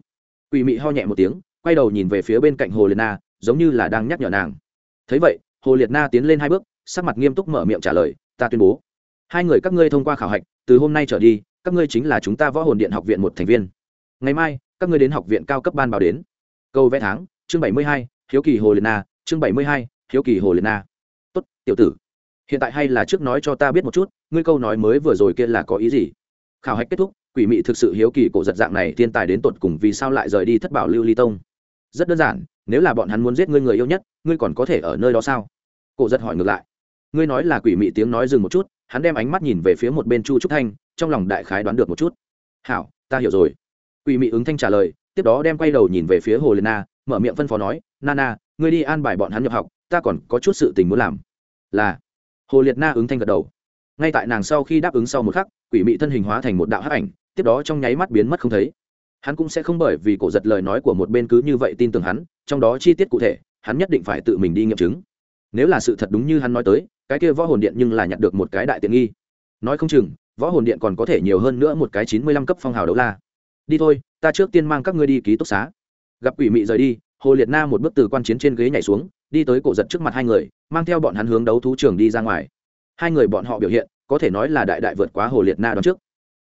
Quỷ mị ho nhẹ một tiếng, quay đầu nhìn về phía bên cạnh hồ liệt na, giống như là đang nhắc nhở nàng. Thấy vậy, hồ liệt na tiến lên hai bước, sắc mặt nghiêm túc mở miệng trả lời ta tuyên bố. Hai người các ngươi thông qua khảo hạch, từ hôm nay trở đi, các ngươi chính là chúng ta võ hồn điện học viện một thành viên. Ngày mai, các ngươi đến học viện cao cấp ban báo đến. Câu vẽ tháng, chương bảy mươi hai, hiếu kỳ hồ liệt na, chương bảy mươi hai, hiếu kỳ hồ liệt na. Tốt, tiểu tử. Hiện tại hay là trước nói cho ta biết một chút, ngươi câu nói mới vừa rồi kia là có ý gì? Khảo hạch kết thúc, quỷ mị thực sự hiếu kỳ cổ giật dạng này, thiên tài đến tột cùng vì sao lại rời đi thất bảo lưu ly tông? Rất đơn giản, nếu là bọn hắn muốn giết ngươi người yêu nhất, ngươi còn có thể ở nơi đó sao? Cổ giật hỏi ngược lại ngươi nói là quỷ mị tiếng nói dừng một chút, hắn đem ánh mắt nhìn về phía một bên chu trúc thanh, trong lòng đại khái đoán được một chút. Hảo, ta hiểu rồi. Quỷ mị ứng thanh trả lời, tiếp đó đem quay đầu nhìn về phía hồ liệt na, mở miệng phân phó nói nana ngươi đi an bài bọn hắn nhập học, ta còn có chút sự tình muốn làm. Là. Hồ liệt na ứng thanh gật đầu. Ngay tại nàng sau khi đáp ứng sau một khắc, quỷ mị thân hình hóa thành một đạo hắc ảnh, tiếp đó trong nháy mắt biến mất không thấy. Hắn cũng sẽ không bởi vì cổ giật lời nói của một bên cứ như vậy tin tưởng hắn, trong đó chi tiết cụ thể, hắn nhất định phải tự mình đi nghiệm chứng nếu là sự thật đúng như hắn nói tới, cái kia võ hồn điện nhưng là nhặt được một cái đại tiện nghi. Nói không chừng, võ hồn điện còn có thể nhiều hơn nữa một cái chín mươi lăm cấp phong hào đấu la. Đi thôi, ta trước tiên mang các ngươi đi ký túc xá. Gặp quỷ mị rời đi, hồ liệt na một bước từ quan chiến trên ghế nhảy xuống, đi tới cổ giật trước mặt hai người, mang theo bọn hắn hướng đấu thú trường đi ra ngoài. Hai người bọn họ biểu hiện, có thể nói là đại đại vượt quá hồ liệt na đón trước.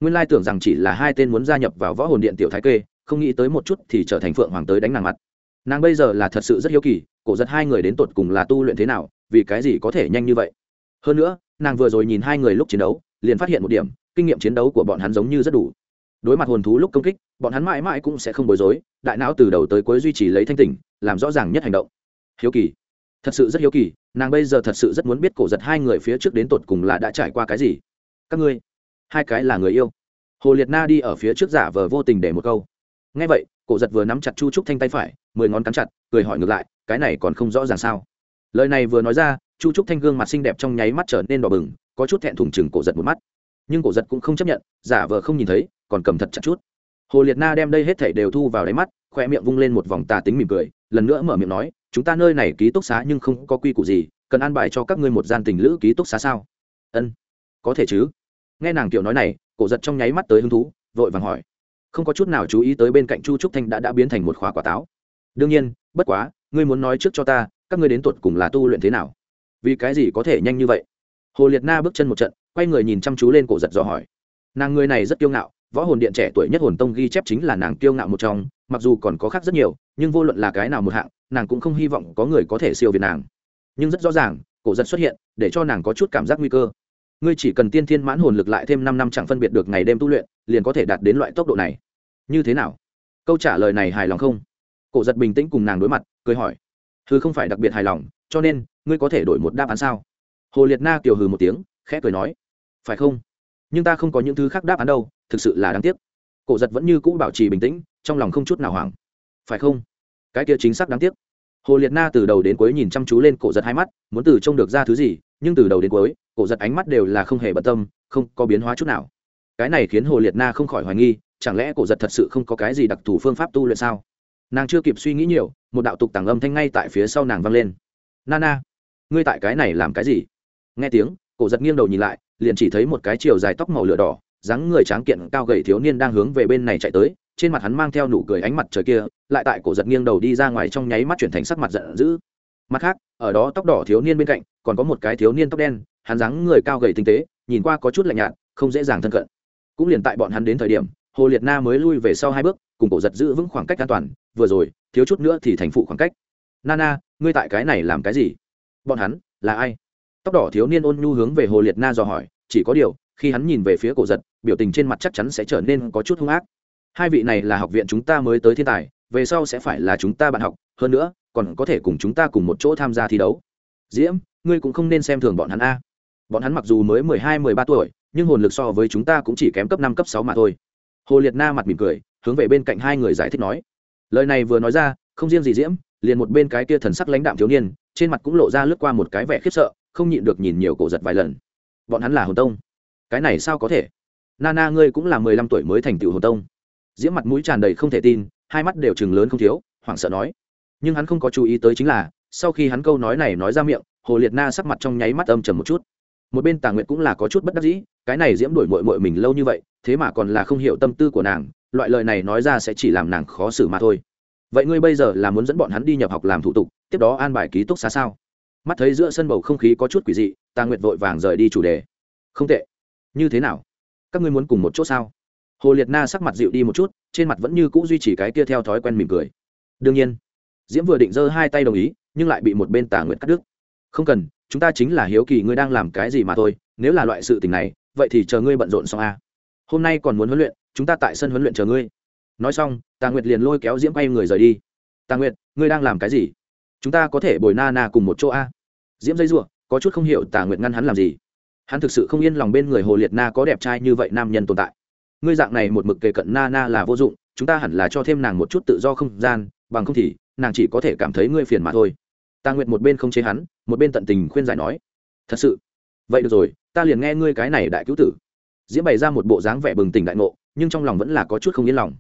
Nguyên lai tưởng rằng chỉ là hai tên muốn gia nhập vào võ hồn điện tiểu thái kê, không nghĩ tới một chút thì trở thành phượng hoàng tới đánh nàng mặt. Nàng bây giờ là thật sự rất hiếu kỳ cổ giật hai người đến tột cùng là tu luyện thế nào, vì cái gì có thể nhanh như vậy? Hơn nữa, nàng vừa rồi nhìn hai người lúc chiến đấu, liền phát hiện một điểm, kinh nghiệm chiến đấu của bọn hắn giống như rất đủ. Đối mặt hồn thú lúc công kích, bọn hắn mãi mãi cũng sẽ không bối rối, đại não từ đầu tới cuối duy trì lấy thanh tỉnh, làm rõ ràng nhất hành động. Hiếu kỳ. Thật sự rất hiếu kỳ, nàng bây giờ thật sự rất muốn biết cổ giật hai người phía trước đến tột cùng là đã trải qua cái gì. Các ngươi, hai cái là người yêu. Hồ liệt na đi ở phía trước giả vờ vô tình để một câu. Ngay vậy, cổ giật vừa nắm chặt chu trúc thanh tay phải, mười ngón cắn chặt, cười hỏi ngược lại cái này còn không rõ ràng sao. Lời này vừa nói ra, chu trúc thanh gương mặt xinh đẹp trong nháy mắt trở nên đỏ bừng, có chút thẹn thùng chừng cổ giật một mắt. Nhưng cổ giật cũng không chấp nhận, giả vờ không nhìn thấy, còn cầm thật chặt chút. Hồ liệt na đem đây hết thảy đều thu vào đáy mắt khoe miệng vung lên một vòng tà tính mỉm cười, lần nữa mở miệng nói, chúng ta nơi này ký túc xá nhưng không có quy củ gì, cần an bài cho các ngươi một gian tình lữ ký túc xá sao? Ân, có thể chứ. Nghe nàng tiểu nói này, cổ giật trong nháy mắt tới hứng thú, vội vàng hỏi. Không có chút nào chú ý tới bên cạnh chu trúc thanh đã đã biến thành một khóa quả táo. Đương nhiên, bất quá ngươi muốn nói trước cho ta, các ngươi đến tuột cùng là tu luyện thế nào? Vì cái gì có thể nhanh như vậy? Hồ liệt na bước chân một trận, quay người nhìn chăm chú lên cổ giật dò hỏi. Nàng người này rất kiêu ngạo, võ hồn điện trẻ tuổi nhất hồn tông ghi chép chính là nàng kiêu ngạo một trong, mặc dù còn có khác rất nhiều, nhưng vô luận là cái nào một hạng, nàng cũng không hy vọng có người có thể siêu việt nàng. Nhưng rất rõ ràng, cổ giật xuất hiện, để cho nàng có chút cảm giác nguy cơ. Ngươi chỉ cần tiên thiên mãn hồn lực lại thêm năm năm chẳng phân biệt được ngày đêm tu luyện, liền có thể đạt đến loại tốc độ này. Như thế nào? Câu trả lời này hài lòng không? Cổ giật bình tĩnh cùng nàng đối mặt cười hỏi. Thứ không phải đặc biệt hài lòng, cho nên, ngươi có thể đổi một đáp án sao? Hồ liệt na kiều hừ một tiếng, khẽ cười nói. Phải không? Nhưng ta không có những thứ khác đáp án đâu, thực sự là đáng tiếc. Cổ giật vẫn như cũ bảo trì bình tĩnh, trong lòng không chút nào hoảng. Phải không? Cái kia chính xác đáng tiếc. Hồ liệt na từ đầu đến cuối nhìn chăm chú lên cổ giật hai mắt, muốn từ trông được ra thứ gì, nhưng từ đầu đến cuối, cổ giật ánh mắt đều là không hề bận tâm, không có biến hóa chút nào. Cái này khiến hồ liệt na không khỏi hoài nghi, chẳng lẽ cổ giật thật sự không có cái gì đặc thù phương pháp tu luyện sao? Nàng chưa kịp suy nghĩ nhiều, một đạo tục tàng âm thanh ngay tại phía sau nàng vang lên. Nana, ngươi tại cái này làm cái gì? Nghe tiếng, cổ giật nghiêng đầu nhìn lại, liền chỉ thấy một cái chiều dài tóc màu lửa đỏ, dáng người tráng kiện cao gầy thiếu niên đang hướng về bên này chạy tới, trên mặt hắn mang theo nụ cười ánh mặt trời kia, lại tại cổ giật nghiêng đầu đi ra ngoài trong nháy mắt chuyển thành sắc mặt giận dữ. Mặt khác, ở đó tóc đỏ thiếu niên bên cạnh, còn có một cái thiếu niên tóc đen, hắn dáng người cao gầy tinh tế, nhìn qua có chút lạnh nhạt, không dễ dàng thân cận. Cũng liền tại bọn hắn đến thời điểm, hồ liệt na mới lui về sau hai bước, cùng cổ giật giữ vững khoảng cách an toàn vừa rồi, thiếu chút nữa thì thành phụ khoảng cách. Nana, ngươi tại cái này làm cái gì? Bọn hắn, là ai? Tóc đỏ thiếu niên ôn nhu hướng về hồ liệt na dò hỏi, chỉ có điều, khi hắn nhìn về phía cổ giật, biểu tình trên mặt chắc chắn sẽ trở nên có chút hung ác. Hai vị này là học viện chúng ta mới tới thiên tài, về sau sẽ phải là chúng ta bạn học, hơn nữa, còn có thể cùng chúng ta cùng một chỗ tham gia thi đấu. Diễm, ngươi cũng không nên xem thường bọn hắn a. Bọn hắn mặc dù mới mười hai, mười ba tuổi, nhưng hồn lực so với chúng ta cũng chỉ kém cấp năm, cấp sáu mà thôi. Hồ liệt na mặt mỉm cười, hướng về bên cạnh hai người giải thích nói lời này vừa nói ra, không riêng gì diễm, liền một bên cái kia thần sắc lãnh đạm thiếu niên, trên mặt cũng lộ ra lướt qua một cái vẻ khiếp sợ, không nhịn được nhìn nhiều cổ giật vài lần. Bọn hắn là hồn tông. Cái này sao có thể? Nana ngươi cũng là mười lăm tuổi mới thành tựu hồn tông. Diễm mặt mũi tràn đầy không thể tin, hai mắt đều chừng lớn không thiếu, hoảng sợ nói. Nhưng hắn không có chú ý tới chính là, sau khi hắn câu nói này nói ra miệng, hồ liệt na sắc mặt trong nháy mắt âm trầm một chút. Một bên tà nguyệt cũng là có chút bất đắc dĩ, cái này diễm đuổi mội mội mình lâu như vậy, thế mà còn là không hiểu tâm tư của nàng loại lời này nói ra sẽ chỉ làm nàng khó xử mà thôi. Vậy ngươi bây giờ là muốn dẫn bọn hắn đi nhập học làm thủ tục, tiếp đó an bài ký túc xá sao? Mắt thấy giữa sân bầu không khí có chút quỷ dị ta nguyệt vội vàng rời đi chủ đề. Không tệ. Như thế nào? Các ngươi muốn cùng một chỗ sao? Hồ liệt na sắc mặt dịu đi một chút, trên mặt vẫn như c ũ duy trì cái kia theo thói quen mỉm cười. Đương nhiên. Diễm vừa định giơ hai tay đồng ý, nhưng lại bị một bên tà nguyệt cắt đứt. Không cần, chúng ta chính là hiếu kỳ ngươi đang làm cái gì mà thôi, nếu là loại sự tình này, vậy thì chờ ngươi bận rộn xong a hôm nay còn muốn huấn luyện chúng ta tại sân huấn luyện chờ ngươi. Nói xong, tà nguyệt liền lôi kéo diễm quay người rời đi. Tà nguyệt, ngươi đang làm cái gì? Chúng ta có thể bồi na na cùng một chỗ a. Diễm dây giụa có chút không hiểu tà nguyệt ngăn hắn làm gì. Hắn thực sự không yên lòng bên người hồ liệt na có đẹp trai như vậy nam nhân tồn tại. Ngươi dạng này một mực kề cận na na là vô dụng, chúng ta hẳn là cho thêm nàng một chút tự do không gian, bằng không thì, nàng chỉ có thể cảm thấy ngươi phiền mà thôi. Tà nguyệt một bên không chế hắn, một bên tận tình khuyên giải nói. Thật sự. Vậy được rồi, ta liền nghe ngươi cái này đại cứu tử. Diễm bày ra một bộ dáng vẻ bừng tỉnh đại ngộ nhưng trong lòng vẫn là có chút không yên lòng.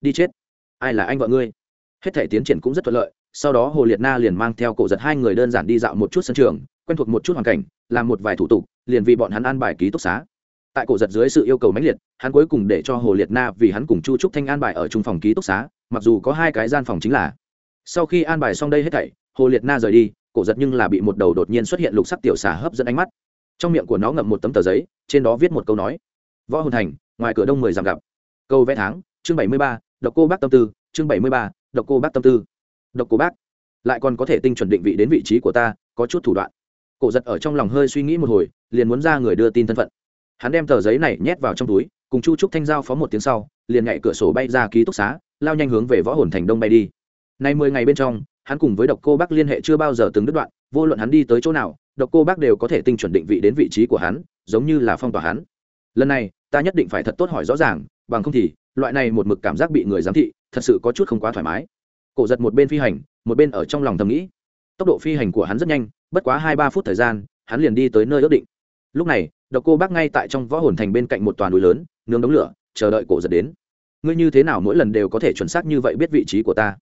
Đi chết. Ai là anh vợ ngươi? Hết thể tiến triển cũng rất thuận lợi, sau đó hồ liệt na liền mang theo cổ giật hai người đơn giản đi dạo một chút sân trường, quen thuộc một chút hoàn cảnh, làm một vài thủ tục, liền vì bọn hắn an bài ký túc xá. Tại cổ giật dưới sự yêu cầu mãnh liệt, hắn cuối cùng để cho hồ liệt na vì hắn cùng chu trúc thanh an bài ở trung phòng ký túc xá, mặc dù có hai cái gian phòng chính là. Sau khi an bài xong đây hết thảy, hồ liệt na rời đi, cổ giật nhưng là bị một đầu đột nhiên xuất hiện lục sắc tiểu xà hấp dẫn ánh mắt. Trong miệng của nó ngậm một tấm tờ giấy, trên đó viết một câu nói. Võ hồn thành ngoài cửa đông mười dặm gặp. Câu vẽ tháng, chương bảy mươi ba, độc cô bác tâm tư, chương bảy mươi ba, độc cô bác tâm tư. Độc cô bác, lại còn có thể tinh chuẩn định vị đến vị trí của ta, có chút thủ đoạn. Cổ giật ở trong lòng hơi suy nghĩ một hồi, liền muốn ra người đưa tin thân phận. Hắn đem tờ giấy này nhét vào trong túi, cùng chu trúc thanh giao phó một tiếng sau, liền nhảy cửa sổ bay ra ký túc xá, lao nhanh hướng về võ hồn thành đông bay đi. Nay mười ngày bên trong, hắn cùng với độc cô bác liên hệ chưa bao giờ từng đứt đoạn, vô luận hắn đi tới chỗ nào, độc cô bác đều có thể tinh chuẩn định vị đến vị trí của hắn, giống như là phong tỏa hắn. Lần này ta nhất định phải thật tốt hỏi rõ ràng, bằng không thì, loại này một mực cảm giác bị người giám thị, thật sự có chút không quá thoải mái. Cổ giật một bên phi hành, một bên ở trong lòng thầm nghĩ. Tốc độ phi hành của hắn rất nhanh, bất quá hai ba phút thời gian, hắn liền đi tới nơi ước định. Lúc này, độc cô bác ngay tại trong võ hồn thành bên cạnh một toàn núi lớn, nướng đống lửa, chờ đợi cổ giật đến. Ngươi như thế nào mỗi lần đều có thể chuẩn xác như vậy biết vị trí của ta?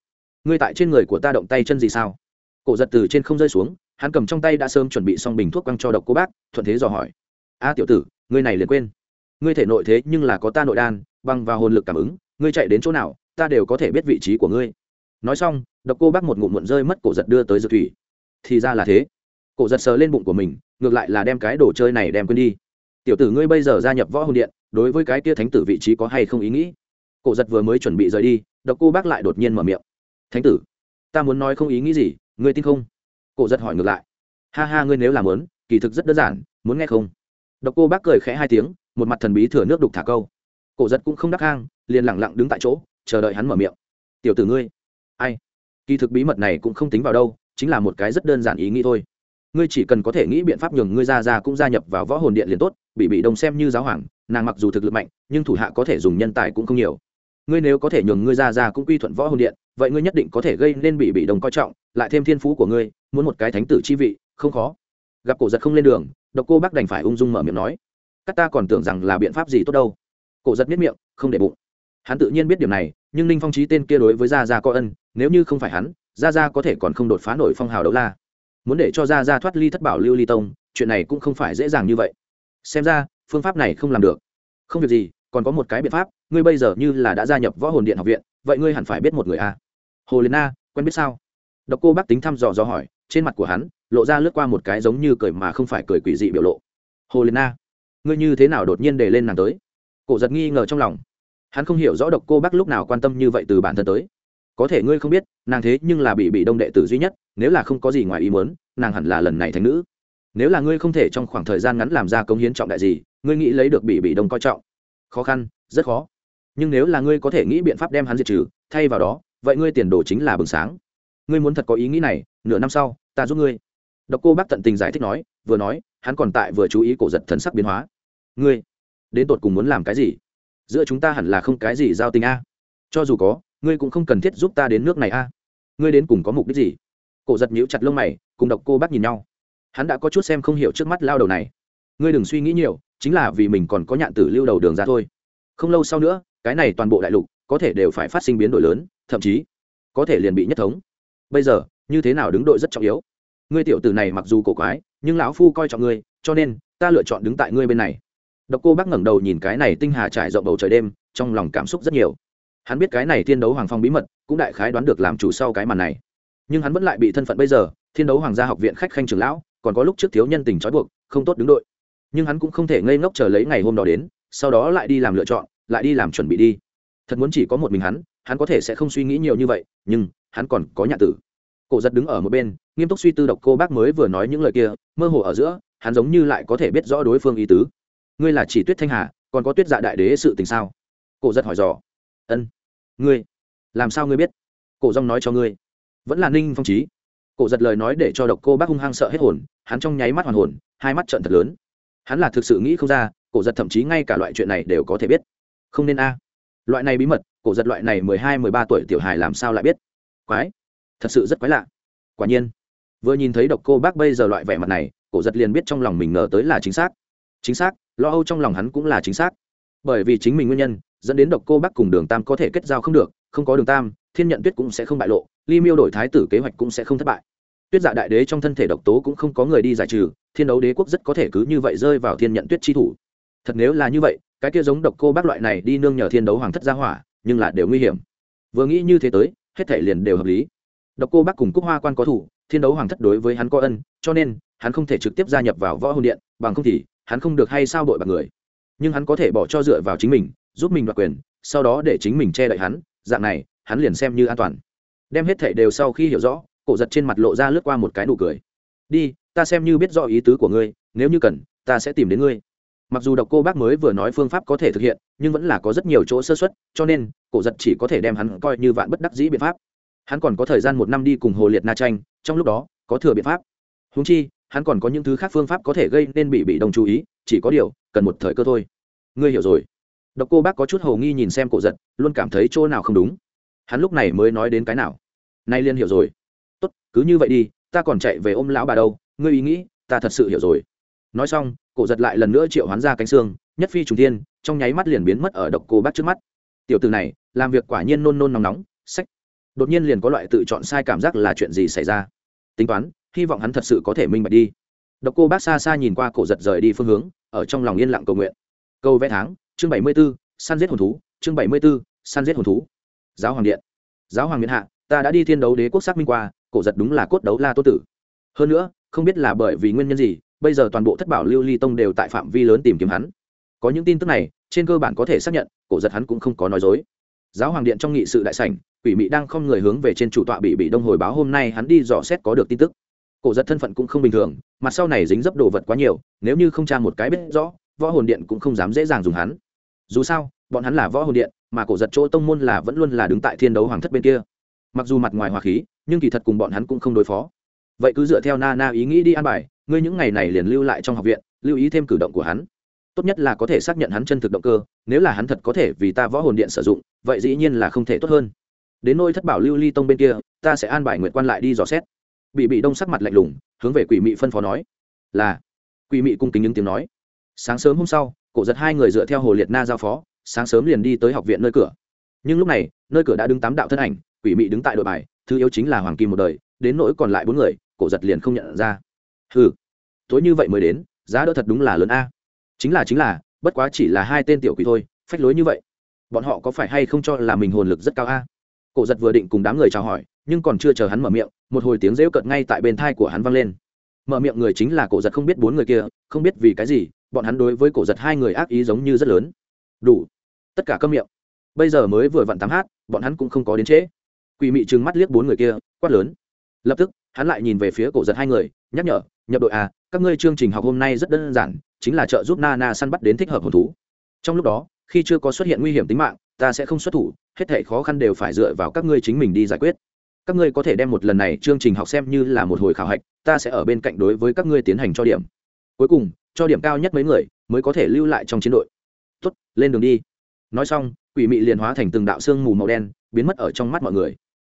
Ngươi tại trên người của ta động tay chân gì sao? Cổ giật từ trên không rơi xuống, hắn cầm trong tay đã sớm chuẩn bị xong bình thuốc quăng cho độc cô bác, thuận thế dò hỏi. A, tiểu tử, ngươi này liền quên ngươi thể nội thế nhưng là có ta nội đan, băng và hồn lực cảm ứng, ngươi chạy đến chỗ nào, ta đều có thể biết vị trí của ngươi. Nói xong, độc cô bác một ngụm muộn rơi mất cổ giật đưa tới dược thủy. Thì ra là thế. Cổ giật sờ lên bụng của mình, ngược lại là đem cái đồ chơi này đem quên đi. Tiểu tử ngươi bây giờ gia nhập võ hồn điện, đối với cái tia thánh tử vị trí có hay không ý nghĩ? Cổ giật vừa mới chuẩn bị rời đi, độc cô bác lại đột nhiên mở miệng. Thánh tử, ta muốn nói không ý nghĩ gì, ngươi tin không? Cổ giật hỏi ngược lại. Ha ha, ngươi nếu làm muốn, kỳ thực rất đơn giản, muốn nghe không? Độc cô bác cười khẽ hai tiếng một mặt thần bí thừa nước đục thả câu. Cổ giật cũng không đắc hang, liền lẳng lặng đứng tại chỗ, chờ đợi hắn mở miệng. Tiểu tử ngươi, ai? Kỳ thực bí mật này cũng không tính vào đâu, chính là một cái rất đơn giản ý nghĩ thôi. Ngươi chỉ cần có thể nghĩ biện pháp nhường ngươi ra ra cũng gia nhập vào võ hồn điện liền tốt, bị bị đông xem như giáo hoàng, nàng mặc dù thực lực mạnh, nhưng thủ hạ có thể dùng nhân tài cũng không nhiều. Ngươi nếu có thể nhường ngươi ra ra cũng quy thuận võ hồn điện, vậy ngươi nhất định có thể gây nên bị bị đông coi trọng, lại thêm thiên phú của ngươi, muốn một cái thánh tử chi vị, không khó. Gặp cổ giật không lên đường, độc cô bác đành phải ung dung mở miệng nói các ta còn tưởng rằng là biện pháp gì tốt đâu. Cổ giật biết miệng, không để bụng. Hắn tự nhiên biết điểm này, nhưng ninh phong trí tên kia đối với gia gia có ân, nếu như không phải hắn, gia gia có thể còn không đột phá nổi phong hào đấu la. Muốn để cho gia gia thoát ly thất bảo lưu ly tông, chuyện này cũng không phải dễ dàng như vậy. Xem ra, phương pháp này không làm được. Không việc gì, còn có một cái biện pháp, ngươi bây giờ như là đã gia nhập võ hồn điện học viện, vậy ngươi hẳn phải biết một người a. Hồ liên na, quen biết sao? Độc cô bác tính thăm dò do hỏi, trên mặt của hắn, lộ ra lướt qua một cái giống như cười mà không phải cười quỷ dị biểu lộ. Hồ liên na ngươi như thế nào đột nhiên để lên nàng tới? Cổ giật nghi ngờ trong lòng. Hắn không hiểu rõ độc cô bác lúc nào quan tâm như vậy từ bản thân tới. Có thể ngươi không biết, nàng thế nhưng là bị bị đông đệ tử duy nhất, nếu là không có gì ngoài ý muốn, nàng hẳn là lần này thành nữ. Nếu là ngươi không thể trong khoảng thời gian ngắn làm ra công hiến trọng đại gì, ngươi nghĩ lấy được bị bị đông coi trọng. Khó khăn, rất khó. Nhưng nếu là ngươi có thể nghĩ biện pháp đem hắn diệt trừ, thay vào đó, vậy ngươi tiền đồ chính là bừng sáng. Ngươi muốn thật có ý nghĩ này, nửa năm sau, ta giúp ngươi. Độc cô bác tận tình giải thích nói, vừa nói, hắn còn tại vừa chú ý cổ giật thần sắc biến hóa ngươi đến tột cùng muốn làm cái gì? Giữa chúng ta hẳn là không cái gì giao tình a. Cho dù có, ngươi cũng không cần thiết giúp ta đến nước này a. Ngươi đến cùng có mục đích gì? Cổ giật nhíu chặt lông mày, cùng độc cô bác nhìn nhau. Hắn đã có chút xem không hiểu trước mắt lao đầu này. Ngươi đừng suy nghĩ nhiều, chính là vì mình còn có nhạn tử lưu đầu đường ra thôi. Không lâu sau nữa, cái này toàn bộ đại lục có thể đều phải phát sinh biến đổi lớn, thậm chí có thể liền bị nhất thống. Bây giờ, như thế nào đứng đội rất trọng yếu. Ngươi tiểu tử này mặc dù cổ quái, nhưng lão phu coi trọng ngươi, cho nên ta lựa chọn đứng tại ngươi bên này độc cô bác ngẩng đầu nhìn cái này tinh hà trải rộng bầu trời đêm, trong lòng cảm xúc rất nhiều. Hắn biết cái này thiên đấu hoàng phong bí mật, cũng đại khái đoán được làm chủ sau cái màn này. Nhưng hắn vẫn lại bị thân phận bây giờ, thiên đấu hoàng gia học viện khách khanh trưởng lão, còn có lúc trước thiếu nhân tình trói buộc, không tốt đứng đội. Nhưng hắn cũng không thể ngây ngốc chờ lấy ngày hôm đó đến, sau đó lại đi làm lựa chọn, lại đi làm chuẩn bị đi. Thật muốn chỉ có một mình hắn hắn có thể sẽ không suy nghĩ nhiều như vậy, nhưng hắn còn có nhạ tử. Cổ giật đứng ở một bên, nghiêm túc suy tư độc cô bác mới vừa nói những lời kia, mơ hồ ở giữa, hắn giống như lại có thể biết rõ đối phương ý tứ ngươi là chỉ tuyết thanh hà, còn có tuyết dạ đại đế sự tình sao? Cổ giật hỏi dò. Ân. Ngươi, làm sao ngươi biết? Cổ dong nói cho ngươi. Vẫn là ninh phong trí cổ giật lời nói để cho độc cô bác hung hăng sợ hết hồn, hắn trong nháy mắt hoàn hồn, hai mắt trận thật lớn. Hắn là thực sự nghĩ không ra, cổ giật thậm chí ngay cả loại chuyện này đều có thể biết. Không nên a. Loại này bí mật, cổ giật loại này mười hai, mười ba tuổi tiểu hài làm sao lại biết? Quái. Thật sự rất quái lạ. Quả nhiên. Vừa nhìn thấy độc cô bác bây giờ loại vẻ mặt này, cổ giật liền biết trong lòng mình ngờ tới là chính xác. Chính xác lo âu trong lòng hắn cũng là chính xác. Bởi vì chính mình nguyên nhân, dẫn đến độc cô bắc cùng đường tam có thể kết giao không được, không có đường tam, thiên nhận tuyết cũng sẽ không bại lộ ly miêu đổi thái tử kế hoạch cũng sẽ không thất bại. Tuyết dạ đại đế trong thân thể độc tố cũng không có người đi giải trừ, thiên đấu đế quốc rất có thể cứ như vậy rơi vào thiên nhận tuyết chi thủ. Thật nếu là như vậy, cái kia giống độc cô bác loại này đi nương nhờ thiên đấu hoàng thất gia hỏa, nhưng là đều nguy hiểm. Vừa nghĩ như thế tới, hết thể liền đều hợp lý. Độc cô bác cùng cúc hoa quan có thủ, thiên đấu hoàng thất đối với hắn có ân, cho nên, hắn không thể trực tiếp gia nhập vào võ hồn điện, bằng không thì hắn không được hay sao đội bạc người. Nhưng hắn có thể bỏ cho dựa vào chính mình, giúp mình đoạt quyền, sau đó để chính mình che đậy hắn, dạng này, hắn liền xem như an toàn. Đem hết thảy đều sau khi hiểu rõ, cổ giật trên mặt lộ ra lướt qua một cái nụ cười. Đi, ta xem như biết rõ ý tứ của ngươi, nếu như cần, ta sẽ tìm đến ngươi. Mặc dù độc cô bác mới vừa nói phương pháp có thể thực hiện, nhưng vẫn là có rất nhiều chỗ sơ xuất cho nên, cổ giật chỉ có thể đem hắn coi như vạn bất đắc dĩ biện pháp. Hắn còn có thời gian một năm đi cùng hồ liệt na tranh, trong lúc đó, có thừa biện pháp. Húng chi hắn còn có những thứ khác phương pháp có thể gây nên bị bị đồng chú ý, chỉ có điều, cần một thời cơ thôi. Ngươi hiểu rồi. Độc cô bác có chút hầu nghi nhìn xem cổ giật, luôn cảm thấy chỗ nào không đúng. Hắn lúc này mới nói đến cái nào? Nay liên hiểu rồi. Tốt, cứ như vậy đi, ta còn chạy về ôm lão bà đâu, ngươi ý nghĩ, ta thật sự hiểu rồi. Nói xong, cổ giật lại lần nữa triệu hoán ra cánh xương, nhất phi trùng tiên trong nháy mắt liền biến mất ở độc cô bác trước mắt. Tiểu từ này, làm việc quả nhiên nôn nôn nóng nóng, sách. Đột nhiên liền có loại tự chọn sai cảm giác là chuyện gì xảy ra? Tính toán hy vọng hắn thật sự có thể minh bạch đi. Độc cô bác xa xa nhìn qua cổ giật rời đi phương hướng, ở trong lòng yên lặng cầu nguyện. Câu vẽ tháng, chương bảy mươi b ố săn giết hồn thú, chương bảy mươi b ố săn giết hồn thú. Giáo hoàng điện. Giáo hoàng Miễn hạ, ta đã đi thiên đấu đế quốc xác minh qua, cổ giật đúng là cốt đấu la tô tử. Hơn nữa, không biết là bởi vì nguyên nhân gì, bây giờ toàn bộ thất bảo lưu ly tông đều tại phạm vi lớn tìm kiếm hắn. Có những tin tức này, trên cơ bản có thể xác nhận, cổ giật hắn cũng không có nói dối. Giáo hoàng điện trong nghị sự đại sảnh, quỷ mị đang không người hướng về trên chủ tọa bị bị đông hồi báo hôm nay hắn đi dò xét có được tin tức cổ giật thân phận cũng không bình thường mặt sau này dính dấp đồ vật quá nhiều, nếu như không tra một cái biết rõ, võ hồn điện cũng không dám dễ dàng dùng hắn. Dù sao, bọn hắn là võ hồn điện, mà cổ giật chỗ tông môn là vẫn luôn là đứng tại thiên đấu hoàng thất bên kia. Mặc dù mặt ngoài hòa khí, nhưng kỳ thật cùng bọn hắn cũng không đối phó. Vậy cứ dựa theo na na ý nghĩ đi an bài, ngươi những ngày này liền lưu lại trong học viện, lưu ý thêm cử động của hắn. Tốt nhất là có thể xác nhận hắn chân thực động cơ, nếu là hắn thật có thể vì ta võ hồn điện sử dụng, vậy dĩ nhiên là không thể tốt hơn. Đến nôi thất bảo lưu ly tông bên kia, ta sẽ an bài nguyện quan lại đi dò xét bị bị đông sắc mặt lạnh lùng, hướng về quỷ mị phân phó nói, là. Quỷ mị cung kính những tiếng nói. Sáng sớm hôm sau, cổ giật hai người dựa theo hồ liệt na giao phó, sáng sớm liền đi tới học viện nơi cửa. Nhưng lúc này, nơi cửa đã đứng tám đạo thân ảnh, quỷ mị đứng tại đội bài, thứ yếu chính là hoàng kim một đời, đến nỗi còn lại bốn người, cổ giật liền không nhận ra. Ừ tối như vậy mới đến, giá đỡ thật đúng là lớn a. Chính là chính là, bất quá chỉ là hai tên tiểu quỷ thôi, phách lối như vậy. Bọn họ có phải hay không cho là mình hồn lực rất cao a? Cổ giật vừa định cùng đám người chào hỏi nhưng còn chưa chờ hắn mở miệng, một hồi tiếng rêu cợt ngay tại bên thai của hắn vang lên. Mở miệng người chính là cổ giật không biết bốn người kia, không biết vì cái gì, bọn hắn đối với cổ giật hai người ác ý giống như rất lớn. Đủ. Tất cả câm miệng. Bây giờ mới vừa vặn tám hát, bọn hắn cũng không có đến trễ. Quỷ mị trừng mắt liếc bốn người kia, quát lớn. Lập tức, hắn lại nhìn về phía cổ giật hai người, nhắc nhở, nhập đội à các ngươi chương trình học hôm nay rất đơn giản, chính là trợ giúp na na săn bắt đến thích hợp hồn thú. Trong lúc đó, khi chưa có xuất hiện nguy hiểm tính mạng, ta sẽ không xuất thủ, hết thể khó khăn đều phải dựa vào các ngươi chính mình đi giải quyết các ngươi có thể đem một lần này chương trình học xem như là một hồi khảo hạch, ta sẽ ở bên cạnh đối với các ngươi tiến hành cho điểm. Cuối cùng, cho điểm cao nhất mấy người, mới có thể lưu lại trong chiến đội. Tuất lên đường đi. Nói xong, quỷ mị liền hóa thành từng đạo sương mù màu đen, biến mất ở trong mắt mọi người.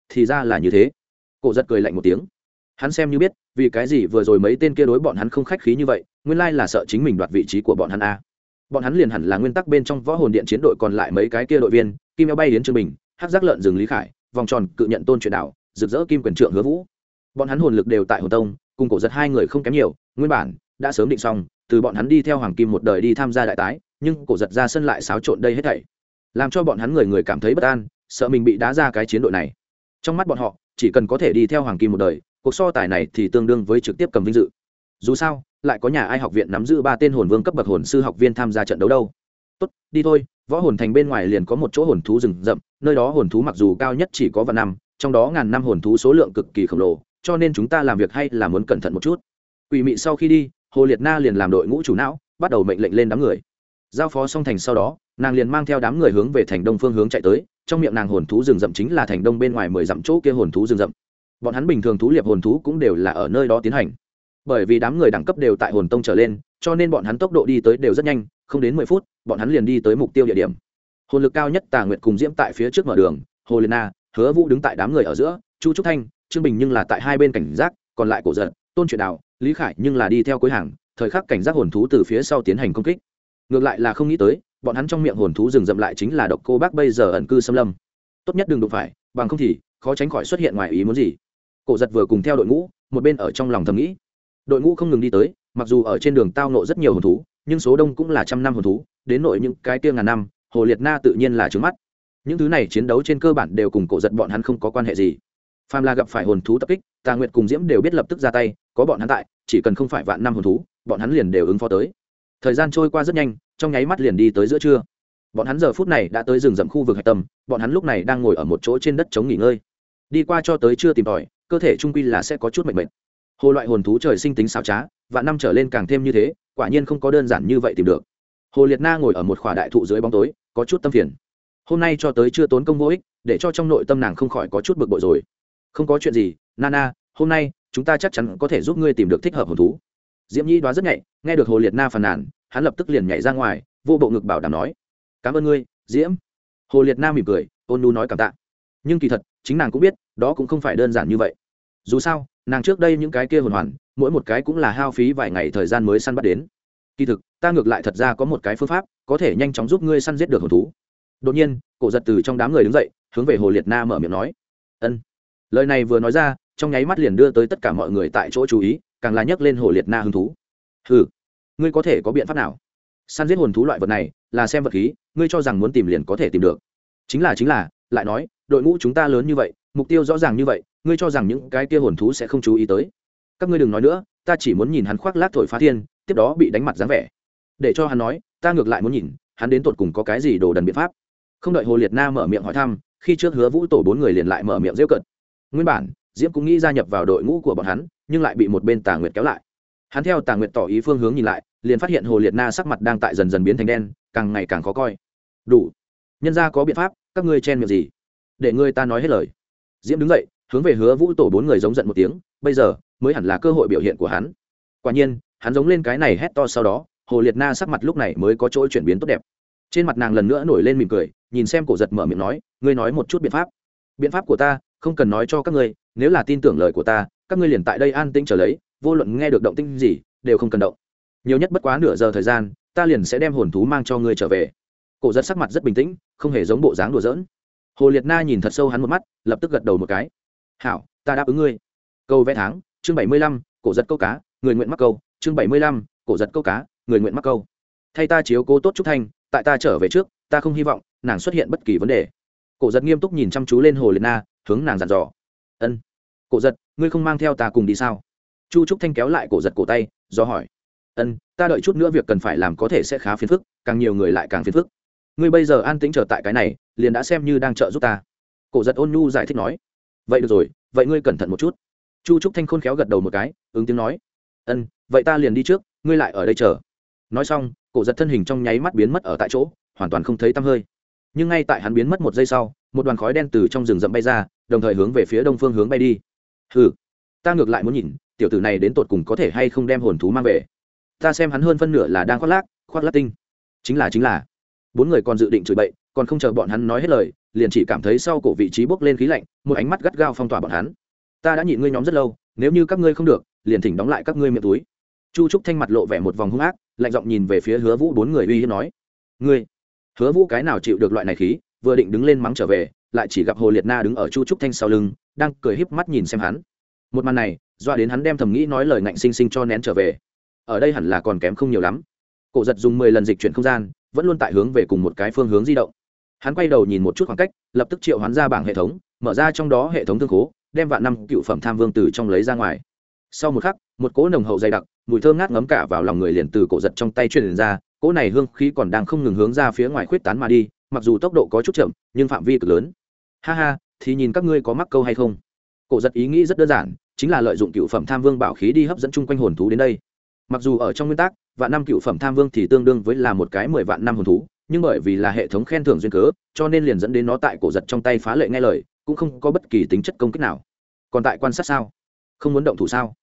Thì ra là như thế. Cổ giật cười lạnh một tiếng. Hắn xem như biết, vì cái gì vừa rồi mấy tên kia đối bọn hắn không khách khí như vậy, nguyên lai là sợ chính mình đoạt vị trí của bọn hắn a. Bọn hắn liền hẳn là nguyên tắc bên trong võ hồn điện chiến đội còn lại mấy cái kia đội viên, kim eo bay đến trương bình hát giác lợn rừng lý khải vòng tròn cự nhận tôn truyền đạo, rực rỡ kim quyền trượng hứa vũ. Bọn hắn hồn lực đều tại hồn tông, cùng cổ giật hai người không kém nhiều, nguyên bản đã sớm định xong, từ bọn hắn đi theo hoàng kim một đời đi tham gia đại tái, nhưng cổ giật ra sân lại xáo trộn đây hết thảy, làm cho bọn hắn người người cảm thấy bất an, sợ mình bị đá ra cái chiến đội này. Trong mắt bọn họ, chỉ cần có thể đi theo hoàng kim một đời, cuộc so tài này thì tương đương với trực tiếp cầm vinh dự. Dù sao, lại có nhà ai học viện nắm giữ ba tên hồn vương cấp bậc hồn sư học viên tham gia trận đấu đâu tốt, đi thôi, võ hồn thành bên ngoài liền có một chỗ hồn thú rừng rậm, nơi đó hồn thú mặc dù cao nhất chỉ có vạn năm, trong đó ngàn năm hồn thú số lượng cực kỳ khổng lồ, cho nên chúng ta làm việc hay là muốn cẩn thận một chút. Quỷ mị sau khi đi, hồ liệt na liền làm đội ngũ chủ não, bắt đầu mệnh lệnh lên đám người. Giao phó xong thành sau đó, nàng liền mang theo đám người hướng về thành đông phương hướng chạy tới, trong miệng nàng hồn thú rừng rậm chính là thành đông bên ngoài mười dặm chỗ kia hồn thú rừng rậm. Bọn hắn bình thường thú liệp hồn thú cũng đều là ở nơi đó tiến hành. Bởi vì đám người đẳng cấp đều tại hồn tông trở lên, cho nên bọn hắn tốc độ đi tới đều rất nhanh không đến mười phút, bọn hắn liền đi tới mục tiêu địa điểm. Hồn lực cao nhất tà nguyệt cùng diễm tại phía trước mở đường, hồ liên na, hứa vũ đứng tại đám người ở giữa, chu trúc thanh, trương bình nhưng là tại hai bên cảnh giác, còn lại cổ giận tôn truyền đạo, lý khải nhưng là đi theo cuối hàng, thời khắc cảnh giác hồn thú từ phía sau tiến hành công kích. Ngược lại là không nghĩ tới, bọn hắn trong miệng hồn thú rừng rậm lại chính là độc cô bác bây giờ ẩn cư xâm lâm. Tốt nhất đừng đụng phải, bằng không thì khó tránh khỏi xuất hiện ngoài ý muốn gì. Cổ giật vừa cùng theo đội ngũ, một bên ở trong lòng thầm nghĩ. Đội ngũ không ngừng đi tới, mặc dù ở trên đường tao nộ rất nhiều hồn thú nhưng số đông cũng là trăm năm hồn thú, đến nội những cái tiêu ngàn năm, hồ liệt na tự nhiên là trướng mắt. Những thứ này chiến đấu trên cơ bản đều cùng cổ giật bọn hắn không có quan hệ gì. Phàm là gặp phải hồn thú tập kích, tà nguyệt cùng diễm đều biết lập tức ra tay, có bọn hắn tại, chỉ cần không phải vạn năm hồn thú, bọn hắn liền đều ứng phó tới. Thời gian trôi qua rất nhanh, trong nháy mắt liền đi tới giữa trưa. Bọn hắn giờ phút này đã tới rừng rậm khu vực hạch tâm, bọn hắn lúc này đang ngồi ở một chỗ trên đất chống nghỉ ngơi. Đi qua cho tới chưa tìm tòi, cơ thể trung quy là sẽ có chút mệt mệt. hồ loại hồn thú trời sinh tính xảo trá và năm trở lên càng thêm như thế quả nhiên không có đơn giản như vậy tìm được. Hồ liệt na ngồi ở một khỏa đại thụ dưới bóng tối, có chút tâm phiền. Hôm nay cho tới chưa tốn công vô ích, để cho trong nội tâm nàng không khỏi có chút bực bội rồi. Không có chuyện gì, nana, hôm nay, chúng ta chắc chắn có thể giúp ngươi tìm được thích hợp hồn thú. Diễm nhi đoán rất nhạy, nghe được hồ liệt na phàn nàn, hắn lập tức liền nhảy ra ngoài, vô bộ ngực bảo đảm nói, cảm ơn ngươi, diễm. Hồ liệt na mỉm cười, ôn nu nói cảm tạ. Nhưng kỳ thật, chính nàng cũng biết, đó cũng không phải đơn giản như vậy. Dù sao, nàng trước đây những cái kia hồn hoàn mỗi một cái cũng là hao phí vài ngày thời gian mới săn bắt đến. Kỳ thực, ta ngược lại thật ra có một cái phương pháp, có thể nhanh chóng giúp ngươi săn giết được hồn thú. Đột nhiên, cổ giật từ trong đám người đứng dậy, hướng về hồ liệt na mở miệng nói. Ân. Lời này vừa nói ra, trong nháy mắt liền đưa tới tất cả mọi người tại chỗ chú ý, càng là nhấc lên hồ liệt na hứng thú. Ừ ngươi có thể có biện pháp nào? Săn giết hồn thú loại vật này, là xem vật khí, ngươi cho rằng muốn tìm liền có thể tìm được. Chính là chính là, lại nói, đội ngũ chúng ta lớn như vậy, mục tiêu rõ ràng như vậy, ngươi cho rằng những cái kia hồn thú sẽ không chú ý tới? Các ngươi đừng nói nữa, ta chỉ muốn nhìn hắn khoác lác thổi phá thiên, tiếp đó bị đánh mặt dáng vẻ. Để cho hắn nói, ta ngược lại muốn nhìn, hắn đến tột cùng có cái gì đồ đần biện pháp. Không đợi hồ liệt na mở miệng hỏi thăm, khi trước hứa vũ tổ bốn người liền lại mở miệng rêu cận nguyên bản, diễm cũng nghĩ gia nhập vào đội ngũ của bọn hắn, nhưng lại bị một bên tà nguyệt kéo lại. Hắn theo tà nguyệt tỏ ý phương hướng nhìn lại, liền phát hiện hồ liệt na sắc mặt đang tại dần dần biến thành đen, càng ngày càng khó coi. Đủ, nhân ra có biện pháp, các ngươi chen miệng gì? Để ngươi ta nói hết lời. Diễm đứng dậy, hướng về hứa vũ tổ bốn người giống giận một tiếng, bây giờ mới hẳn là cơ hội biểu hiện của hắn. Quả nhiên, hắn giống lên cái này hét to sau đó, hồ liệt na sắc mặt lúc này mới có chỗ chuyển biến tốt đẹp. Trên mặt nàng lần nữa nổi lên mỉm cười, nhìn xem cổ giật mở miệng nói, ngươi nói một chút biện pháp. Biện pháp của ta, không cần nói cho các ngươi, nếu là tin tưởng lời của ta, các ngươi liền tại đây an tĩnh trở lấy, vô luận nghe được động tinh gì, đều không cần động. Nhiều nhất bất quá nửa giờ thời gian, ta liền sẽ đem hồn thú mang cho ngươi trở về. Cổ giật sắc mặt rất bình tĩnh, không hề giống bộ dáng đùa giỡn. Hồ liệt na nhìn thật sâu hắn một mắt, lập tức gật đầu một cái. Hảo, ta đáp ứng ngươi. Câu vẽ tháng chương bảy mươi lăm, cổ giật câu cá, người nguyện mắc câu, chương bảy mươi lăm, cổ giật câu cá, người nguyện mắc câu. Thay ta chiếu cố tốt trúc thanh, tại ta trở về trước, ta không hy vọng nàng xuất hiện bất kỳ vấn đề. Cổ giật nghiêm túc nhìn chăm chú lên hồ liệt na, hướng nàng dặn dò. Ân, cổ giật, ngươi không mang theo ta cùng đi sao? Chu trúc thanh kéo lại cổ giật cổ tay, do hỏi. Ân, ta đợi chút nữa việc cần phải làm có thể sẽ khá phiền phức, càng nhiều người lại càng phiền phức. Ngươi bây giờ an tĩnh trở tại cái này, liền đã xem như đang trợ giúp ta. Cổ giật ôn nhu giải thích nói. Vậy được rồi, vậy ngươi cẩn thận một chút chu trúc thanh khôn khéo gật đầu một cái, ứng tiếng nói, ân, vậy ta liền đi trước, ngươi lại ở đây chờ. Nói xong, cổ giật thân hình trong nháy mắt biến mất ở tại chỗ, hoàn toàn không thấy tăm hơi. Nhưng ngay tại hắn biến mất một giây sau, một đoàn khói đen từ trong rừng rậm bay ra, đồng thời hướng về phía đông phương hướng bay đi. Hừ, ta ngược lại muốn nhìn, tiểu tử này đến tột cùng có thể hay không đem hồn thú mang về. Ta xem hắn hơn phân nửa là đang khoác lác khoác lác tinh. Chính là chính là. Bốn người còn dự định chửi bậy, còn không chờ bọn hắn nói hết lời, liền chỉ cảm thấy sau cổ vị trí bốc lên khí lạnh, một ánh mắt gắt gao phong tỏa bọn hắn ta đã nhịn ngươi nhóm rất lâu, nếu như các ngươi không được, liền thỉnh đóng lại các ngươi miệng túi. Chu trúc thanh mặt lộ vẻ một vòng hung ác, lạnh giọng nhìn về phía hứa vũ bốn người uy hiếp nói, ngươi, hứa vũ cái nào chịu được loại này khí, vừa định đứng lên mắng trở về, lại chỉ gặp hồ liệt na đứng ở chu trúc thanh sau lưng, đang cười híp mắt nhìn xem hắn. Một màn này, doa đến hắn đem thầm nghĩ nói lời ngạnh xinh xinh cho nén trở về. Ở đây hẳn là còn kém không nhiều lắm. Cổ giật dùng mười lần dịch chuyển không gian, vẫn luôn tại hướng về cùng một cái phương hướng di động. Hắn quay đầu nhìn một chút khoảng cách, lập tức triệu hắn ra bảng hệ thống, mở ra trong đó hệ thống thương khố đem vạn năm cựu phẩm tham vương từ trong lấy ra ngoài. Sau một khắc, một cỗ nồng hậu dày đặc, mùi thơm ngát ngấm cả vào lòng người liền từ cổ giật trong tay truyền ra, cỗ này hương khí còn đang không ngừng hướng ra phía ngoài khuyết tán mà đi, mặc dù tốc độ có chút chậm, nhưng phạm vi cực lớn. Ha ha, thì nhìn các ngươi có mắc câu hay không? Cổ giật ý nghĩ rất đơn giản, chính là lợi dụng cựu phẩm tham vương bảo khí đi hấp dẫn chung quanh hồn thú đến đây. Mặc dù ở trong nguyên tắc, vạn năm cựu phẩm tham vương thì tương đương với là một cái mười vạn năm hồn thú, nhưng bởi vì là hệ thống khen thưởng duyên cớ, cho nên liền dẫn đến nó tại cổ giật trong tay phá lệ nghe lời cũng không có bất kỳ tính chất công kích nào. Còn tại quan sát sao? Không muốn động thủ sao?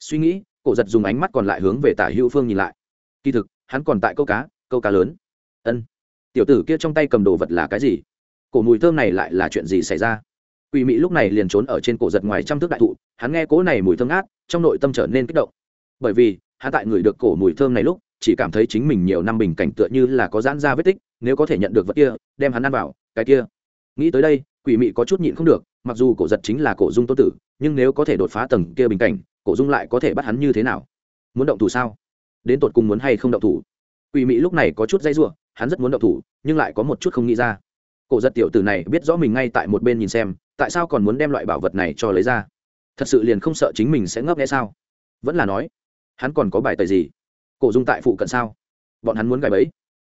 Suy nghĩ, cổ giật dùng ánh mắt còn lại hướng về tả hữu phương nhìn lại. Kỳ thực, hắn còn tại câu cá câu cá lớn. Ân. Tiểu tử kia trong tay cầm đồ vật là cái gì? Cổ mùi thơm này lại là chuyện gì xảy ra? Quỷ mị lúc này liền trốn ở trên cổ giật ngoài trăm thước đại thụ, hắn nghe cố này mùi thơm ngát, trong nội tâm trở nên kích động. Bởi vì, hắn tại người được cổ mùi thơm này lúc, chỉ cảm thấy chính mình nhiều năm bình cảnh tựa như là có giãn ra vết tích, nếu có thể nhận được vật kia, đem hắn ăn vào, cái kia. Nghĩ tới đây quỷ mị có chút nhịn không được, mặc dù cổ giật chính là cổ dung tôn tử, nhưng nếu có thể đột phá tầng kia bình cảnh, cổ dung lại có thể bắt hắn như thế nào? Muốn động thủ sao? Đến tột cùng muốn hay không động thủ? Quỷ mị lúc này có chút dây giụa hắn rất muốn động thủ, nhưng lại có một chút không nghĩ ra. Cổ giật tiểu tử này biết rõ mình ngay tại một bên nhìn xem, tại sao còn muốn đem loại bảo vật này cho lấy ra? Thật sự liền không sợ chính mình sẽ ngấp nghe sao? Vẫn là nói, hắn còn có bài tời gì? Cổ dung tại phụ cận sao? Bọn hắn muốn gài bẫy.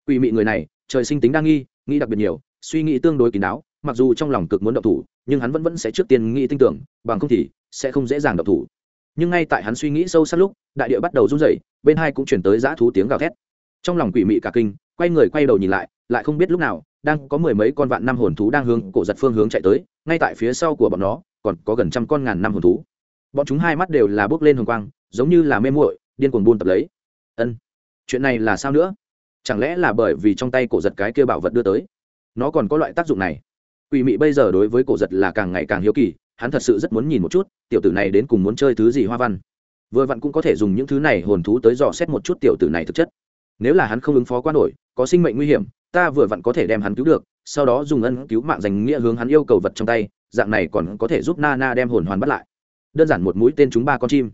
Quỷ mị người này, trời sinh tính đa nghi, nghĩ đặc biệt nhiều, suy nghĩ tương đối kín đáo mặc dù trong lòng cực muốn động thủ, nhưng hắn vẫn vẫn sẽ trước tiên nghĩ tin tưởng, bằng không thì sẽ không dễ dàng động thủ. Nhưng ngay tại hắn suy nghĩ sâu sắc lúc, đại địa bắt đầu run rẩy, bên hai cũng chuyển tới dã thú tiếng gào thét. Trong lòng quỷ mị cả kinh, quay người quay đầu nhìn lại lại không biết lúc nào, đang có mười mấy con vạn năm hồn thú đang hướng cổ giật phương hướng chạy tới, ngay tại phía sau của bọn nó, còn có gần trăm con ngàn năm hồn thú. Bọn chúng hai mắt đều là bước lên hồng quang, giống như là mê muội, điên cuồng buôn tập lấy. Ân, chuyện này là sao nữa? Chẳng lẽ là bởi vì trong tay cổ giật cái kia bảo vật đưa tới? Nó còn có loại tác dụng này quỷ mị bây giờ đối với cổ giật là càng ngày càng hiếu kỳ, hắn thật sự rất muốn nhìn một chút, tiểu tử này đến cùng muốn chơi thứ gì hoa văn. Vừa vặn cũng có thể dùng những thứ này hồn thú tới dò xét một chút tiểu tử này thực chất. Nếu là hắn không ứng phó qua nổi, có sinh mệnh nguy hiểm, ta vừa vặn có thể đem hắn cứu được, sau đó dùng ân cứu mạng dành nghĩa hướng hắn yêu cầu vật trong tay, dạng này còn có thể giúp na na đem hồn hoàn bắt lại. Đơn giản một mũi tên chúng ba con chim.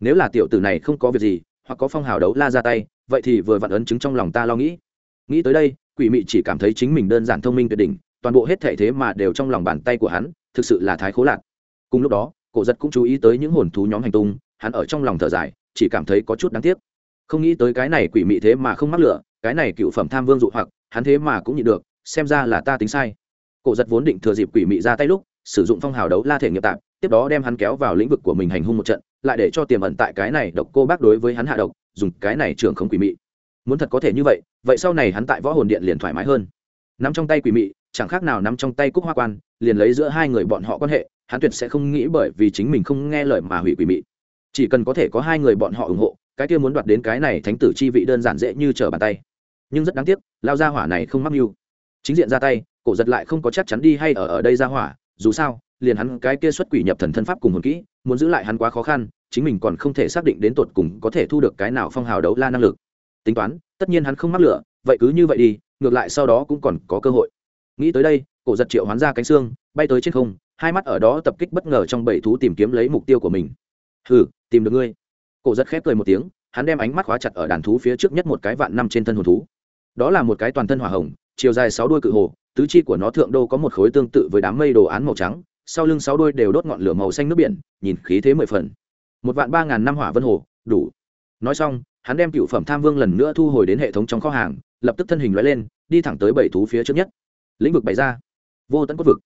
Nếu là tiểu tử này không có việc gì, hoặc có phong hào đấu la ra tay, vậy thì vừa vặn ấn chứng trong lòng ta lo nghĩ. Nghĩ tới đây, quỷ mị chỉ cảm thấy chính mình đơn giản thông minh tuyệt đỉnh toàn bộ hết thể thế mà đều trong lòng bàn tay của hắn, thực sự là thái khố lạc. Cùng lúc đó, cổ giật cũng chú ý tới những hồn thú nhóm hành tung, hắn ở trong lòng thở dài, chỉ cảm thấy có chút đáng tiếc. Không nghĩ tới cái này quỷ mị thế mà không mắc lửa, cái này cựu phẩm tham vương dụ hoặc, hắn thế mà cũng nhịn được, xem ra là ta tính sai. Cổ giật vốn định thừa dịp quỷ mị ra tay lúc, sử dụng phong hào đấu la thể nghiệp tạp, tiếp đó đem hắn kéo vào lĩnh vực của mình hành hung một trận, lại để cho tiềm ẩn tại cái này độc cô bác đối với hắn hạ độc, dùng cái này trưởng không quỷ mị. Muốn thật có thể như vậy vậy sau này hắn tại võ hồn điện liền thoải mái hơn. Nắm trong tay quỷ mị chẳng khác nào nắm trong tay cúc hoa quan, liền lấy giữa hai người bọn họ quan hệ, hắn tuyệt sẽ không nghĩ bởi vì chính mình không nghe lời mà hủy quỷ mị. Chỉ cần có thể có hai người bọn họ ủng hộ, cái kia muốn đoạt đến cái này thánh tử chi vị đơn giản dễ như trở bàn tay. Nhưng rất đáng tiếc, lao ra hỏa này không mắc mưu. Chính diện ra tay, cổ giật lại không có chắc chắn đi hay ở ở đây ra hỏa, dù sao, liền hắn cái kia xuất quỷ nhập thần thân pháp cùng hồn kỹ, muốn giữ lại hắn quá khó khăn, chính mình còn không thể xác định đến tột cùng có thể thu được cái nào phong hào đấu la năng lực. Tính toán, tất nhiên hắn không mắc lửa, vậy cứ như vậy đi, ngược lại sau đó cũng còn có cơ hội nghĩ tới đây, cổ giật triệu hoán ra cánh xương, bay tới trên không, hai mắt ở đó tập kích bất ngờ trong bảy thú tìm kiếm lấy mục tiêu của mình. Hừ, tìm được ngươi. Cổ giật khép cười một tiếng, hắn đem ánh mắt khóa chặt ở đàn thú phía trước nhất một cái vạn năm trên thân hồn thú. Đó là một cái toàn thân hỏa hồng, chiều dài sáu đuôi cự hồ, tứ chi của nó thượng đô có một khối tương tự với đám mây đồ án màu trắng, sau lưng sáu đuôi đều đốt ngọn lửa màu xanh nước biển, nhìn khí thế mười phần. Một vạn ba ngàn năm hỏa vân hồ, đủ. Nói xong, hắn đem cựu phẩm tham vương lần nữa thu hồi đến hệ thống trong kho hàng, lập tức thân hình loại lên, đi thẳng tới bảy thú phía trước nhất lĩnh vực bày ra. Vô tận quốc vực.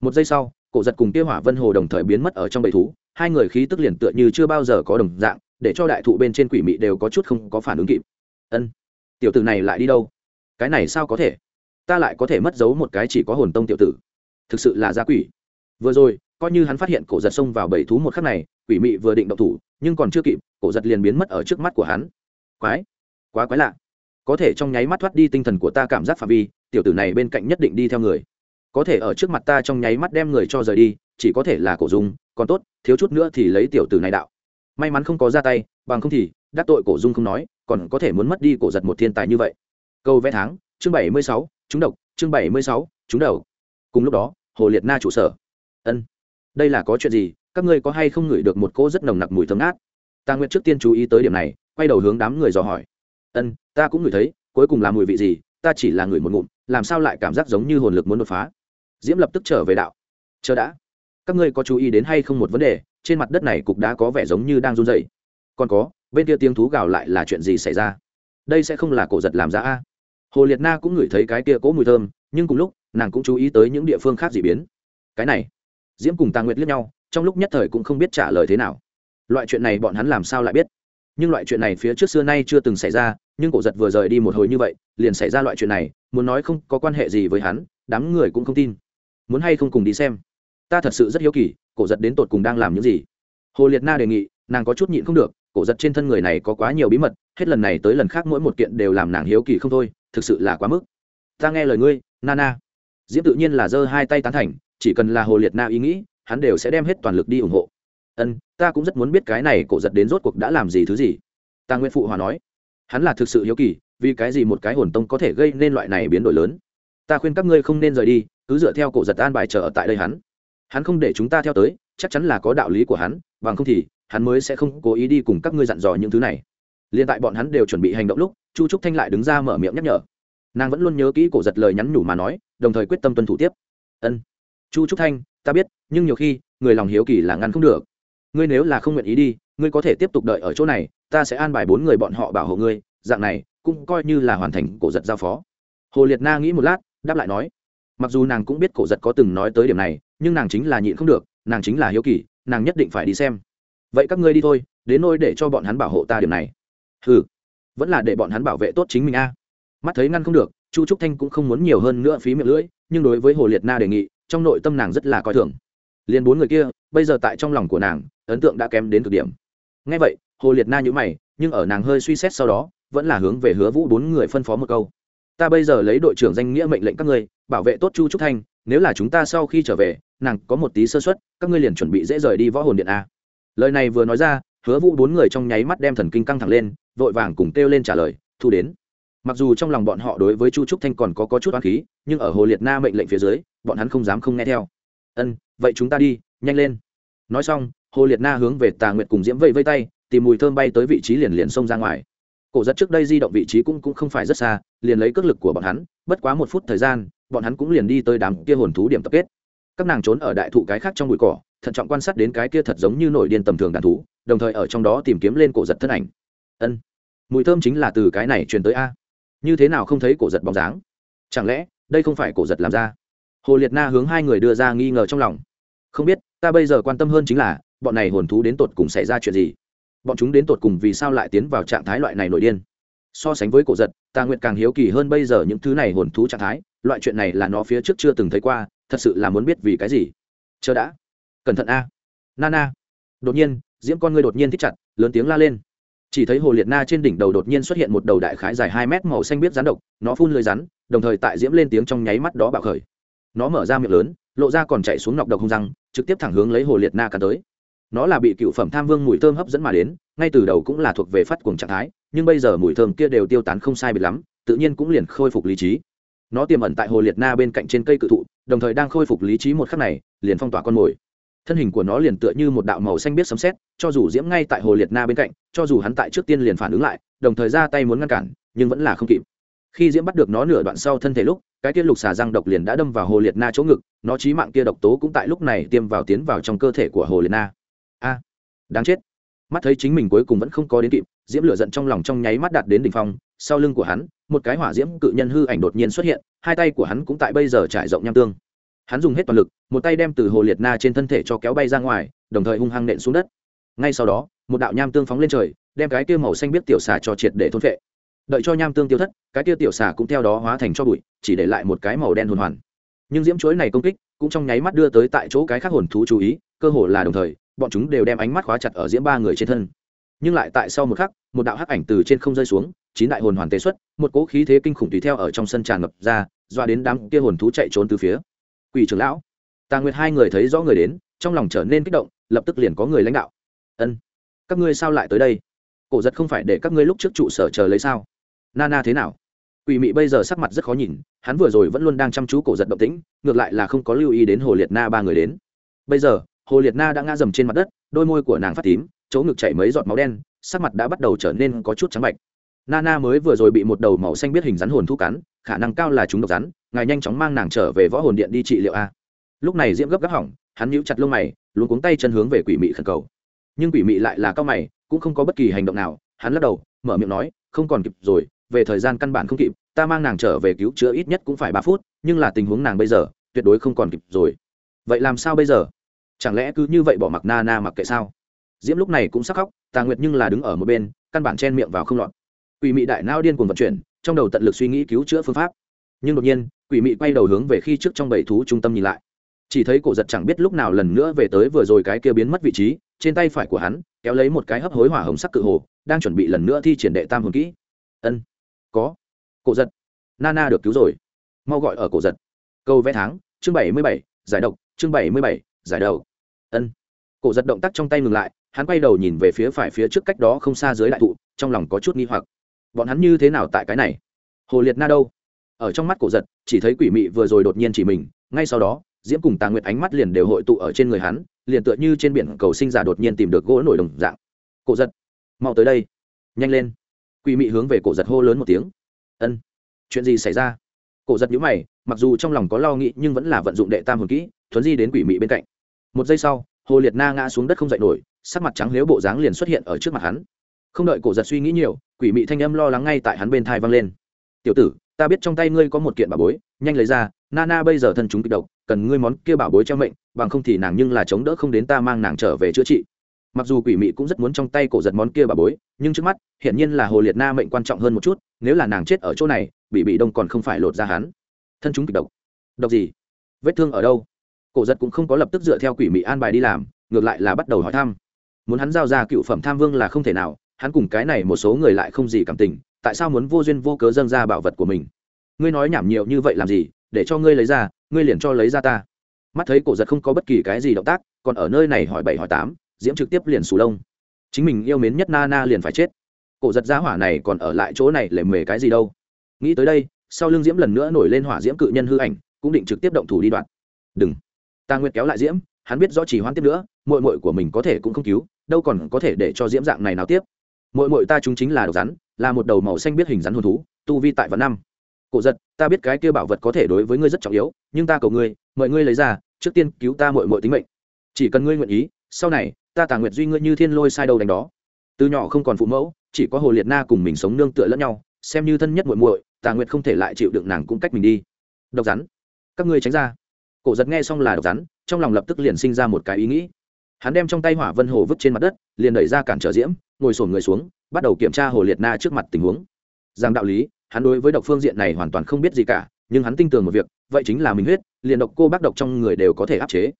Một giây sau, cổ giật cùng kia hỏa vân hồ đồng thời biến mất ở trong bảy thú. Hai người khí tức liền tựa như chưa bao giờ có đồng dạng, để cho đại thụ bên trên quỷ mị đều có chút không có phản ứng kịp. Ân, tiểu tử này lại đi đâu? Cái này sao có thể? Ta lại có thể mất dấu một cái chỉ có hồn tông tiểu tử. Thực sự là gia quỷ. Vừa rồi, coi như hắn phát hiện cổ giật xông vào bảy thú một khắc này, quỷ mị vừa định động thủ, nhưng còn chưa kịp, cổ giật liền biến mất ở trước mắt của hắn. Quái, quá quái lạ. Có thể trong nháy mắt thoát đi tinh thần của ta cảm giác phạm vi tiểu tử này bên cạnh nhất định đi theo người. Có thể ở trước mặt ta trong nháy mắt đem người cho rời đi, chỉ có thể là cổ dung, còn tốt, thiếu chút nữa thì lấy tiểu tử này đạo. May mắn không có ra tay, bằng không thì, đắc tội cổ dung không nói, còn có thể muốn mất đi cổ giật một thiên tài như vậy. Câu vẽ tháng, chương bảy mươi sáu, chúng độc, chương bảy mươi sáu, chúng đầu cùng lúc đó, hồ liệt na trụ sở. Ân, đây là có chuyện gì? Các ngươi có hay không ngửi được một cỗ rất nồng nặc mùi thơm ngát? Ta nguyện trước tiên chú ý tới điểm này, quay đầu hướng đám người dò hỏi. Ân, ta cũng ngửi thấy, cuối cùng là mùi vị gì? Ta chỉ là người một ngụm làm sao lại cảm giác giống như hồn lực muốn đột phá? Diễm lập tức trở về đạo. Chờ đã. Các ngươi có chú ý đến hay không một vấn đề, trên mặt đất này cục đá có vẻ giống như đang run dày còn có, bên kia tiếng thú gào lại là chuyện gì xảy ra? Đây sẽ không là cổ giật làm ra a. Hồ liệt na cũng ngửi thấy cái kia cỗ mùi thơm, nhưng cùng lúc, nàng cũng chú ý tới những địa phương khác d ị biến. Cái này, diễm cùng tàng nguyệt liếc nhau, trong lúc nhất thời cũng không biết trả lời thế nào. Loại chuyện này bọn hắn làm sao lại biết? Nhưng loại chuyện này phía trước xưa nay chưa từng xảy ra, nhưng cổ giật vừa rời đi một hồi như vậy, liền xảy ra loại chuyện này muốn nói không có quan hệ gì với hắn, đám người cũng không tin. Muốn hay không cùng đi xem. Ta thật sự rất hiếu kỳ, cổ giật đến tột cùng đang làm những gì. Hồ liệt na đề nghị, nàng có chút nhịn không được, cổ giật trên thân người này có quá nhiều bí mật, hết lần này tới lần khác mỗi một kiện đều làm nàng hiếu kỳ không thôi, thực sự là quá mức. Ta nghe lời ngươi, nana. Diễm tự nhiên là giơ hai tay tán thành, chỉ cần là hồ liệt na ý nghĩ, hắn đều sẽ đem hết toàn lực đi ủng hộ. Ân, ta cũng rất muốn biết cái này cổ giật đến rốt cuộc đã làm gì thứ gì. Ta nguyễn phụ hòa nói, hắn là thực sự hiếu kỳ vì cái gì một cái hồn tông có thể gây nên loại này biến đổi lớn? Ta khuyên các ngươi không nên rời đi, cứ dựa theo cổ giật an bài trở ở tại đây hắn. Hắn không để chúng ta theo tới, chắc chắn là có đạo lý của hắn, bằng không thì, hắn mới sẽ không cố ý đi cùng các ngươi dặn dò những thứ này. Liền tại bọn hắn đều chuẩn bị hành động lúc, chu trúc thanh lại đứng ra mở miệng nhắc nhở. Nàng vẫn luôn nhớ kỹ cổ giật lời nhắn nhủ mà nói, đồng thời quyết tâm tuân thủ tiếp. Ân. Chu trúc thanh, ta biết, nhưng nhiều khi, người lòng hiếu kỳ là ngăn không được. Ngươi nếu là không nguyện ý đi, ngươi có thể tiếp tục đợi ở chỗ này, ta sẽ an bài bốn người bọn họ bảo hộ ngươi dạng này cũng coi như là hoàn thành cổ giật giao phó. Hồ liệt na nghĩ một lát, đáp lại nói, mặc dù nàng cũng biết cổ giật có từng nói tới điểm này, nhưng nàng chính là nhịn không được, nàng chính là hiếu kỳ, nàng nhất định phải đi xem. Vậy các ngươi đi thôi, đến nôi để cho bọn hắn bảo hộ ta điểm này. Ừ vẫn là để bọn hắn bảo vệ tốt chính mình a. Mắt thấy ngăn không được, chu trúc thanh cũng không muốn nhiều hơn nữa phí miệng lưỡi, nhưng đối với hồ liệt na đề nghị, trong nội tâm nàng rất là coi thường. Liền bốn người kia, bây giờ tại trong lòng của nàng, ấn tượng đã kém đến cực điểm. Ngay vậy, hồ liệt na nhữ mày, nhưng ở nàng hơi suy xét sau đó vẫn là hướng về hứa vũ bốn người phân phó một câu. Ta bây giờ lấy đội trưởng danh nghĩa mệnh lệnh các ngươi bảo vệ tốt chu trúc thanh nếu là chúng ta sau khi trở về nàng có một tí sơ xuất các ngươi liền chuẩn bị dễ rời đi võ hồn điện a. Lời này vừa nói ra hứa vũ bốn người trong nháy mắt đem thần kinh căng thẳng lên vội vàng cùng kêu lên trả lời thu đến. Mặc dù trong lòng bọn họ đối với chu trúc thanh còn có, có chút oán khí nhưng ở hồ liệt na mệnh lệnh phía dưới bọn hắn không dám không nghe theo. Ân vậy chúng ta đi nhanh lên. Nói xong hồ liệt na hướng về tà nguyệt cùng diễm vây vây tay tìm mùi thơm bay tới vị trí liền liền xông ra ngoài cổ giật trước đây di động vị trí cũng cũng không phải rất xa, liền lấy cước lực của bọn hắn, bất quá một phút thời gian, bọn hắn cũng liền đi tới đám kia hồn thú điểm tập kết. Các nàng trốn ở đại thụ cái khác trong bụi cỏ, thận trọng quan sát đến cái kia thật giống như nổi điên tầm thường đàn thú, đồng thời ở trong đó tìm kiếm lên cổ giật thân ảnh. Ân, mùi thơm chính là từ cái này truyền tới a. Như thế nào không thấy cổ giật bóng dáng? Chẳng lẽ, đây không phải cổ giật làm ra? Hồ liệt na hướng hai người đưa ra nghi ngờ trong lòng. Không biết, ta bây giờ quan tâm hơn chính là, bọn này hồn thú đến tột cùng xảy ra chuyện gì? Bọn chúng đến tột cùng vì sao lại tiến vào trạng thái loại này nổi điên? So sánh với cổ giật ta nguyện càng hiếu kỳ hơn bây giờ những thứ này hồn thú trạng thái, loại chuyện này là nó phía trước chưa từng thấy qua, thật sự là muốn biết vì cái gì. Chờ đã. Cẩn thận a. Nana. Đột nhiên, diễm con ngươi đột nhiên thích chặt, lớn tiếng la lên. Chỉ thấy hồ liệt na trên đỉnh đầu đột nhiên xuất hiện một đầu đại khái dài hai mét màu xanh biết rắn độc, nó phun lưới rắn, đồng thời tại diễm lên tiếng trong nháy mắt đó bạo khởi. Nó mở ra miệng lớn, lộ ra còn chạy xuống nọc độc hung răng, trực tiếp thẳng hướng lấy hồ liệt na cắn tới nó là bị cựu phẩm tham vương mùi thơm hấp dẫn mà đến, ngay từ đầu cũng là thuộc về phát cuồng trạng thái, nhưng bây giờ mùi thơm kia đều tiêu tán không sai biệt lắm, tự nhiên cũng liền khôi phục lý trí. Nó tiềm ẩn tại hồ liệt na bên cạnh trên cây cự thụ, đồng thời đang khôi phục lý trí một khắc này, liền phong tỏa con mồi. Thân hình của nó liền tựa như một đạo màu xanh biết sấm xét cho dù diễm ngay tại hồ liệt na bên cạnh, cho dù hắn tại trước tiên liền phản ứng lại, đồng thời ra tay muốn ngăn cản, nhưng vẫn là không kịp. Khi diễm bắt được nó nửa đoạn sau thân thể lúc, cái tiết lục xà răng độc liền đã đâm vào hồ liệt na chỗ ngực, nó trí mạng kia độc tố cũng tại lúc này tiêm vào tiến vào trong cơ thể của hồ liệt na a, đáng chết. Mắt thấy chính mình cuối cùng vẫn không có đến kịp, diễm lửa giận trong lòng trong nháy mắt đạt đến đỉnh phong, sau lưng của hắn, một cái hỏa diễm cự nhân hư ảnh đột nhiên xuất hiện, hai tay của hắn cũng tại bây giờ trải rộng nham tương. Hắn dùng hết toàn lực, một tay đem từ hồ liệt na trên thân thể cho kéo bay ra ngoài, đồng thời hung hăng nện xuống đất. Ngay sau đó, một đạo nham tương phóng lên trời, đem cái kia màu xanh biết tiểu xà cho triệt để thôn vệ đợi cho nham tương tiêu thất, cái kia tiểu xà cũng theo đó hóa thành cho bụi, chỉ để lại một cái màu đen hồn hoàn. Nhưng diễm chuỗi này công kích, cũng trong nháy mắt đưa tới tại chỗ cái khác hồn thú chú ý, cơ hồ là đồng thời bọn chúng đều đem ánh mắt khóa chặt ở diễm ba người trên thân. Nhưng lại tại sau một khắc, một đạo hắc ảnh từ trên không rơi xuống, chín đại hồn hoàn tế xuất, một cỗ khí thế kinh khủng tùy theo ở trong sân tràn ngập ra doa đến đám kia hồn thú chạy trốn từ phía. Quỷ trưởng lão, tà nguyệt hai người thấy rõ người đến, trong lòng trở nên kích động, lập tức liền có người lãnh đạo. Ân, các ngươi sao lại tới đây? Cổ giật không phải để các ngươi lúc trước trụ sở chờ lấy sao? Na na thế nào? Quỷ mị bây giờ sắc mặt rất khó nhìn, hắn vừa rồi vẫn luôn đang chăm chú cổ giật động tĩnh, ngược lại là không có lưu ý đến hồ liệt na ba người đến. Bây giờ hồ liệt na đã ngã dầm trên mặt đất, đôi môi của nàng phát tím, chỗ ngực chảy mấy giọt máu đen, sắc mặt đã bắt đầu trở nên có chút trắng bạch. Nana mới vừa rồi bị một đầu màu xanh biết hình rắn hồn thu cắn, khả năng cao là chúng độc rắn, ngài nhanh chóng mang nàng trở về võ hồn điện đi trị liệu a. Lúc này diễm gấp gáp hỏng, hắn nhíu chặt lông mày luôn cuống tay chân hướng về quỷ mị khẩn cầu. Nhưng quỷ mị lại là cao mày, cũng không có bất kỳ hành động nào, hắn lắc đầu, mở miệng nói, không còn kịp rồi, về thời gian căn bản không kịp, ta mang nàng trở về cứu chữa ít nhất cũng phải ba phút, nhưng là tình huống nàng bây giờ, tuyệt đối không còn kịp rồi. Vậy làm sao bây giờ? Chẳng lẽ cứ như vậy bỏ mặc na na mặc kệ sao? Diễm lúc này cũng sắc khóc, tà nguyệt nhưng là đứng ở một bên, căn bản chen miệng vào không lọt. Quỷ mị đại nao điên cuồng vận chuyển, trong đầu tận lực suy nghĩ cứu chữa phương pháp. Nhưng đột nhiên, quỷ mị quay đầu hướng về khi trước trong bảy thú trung tâm nhìn lại. Chỉ thấy cổ giật chẳng biết lúc nào lần nữa về tới vừa rồi cái kia biến mất vị trí, trên tay phải của hắn, kéo lấy một cái hấp hối hỏa hồng sắc cự hồ, đang chuẩn bị lần nữa thi triển đệ tam hồn kỹ. Ân, có. Cổ giật. Nana được cứu rồi. Mau gọi ở cổ giật. Câu vẽ tháng, chương bảy mươi bảy, giải độc, chương bảy mươi bảy, giải đầu ân. Cổ giật động tác trong tay ngừng lại, hắn quay đầu nhìn về phía phải phía trước cách đó không xa dưới đại thụ, trong lòng có chút nghi hoặc. Bọn hắn như thế nào tại cái này? Hồ liệt na đâu? Ở trong mắt cổ giật, chỉ thấy quỷ mị vừa rồi đột nhiên chỉ mình, ngay sau đó, diễm cùng tà nguyệt ánh mắt liền đều hội tụ ở trên người hắn, liền tựa như trên biển cầu sinh giả đột nhiên tìm được gỗ nổi đồng dạng. Cổ giật, mau tới đây. Nhanh lên. Quỷ mị hướng về cổ giật hô lớn một tiếng. Ân. Chuyện gì xảy ra? Cổ giật nhũ mày, mặc dù trong lòng có lo nghĩ nhưng vẫn là vận dụng đệ tam hồn kỹ, thuấn di đến quỷ mị bên cạnh một giây sau, hồ liệt na ngã xuống đất không dậy nổi, sắc mặt trắng nếu bộ dáng liền xuất hiện ở trước mặt hắn. Không đợi cổ giật suy nghĩ nhiều, quỷ mị thanh âm lo lắng ngay tại hắn bên thai vang lên. Tiểu tử, ta biết trong tay ngươi có một kiện bà bối, nhanh lấy ra, na na bây giờ thân chúng kịch độc, cần ngươi món kia bảo bối cho mệnh, bằng không thì nàng nhưng là chống đỡ không đến ta mang nàng trở về chữa trị. Mặc dù quỷ mị cũng rất muốn trong tay cổ giật món kia bà bối, nhưng trước mắt, hiển nhiên là hồ liệt na mệnh quan trọng hơn một chút, nếu là nàng chết ở chỗ này, bị bị đông còn không phải lột ra hắn. Thân chúng kịch độc. Độc gì? Vết thương ở đâu? Cổ giật cũng không có lập tức dựa theo quỷ mị an bài đi làm, ngược lại là bắt đầu hỏi thăm. Muốn hắn giao ra cựu phẩm tham vương là không thể nào, hắn cùng cái này một số người lại không gì cảm tình, tại sao muốn vô duyên vô cớ dâng ra bảo vật của mình? Ngươi nói nhảm nhiều như vậy làm gì, để cho ngươi lấy ra, ngươi liền cho lấy ra ta. Mắt thấy cổ giật không có bất kỳ cái gì động tác, còn ở nơi này hỏi bảy hỏi tám, diễm trực tiếp liền sù lông. Chính mình yêu mến nhất na na liền phải chết. Cổ giật giá hỏa này còn ở lại chỗ này lề mề cái gì đâu. Nghĩ tới đây, sau lưng diễm lần nữa nổi lên hỏa diễm cự nhân hư ảnh, cũng định trực tiếp động thủ đi đoạn. Đừng ta nguyệt kéo lại diễm, hắn biết rõ chỉ hoãn tiếp nữa mội mội của mình có thể cũng không cứu, đâu còn có thể để cho diễm dạng này nào tiếp. Mội mội ta chúng chính là độc rắn, là một đầu màu xanh biết hình rắn hồn thú, tu vi tại vạn năm. Cổ giật, ta biết cái kia bảo vật có thể đối với ngươi rất trọng yếu, nhưng ta cầu ngươi, mời ngươi lấy ra, trước tiên cứu ta mội mội tính mệnh. Chỉ cần ngươi nguyện ý, sau này, ta tà nguyệt duy ngươi như thiên lôi sai đầu đánh đó. Từ nhỏ không còn phụ mẫu, chỉ có hồ liệt na cùng mình sống nương tựa lẫn nhau, xem như thân nhất muội muội, tà nguyệt không thể lại chịu đựng nàng cũng cách mình đi. Độc rắn, các ngươi tránh ra cổ giật nghe xong là độc rắn, trong lòng lập tức liền sinh ra một cái ý nghĩ. Hắn đem trong tay hỏa vân hồ vứt trên mặt đất, liền đẩy ra cản trở diễm, ngồi sổn người xuống, bắt đầu kiểm tra hồ liệt na trước mặt tình huống. Rằng đạo lý, hắn đối với độc phương diện này hoàn toàn không biết gì cả, nhưng hắn tin tưởng một việc, vậy chính là mình huyết, liền độc cô bác độc trong người đều có thể áp chế.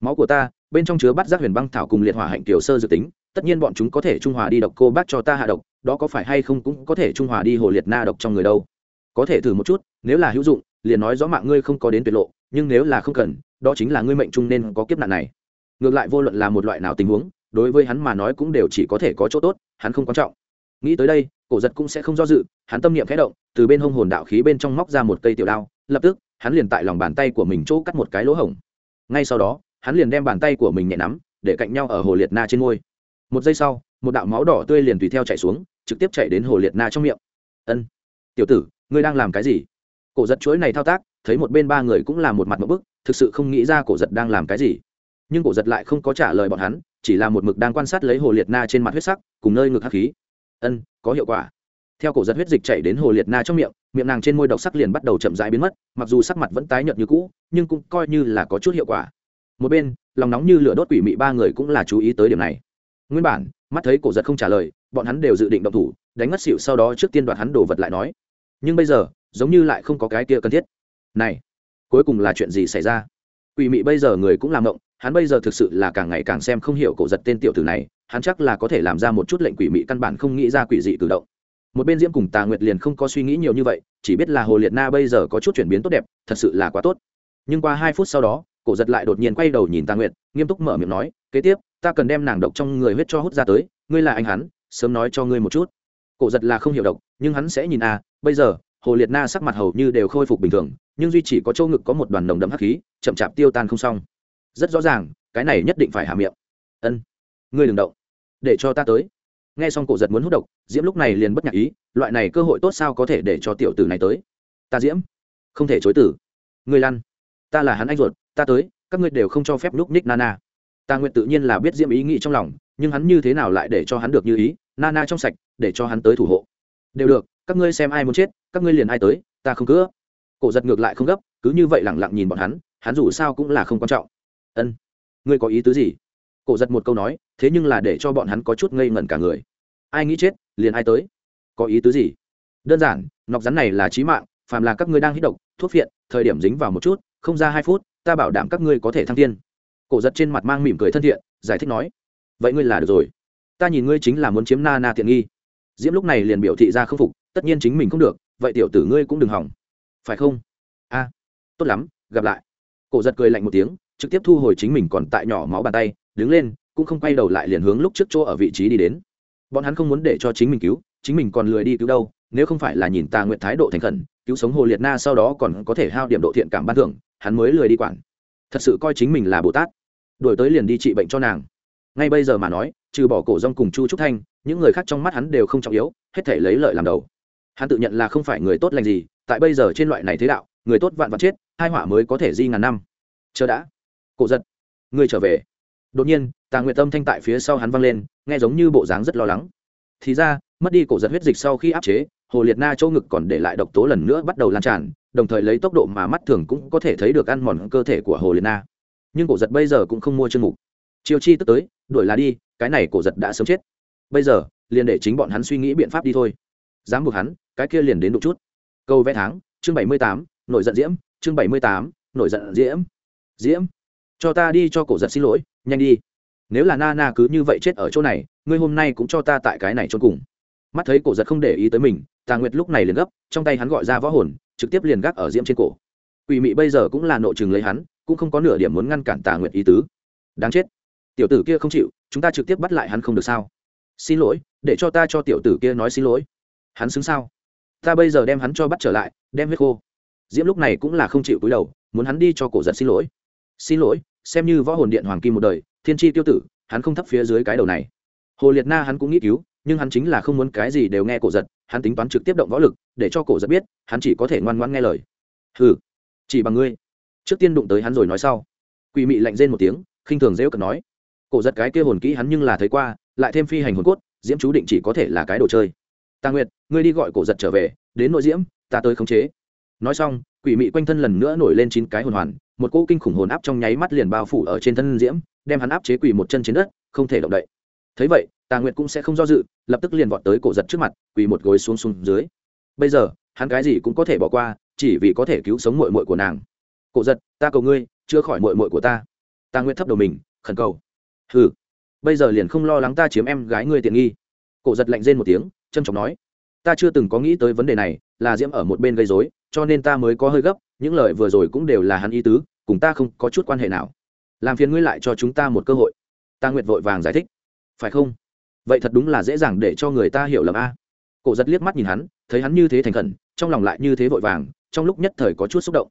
Máu của ta, bên trong chứa bắt giác huyền băng thảo cùng liệt hỏa hạnh tiểu sơ dự tính, tất nhiên bọn chúng có thể trung hòa đi độc cô bác cho ta hạ độc, đó có phải hay không cũng có thể trung hòa đi hồ liệt na độc trong người đâu. Có thể thử một chút, nếu là hữu dụng, liền nói rõ mạng ngươi không có đến tuyệt lộ nhưng nếu là không cần, đó chính là ngươi mệnh trung nên có kiếp nạn này. Ngược lại vô luận là một loại nào tình huống, đối với hắn mà nói cũng đều chỉ có thể có chỗ tốt, hắn không quan trọng. Nghĩ tới đây, cổ giật cũng sẽ không do dự, hắn tâm niệm khẽ động, từ bên hông hồn đạo khí bên trong móc ra một cây tiểu đao, lập tức, hắn liền tại lòng bàn tay của mình chỗ cắt một cái lỗ hổng. Ngay sau đó, hắn liền đem bàn tay của mình nhẹ nắm, để cạnh nhau ở hồ liệt na trên môi một giây sau, một đạo máu đỏ tươi liền tùy theo chạy xuống, trực tiếp chạy đến hồ liệt na trong miệng. Ân, tiểu tử, ngươi đang làm cái gì? Cổ giật chuỗi này thao tác thấy một bên ba người cũng là một mặt một bức, thực sự không nghĩ ra cổ giật đang làm cái gì. Nhưng cổ giật lại không có trả lời bọn hắn, chỉ là một mực đang quan sát lấy hồ liệt na trên mặt huyết sắc, cùng nơi ngực hắc khí. Ân, có hiệu quả. Theo cổ giật huyết dịch chảy đến hồ liệt na trong miệng miệng nàng trên môi độc sắc liền bắt đầu chậm rãi biến mất, mặc dù sắc mặt vẫn tái nhợt như cũ, nhưng cũng coi như là có chút hiệu quả. Một bên, lòng nóng như lửa đốt quỷ mị ba người cũng là chú ý tới điểm này. Nguyên bản, mắt thấy cổ giật không trả lời, bọn hắn đều dự định động thủ, đánh ngất xịu sau đó trước tiên đoạt hắn đồ vật lại nói. Nhưng bây giờ, giống như lại không có cái kia cần thiết này, cuối cùng là chuyện gì xảy ra? Quỷ mị bây giờ người cũng làm động hắn bây giờ thực sự là càng ngày càng xem không hiểu cổ giật tên tiểu tử này, hắn chắc là có thể làm ra một chút lệnh quỷ mị căn bản không nghĩ ra quỷ dị cử động. Một bên diễm cùng tà nguyệt liền không có suy nghĩ nhiều như vậy, chỉ biết là hồ liệt na bây giờ có chút chuyển biến tốt đẹp, thật sự là quá tốt. Nhưng qua hai phút sau đó, cổ giật lại đột nhiên quay đầu nhìn tà nguyệt, nghiêm túc mở miệng nói, kế tiếp, ta cần đem nàng độc trong người huyết cho hút ra tới, ngươi là anh hắn, sớm nói cho ngươi một chút. Cổ giật là không hiểu độc, nhưng hắn sẽ nhìn à bây giờ, hồ liệt na sắc mặt hầu như đều khôi phục bình thường nhưng duy chỉ có châu ngực có một đoàn nồng đậm hắc khí, chậm chạp tiêu tan không xong. Rất rõ ràng, cái này nhất định phải hạ miệng. Ân, ngươi đừng động. Để cho ta tới. Nghe xong cổ giật muốn hút độc, diễm lúc này liền bất nhạc ý, loại này cơ hội tốt sao có thể để cho tiểu tử này tới? Ta diễm, không thể chối tử. Ngươi lăn. Ta là hắn anh ruột, ta tới, các ngươi đều không cho phép núp ních nana. Ta nguyện tự nhiên là biết diễm ý nghĩ trong lòng, nhưng hắn như thế nào lại để cho hắn được như ý? Nana trong sạch, để cho hắn tới thủ hộ. Đều được, các ngươi xem ai muốn chết, các ngươi liền ai tới, ta không cứa cổ giật ngược lại không gấp, cứ như vậy lẳng lặng nhìn bọn hắn hắn dù sao cũng là không quan trọng. Ân, ngươi có ý tứ gì? Cổ giật một câu nói, thế nhưng là để cho bọn hắn có chút ngây ngẩn cả người. Ai nghĩ chết, liền ai tới. Có ý tứ gì? Đơn giản, nọc rắn này là trí mạng, phàm là các ngươi đang hít độc, thuốc phiện, thời điểm dính vào một chút, không ra hai phút, ta bảo đảm các ngươi có thể thăng tiên cổ giật trên mặt mang mỉm cười thân thiện, giải thích nói, vậy ngươi là được rồi. Ta nhìn ngươi chính là muốn chiếm na na tiện nghi. Diễm lúc này liền biểu thị ra không phục, tất nhiên chính mình không được, vậy tiểu tử ngươi cũng đừng hỏng phải không? A, tốt lắm, gặp lại. Cổ giật cười lạnh một tiếng, trực tiếp thu hồi chính mình còn tại nhỏ máu bàn tay, đứng lên, cũng không quay đầu lại liền hướng lúc trước chỗ ở vị trí đi đến. Bọn hắn không muốn để cho chính mình cứu, chính mình còn lười đi cứu đâu, nếu không phải là nhìn tà nguyện thái độ thành khẩn, cứu sống hồ liệt na sau đó còn có thể hao điểm độ thiện cảm ban thưởng, hắn mới lười đi quản. Thật sự coi chính mình là bồ tát. Đổi tới liền đi trị bệnh cho nàng. Ngay bây giờ mà nói, trừ bỏ cổ rong cùng chu trúc thanh, những người khác trong mắt hắn đều không trọng yếu, hết thể lấy lợi làm đầu. Hắn tự nhận là không phải người tốt lành gì tại bây giờ trên loại này thế đạo, người tốt vạn vạn chết, hai họa mới có thể di ngàn năm. Chờ đã. Cổ giật. Người trở về. Đột nhiên, tà nguyệt tâm thanh tại phía sau hắn văng lên, nghe giống như bộ dáng rất lo lắng. Thì ra, mất đi cổ giật huyết dịch sau khi áp chế, hồ liệt na châu ngực còn để lại độc tố lần nữa bắt đầu lan tràn, đồng thời lấy tốc độ mà mắt thường cũng có thể thấy được ăn mòn cơ thể của hồ liệt na. Nhưng cổ giật bây giờ cũng không mua chương mục. Chiêu chi tức tới, đuổi là đi, cái này cổ giật đã sớm chết. Bây giờ, liền để chính bọn hắn suy nghĩ biện pháp đi thôi. Dám buộc hắn, cái kia liền đến đụng chút câu vẽ tháng, chương bảy mươi tám, nổi giận diễm, chương bảy mươi tám, nổi giận diễm. Diễm, cho ta đi cho cổ giật xin lỗi, nhanh đi. Nếu là na na cứ như vậy chết ở chỗ này, ngươi hôm nay cũng cho ta tại cái này cho cùng. Mắt thấy cổ giật không để ý tới mình, tà nguyệt lúc này liền gấp, trong tay hắn gọi ra võ hồn, trực tiếp liền gác ở diễm trên cổ. Quỷ mị bây giờ cũng là nội chừng lấy hắn, cũng không có nửa điểm muốn ngăn cản tà nguyệt ý tứ. Đáng chết. Tiểu tử kia không chịu, chúng ta trực tiếp bắt lại hắn không được sao? Xin lỗi, để cho ta cho tiểu tử kia nói xin lỗi. Hắn xứng sao? Ta bây giờ đem hắn cho bắt trở lại, đem huyết khô. Diễm lúc này cũng là không chịu cúi đầu, muốn hắn đi cho cổ giật xin lỗi. Xin lỗi, xem như võ hồn điện hoàng kim một đời, thiên tri tiêu tử, hắn không thấp phía dưới cái đầu này. Hồ liệt na hắn cũng nghĩ cứu, nhưng hắn chính là không muốn cái gì đều nghe cổ giật, hắn tính toán trực tiếp động võ lực, để cho cổ giật biết, hắn chỉ có thể ngoan ngoan nghe lời. Ừ chỉ bằng ngươi. Trước tiên đụng tới hắn rồi nói sau. Quỷ mị lạnh rên một tiếng, khinh thường dễ cận nói. Cổ giật cái kia hồn kỹ hắn nhưng là thấy qua, lại thêm phi hành hồn cốt, diễm chú định chỉ có thể là cái đồ chơi tà nguyệt, ngươi đi gọi cổ giật trở về, đến nội diễm, ta tới khống chế. Nói xong, quỷ mị quanh thân lần nữa nổi lên chín cái hồn hoàn, một cỗ kinh khủng hồn áp trong nháy mắt liền bao phủ ở trên thân diễm, đem hắn áp chế quỷ một chân trên đất, không thể động đậy. Thấy vậy, tà nguyệt cũng sẽ không do dự, lập tức liền vọt tới cổ giật trước mặt, quỳ một gối xuống xuống dưới. Bây giờ, hắn cái gì cũng có thể bỏ qua, chỉ vì có thể cứu sống mội mội của nàng. Cổ giật, ta cầu ngươi, chữa khỏi mội mội của ta. Tà nguyệt thấp đầu mình, khẩn cầu. Hừ. Bây giờ liền không lo lắng ta chiếm em gái ngươi tiện nghi. Cổ giật lạnh rên một tiếng Trân trọng nói, ta chưa từng có nghĩ tới vấn đề này, là diễm ở một bên gây dối cho nên ta mới có hơi gấp, những lời vừa rồi cũng đều là hắn ý tứ, cùng ta không có chút quan hệ nào. Làm phiền ngươi lại cho chúng ta một cơ hội. Ta nguyện vội vàng giải thích, phải không? Vậy thật đúng là dễ dàng để cho người ta hiểu lầm a. Cổ giật liếc mắt nhìn hắn, thấy hắn như thế thành khẩn, trong lòng lại như thế vội vàng, trong lúc nhất thời có chút xúc động.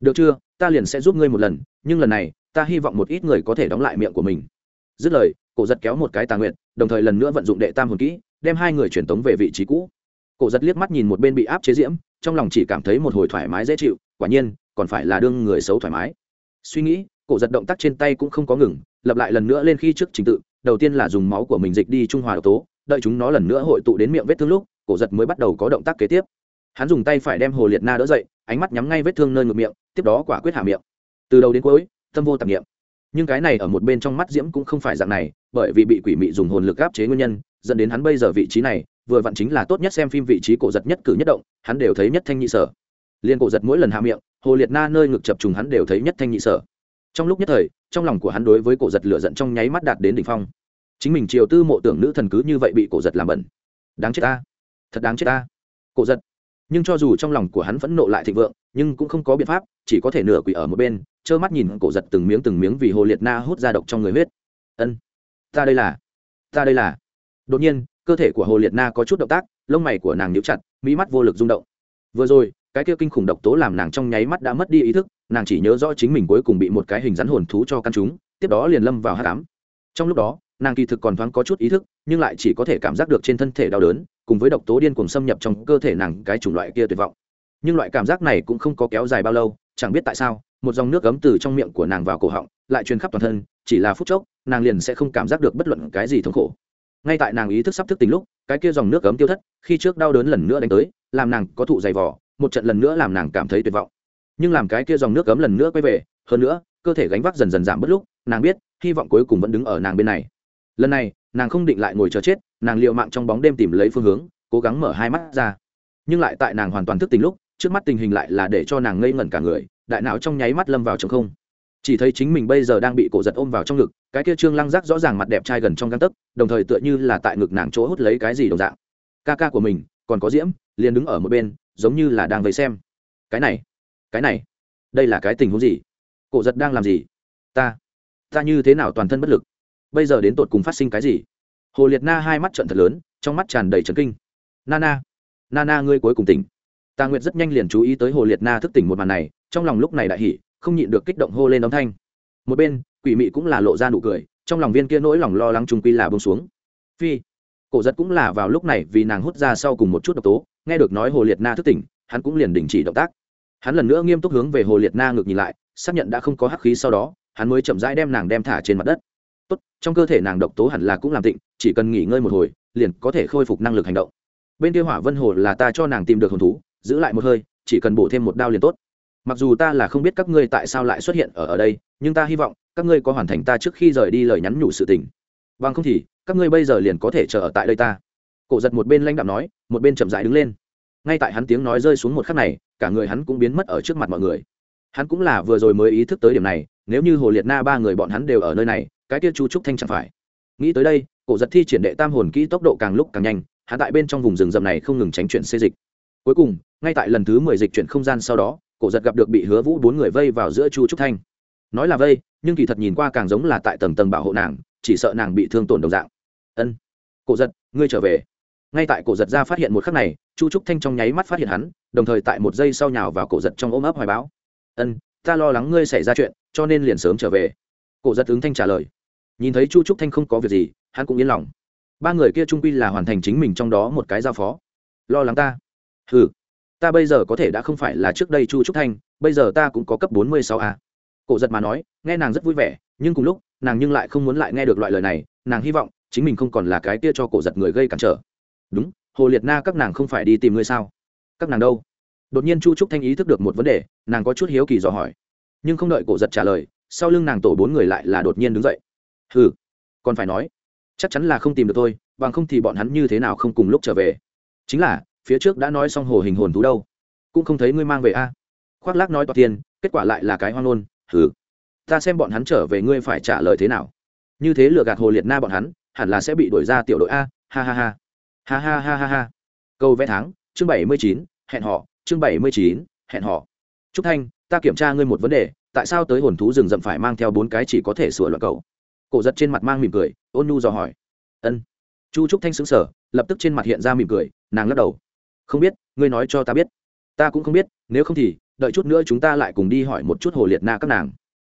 Được chưa? Ta liền sẽ giúp ngươi một lần, nhưng lần này, ta hy vọng một ít người có thể đóng lại miệng của mình. Dứt lời, cổ giật kéo một cái tà nguyện đồng thời lần nữa vận dụng đệ tam hồn kỹ đem hai người truyền tống về vị trí cũ. Cổ giật liếc mắt nhìn một bên bị áp chế diễm, trong lòng chỉ cảm thấy một hồi thoải mái dễ chịu, quả nhiên, còn phải là đương người xấu thoải mái. Suy nghĩ, cổ giật động tác trên tay cũng không có ngừng lập lại lần nữa lên khi trước trình tự, đầu tiên là dùng máu của mình dịch đi trung hòa độc tố, đợi chúng nó lần nữa hội tụ đến miệng vết thương lúc, cổ giật mới bắt đầu có động tác kế tiếp. Hắn dùng tay phải đem hồ liệt na đỡ dậy, ánh mắt nhắm ngay vết thương nơi ngược miệng, tiếp đó quả quyết hạ miệng. Từ đầu đến cuối, tâm vô tạp nghiệm nhưng cái này ở một bên trong mắt diễm cũng không phải dạng này, bởi vì bị quỷ mị dùng hồn lực áp chế nguyên nhân dẫn đến hắn bây giờ vị trí này, vừa vặn chính là tốt nhất xem phim vị trí cổ giật nhất cử nhất động, hắn đều thấy nhất thanh nhị sở. Liên cổ giật mỗi lần hạ miệng, hồ liệt na nơi ngực chập trùng hắn đều thấy nhất thanh nhị sở. Trong lúc nhất thời, trong lòng của hắn đối với cổ giật lựa giận trong nháy mắt đạt đến đỉnh phong. Chính mình triều tư mộ tưởng nữ thần cứ như vậy bị cổ giật làm bẩn. Đáng chết ta. Thật đáng chết ta. Cổ giật. Nhưng cho dù trong lòng của hắn vẫn nộ lại thịnh vượng, nhưng cũng không có biện pháp, chỉ có thể nửa quỷ ở một bên, trơ mắt nhìn cổ giật từng miếng từng miếng vì hồ liệt na hút ra độc trong người huyết. Ân. Ta đây là. Ta đây là đột nhiên, cơ thể của hồ liệt na có chút động tác, lông mày của nàng nhíu chặt, mỹ mắt vô lực rung động. Vừa rồi, cái kia kinh khủng độc tố làm nàng trong nháy mắt đã mất đi ý thức, nàng chỉ nhớ rõ chính mình cuối cùng bị một cái hình rắn hồn thú cho căn chúng tiếp đó liền lâm vào hát cám trong lúc đó, nàng kỳ thực còn thoáng có chút ý thức, nhưng lại chỉ có thể cảm giác được trên thân thể đau đớn, cùng với độc tố điên cuồng xâm nhập trong cơ thể nàng cái chủng loại kia tuyệt vọng. Nhưng loại cảm giác này cũng không có kéo dài bao lâu, chẳng biết tại sao, một dòng nước ấm từ trong miệng của nàng vào cổ họng, lại truyền khắp toàn thân, chỉ là phút chốc, nàng liền sẽ không cảm giác được bất luận cái gì thống khổ ngay tại nàng ý thức sắp thức tính lúc, cái kia dòng nước cấm tiêu thất, khi trước đau đớn lần nữa đánh tới, làm nàng có thụ dày vỏ một trận lần nữa làm nàng cảm thấy tuyệt vọng. Nhưng làm cái kia dòng nước cấm lần nữa quay về, hơn nữa, cơ thể gánh vác dần dần giảm bớt lúc, nàng biết, hy vọng cuối cùng vẫn đứng ở nàng bên này. Lần này, nàng không định lại ngồi chờ chết, nàng l i ề u mạng trong bóng đêm tìm lấy phương hướng, cố gắng mở hai mắt ra. Nhưng lại tại nàng hoàn toàn thức tỉnh lúc, trước mắt tình hình lại là để cho nàng ngây ngẩn cả người, đại não trong nháy mắt lâm vào trong không. Chỉ thấy chính mình bây giờ đang bị cổ giật ôm vào trong ngực cái kia trương lăng giác rõ ràng mặt đẹp trai gần trong găng tấc, đồng thời tựa như là tại ngực nàng chỗ hút lấy cái gì đồng dạng. Ca ca của mình, còn có diễm, liền đứng ở một bên, giống như là đang vây xem. Cái này cái này, đây là cái tình huống gì? Cổ giật đang làm gì? Ta ta như thế nào toàn thân bất lực? Bây giờ đến tột cùng phát sinh cái gì? Hồ liệt na hai mắt trận thật lớn, trong mắt tràn đầy trấn kinh. Nana nana ngươi cuối cùng tỉnh. Ta nguyệt rất nhanh liền chú ý tới hồ liệt na thức tỉnh một màn này, trong lòng lúc này đại hỉ, không nhịn được kích động hô lên âm thanh. Một bên quỷ mị cũng là lộ ra nụ cười, trong lòng viên kia nỗi lòng lo lắng trung quy là bông xuống. Phi, cổ giật cũng là vào lúc này vì nàng hút ra sau cùng một chút độc tố, nghe được nói hồ liệt na thức tỉnh, hắn cũng liền đình chỉ động tác. Hắn lần nữa nghiêm túc hướng về hồ liệt na ngược nhìn lại, xác nhận đã không có hắc khí sau đó, hắn mới chậm rãi đem nàng đem thả trên mặt đất. Tốt, trong cơ thể nàng độc tố hẳn là cũng làm tịnh, chỉ cần nghỉ ngơi một hồi, liền có thể khôi phục năng lực hành động. Bên kia hỏa vân hồ là ta cho nàng tìm được hồn thú, giữ lại một hơi, chỉ cần bổ thêm một đao liền tốt mặc dù ta là không biết các ngươi tại sao lại xuất hiện ở ở đây, nhưng ta hy vọng các ngươi có hoàn thành ta trước khi rời đi lời nhắn nhủ sự tình. Bằng không thì, các ngươi bây giờ liền có thể chờ ở tại đây ta. Cổ giật một bên lãnh đạm nói, một bên chậm dại đứng lên. Ngay tại hắn tiếng nói rơi xuống một khắc này, cả người hắn cũng biến mất ở trước mặt mọi người. Hắn cũng là vừa rồi mới ý thức tới điểm này, nếu như hồ liệt na ba người bọn hắn đều ở nơi này, cái tiết chu trúc thanh chẳng phải. Nghĩ tới đây, cổ giật thi triển đệ tam hồn kỹ tốc độ càng lúc càng nhanh, hắn tại bên trong vùng rừng rậm này không ngừng tránh chuyển xê dịch. Cuối cùng, ngay tại lần thứ mười dịch chuyển không gian sau đó cổ giật gặp được bị hứa vũ bốn người vây vào giữa chu trúc thanh nói là vây nhưng kỳ thật nhìn qua càng giống là tại tầng tầng bảo hộ nàng chỉ sợ nàng bị thương tổn đồng dạng ân cổ giật ngươi trở về ngay tại cổ giật ra phát hiện một khắc này chu trúc thanh trong nháy mắt phát hiện hắn đồng thời tại một giây sau nhào vào cổ giật trong ôm ấp hoài báo ân ta lo lắng ngươi xảy ra chuyện cho nên liền sớm trở về cổ giật ứng thanh trả lời nhìn thấy chu trúc thanh không có việc gì hắn cũng yên lòng ba người kia trung quy là hoàn thành chính mình trong đó một cái giao phó lo lắng ta ừ ta bây giờ có thể đã không phải là trước đây chu trúc thanh, bây giờ ta cũng có cấp bốn mươi sáu a. Cổ giật mà nói, nghe nàng rất vui vẻ, nhưng cùng lúc, nàng nhưng lại không muốn lại nghe được loại lời này, nàng hy vọng, chính mình không còn là cái kia cho cổ giật người gây cản trở. Đúng, hồ liệt na, các nàng không phải đi tìm ngươi sao? Các nàng đâu? Đột nhiên chu trúc thanh ý thức được một vấn đề, nàng có chút hiếu kỳ dò hỏi. Nhưng không đợi cổ giật trả lời, sau lưng nàng tổ bốn người lại là đột nhiên đứng dậy. Hừ, còn phải nói, chắc chắn là không tìm được tôi, bằng không thì bọn hắn như thế nào không cùng lúc trở về? Chính là phía trước đã nói xong hồ hình hồn thú đâu. Cũng không thấy ngươi mang về a. Khoác lác nói toa tiền, kết quả lại là cái hoang ngôn, hừ. Ta xem bọn hắn trở về ngươi phải trả lời thế nào. Như thế lừa gạt hồ liệt na bọn hắn, hẳn là sẽ bị đuổi ra tiểu đội a, ha ha ha. Ha ha ha ha ha. Câu vẽ tháng, chương bảy mươi chín, hẹn họ chương bảy mươi chín, hẹn họ trúc thanh, ta kiểm tra ngươi một vấn đề, tại sao tới hồn thú rừng rậm phải mang theo bốn cái chỉ có thể sửa loạn cầu? Cổ giật trên mặt mang mỉm cười, ôn nhu dò hỏi. Ân. Chu trúc thanh xứng sở lập tức trên mặt hiện ra mỉm cười, nàng lắc đầu không biết, ngươi nói cho ta biết. Ta cũng không biết, nếu không thì, đợi chút nữa chúng ta lại cùng đi hỏi một chút hồ liệt na các nàng.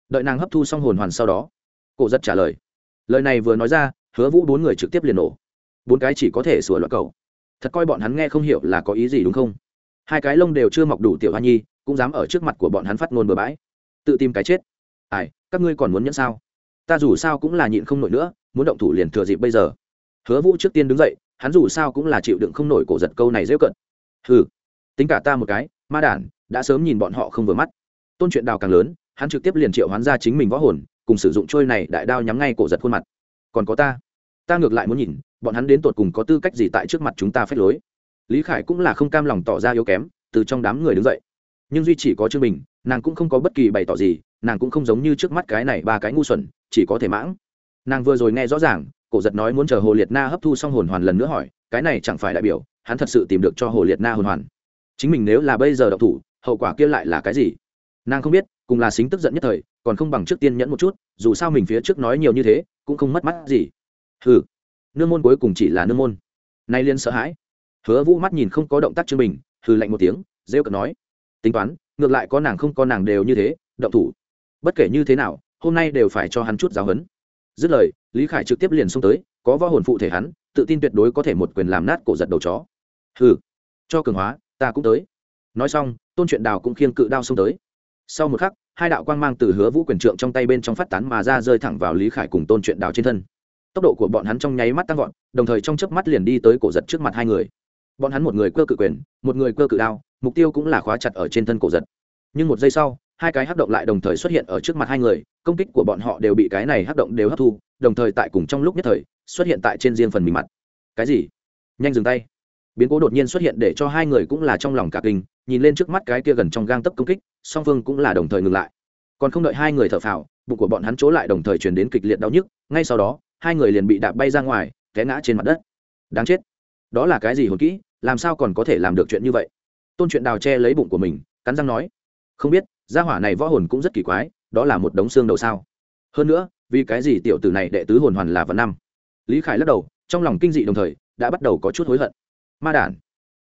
Đợi nàng hấp thu xong hồn hoàn sau đó, cổ giật trả lời. Lời này vừa nói ra, hứa vũ bốn người trực tiếp liền nổ. Bốn cái chỉ có thể sửa loại cầu. Thật coi bọn hắn nghe không hiểu là có ý gì đúng không? Hai cái lông đều chưa mọc đủ tiểu hoa nhi, cũng dám ở trước mặt của bọn hắn phát ngôn bừa bãi. Tự tìm cái chết. Ai, các ngươi còn muốn nhẫn sao? Ta dù sao cũng là nhịn không nổi nữa, muốn động thủ liền thừa dịp bây giờ. Hứa vũ trước tiên đứng dậy, hắn dù sao cũng là chịu đựng không nổi cổ giật câu này dễ cận hừ. Tính cả ta một cái, ma đản, đã sớm nhìn bọn họ không vừa mắt. Tôn chuyện đào càng lớn, hắn trực tiếp liền triệu hoán ra chính mình võ hồn, cùng sử dụng trôi này đại đao nhắm ngay cổ giật khuôn mặt. Còn có ta. Ta ngược lại muốn nhìn, bọn hắn đến tột cùng có tư cách gì tại trước mặt chúng ta phép lối. Lý khải cũng là không cam lòng tỏ ra yếu kém, từ trong đám người đứng dậy. Nhưng duy chỉ có chương mình nàng cũng không có bất kỳ bày tỏ gì, nàng cũng không giống như trước mắt cái này ba cái ngu xuẩn, chỉ có thể mãng. Nàng vừa rồi nghe rõ ràng, cổ giật nói muốn chờ hồ liệt na hấp thu xong hồn hoàn lần nữa hỏi, cái này chẳng phải đại biểu hắn thật sự tìm được cho hồ liệt na hồn hoàn. Chính mình nếu là bây giờ độc thủ, hậu quả kia lại là cái gì? Nàng không biết, cùng là xính tức giận nhất thời, còn không bằng trước tiên nhẫn một chút, dù sao mình phía trước nói nhiều như thế, cũng không mất mắt gì. Hừ. Nương môn cuối cùng chỉ là nương môn. Nay liên sợ hãi. Hứa vũ mắt nhìn không có động tác chương bình, hừ lạnh một tiếng, rêu cợt nói. Tính toán, ngược lại có nàng không có nàng đều như thế, động thủ. Bất kể như thế nào, hôm nay đều phải cho hắn chút giáo hấn dứt lời, lý khải trực tiếp liền xông tới, có võ hồn phụ thể hắn, tự tin tuyệt đối có thể một quyền làm nát cổ giật đầu chó hừ, cho cường hóa, ta cũng tới. Nói xong, tôn truyện đào cũng khiêng cự đao xông tới. Sau một khắc, hai đạo quang mang từ hứa vũ quyền trượng trong tay bên trong phát tán mà ra rơi thẳng vào lý khải cùng tôn truyện đào trên thân. Tốc độ của bọn hắn trong nháy mắt tăng vọt, đồng thời trong chớp mắt liền đi tới cổ giật trước mặt hai người. Bọn hắn một người cơ cự quyền, một người cơ cự đao, mục tiêu cũng là khóa chặt ở trên thân cổ giật. Nhưng một giây sau, hai cái hắc động lại đồng thời xuất hiện ở trước mặt hai người, công kích của bọn họ đều bị cái này hắc động đều hấp thu, đồng thời tại cùng trong lúc nhất thời, xuất hiện tại trên riêng phần mình mặt. Cái gì? Nhanh dừng tay biến cố đột nhiên xuất hiện để cho hai người cũng là trong lòng cả kinh, nhìn lên trước mắt cái kia gần trong gang tấc công kích, song phương cũng là đồng thời ngừng lại. Còn không đợi hai người thở phào, bụng của bọn hắn chỗ lại đồng thời truyền đến kịch liệt đau nhức, ngay sau đó, hai người liền bị đạp bay ra ngoài, té ngã trên mặt đất. Đáng chết. Đó là cái gì hồn kỹ, làm sao còn có thể làm được chuyện như vậy? Tôn chuyện đào che lấy bụng của mình, cắn răng nói. Không biết, gia hỏa này võ hồn cũng rất kỳ quái, đó là một đống xương đầu sao? Hơn nữa, vì cái gì tiểu tử này đệ tứ hồn hoàn là vật năm? Lý khải lắc đầu, trong lòng kinh dị đồng thời, đã bắt đầu có chút hối hận ma đản,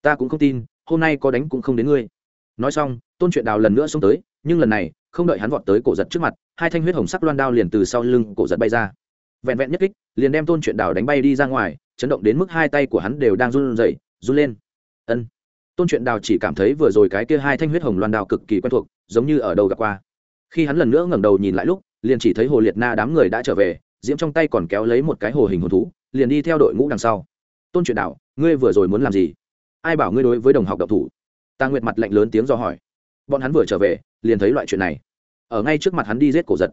ta cũng không tin, hôm nay có đánh cũng không đến ngươi. Nói xong, tôn truyện đào lần nữa xông tới, nhưng lần này, không đợi hắn vọt tới cổ giật trước mặt, hai thanh huyết hồng sắc loan đao liền từ sau lưng cổ giật bay ra. Vẹn vẹn nhất kích, liền đem tôn truyện đào đánh bay đi ra ngoài, chấn động đến mức hai tay của hắn đều đang run rẩy, run lên. Ân. Tôn truyện đào chỉ cảm thấy vừa rồi cái kia hai thanh huyết hồng loan đao cực kỳ quen thuộc, giống như ở đâu gặp qua. Khi hắn lần nữa ngẩng đầu nhìn lại lúc, liền chỉ thấy hồ liệt na đám người đã trở về, diễm trong tay còn kéo lấy một cái hồ hình hồn thú, liền đi theo đội ngũ đằng sau. Tôn truyện đào ngươi vừa rồi muốn làm gì? Ai bảo ngươi đối với đồng học độc thủ? Ta nguyệt mặt lạnh lớn tiếng do hỏi. Bọn hắn vừa trở về, liền thấy loại chuyện này. Ở ngay trước mặt hắn đi giết cổ giật.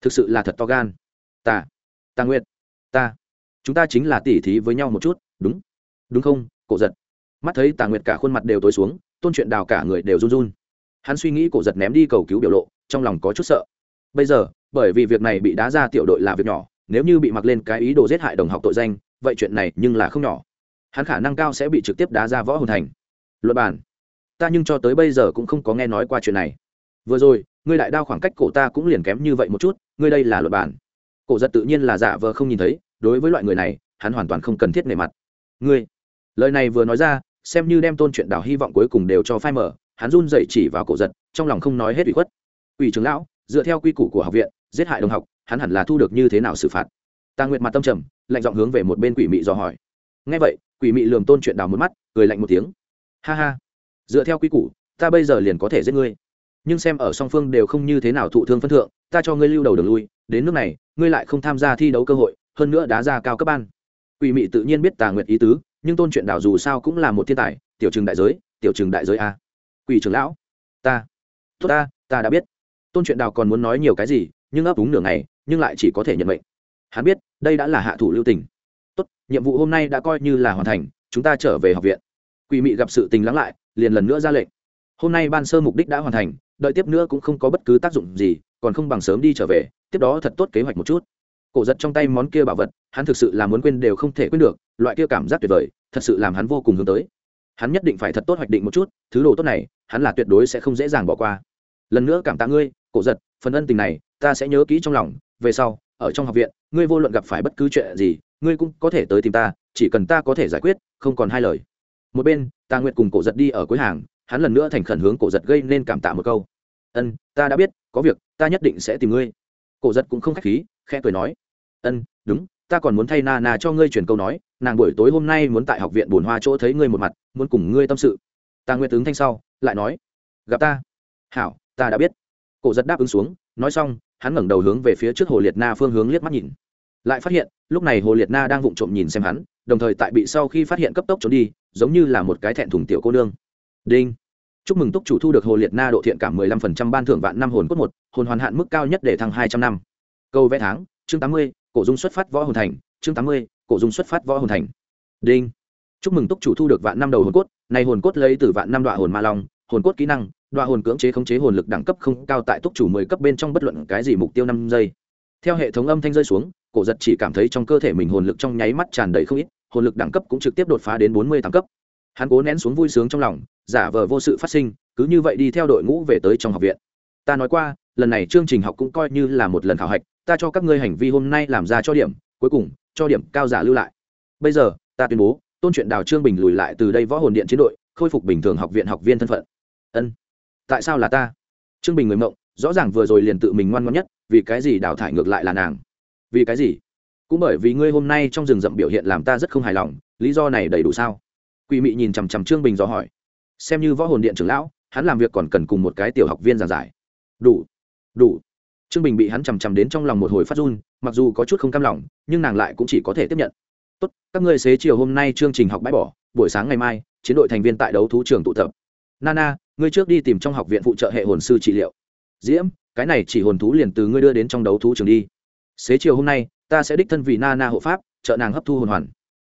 Thực sự là thật to gan. Ta ta nguyệt, ta, chúng ta chính là tỉ thí với nhau một chút, đúng. Đúng không, cổ giật? Mắt thấy tà nguyệt cả khuôn mặt đều tối xuống, tôn chuyện đào cả người đều run run. Hắn suy nghĩ cổ giật ném đi cầu cứu biểu lộ, trong lòng có chút sợ. Bây giờ, bởi vì việc này bị đá ra tiểu đội là việc nhỏ, nếu như bị mặc lên cái ý đồ giết hại đồng học tội danh, vậy chuyện này nhưng là không nhỏ hắn khả năng cao sẽ bị trực tiếp đá ra võ hồn thành. Luật bản ta nhưng cho tới bây giờ cũng không có nghe nói qua chuyện này. Vừa rồi, ngươi đại đao khoảng cách cổ ta cũng liền kém như vậy một chút, ngươi đây là luật bản cổ giật tự nhiên là giả vờ không nhìn thấy, đối với loại người này, hắn hoàn toàn không cần thiết nề mặt. Ngươi. Lời này vừa nói ra, xem như đem tôn chuyện đảo hy vọng cuối cùng đều cho phai mở, hắn run dậy chỉ vào cổ giật, trong lòng không nói hết ủy khuất. Ủy trưởng lão, dựa theo quy củ của học viện, giết hại đồng học, hắn hẳn là thu được như thế nào xử phạt? Ta nguyệt mặt tâm trầm, lạnh giọng hướng về một bên quỷ mị dò hỏi ngay vậy, quỷ mị lường tôn chuyện đào một mắt, cười lạnh một tiếng. Ha ha, dựa theo quy củ, ta bây giờ liền có thể giết ngươi. Nhưng xem ở song phương đều không như thế nào thụ thương phân thượng, ta cho ngươi lưu đầu đường lui, đến nước này, ngươi lại không tham gia thi đấu cơ hội, hơn nữa đá ra cao cấp ban. Quỷ mị tự nhiên biết tà nguyệt ý tứ, nhưng tôn chuyện đào dù sao cũng là một thiên tài, tiểu trường đại giới, tiểu trường đại giới a. Quỷ trưởng lão, ta, tốt ta ta đã biết. Tôn chuyện đào còn muốn nói nhiều cái gì, nhưng ấp úng nửa ngày, nhưng lại chỉ có thể nhận mệnh. Hắn biết, đây đã là hạ thủ lưu tình tốt, nhiệm vụ hôm nay đã coi như là hoàn thành, chúng ta trở về học viện. Quỷ mị gặp sự tình lắng lại, liền lần nữa ra lệnh. Hôm nay ban sơ mục đích đã hoàn thành, đợi tiếp nữa cũng không có bất cứ tác dụng gì, còn không bằng sớm đi trở về, tiếp đó thật tốt kế hoạch một chút. Cổ giật trong tay món kia bảo vật, hắn thực sự là muốn quên đều không thể quên được, loại kia cảm giác tuyệt vời, thật sự làm hắn vô cùng hướng tới. Hắn nhất định phải thật tốt hoạch định một chút, thứ đồ tốt này, hắn là tuyệt đối sẽ không dễ dàng bỏ qua. Lần nữa cảm tạ ngươi, cổ giật, phần ân tình này, ta sẽ nhớ kỹ trong lòng, về sau ở trong học viện, ngươi vô luận gặp phải bất cứ chuyện gì, ngươi cũng có thể tới tìm ta, chỉ cần ta có thể giải quyết, không còn hai lời. Một bên ta nguyện cùng cổ giật đi ở cuối hàng, hắn lần nữa thành khẩn hướng cổ giật gây nên cảm tạ một câu. Ân, ta đã biết, có việc, ta nhất định sẽ tìm ngươi. Cổ giật cũng không k h á c h khí, khẽ cười nói, ân, đúng, ta còn muốn thay na na cho ngươi truyền câu nói, nàng buổi tối hôm nay muốn tại học viện bồn hoa chỗ thấy ngươi một mặt, muốn cùng ngươi tâm sự. Ta nguyện tướng thanh sau, lại nói, gặp ta. Hảo, ta đã biết. Cổ giật đáp ứng xuống, nói xong hắn ngẩng đầu hướng về phía trước hồ liệt na phương hướng liếc mắt nhìn. Lại phát hiện, lúc này hồ liệt na đang vụng trộm nhìn xem hắn, đồng thời tại bị sau khi phát hiện cấp tốc trốn đi, giống như là một cái thẹn thùng tiểu cô nương. Đinh! Chúc mừng túc chủ thu được hồ liệt na độ thiện cảm mười lăm phần trăm ban thưởng vạn năm hồn cốt một, hồn hoàn hạn mức cao nhất để thăng hai trăm năm. Câu vẽ tháng, chương tám mươi, cổ dung xuất phát võ hồn thành, chương tám mươi, cổ dung xuất phát võ hồn thành. Đinh! Chúc mừng túc chủ thu được vạn năm đầu hồn cốt, này hồn cốt lấy từ vạn năm đoạn hồn ma long, hồn cốt kỹ năng đoạ hồn cưỡng chế khống chế hồn lực đẳng cấp không cao tại túc chủ mười cấp bên trong bất luận cái gì mục tiêu năm giây. Theo hệ thống âm thanh rơi xuống, cổ giật chỉ cảm thấy trong cơ thể mình hồn lực trong nháy mắt tràn đầy không ít, hồn lực đẳng cấp cũng trực tiếp đột phá đến bốn mươi tám cấp. Hắn cố nén xuống vui sướng trong lòng, giả vờ vô sự phát sinh, cứ như vậy đi theo đội ngũ về tới trong học viện. Ta nói qua, lần này chương trình học cũng coi như là một lần khảo hạch, ta cho các ngươi hành vi hôm nay làm ra cho điểm, cuối cùng, cho điểm cao giả lưu lại. Bây giờ, ta tuyên bố, tôn chuyện đào trương bình lùi lại từ đây võ hồn điện chiến đội, khôi phục bình thường học viện học viên thân phận. Ân tại sao là ta? Trương bình người mộng, rõ ràng vừa rồi liền tự mình ngoan ngoãn nhất, vì cái gì đào thải ngược lại là nàng? Vì cái gì? Cũng bởi vì ngươi hôm nay trong rừng rậm biểu hiện làm ta rất không hài lòng, lý do này đầy đủ sao? Quỷ mị nhìn chằm chằm trương bình dò hỏi. Xem như võ hồn điện trưởng lão, hắn làm việc còn cần cùng một cái tiểu học viên giảng giải. Đủ đủ. Trương bình bị hắn chằm chằm đến trong lòng một hồi phát run, mặc dù có chút không cam lòng, nhưng nàng lại cũng chỉ có thể tiếp nhận. Tốt, các ngươi xế chiều hôm nay chương trình học bãi bỏ, buổi sáng ngày mai, chiến đội thành viên tại đấu thú trường tụ tập. Nana ngươi trước đi tìm trong học viện phụ trợ hệ hồn sư trị liệu. Diễm, cái này chỉ hồn thú liền từ ngươi đưa đến trong đấu thú trường đi. Xế chiều hôm nay, ta sẽ đích thân vì nana hộ pháp, trợ nàng hấp thu hồn hoàn.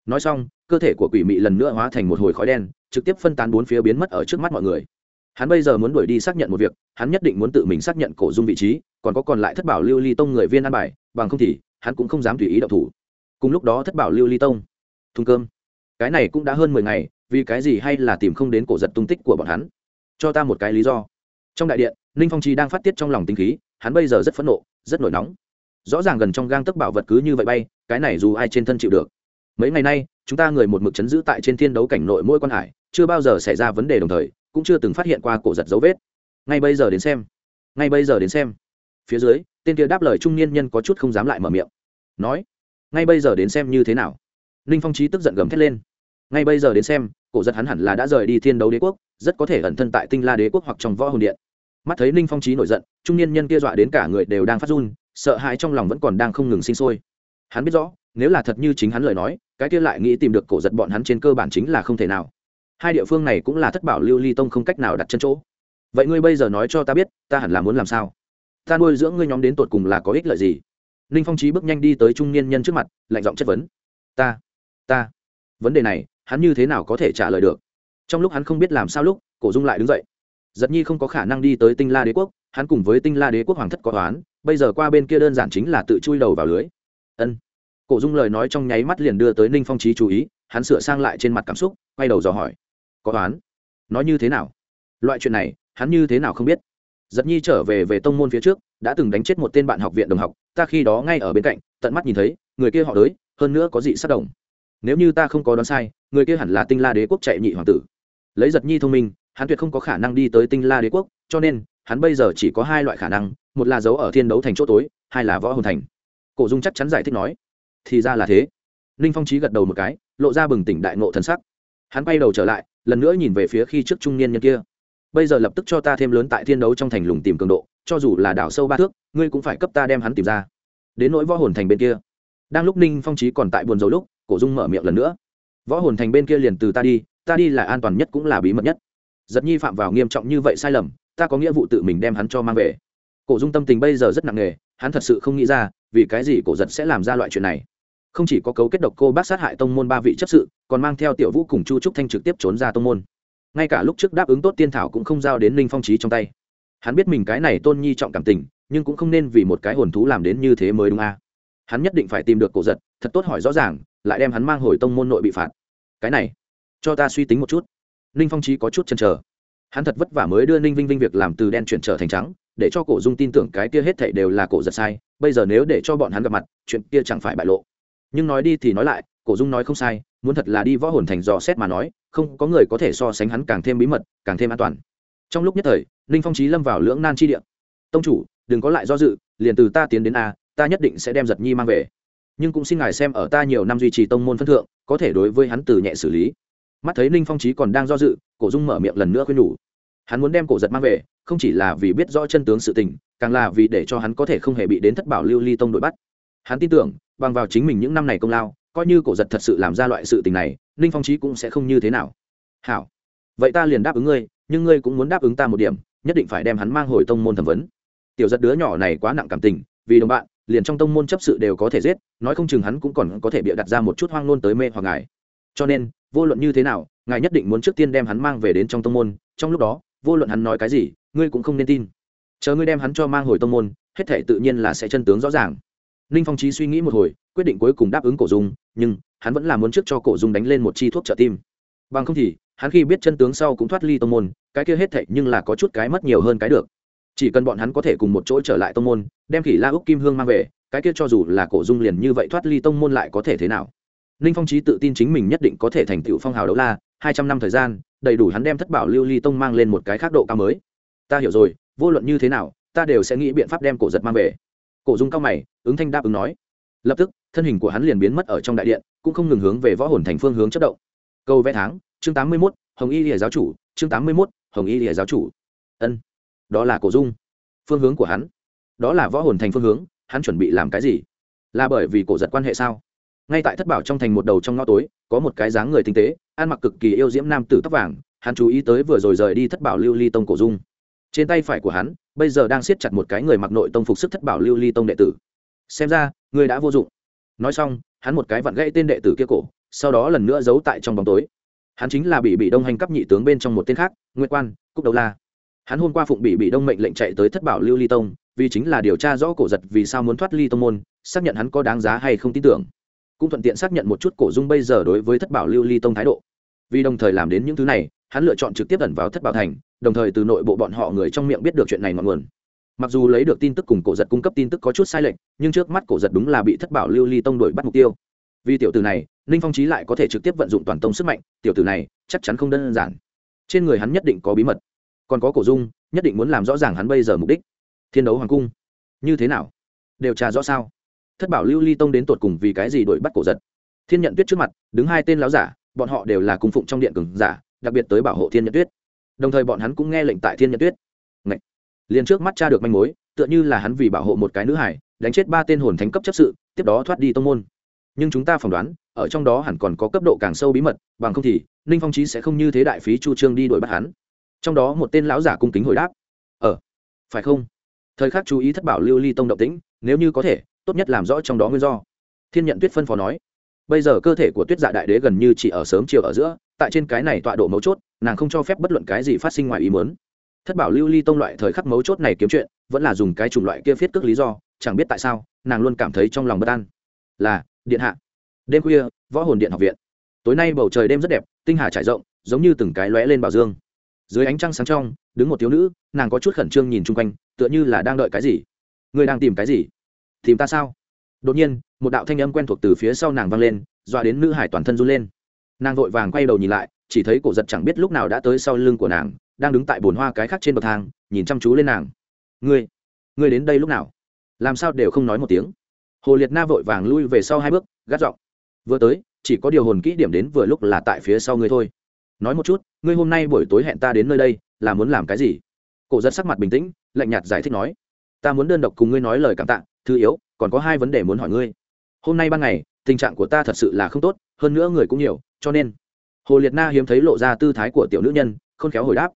Nói xong, cơ thể của quỷ mị lần nữa hóa thành một hồi khói đen, trực tiếp phân tán bốn phía biến mất ở trước mắt mọi người. Hắn bây giờ muốn đuổi đi xác nhận một việc, hắn nhất định muốn tự mình xác nhận cổ dung vị trí, còn có còn lại thất bảo lưu ly tông người viên ăn bài, bằng không thì, hắn cũng không dám tùy ý đậu thủ. Cùng lúc đó thất bảo lưu ly tông, thùng cơm. Cái này cũng đã hơn mười ngày, vì cái gì hay là tìm không đến cổ giật tung tích của bọn hắn? Cho ta một cái lý do. Trong đại điện, ninh phong chi đang phát tiết trong lòng tinh khí, hắn bây giờ rất phẫn nộ, rất nổi nóng. Rõ ràng gần trong gang tấc bảo vật cứ như vậy bay, cái này dù ai trên thân chịu được. Mấy ngày nay, chúng ta người một mực chấn giữ tại trên thiên đấu cảnh nội mỗi quan hải, chưa bao giờ xảy ra vấn đề đồng thời, cũng chưa từng phát hiện qua cổ giật dấu vết. Ngay bây giờ đến xem. Ngay bây giờ đến xem. Phía dưới, tên kia đáp lời trung niên nhân có chút không dám lại mở miệng. Nói, ngay bây giờ đến xem như thế nào? Ninh phong trí tức giận gầm thét lên. Ngay bây giờ đến xem cổ giật hắn hẳn là đã rời đi thiên đấu đế quốc, rất có thể ẩn thân tại tinh la đế quốc hoặc trong võ hồn điện. Mắt thấy ninh phong trí nổi giận, trung niên nhân kia dọa đến cả người đều đang phát run, sợ hãi trong lòng vẫn còn đang không ngừng sinh sôi. Hắn biết rõ, nếu là thật như chính hắn lời nói, cái kia lại nghĩ tìm được cổ giật bọn hắn trên cơ bản chính là không thể nào. Hai địa phương này cũng là thất bảo lưu ly tông không cách nào đặt chân chỗ. Vậy ngươi bây giờ nói cho ta biết, ta hẳn là muốn làm sao? Ta nuôi dưỡng ngươi nhóm đến tột cùng là có ích lợi gì? Ninh phong trí bước nhanh đi tới trung niên nhân trước mặt, lạnh giọng chất vấn. Ta ta. Vấn đề này hắn như thế nào có thể trả lời được? Trong lúc hắn không biết làm sao lúc, cổ dung lại đứng dậy. Giật nhi không có khả năng đi tới tinh la đế quốc, hắn cùng với tinh la đế quốc hoàng thất có toán bây giờ qua bên kia đơn giản chính là tự chui đầu vào lưới. Ân. Cổ dung lời nói trong nháy mắt liền đưa tới ninh phong trí chú ý, hắn sửa sang lại trên mặt cảm xúc, quay đầu dò hỏi. Có toán nói như thế nào? Loại chuyện này, hắn như thế nào không biết? Giật nhi trở về về tông môn phía trước, đã từng đánh chết một tên bạn học viện đồng học, ta khi đó ngay ở bên cạnh, tận mắt nhìn thấy, người kia họ đới hơn nữa có dị sát đồng nếu như ta không có đoán sai, người kia hẳn là tinh la đế quốc chạy nhị hoàng tử. Lấy giật nhi thông minh, hắn tuyệt không có khả năng đi tới tinh la đế quốc, cho nên, hắn bây giờ chỉ có hai loại khả năng, một là giấu ở thiên đấu thành chỗ tối, hai là võ hồn thành. Cổ dung chắc chắn giải thích nói, thì ra là thế. Ninh phong trí gật đầu một cái, lộ ra bừng tỉnh đại ngộ thần sắc. Hắn bay đầu trở lại, lần nữa nhìn về phía khi trước trung niên nhân kia. Bây giờ lập tức cho ta thêm lớn tại thiên đấu trong thành lùng tìm cường độ, cho dù là đảo sâu ba thước, ngươi cũng phải cấp ta đem hắn tìm ra. Đến nỗi võ hồn thành bên kia. Đang lúc ninh phong trí còn tại buồn dầu lúc cổ dung mở miệng lần nữa. Võ hồn thành bên kia liền từ ta đi ta đi là an toàn nhất cũng là bí mật nhất. Giật nhi phạm vào nghiêm trọng như vậy sai lầm, ta có nghĩa vụ tự mình đem hắn cho mang về. Cổ dung tâm tình bây giờ rất nặng nề, hắn thật sự không nghĩ ra, vì cái gì cổ giật sẽ làm ra loại chuyện này. Không chỉ có cấu kết độc cô bác sát hại tông môn ba vị chấp sự, còn mang theo tiểu vũ cùng chu trúc thanh trực tiếp trốn ra tông môn. Ngay cả lúc trước đáp ứng tốt tiên thảo cũng không giao đến ninh phong trí trong tay. Hắn biết mình cái này tôn nhi trọng cảm tình, nhưng cũng không nên vì một cái hồn thú làm đến như thế mới đúng a. Hắn nhất định phải tìm được cổ giật thật tốt hỏi rõ ràng, lại đem hắn mang hồi tông môn nội bị phạt. Cái này, cho ta suy tính một chút. Ninh phong trí có chút chăn trở hắn thật vất vả mới đưa ninh vinh vinh việc làm từ đen chuyển trở thành trắng, để cho cổ dung tin tưởng cái kia hết thảy đều là cổ giật sai, bây giờ nếu để cho bọn hắn gặp mặt, chuyện kia chẳng phải bại lộ. Nhưng nói đi thì nói lại, cổ dung nói không sai, muốn thật là đi võ hồn thành dò xét mà nói, không có người có thể so sánh hắn càng thêm bí mật, càng thêm an toàn. Trong lúc nhất thời, ninh phong trí lâm vào lưỡng nan chi địa. Tông chủ, đừng có lại do dự, liền từ ta tiến đến a, ta nhất định sẽ đem giật nhi mang về nhưng cũng xin ngài xem ở ta nhiều năm duy trì tông môn phân thượng, có thể đối với hắn từ nhẹ xử lý. Mắt thấy ninh phong trí còn đang do dự, cổ dung mở miệng lần nữa khuyên nhủ. Hắn muốn đem cổ giật mang về, không chỉ là vì biết rõ chân tướng sự tình, càng là vì để cho hắn có thể không hề bị đến thất bảo lưu ly tông đội bắt. Hắn tin tưởng, bằng vào chính mình những năm này công lao, coi như cổ giật thật sự làm ra loại sự tình này, ninh phong trí cũng sẽ không như thế nào. Hảo, vậy ta liền đáp ứng ngươi, nhưng ngươi cũng muốn đáp ứng ta một điểm, nhất định phải đem hắn mang hồi tông môn thẩm vấn. Tiểu giật đứa nhỏ này quá nặng cảm tình, vì đồng bạn liền trong tông môn chấp sự đều có thể giết, nói không chừng hắn cũng còn có thể bịa đặt ra một chút hoang nôn tới mê hoặc ngài. Cho nên, vô luận như thế nào, ngài nhất định muốn trước tiên đem hắn mang về đến trong tông môn, trong lúc đó, vô luận hắn nói cái gì, ngươi cũng không nên tin. Chờ ngươi đem hắn cho mang hồi tông môn, hết thể tự nhiên là sẽ chân tướng rõ ràng. Ninh phong trí suy nghĩ một hồi, quyết định cuối cùng đáp ứng cổ dung, nhưng hắn vẫn là muốn trước cho cổ dung đánh lên một chi thuốc trợ tim. Bằng không thì, hắn khi biết chân tướng sau cũng thoát ly tông môn, cái kia hết thệ nhưng là có chút cái mất nhiều hơn cái được chỉ cần bọn hắn có thể cùng một chỗ trở lại tông môn, đem khỉ la úc kim hương mang về, cái kia cho dù là cổ dung liền như vậy thoát ly tông môn lại có thể thế nào? Ninh phong trí tự tin chính mình nhất định có thể thành tựu phong hào đấu la, hai trăm năm thời gian, đầy đủ hắn đem thất bảo lưu ly tông mang lên một cái khác độ cao mới. Ta hiểu rồi, vô luận như thế nào, ta đều sẽ nghĩ biện pháp đem cổ giật mang về. Cổ dung cao mày, ứng thanh đáp ứng nói. Lập tức, thân hình của hắn liền biến mất ở trong đại điện, cũng không ngừng hướng về võ hồn thành phương hướng chất động. Câu vẽ tháng, chương tám mươi mốt, hồng y lìa giáo chủ, chương tám mươi mốt, hồng y lìa giáo chủ. Ân đó là cổ dung, phương hướng của hắn. Đó là võ hồn thành phương hướng, hắn chuẩn bị làm cái gì? Là bởi vì cổ giật quan hệ sao? Ngay tại thất bảo trong thành một đầu trong ngõ tối, có một cái dáng người tinh tế, ăn mặc cực kỳ yêu diễm nam tử tóc vàng, hắn chú ý tới vừa rồi rời đi thất bảo lưu ly tông cổ dung. Trên tay phải của hắn, bây giờ đang siết chặt một cái người mặc nội tông phục sức thất bảo lưu ly tông đệ tử. Xem ra, người đã vô dụng. Nói xong, hắn một cái vặn gãy tên đệ tử kia cổ, sau đó lần nữa giấu tại trong bóng tối. Hắn chính là bị bị đông hành cấp nhị tướng bên trong một tên khác nguyễn quan, cúc đầu la hắn hôm qua phụng bị bị đông mệnh lệnh chạy tới thất bảo lưu ly tông, vì chính là điều tra rõ cổ giật vì sao muốn thoát ly tông môn, xác nhận hắn có đáng giá hay không tin tưởng. Cũng thuận tiện xác nhận một chút cổ dung bây giờ đối với thất bảo lưu ly tông thái độ. Vì đồng thời làm đến những thứ này, hắn lựa chọn trực tiếp ẩn vào thất bảo thành, đồng thời từ nội bộ bọn họ người trong miệng biết được chuyện này ngọn nguồn. Mặc dù lấy được tin tức cùng cổ giật cung cấp tin tức có chút sai lệch, nhưng trước mắt cổ giật đúng là bị thất bảo lưu ly tông đổi bắt mục tiêu. Vì tiểu tử này, ninh phong trí lại có thể trực tiếp vận dụng toàn tông sức mạnh, tiểu tử này chắc chắn không đơn giản. Trên người hắn nhất định có bí mật còn có cổ dung, nhất định muốn làm rõ ràng hắn bây giờ mục đích. Thiên đấu hoàng cung, như thế nào? Điều tra rõ sao? Thất bảo lưu ly tông đến tột cùng vì cái gì đổi bắt cổ giật? Thiên nhận tuyết trước mặt, đứng hai tên láo giả, bọn họ đều là cung phụng trong điện cường giả, đặc biệt tới bảo hộ thiên nhận tuyết. Đồng thời bọn hắn cũng nghe lệnh tại thiên nhận tuyết. Ngậy! liền trước mắt cha được manh mối, tựa như là hắn vì bảo hộ một cái nữ hải, đánh chết ba tên hồn thánh cấp chấp sự, tiếp đó thoát đi tông môn. Nhưng chúng ta phỏng đoán, ở trong đó hẳn còn có cấp độ càng sâu bí mật, bằng không thì, ninh phong trí sẽ không như thế đại phí chu trương đi đuổi bắt hắn trong đó một tên lão giả cung kính hồi đáp ờ phải không? Thời khắc chú ý thất bảo lưu ly tông động tĩnh, nếu như có thể, tốt nhất làm rõ trong đó nguyên do. Thiên nhận tuyết phân phó nói, bây giờ cơ thể của tuyết dạ đại đế gần như chỉ ở sớm chiều ở giữa, tại trên cái này tọa độ mấu chốt, nàng không cho phép bất luận cái gì phát sinh ngoài ý mớn thất bảo lưu ly tông loại thời khắc mấu chốt này kiếm chuyện, vẫn là dùng cái chủng loại kia viết cước lý do, chẳng biết tại sao, nàng luôn cảm thấy trong lòng bất an. Là, điện hạ. Đêm khuya, võ hồn điện học viện. Tối nay bầu trời đêm rất đẹp, tinh hà trải rộng, giống như từng cái lóe lên bảo dương dưới ánh trăng sáng trong, đứng một thiếu nữ, nàng có chút khẩn trương nhìn chung quanh, tựa như là đang đợi cái gì. Người đang tìm cái gì? Tìm ta sao? Đột nhiên, một đạo thanh âm quen thuộc từ phía sau nàng vang lên, dọa đến nữ hải toàn thân run lên. Nàng vội vàng quay đầu nhìn lại, chỉ thấy cổ giật chẳng biết lúc nào đã tới sau lưng của nàng, đang đứng tại bồn hoa cái khác trên bậc thang, nhìn chăm chú lên nàng. Ngươi ngươi đến đây lúc nào? Làm sao đều không nói một tiếng. Hồ liệt na vội vàng lui về sau hai bước, gắt giọng. Vừa tới, chỉ có điều hồn kỹ điểm đến vừa lúc là tại phía sau ngươi thôi nói một chút, ngươi hôm nay buổi tối hẹn ta đến nơi đây, là muốn làm cái gì? Cổ giật sắc mặt bình tĩnh, lạnh nhạt giải thích nói, ta muốn đơn độc cùng ngươi nói lời cảm tạ, thứ yếu, còn có hai vấn đề muốn hỏi ngươi. Hôm nay ban ngày, tình trạng của ta thật sự là không tốt, hơn nữa người cũng nhiều, cho nên, hồ liệt na hiếm thấy lộ ra tư thái của tiểu nữ nhân không khéo hồi đáp,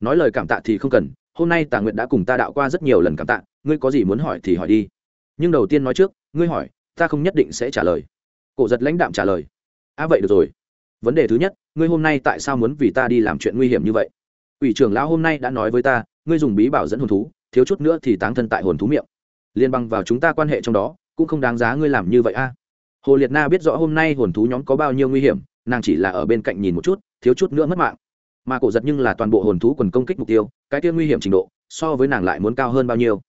nói lời cảm tạ thì không cần, hôm nay tà nguyện đã cùng ta đạo qua rất nhiều lần cảm tạ, ngươi có gì muốn hỏi thì hỏi đi. Nhưng đầu tiên nói trước, ngươi hỏi, ta không nhất định sẽ trả lời. Cổ giật lãnh đạm trả lời à vậy được rồi vấn đề thứ nhất, ngươi hôm nay tại sao muốn vì ta đi làm chuyện nguy hiểm như vậy? Ủy trưởng lão hôm nay đã nói với ta, ngươi dùng bí bảo dẫn hồn thú, thiếu chút nữa thì táng thân tại hồn thú miệng. Liên băng vào chúng ta quan hệ trong đó, cũng không đáng giá ngươi làm như vậy a. Hồ liệt na biết rõ hôm nay hồn thú nhóm có bao nhiêu nguy hiểm, nàng chỉ là ở bên cạnh nhìn một chút, thiếu chút nữa mất mạng. Mà cổ giật nhưng là toàn bộ hồn thú quần công kích mục tiêu, cái kia nguy hiểm trình độ, so với nàng lại muốn cao hơn bao nhiêu.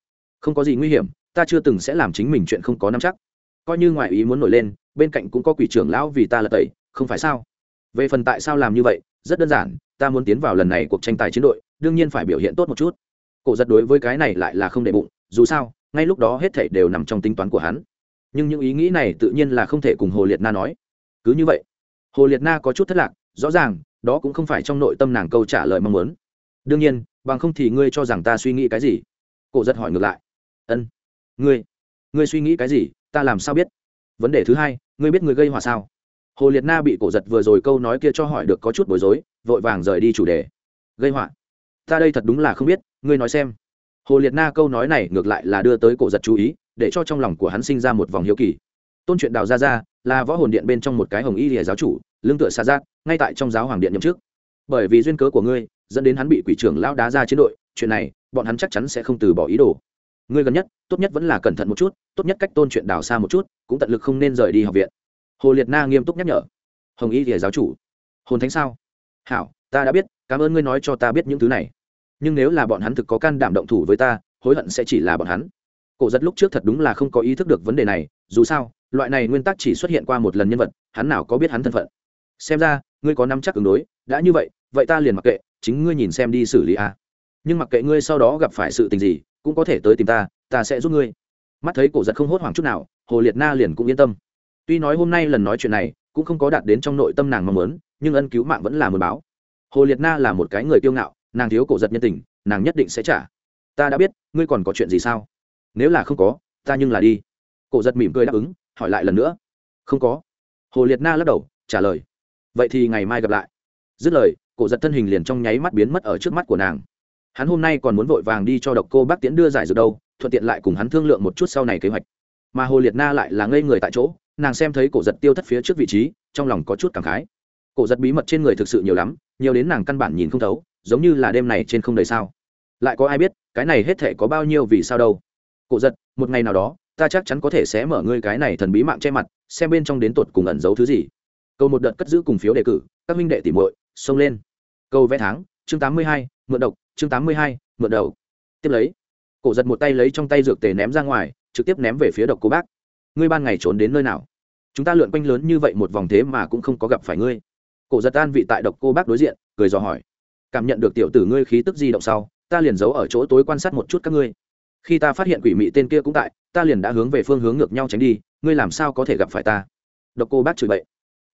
Không có gì nguy hiểm, ta chưa từng sẽ làm chính mình chuyện không có nắm chắc. Coi như ngoại ý muốn nổi lên, bên cạnh cũng có quỷ trưởng lão vì ta là tẩy, không phải sao? Về phần tại sao làm như vậy, rất đơn giản, ta muốn tiến vào lần này cuộc tranh tài chiến đội, đương nhiên phải biểu hiện tốt một chút. Cổ giật đối với cái này lại là không đệ bụng, dù sao, ngay lúc đó hết thảy đều nằm trong tính toán của hắn. Nhưng những ý nghĩ này tự nhiên là không thể cùng hồ liệt na nói. Cứ như vậy, hồ liệt na có chút thất lạc, rõ ràng, đó cũng không phải trong nội tâm nàng câu trả lời mong muốn. Đương nhiên, bằng không thì ngươi cho rằng ta suy nghĩ cái gì? Cổ giật hỏi ngược lại. Ân, ngươi ngươi suy nghĩ cái gì? Ta làm sao biết? Vấn đề thứ hai, ngươi biết ngươi gây hỏa sao? Hồ liệt na bị cổ giật vừa rồi câu nói kia cho hỏi được có chút bối rối, vội vàng rời đi chủ đề. Gây họa. Ta đây thật đúng là không biết, ngươi nói xem. Hồ liệt na câu nói này ngược lại là đưa tới cổ giật chú ý, để cho trong lòng của hắn sinh ra một vòng hiếu kỳ. Tôn truyện đào ra ra là võ hồn điện bên trong một cái hồng y lìa giáo chủ, lương tựa xa giác, ngay tại trong giáo hoàng điện nhậm chức. Bởi vì duyên cớ của ngươi, dẫn đến hắn bị quỷ trưởng lão đá ra chiến đội, chuyện này, bọn hắn chắc chắn sẽ không từ bỏ ý đồ. Ngươi gần nhất, tốt nhất vẫn là cẩn thận một chút, tốt nhất cách tôn chuyện đào xa một chút, cũng tận lực không nên rời đi học viện hồ liệt na nghiêm túc nhắc nhở. Hồng y thìa giáo chủ. Hồn thánh sao? Hảo, ta đã biết, cảm ơn ngươi nói cho ta biết những thứ này. Nhưng nếu là bọn hắn thực có can đảm động thủ với ta, hối hận sẽ chỉ là bọn hắn. Cổ giật lúc trước thật đúng là không có ý thức được vấn đề này, dù sao, loại này nguyên tắc chỉ xuất hiện qua một lần nhân vật, hắn nào có biết hắn thân phận. Xem ra, ngươi có năm chắc ứng đối, đã như vậy vậy ta liền mặc kệ, chính ngươi nhìn xem đi xử lý a. Nhưng mặc kệ ngươi sau đó gặp phải sự tình gì, cũng có thể tới tìm ta ta sẽ giúp ngươi. Mắt thấy cổ giật không hốt hoảng chút nào, hồ liệt na liền cũng yên tâm tuy nói hôm nay lần nói chuyện này cũng không có đạt đến trong nội tâm nàng mong muốn, nhưng ân cứu mạng vẫn là mờ báo. Hồ liệt na là một cái người kiêu ngạo, nàng thiếu cổ giật nhân tình, nàng nhất định sẽ trả. Ta đã biết, ngươi còn có chuyện gì sao? Nếu là không có, ta nhưng là đi. Cổ giật mỉm cười đáp ứng, hỏi lại lần nữa. Không có. Hồ liệt na lắc đầu, trả lời. Vậy thì ngày mai gặp lại. Dứt lời, cổ giật thân hình liền trong nháy mắt biến mất ở trước mắt của nàng. Hắn hôm nay còn muốn vội vàng đi cho độc cô bác tiễn đưa giải dược đâu, thuận tiện lại cùng hắn thương lượng một chút sau này kế hoạch. Mà hồ liệt na lại là ngây người tại chỗ nàng xem thấy cổ giật tiêu thất phía trước vị trí, trong lòng có chút cảm khái. Cổ giật bí mật trên người thực sự nhiều lắm, nhiều đến nàng căn bản nhìn không thấu, giống như là đêm này trên không đầy sao. Lại có ai biết, cái này hết thể có bao nhiêu vì sao đâu. Cổ giật, một ngày nào đó, ta chắc chắn có thể sẽ mở ngươi cái này thần bí mạng che mặt, xem bên trong đến tột cùng ẩn giấu thứ gì. Câu một đợt cất giữ cùng phiếu đề cử, các minh đệ tỉ muội, xông lên. Câu vẽ tháng, chương tám mươi hai, mượn độc, chương tám mươi hai, mượn đầu tiếp lấy, cổ giật một tay lấy trong tay dược tề ném ra ngoài, trực tiếp ném về phía độc cô bác ngươi ban ngày trốn đến nơi nào? Chúng ta lượn quanh lớn như vậy một vòng thế mà cũng không có gặp phải ngươi. Cổ giật an vị tại độc cô bác đối diện, cười dò hỏi. Cảm nhận được tiểu tử ngươi khí tức di động sau, ta liền giấu ở chỗ tối quan sát một chút các ngươi. Khi ta phát hiện quỷ mị tên kia cũng tại, ta liền đã hướng về phương hướng ngược nhau tránh đi, ngươi làm sao có thể gặp phải ta? Độc cô bác chửi bậy.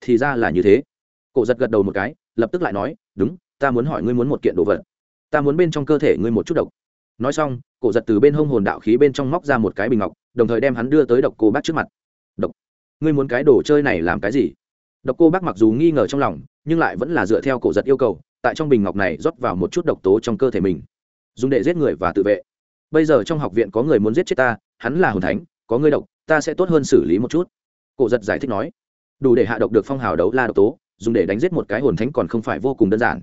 Thì ra là như thế. Cổ giật gật đầu một cái, lập tức lại nói, đúng, ta muốn hỏi ngươi muốn một kiện đồ vật. Ta muốn bên trong cơ thể ngươi một chút độc. Nói xong, cổ giật từ bên hông hồn đạo khí bên trong móc ra một cái bình ngọc đồng thời đem hắn đưa tới độc cô bác trước mặt. Độc, ngươi muốn cái đồ chơi này làm cái gì? Độc cô bác mặc dù nghi ngờ trong lòng, nhưng lại vẫn là dựa theo cổ giật yêu cầu, tại trong bình ngọc này rót vào một chút độc tố trong cơ thể mình, dùng để giết người và tự vệ. Bây giờ trong học viện có người muốn giết chết ta, hắn là hồn thánh, có ngươi độc, ta sẽ tốt hơn xử lý một chút. Cổ giật giải thích nói, đủ để hạ độc được phong hào đấu la độc tố, dùng để đánh giết một cái hồn thánh còn không phải vô cùng đơn giản.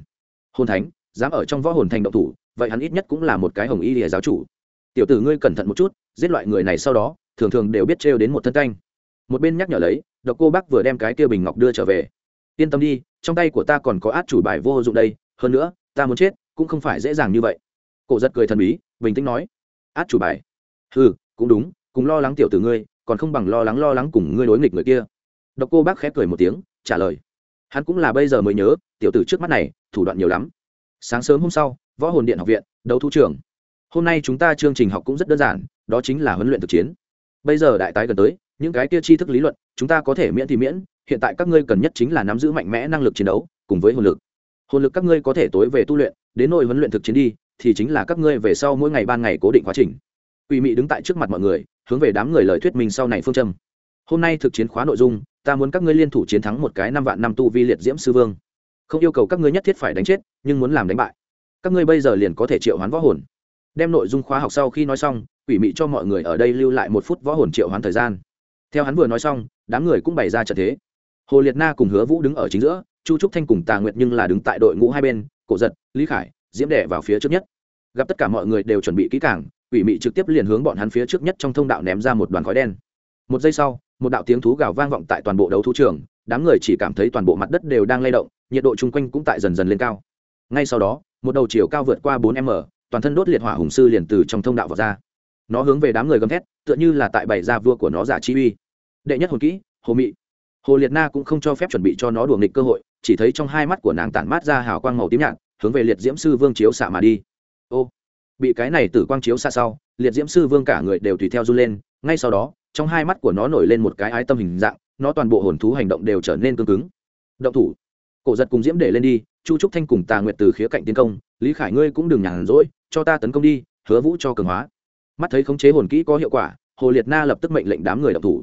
Hồn thánh, dám ở trong võ hồn thành độc thủ, vậy hắn ít nhất cũng là một cái hồng y lìa giáo chủ tiểu tử ngươi cẩn thận một chút, giết loại người này sau đó, thường thường đều biết trêu đến một thân canh. Một bên nhắc nhở lấy, độc cô bác vừa đem cái kia bình ngọc đưa trở về. Yên tâm đi, trong tay của ta còn có át chủ bài vô dụng đây, hơn nữa, ta muốn chết, cũng không phải dễ dàng như vậy. Cổ giật cười thần bí, bình tĩnh nói, át chủ bài. Ừ cũng đúng, cùng lo lắng tiểu tử ngươi, còn không bằng lo lắng lo lắng cùng ngươi đối nghịch người kia. Độc cô bác khép cười một tiếng, trả lời. Hắn cũng là bây giờ mới nhớ, tiểu tử trước mắt này, thủ đoạn nhiều lắm. Sáng sớm hôm sau, võ hồn điện học viện, đấu thu trường hôm nay chúng ta chương trình học cũng rất đơn giản, đó chính là huấn luyện thực chiến. Bây giờ đại tái gần tới, những cái kia tri thức lý luận, chúng ta có thể miễn thì miễn, hiện tại các ngươi cần nhất chính là nắm giữ mạnh mẽ năng lực chiến đấu, cùng với hồn lực. Hồn lực các ngươi có thể tối về tu luyện, đến nội huấn luyện thực chiến đi, thì chính là các ngươi về sau mỗi ngày ban ngày cố định quá trình. Quỷ mị đứng tại trước mặt mọi người, hướng về đám người lời thuyết minh sau này phương châm. Hôm nay thực chiến khóa nội dung, ta muốn các ngươi liên thủ chiến thắng một cái năm vạn năm tu vi liệt diễm sư vương. Không yêu cầu các ngươi nhất thiết phải đánh chết, nhưng muốn làm đánh bại. Các ngươi bây giờ liền có thể triệu hoán võ hồn đem nội dung khóa học sau khi nói xong, quỷ mị cho mọi người ở đây lưu lại một phút võ hồn triệu hoán thời gian. Theo hắn vừa nói xong, đám người cũng bày ra trận thế. Hồ liệt na cùng hứa vũ đứng ở chính giữa, chu trúc thanh cùng tà nguyệt nhưng là đứng tại đội ngũ hai bên, cổ giật, lý khải, diễm đẻ vào phía trước nhất. Gặp tất cả mọi người đều chuẩn bị kỹ càng, quỷ mị trực tiếp liền hướng bọn hắn phía trước nhất trong thông đạo ném ra một đoàn khói đen. Một giây sau, một đạo tiếng thú gào vang vọng tại toàn bộ đấu thú trường, đám người chỉ cảm thấy toàn bộ mặt đất đều đang lay động, nhiệt độ chung quanh cũng tại dần dần lên cao. Ngay sau đó, một đầu chiều cao vượt qua bốn m toàn thân đốt liệt hỏa hùng sư liền từ trong thông đạo vào ra. Nó hướng về đám người gầm thét, tựa như là tại bày ra vua của nó giả chi uy. Đệ nhất hồn kỹ, hồ mị. Hồ liệt na cũng không cho phép chuẩn bị cho nó đùa nghịch cơ hội, chỉ thấy trong hai mắt của nàng tản mát ra hào quang màu tím nhạt, hướng về liệt diễm sư vương chiếu xạ mà đi. Ô, bị cái này tử quang chiếu xạ sau, liệt diễm sư vương cả người đều tùy theo run lên, ngay sau đó, trong hai mắt của nó nổi lên một cái ái tâm hình dạng, nó toàn bộ hồn thú hành động đều trở nên cương cứng. Động thủ. Cổ giật cùng diễm để lên đi, chu trúc thanh cùng tà nguyệt từ khía cạnh tiến công, lý khải ngươi cũng đừng nhàn rỗi cho ta tấn công đi, hứa vũ cho cường hóa. Mắt thấy khống chế hồn kỹ có hiệu quả, hồ liệt na lập tức mệnh lệnh đám người động thủ.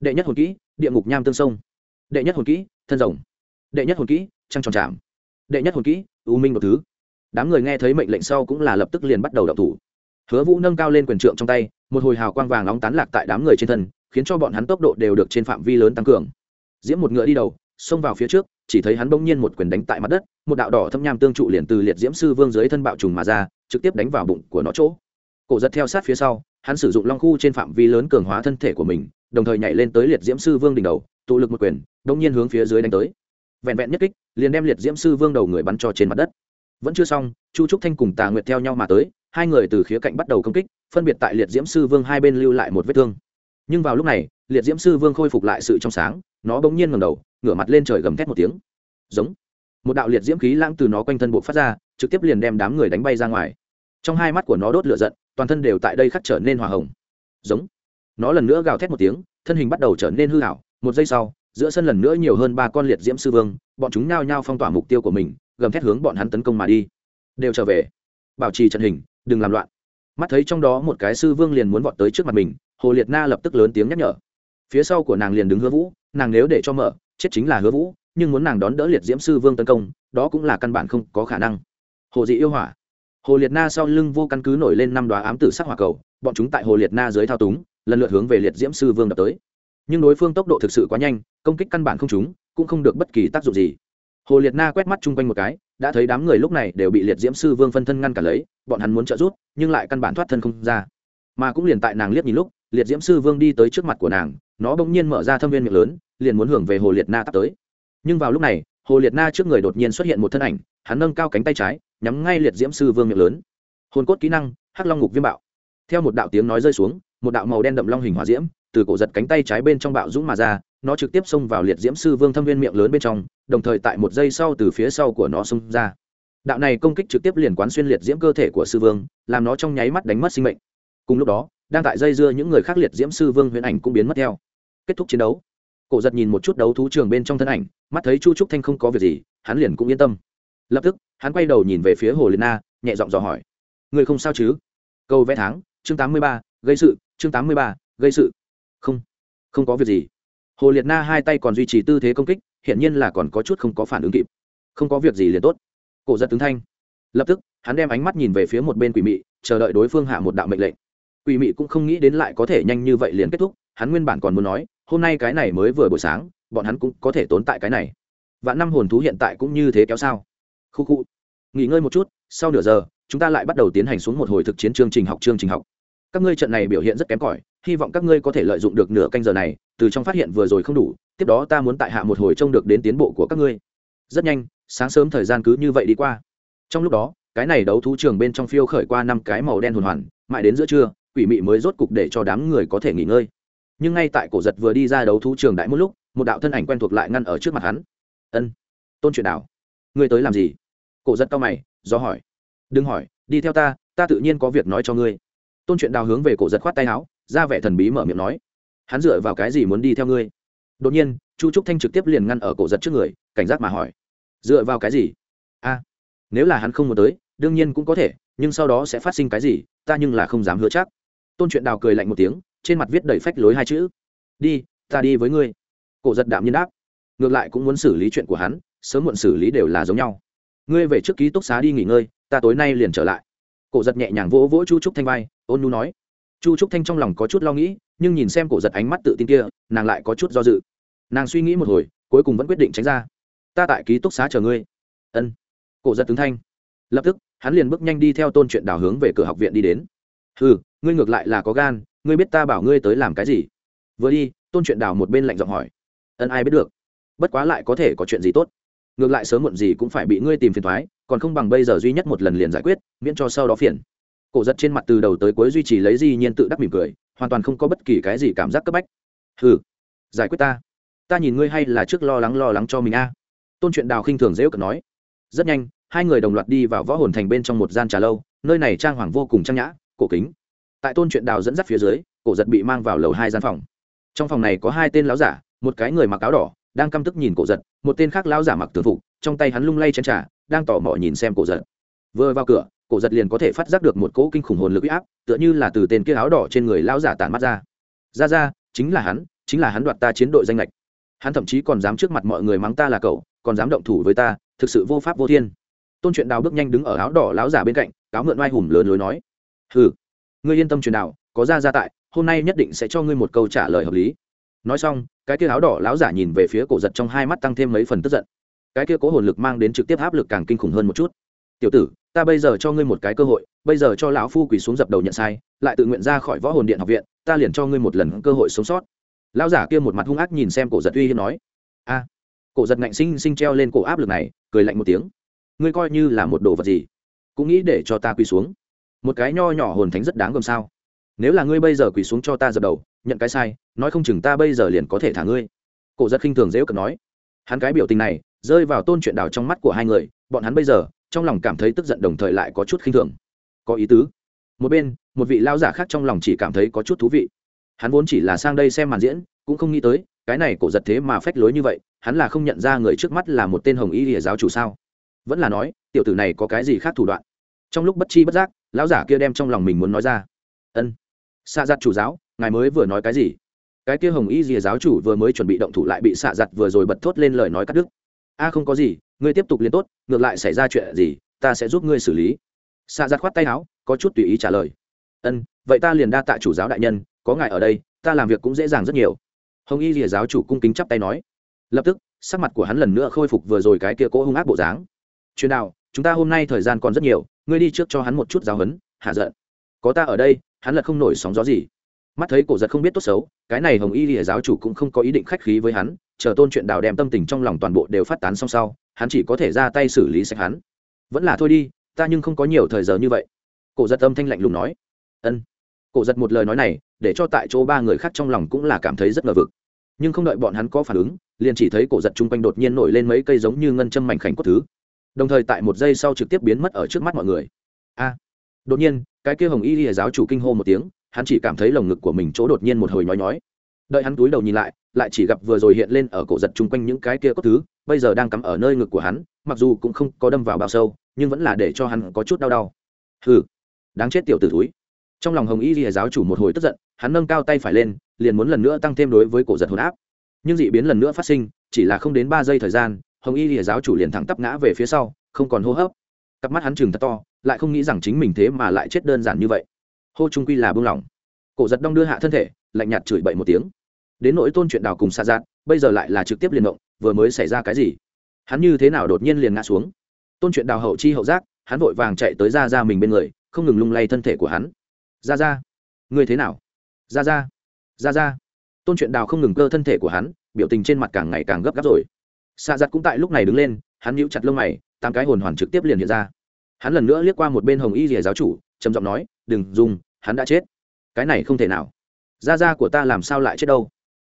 Đệ nhất hồn kỹ, địa ngục nham tương sông. Đệ nhất hồn kỹ, thân rồng. Đệ nhất hồn kỹ, trăng tròn chạm đệ nhất hồn kỹ, u minh một thứ. Đám người nghe thấy mệnh lệnh sau cũng là lập tức liền bắt đầu động thủ. Hứa vũ nâng cao lên quyền trượng trong tay, một hồi hào quang vàng nóng tán lạc tại đám người trên thân, khiến cho bọn hắn tốc độ đều được trên phạm vi lớn tăng cường. Diễm một ngựa đi đầu xông vào phía trước, chỉ thấy hắn bỗng nhiên một quyền đánh tại mặt đất, một đạo đỏ thâm nham tương trụ liền từ liệt diễm sư vương dưới thân bạo trùng mà ra, trực tiếp đánh vào bụng của nó chỗ. Cổ giật theo sát phía sau, hắn sử dụng long khu trên phạm vi lớn cường hóa thân thể của mình, đồng thời nhảy lên tới liệt diễm sư vương đỉnh đầu, tụ lực một quyền đông nhiên hướng phía dưới đánh tới. Vẹn vẹn nhất kích, liền đem liệt diễm sư vương đầu người bắn cho trên mặt đất. Vẫn chưa xong, chu trúc thanh cùng tà nguyệt theo nhau mà tới, hai người từ khía cạnh bắt đầu công kích, phân biệt tại liệt diễm sư vương hai bên lưu lại một vết thương. Nhưng vào lúc này, liệt diễm sư vương khôi phục lại sự trong sáng, nó bỗng nhiên ngầm đầu ngửa mặt lên trời gầm thét một tiếng. Giống. Một đạo liệt diễm khí lãng từ nó quanh thân bộ phát ra, trực tiếp liền đem đám người đánh bay ra ngoài. Trong hai mắt của nó đốt lửa giận, toàn thân đều tại đây khắc trở nên hòa hồng. Giống. Nó lần nữa gào thét một tiếng, thân hình bắt đầu trở nên hư hảo một giây sau, giữa sân lần nữa nhiều hơn ba con liệt diễm sư vương, bọn chúng nao nhao phong tỏa mục tiêu của mình, gầm thét hướng bọn hắn tấn công mà đi. Đều trở về. Bảo trì trận hình, đừng làm loạn. Mắt thấy trong đó một cái sư vương liền muốn vọt tới trước mặt mình, hồ liệt na lập tức lớn tiếng nhắc nhở. Phía sau của nàng liền đứng hứa vũ, nàng nếu để cho mở chết chính là hứa vũ nhưng muốn nàng đón đỡ liệt diễm sư vương tấn công đó cũng là căn bản không có khả năng. Hồ dị yêu hỏa. Hồ liệt na sau lưng vô căn cứ nổi lên năm đoá ám tử sắc hỏa cầu bọn chúng tại hồ liệt na dưới thao túng lần lượt hướng về liệt diễm sư vương đập tới. Nhưng đối phương tốc độ thực sự quá nhanh công kích căn bản không chúng cũng không được bất kỳ tác dụng gì. Hồ liệt na quét mắt chung quanh một cái đã thấy đám người lúc này đều bị liệt diễm sư vương phân thân ngăn cả lấy bọn hắn muốn trợ rút, nhưng lại căn bản thoát thân không ra. Mà cũng liền tại nàng liếc nhìn lúc liệt diễm sư vương đi tới trước mặt của nàng, nó bỗng nhiên mở ra thâm viên miệng lớn, liền muốn hưởng về hồ liệt na tắt tới. Nhưng vào lúc này, hồ liệt na trước người đột nhiên xuất hiện một thân ảnh, hắn nâng cao cánh tay trái, nhắm ngay liệt diễm sư vương miệng lớn. Hồn cốt kỹ năng, hắc long ngục viêm bạo. Theo một đạo tiếng nói rơi xuống, một đạo màu đen đậm long hình hỏa diễm, từ cổ giật cánh tay trái bên trong bạo dũng mà ra, nó trực tiếp xông vào liệt diễm sư vương thâm viên miệng lớn bên trong, đồng thời tại một giây sau từ phía sau của nó xông ra. Đạo này công kích trực tiếp liền quán xuyên liệt diễm cơ thể của sư vương, làm nó trong nháy mắt đánh mất sinh mệnh. Cùng lúc đó đang tại dây dưa những người khác liệt diễm sư vương huyễn ảnh cũng biến mất theo. Kết thúc chiến đấu. Cổ giật nhìn một chút đấu thú trường bên trong thân ảnh, mắt thấy chu trúc thanh không có việc gì, hắn liền cũng yên tâm. Lập tức, hắn quay đầu nhìn về phía hồ liệt na, nhẹ giọng dò hỏi. Người không sao chứ? Câu vẽ tháng, chương tám mươi ba, gây sự, chương tám mươi ba, gây sự. Không không có việc gì. Hồ liệt na hai tay còn duy trì tư thế công kích hiện nhiên là còn có chút không có phản ứng kịp. Không có việc gì liền tốt. Cổ giật tướng thanh. Lập tức, hắn đem ánh mắt nhìn về phía một bên quỷ mị, chờ đợi đối phương hạ một đạo mệnh lệnh quỷ mị cũng không nghĩ đến lại có thể nhanh như vậy liền kết thúc, hắn nguyên bản còn muốn nói, hôm nay cái này mới vừa buổi sáng, bọn hắn cũng có thể tốn tại cái này. Và năm hồn thú hiện tại cũng như thế kéo sao? Khu khu. Nghỉ ngơi một chút, sau nửa giờ, chúng ta lại bắt đầu tiến hành xuống một hồi thực chiến chương trình học chương trình học. Các ngươi trận này biểu hiện rất kém cỏi, hy vọng các ngươi có thể lợi dụng được nửa canh giờ này, từ trong phát hiện vừa rồi không đủ, tiếp đó ta muốn tại hạ một hồi trông được đến tiến bộ của các ngươi. Rất nhanh, sáng sớm thời gian cứ như vậy đi qua. Trong lúc đó, cái này đấu thú trường bên trong phiêu khởi qua năm cái màu đen hồn hoàn, mãi đến giữa trưa quỷ mị mới rốt cục để cho đám người có thể nghỉ ngơi. Nhưng ngay tại cổ giật vừa đi ra đấu thú trường đại một lúc, một đạo thân ảnh quen thuộc lại ngăn ở trước mặt hắn. Ân, tôn chuyện đảo ngươi tới làm gì? Cổ giật cao mày, do hỏi. Đừng hỏi, đi theo ta ta tự nhiên có việc nói cho ngươi. Tôn chuyện đào hướng về cổ giật khoát tay áo, ra vẻ thần bí mở miệng nói. Hắn dựa vào cái gì muốn đi theo ngươi? Đột nhiên, chu trúc thanh trực tiếp liền ngăn ở cổ giật trước người, cảnh giác mà hỏi. Dựa vào cái gì? A, nếu là hắn không muốn tới, đương nhiên cũng có thể, nhưng sau đó sẽ phát sinh cái gì, ta nhưng là không dám hứa chắc tôn chuyện đào cười lạnh một tiếng, trên mặt viết đầy phách lối hai chữ. Đi, ta đi với ngươi. Cổ giật đạm nhiên đáp. Ngược lại cũng muốn xử lý chuyện của hắn, sớm muộn xử lý đều là giống nhau. Ngươi về trước ký túc xá đi nghỉ ngơi, ta tối nay liền trở lại. Cổ giật nhẹ nhàng vỗ vỗ chu trúc thanh vai, ôn nu nói. Chu trúc thanh trong lòng có chút lo nghĩ, nhưng nhìn xem cổ giật ánh mắt tự tin kia, nàng lại có chút do dự. Nàng suy nghĩ một hồi, cuối cùng vẫn quyết định tránh ra. Ta tại ký túc xá chờ ngươi. Ân. Cổ giật tướng thanh. Lập tức, hắn liền bước nhanh đi theo tôn chuyện đào hướng về cửa học viện đi đến. Ừ ngươi ngược lại là có gan, ngươi biết ta bảo ngươi tới làm cái gì? Vừa đi, tôn chuyện đào một bên lạnh giọng hỏi. Ân ai biết được? Bất quá lại có thể có chuyện gì tốt? Ngược lại sớm muộn gì cũng phải bị ngươi tìm phiền thoái còn không bằng bây giờ duy nhất một lần liền giải quyết, miễn cho sau đó phiền. Cổ giật trên mặt từ đầu tới cuối duy trì lấy di nhiên tự đắc mỉm cười, hoàn toàn không có bất kỳ cái gì cảm giác cấp bách. Hừ, giải quyết ta. Ta nhìn ngươi hay là trước lo lắng lo lắng cho mình a. Tôn chuyện đào khinh thường dễ cận nói. Rất nhanh, hai người đồng loạt đi vào võ hồn thành bên trong một gian trà lâu, nơi này trang hoàng vô cùng trang nhã, cổ kính tại tôn chuyện đào dẫn dắt phía dưới, cổ giật bị mang vào lầu hai gian phòng. Trong phòng này có hai tên láo giả, một cái người mặc áo đỏ, đang căm tức nhìn cổ giật, một tên khác láo giả mặc tường phục, trong tay hắn lung lay chén trà, đang tỏ mò nhìn xem cổ giật. Vừa vào cửa, cổ giật liền có thể phát giác được một cỗ kinh khủng hồn lực u áp, tựa như là từ tên kia áo đỏ trên người láo giả tản mắt ra. Ra ra, chính là hắn, chính là hắn đoạt ta chiến đội danh lệch. Hắn thậm chí còn dám trước mặt mọi người mắng ta là cậu, còn dám động thủ với ta, thực sự vô pháp vô thiên. Tôn chuyện đào bước nhanh đứng ở áo đỏ láo giả bên cạnh, cáo mượn oai hùm lớn lối nói. Ừ ngươi yên tâm truyền đạo, có ra ra tại, hôm nay nhất định sẽ cho ngươi một câu trả lời hợp lý. Nói xong, cái kia áo đỏ láo giả nhìn về phía cổ giật trong hai mắt tăng thêm mấy phần tức giận. Cái kia cố hồn lực mang đến trực tiếp áp lực càng kinh khủng hơn một chút. Tiểu tử, ta bây giờ cho ngươi một cái cơ hội, bây giờ cho lão phu quỳ xuống dập đầu nhận sai, lại tự nguyện ra khỏi võ hồn điện học viện, ta liền cho ngươi một lần cơ hội sống sót. Lão giả kia một mặt hung ác nhìn xem cổ giật uy hiếp nói. A, cổ giật ngạnh sinh sinh treo lên cổ áp lực này, cười lạnh một tiếng. Ngươi coi như là một đồ vật gì, cũng nghĩ để cho ta quỳ xuống một cái nho nhỏ hồn thánh rất đáng gồm sao. Nếu là ngươi bây giờ quỳ xuống cho ta dập đầu, nhận cái sai, nói không chừng ta bây giờ liền có thể thả ngươi. Cổ giật khinh thường dễ cận nói. Hắn cái biểu tình này, rơi vào tôn chuyện đào trong mắt của hai người, bọn hắn bây giờ, trong lòng cảm thấy tức giận đồng thời lại có chút khinh thường. Có ý tứ. Một bên, một vị lao giả khác trong lòng chỉ cảm thấy có chút thú vị. Hắn vốn chỉ là sang đây xem màn diễn, cũng không nghĩ tới, cái này cổ giật thế mà phách lối như vậy, hắn là không nhận ra người trước mắt là một tên hồng y lìa giáo chủ sao? Vẫn là nói, tiểu tử này có cái gì khác thủ đoạn? Trong lúc bất chi bất giác, lão giả kia đem trong lòng mình muốn nói ra. Ân, xạ giặt chủ giáo, ngài mới vừa nói cái gì? Cái kia hồng y rìa giáo chủ vừa mới chuẩn bị động thủ lại bị xạ giặt vừa rồi bật thốt lên lời nói cắt đứt. A, không có gì, ngươi tiếp tục liên tốt, ngược lại xảy ra chuyện gì, ta sẽ giúp ngươi xử lý. Xạ giặt khoát tay áo, có chút tùy ý trả lời. Ân, vậy ta liền đa tạ chủ giáo đại nhân, có ngài ở đây, ta làm việc cũng dễ dàng rất nhiều. Hồng y rìa giáo chủ cung kính chắp tay nói. Lập tức, sắc mặt của hắn lần nữa khôi phục vừa rồi cái kia cỗ hung ác bộ dáng. Chuyên đạo, chúng ta hôm nay thời gian còn rất nhiều ngươi đi trước cho hắn một chút giáo hấn hạ giận. Có ta ở đây, hắn lật không nổi sóng gió gì. Mắt thấy cổ giật không biết tốt xấu, cái này hồng y lìa giáo chủ cũng không có ý định khách khí với hắn, chờ tôn chuyện đào đem tâm tình trong lòng toàn bộ đều phát tán xong sau, hắn chỉ có thể ra tay xử lý sạch hắn. Vẫn là thôi đi, ta nhưng không có nhiều thời giờ như vậy. Cổ giật âm thanh lạnh lùng nói. Ân. Cổ giật một lời nói này, để cho tại chỗ ba người khác trong lòng cũng là cảm thấy rất ngờ vực. Nhưng không đợi bọn hắn có phản ứng, liền chỉ thấy cổ giật chung quanh đột nhiên nổi lên mấy cây giống như ngân châm mảnh khảnh cốt thứ đồng thời tại một giây sau trực tiếp biến mất ở trước mắt mọi người. A, đột nhiên, cái kia hồng y lìa giáo chủ kinh hô một tiếng, hắn chỉ cảm thấy lồng ngực của mình chỗ đột nhiên một hồi nhói nhói. Đợi hắn túi đầu nhìn lại lại chỉ gặp vừa rồi hiện lên ở cổ giật chung quanh những cái kia cốt thứ, bây giờ đang cắm ở nơi ngực của hắn, mặc dù cũng không có đâm vào bao sâu, nhưng vẫn là để cho hắn có chút đau đau. Hừ, đáng chết tiểu t ử túi trong lòng hồng y lìa giáo chủ một hồi tức giận, hắn nâng cao tay phải lên, liền muốn lần nữa tăng thêm đối với cổ giật hồn áp. Nhưng d ị biến lần nữa phát sinh, chỉ là không đến ba giây thời gian hồng y lìa giáo chủ liền thẳng tắp ngã về phía sau, không còn hô hấp. Cặp mắt hắn chừng thật to, lại không nghĩ rằng chính mình thế mà lại chết đơn giản như vậy. Hô trung quy là buông lỏng. Cổ giật đong đưa hạ thân thể, lạnh nhạt chửi bậy một tiếng. Đến nỗi tôn chuyện đào cùng xa dạn, bây giờ lại là trực tiếp liền động, vừa mới xảy ra cái gì? Hắn như thế nào đột nhiên liền ngã xuống? Tôn chuyện đào hậu chi hậu giác, hắn vội vàng chạy tới ra ra mình bên người, không ngừng lung lay thân thể của hắn. Ra ra ngươi thế nào? Ra ra ra ra tôn chuyện đào không ngừng cơ thân thể của hắn, biểu tình trên mặt càng ngày càng gấp gáp rồi xạ giặt cũng tại lúc này đứng lên, hắn nhíu chặt lông mày, tám cái hồn hoàn trực tiếp liền hiện ra. Hắn lần nữa liếc qua một bên hồng y rìa giáo chủ, trầm giọng nói, đừng dùng, hắn đã chết. Cái này không thể nào. Gia gia của ta làm sao lại chết đâu?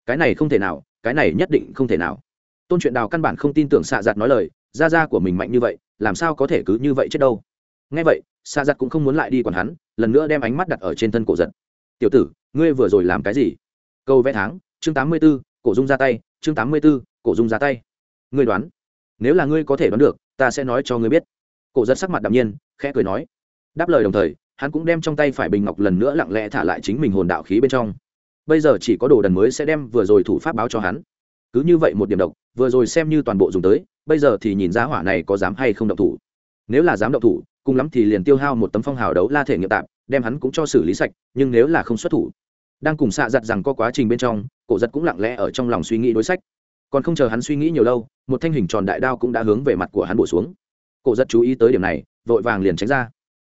Cái này không thể nào, cái này nhất định không thể nào. Tôn Truyện đào căn bản không tin tưởng xạ giặt nói lời, gia gia của mình mạnh như vậy, làm sao có thể cứ như vậy chết đâu? Ngay vậy, xạ giặt cũng không muốn lại đi còn hắn, lần nữa đem ánh mắt đặt ở trên thân cổ giật. Tiểu tử, ngươi vừa rồi làm cái gì? Câu vẽ tháng, chương tám mươi b ố cổ dung ra tay, chương tám mươi b ố cổ dung ra tay ngươi đoán. Nếu là ngươi có thể đoán được, ta sẽ nói cho ngươi biết. Cổ giật sắc mặt đ ạ m nhiên, khẽ cười nói. Đáp lời đồng thời, hắn cũng đem trong tay phải bình ngọc lần nữa lặng lẽ thả lại chính mình hồn đạo khí bên trong. Bây giờ chỉ có đồ đần mới sẽ đem vừa rồi thủ pháp báo cho hắn. Cứ như vậy một điểm độc, vừa rồi xem như toàn bộ dùng tới, bây giờ thì nhìn ra hỏa này có dám hay không động thủ. Nếu là dám động thủ, cùng lắm thì liền tiêu hao một tấm phong hào đấu la thể nghiệm tạm đem hắn cũng cho xử lý sạch, nhưng nếu là không xuất thủ, đang cùng xạ giặt rằng có quá trình bên trong, cổ giật cũng lặng lẽ ở trong lòng suy nghĩ đối sách. Còn không chờ hắn suy nghĩ nhiều lâu một thanh hình tròn đại đao cũng đã hướng về mặt của hắn bổ xuống. Cổ giật chú ý tới điểm này, vội vàng liền tránh ra.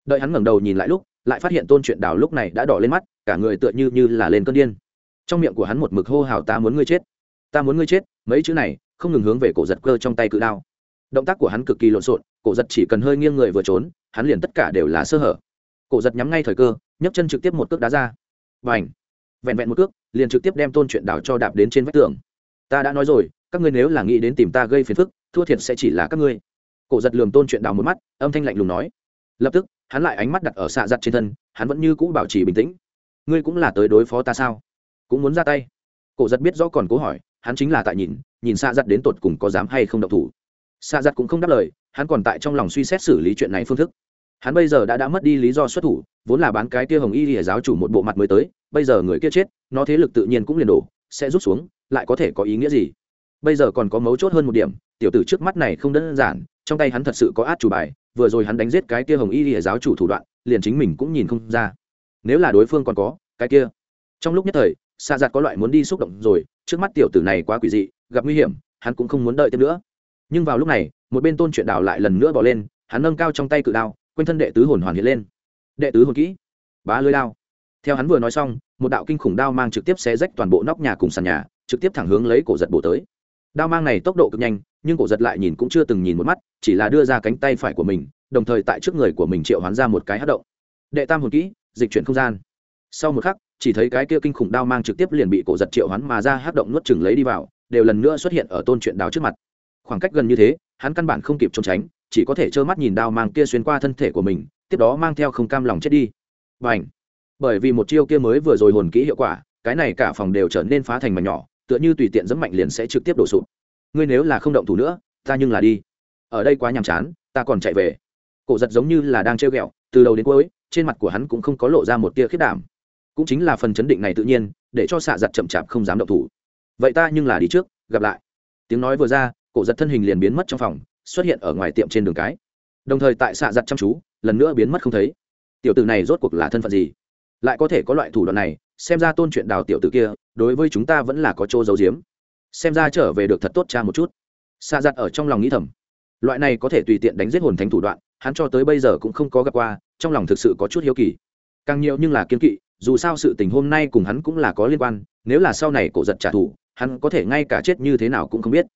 Đợi hắn ngẩng đầu nhìn lại lúc, lại phát hiện tôn chuyện đào lúc này đã đỏ lên mắt, cả người tựa như như là lên cơn điên. Trong miệng của hắn một mực hô hào, ta muốn ngươi chết! Ta muốn ngươi chết! Mấy chữ này, không ngừng hướng về cổ giật cơ trong tay cự đao. Động tác của hắn cực kỳ lộn xộn, cổ giật chỉ cần hơi nghiêng người vừa trốn, hắn liền tất cả đều là sơ hở. Cổ giật nhắm ngay thời cơ, nhấc chân trực tiếp một cước đá ra. Và ảnh vẹn vẹn một cước, liền trực tiếp đem tôn chuyện đảo cho đạp đến trên vách tường ta đã nói rồi, các ngươi nếu là nghĩ đến tìm ta gây phiền phức, thua thiệt sẽ chỉ là các ngươi. Cổ giật lường tôn chuyện đào một mắt, âm thanh lạnh lùng nói. Lập tức, hắn lại ánh mắt đặt ở xạ giặt trên thân, hắn vẫn như cũ bảo trì bình tĩnh. Ngươi cũng là tới đối phó ta sao? Cũng muốn ra tay? Cổ giật biết rõ còn cố hỏi, hắn chính là tại nhìn nhìn xạ giặt đến tột cùng có dám hay không động thủ. Xạ giặt cũng không đáp lời, hắn còn tại trong lòng suy xét xử lý chuyện này phương thức. Hắn bây giờ đã đã mất đi lý do xuất thủ, vốn là bán cái kia hồng y lìa giáo chủ một bộ mặt mới tới, bây giờ người kia chết, nó thế lực tự nhiên cũng liền đổ, sẽ rút xuống lại có thể có ý nghĩa gì? Bây giờ còn có mấu chốt hơn một điểm, tiểu tử trước mắt này không đơn giản, trong tay hắn thật sự có át chủ bài, vừa rồi hắn đánh giết cái kia hồng y lìa giáo chủ thủ đoạn, liền chính mình cũng nhìn không ra. Nếu là đối phương còn có, cái kia. Trong lúc nhất thời xa giặt có loại muốn đi xúc động rồi, trước mắt tiểu tử này quá quỷ dị, gặp nguy hiểm, hắn cũng không muốn đợi thêm nữa. Nhưng vào lúc này, một bên tôn chuyện đào lại lần nữa bỏ lên, hắn nâng cao trong tay cự đao, quanh thân đệ tứ hồn hoàn hiện lên. Đệ tứ hồn kỹ. Bá lưới đao. Theo hắn vừa nói xong, một đạo kinh khủng đao mang trực tiếp xé rách toàn bộ nóc nhà cùng sàn nhà trực tiếp thẳng hướng lấy cổ giật bổ tới. Đao mang này tốc độ cực nhanh, nhưng cổ giật lại nhìn cũng chưa từng nhìn một mắt, chỉ là đưa ra cánh tay phải của mình, đồng thời tại trước người của mình triệu hoán ra một cái hát động. Đệ tam hồn kỹ, dịch chuyển không gian. Sau một khắc, chỉ thấy cái kia kinh khủng đao mang trực tiếp liền bị cổ giật triệu hoán mà ra hát động nuốt chừng lấy đi vào, đều lần nữa xuất hiện ở tôn chuyện đào trước mặt. Khoảng cách gần như thế, hắn căn bản không kịp trốn tránh, chỉ có thể trơ mắt nhìn đao mang kia xuyên qua thân thể của mình, tiếp đó mang theo không cam lòng chết đi. Và ảnh bởi vì một chiêu kia mới vừa rồi hồn kỹ hiệu quả, cái này cả phòng đều trở nên phá thành mảnh nhỏ tựa như tùy tiện dẫm mạnh liền sẽ trực tiếp đổ sụp. Ngươi nếu là không động thủ nữa, ta nhưng là đi. Ở đây quá nhàm chán, ta còn chạy về. Cổ giật giống như là đang trêu ghẹo, từ đầu đến cuối, trên mặt của hắn cũng không có lộ ra một tia khiết đảm. Cũng chính là phần chấn định này tự nhiên, để cho xạ giật chậm chạp không dám động thủ. Vậy ta nhưng là đi trước, gặp lại. Tiếng nói vừa ra, cổ giật thân hình liền biến mất trong phòng, xuất hiện ở ngoài tiệm trên đường cái. Đồng thời tại xạ giật chăm chú, lần nữa biến mất không thấy. Tiểu tử này rốt cuộc là thân phận gì? Lại có thể có loại thủ đoạn này, xem ra tôn chuyện đào tiểu tử kia đối với chúng ta vẫn là có chỗ giấu giếm. Xem ra trở về được thật tốt cha một chút. Xa giặt ở trong lòng nghĩ thầm. Loại này có thể tùy tiện đánh giết hồn thánh thủ đoạn, hắn cho tới bây giờ cũng không có gặp qua, trong lòng thực sự có chút hiếu kỳ. Càng nhiều nhưng là kiên kỵ, dù sao sự tình hôm nay cùng hắn cũng là có liên quan, nếu là sau này cổ giật trả thù, hắn có thể ngay cả chết như thế nào cũng không biết.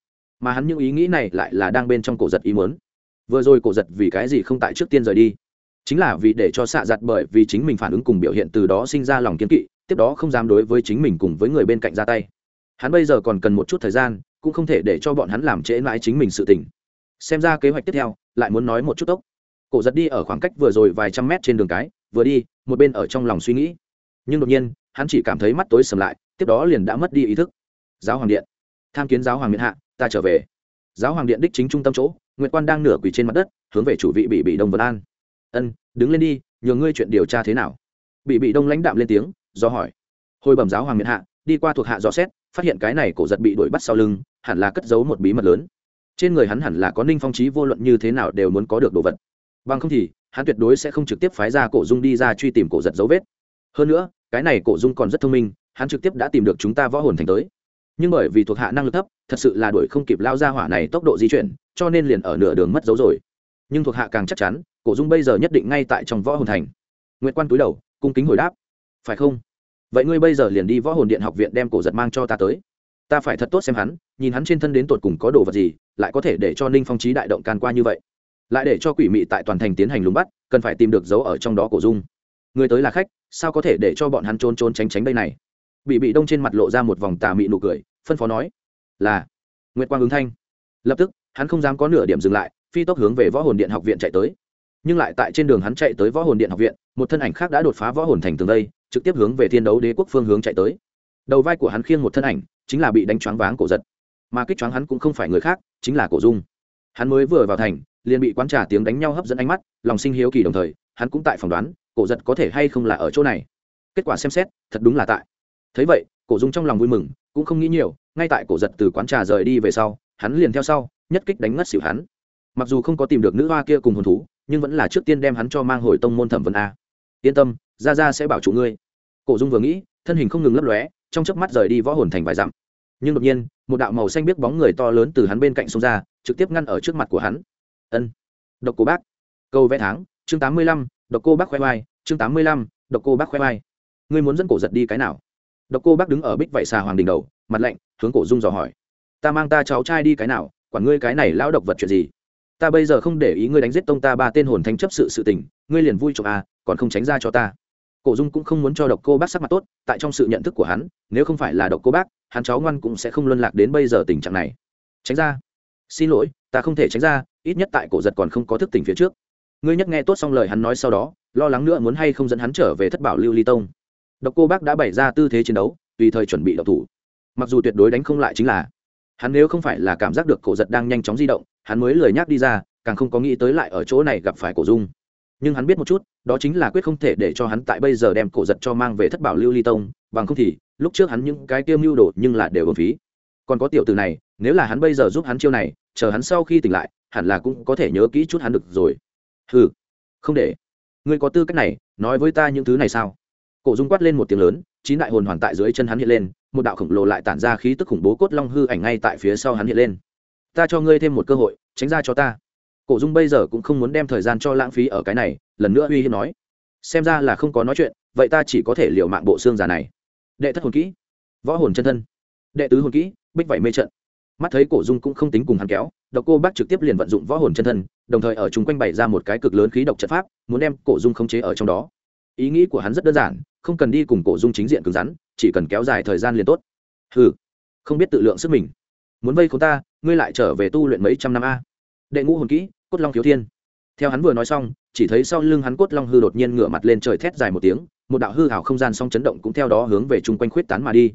Mà hắn những ý nghĩ này lại là đang bên trong cổ giật ý muốn. Vừa rồi cổ giật vì cái gì không tại trước tiên rời đi? Chính là vì để cho xạ giặt bởi vì chính mình phản ứng cùng biểu hiện từ đó sinh ra lòng kiên kỵ, tiếp đó không dám đối với chính mình cùng với người bên cạnh ra tay. Hắn bây giờ còn cần một chút thời gian, cũng không thể để cho bọn hắn làm trễ mãi chính mình sự tình. Xem ra kế hoạch tiếp theo, lại muốn nói một chút tốc. Cổ giật đi ở khoảng cách vừa rồi vài trăm mét trên đường cái, vừa đi, một bên ở trong lòng suy nghĩ. Nhưng đột nhiên, hắn chỉ cảm thấy mắt tối sầm lại, tiếp đó liền đã mất đi ý thức. Giáo hoàng điện. Tham kiến giáo hoàng miền hạ, ta trở về. Giáo hoàng điện đích chính trung tâm chỗ, nguyệt quan đang nửa quỳ trên mặt đất, hướng về chủ vị bị bị đông vân an ân, đứng lên đi nhờ ngươi chuyện điều tra thế nào? Bị bị đông lãnh đạm lên tiếng, do hỏi. Hồi bẩm giáo hoàng miệt hạ, đi qua thuộc hạ dò xét, phát hiện cái này cổ giật bị đuổi bắt sau lưng, hẳn là cất giấu một bí mật lớn. Trên người hắn hẳn là có ninh phong trí vô luận như thế nào đều muốn có được đồ vật. Bằng không thì, hắn tuyệt đối sẽ không trực tiếp phái ra cổ dung đi ra truy tìm cổ giật dấu vết. Hơn nữa, cái này cổ dung còn rất thông minh, hắn trực tiếp đã tìm được chúng ta võ hồn thành tới. Nhưng bởi vì thuộc hạ năng lực thấp, thật sự là đuổi không kịp lao ra hỏa này tốc độ di chuyển, cho nên liền ở nửa đường mất dấu rồi. Nhưng thuộc hạ càng chắc chắn cổ dung bây giờ nhất định ngay tại trong võ hồn thành. Nguyễn quan túi đầu, cung kính hồi đáp. Phải không? Vậy ngươi bây giờ liền đi võ hồn điện học viện đem cổ giật mang cho ta tới. Ta phải thật tốt xem hắn, nhìn hắn trên thân đến tột cùng có đồ vật gì, lại có thể để cho ninh phong trí đại động can qua như vậy. Lại để cho quỷ mị tại toàn thành tiến hành lùng bắt, cần phải tìm được dấu ở trong đó cổ dung. Người tới là khách, sao có thể để cho bọn hắn trốn trốn tránh tránh đây này? Bị bị đông trên mặt lộ ra một vòng tà mị nụ cười, phân phó nói, là. Nguyệt quang ứng thanh. Lập tức, hắn không dám có nửa điểm dừng lại, phi tốc hướng về võ hồn điện học viện chạy tới nhưng lại tại trên đường hắn chạy tới võ hồn điện học viện, một thân ảnh khác đã đột phá võ hồn thành tường đây, trực tiếp hướng về thiên đấu đế quốc phương hướng chạy tới. Đầu vai của hắn khiêng một thân ảnh, chính là bị đánh choáng váng cổ giật. Mà kích choáng hắn cũng không phải người khác, chính là cổ dung. Hắn mới vừa vào thành, liền bị quán trà tiếng đánh nhau hấp dẫn ánh mắt, lòng sinh hiếu kỳ đồng thời, hắn cũng tại phỏng đoán, cổ giật có thể hay không là ở chỗ này. Kết quả xem xét, thật đúng là tại. Thấy vậy, cổ dung trong lòng vui mừng, cũng không nghĩ nhiều, ngay tại cổ giật từ quán trà rời đi về sau, hắn liền theo sau, nhất kích đánh ngất xỉu hắn. Mặc dù không có tìm được nữ hoa kia cùng hồn thú nhưng vẫn là trước tiên đem hắn cho mang hồi tông môn thẩm vấn a. Yên tâm ra ra sẽ bảo chủ ngươi. Cổ dung vừa nghĩ, thân hình không ngừng lấp lóe, trong chớp mắt rời đi võ hồn thành vài dặm. Nhưng đột nhiên, một đạo màu xanh biết bóng người to lớn từ hắn bên cạnh xông ra, trực tiếp ngăn ở trước mặt của hắn. Ân. Độc cô bác. Câu vẽ tháng, chương tám mươi lăm, độc cô bác khoe vai, chương tám mươi lăm, độc cô bác khoe vai. Ngươi muốn dẫn cổ giật đi cái nào? Độc cô bác đứng ở bích vậy xà hoàng đình đầu, mặt lạnh, hướng cổ dung dò hỏi. Ta mang ta cháu trai đi cái nào? Quản ngươi cái này lão độc vật chuyện gì? Ta bây giờ không để ý ngươi đánh giết tông ta ba tên hồn thánh chấp sự sự tình, ngươi liền vui chọc à còn không tránh ra cho ta. Cổ dung cũng không muốn cho độc cô bác sắc mặt tốt, tại trong sự nhận thức của hắn, nếu không phải là độc cô bác, hắn cháu ngoan cũng sẽ không luân lạc đến bây giờ tình trạng này. Tránh ra. Xin lỗi, ta không thể tránh ra, ít nhất tại cổ giật còn không có thức tỉnh phía trước. Ngươi nhất nghe tốt xong lời hắn nói sau đó, lo lắng nữa muốn hay không dẫn hắn trở về thất bảo lưu ly tông. Độc cô bác đã bày ra tư thế chiến đấu, tùy thời chuẩn bị độc thủ. Mặc dù tuyệt đối đánh không lại chính là, hắn nếu không phải là cảm giác được cổ giật đang nhanh chóng di động hắn mới lười nhác đi ra, càng không có nghĩ tới lại ở chỗ này gặp phải cổ dung. Nhưng hắn biết một chút, đó chính là quyết không thể để cho hắn tại bây giờ đem cổ giật cho mang về thất bảo lưu ly tông, bằng không thì, lúc trước hắn những cái tiêu mưu đồ nhưng là đều ổn phí. Còn có tiểu từ này, nếu là hắn bây giờ giúp hắn chiêu này, chờ hắn sau khi tỉnh lại, hẳn là cũng có thể nhớ kỹ chút hắn được rồi. Ừ không để. Ngươi có tư cách này, nói với ta những thứ này sao? Cổ dung quát lên một tiếng lớn, chín đại hồn hoàn tại dưới chân hắn hiện lên, một đạo khổng lồ lại tản ra khí tức khủng bố cốt long hư ảnh ngay tại phía sau hắn hiện lên ta cho ngươi thêm một cơ hội, tránh ra cho ta. Cổ dung bây giờ cũng không muốn đem thời gian cho lãng phí ở cái này, lần nữa uy hiếp nói. Xem ra là không có nói chuyện, vậy ta chỉ có thể liều mạng bộ xương già này. Đệ thất hồn kỹ. Võ hồn chân thân. Đệ tứ hồn kỹ, bích vảy mê trận. Mắt thấy cổ dung cũng không tính cùng hắn kéo, độc cô bác trực tiếp liền vận dụng võ hồn chân thân, đồng thời ở chung quanh bày ra một cái cực lớn khí độc trận pháp, muốn đem cổ dung khống chế ở trong đó. Ý nghĩ của hắn rất đơn giản, không cần đi cùng cổ dung chính diện cứng rắn, chỉ cần kéo dài thời gian liền tốt. Ừ không biết tự lượng sức mình muốn vây khốn ta, ngươi lại trở về tu luyện mấy trăm năm a. Đệ ngũ hồn kỹ, cốt long thiếu thiên. Theo hắn vừa nói xong, chỉ thấy sau lưng hắn cốt long hư đột nhiên ngửa mặt lên trời thét dài một tiếng, một đạo hư hảo không gian song chấn động cũng theo đó hướng về chung quanh khuyết tán mà đi.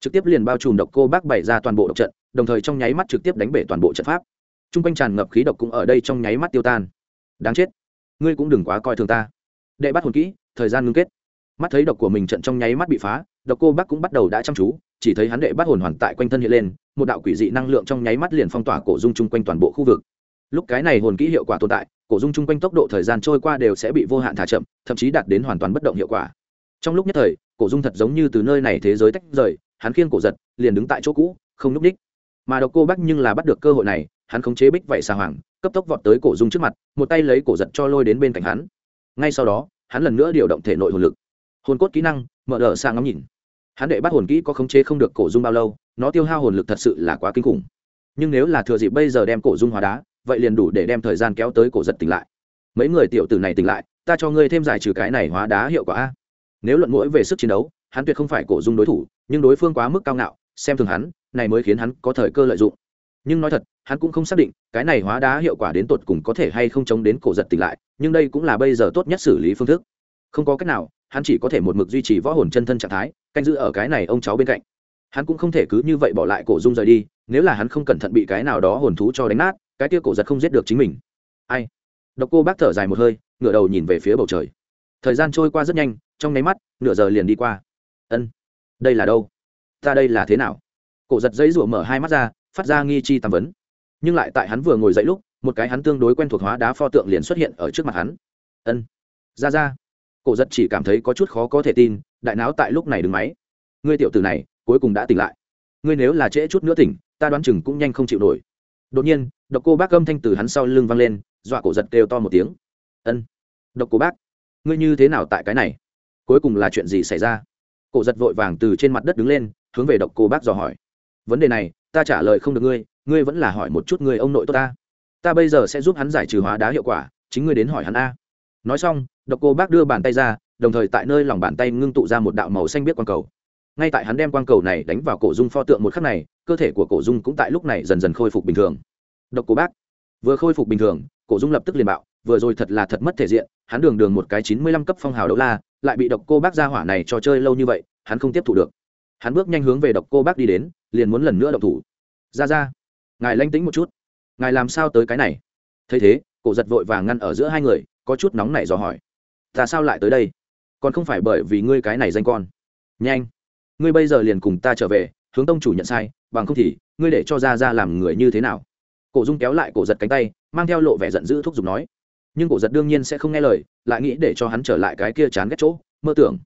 Trực tiếp liền bao trùm độc cô bác bày ra toàn bộ độc trận, đồng thời trong nháy mắt trực tiếp đánh bể toàn bộ trận pháp. Chung quanh tràn ngập khí độc cũng ở đây trong nháy mắt tiêu tan. Đáng chết. Ngươi cũng đừng quá coi thường ta. Đệ bắt hồn kỹ, thời gian ngưng kết. Mắt thấy độc của mình trận trong nháy mắt bị phá, độc cô bác cũng bắt đầu đã chăm chú, chỉ thấy hắn đệ bắt hồn hoàn tại quanh thân hiện lên một đạo quỷ dị năng lượng trong nháy mắt liền phong tỏa cổ dung chung quanh toàn bộ khu vực. Lúc cái này hồn kỹ hiệu quả tồn tại, cổ dung chung quanh tốc độ thời gian trôi qua đều sẽ bị vô hạn thả chậm, thậm chí đạt đến hoàn toàn bất động hiệu quả. Trong lúc nhất thời, cổ dung thật giống như từ nơi này thế giới tách rời, hắn khiêng cổ giật, liền đứng tại chỗ cũ, không núp đích mà độc cô bắc nhưng là bắt được cơ hội này, hắn khống chế bích vậy xà hoàng, cấp tốc vọt tới cổ dung trước mặt, một tay lấy cổ giật cho lôi đến bên cạnh hắn. Ngay sau đó, hắn lần nữa điều động thể nội hồn lực. Hồn cốt kỹ năng, mở đ ợ sang ngắm nhìn hắn đệ bắt hồn kỹ có khống chế không được cổ dung bao lâu, nó tiêu hao hồn lực thật sự là quá kinh khủng. Nhưng nếu là thừa dịp bây giờ đem cổ dung hóa đá, vậy liền đủ để đem thời gian kéo tới cổ giật tỉnh lại. Mấy người tiểu tử này tỉnh lại, ta cho ngươi thêm giải trừ cái này hóa đá hiệu quả a. Nếu luận mũi về sức chiến đấu, hắn tuyệt không phải cổ dung đối thủ, nhưng đối phương quá mức cao ngạo, xem thường hắn, này mới khiến hắn có thời cơ lợi dụng. Nhưng nói thật, hắn cũng không xác định, cái này hóa đá hiệu quả đến tột cùng có thể hay không chống đến cổ giật tỉnh lại, nhưng đây cũng là bây giờ tốt nhất xử lý phương thức. Không có cách nào, hắn chỉ có thể một mực duy trì võ hồn chân thân trạng thái canh giữ ở cái này ông cháu bên cạnh. Hắn cũng không thể cứ như vậy bỏ lại cổ dung rời đi, nếu là hắn không cẩn thận bị cái nào đó hồn thú cho đánh nát, cái tia cổ giật không giết được chính mình. Ai? Độc cô bác thở dài một hơi, ngửa đầu nhìn về phía bầu trời. Thời gian trôi qua rất nhanh, trong nháy mắt, nửa giờ liền đi qua. Ân, đây là đâu? Ta đây là thế nào? Cổ giật giấy rủa mở hai mắt ra, phát ra nghi chi tam vấn. Nhưng lại tại hắn vừa ngồi dậy lúc, một cái hắn tương đối quen thuộc hóa đá pho tượng liền xuất hiện ở trước mặt hắn. Ân, ra ra cổ giật chỉ cảm thấy có chút khó có thể tin, đại não tại lúc này đứng máy. Ngươi tiểu tử này, cuối cùng đã tỉnh lại. Ngươi nếu là trễ chút nữa tỉnh, ta đoán chừng cũng nhanh không chịu nổi. Đột nhiên, độc cô bác âm thanh từ hắn sau lưng vang lên, dọa cổ giật kêu to một tiếng. Ân, độc cô bác, ngươi như thế nào tại cái này? Cuối cùng là chuyện gì xảy ra? Cổ giật vội vàng từ trên mặt đất đứng lên, hướng về độc cô bác dò hỏi. Vấn đề này, ta trả lời không được ngươi ngươi vẫn là hỏi một chút người ông nội tốt ta. Ta bây giờ sẽ giúp hắn giải trừ hóa đá hiệu quả, chính ngươi đến hỏi hắn a nói xong, độc cô bác đưa bàn tay ra, đồng thời tại nơi lòng bàn tay ngưng tụ ra một đạo màu xanh biết quang cầu. Ngay tại hắn đem quang cầu này đánh vào cổ dung pho tượng một khắc này, cơ thể của cổ dung cũng tại lúc này dần dần khôi phục bình thường. Độc cô bác, vừa khôi phục bình thường, cổ dung lập tức liền bạo, vừa rồi thật là thật mất thể diện, hắn đường đường một cái chín mươi lăm cấp phong hào đấu la, lại bị độc cô bác ra hỏa này cho chơi lâu như vậy, hắn không tiếp thu được. Hắn bước nhanh hướng về độc cô bác đi đến, liền muốn lần nữa độc thủ. Ra ra, ngài lanh tính một chút. Ngài làm sao tới cái này? Thấy thế, cổ giật vội vàng ngăn ở giữa hai người có chút nóng nảy dò hỏi, ta sao lại tới đây? Còn không phải bởi vì ngươi cái này danh con. Nhanh, ngươi bây giờ liền cùng ta trở về, hướng tông chủ nhận sai, bằng không thì ngươi để cho ra ra làm người như thế nào? Cổ dung kéo lại cổ giật cánh tay, mang theo lộ vẻ giận dữ thúc giục nói, nhưng cổ giật đương nhiên sẽ không nghe lời, lại nghĩ để cho hắn trở lại cái kia chán ghét chỗ, mơ tưởng.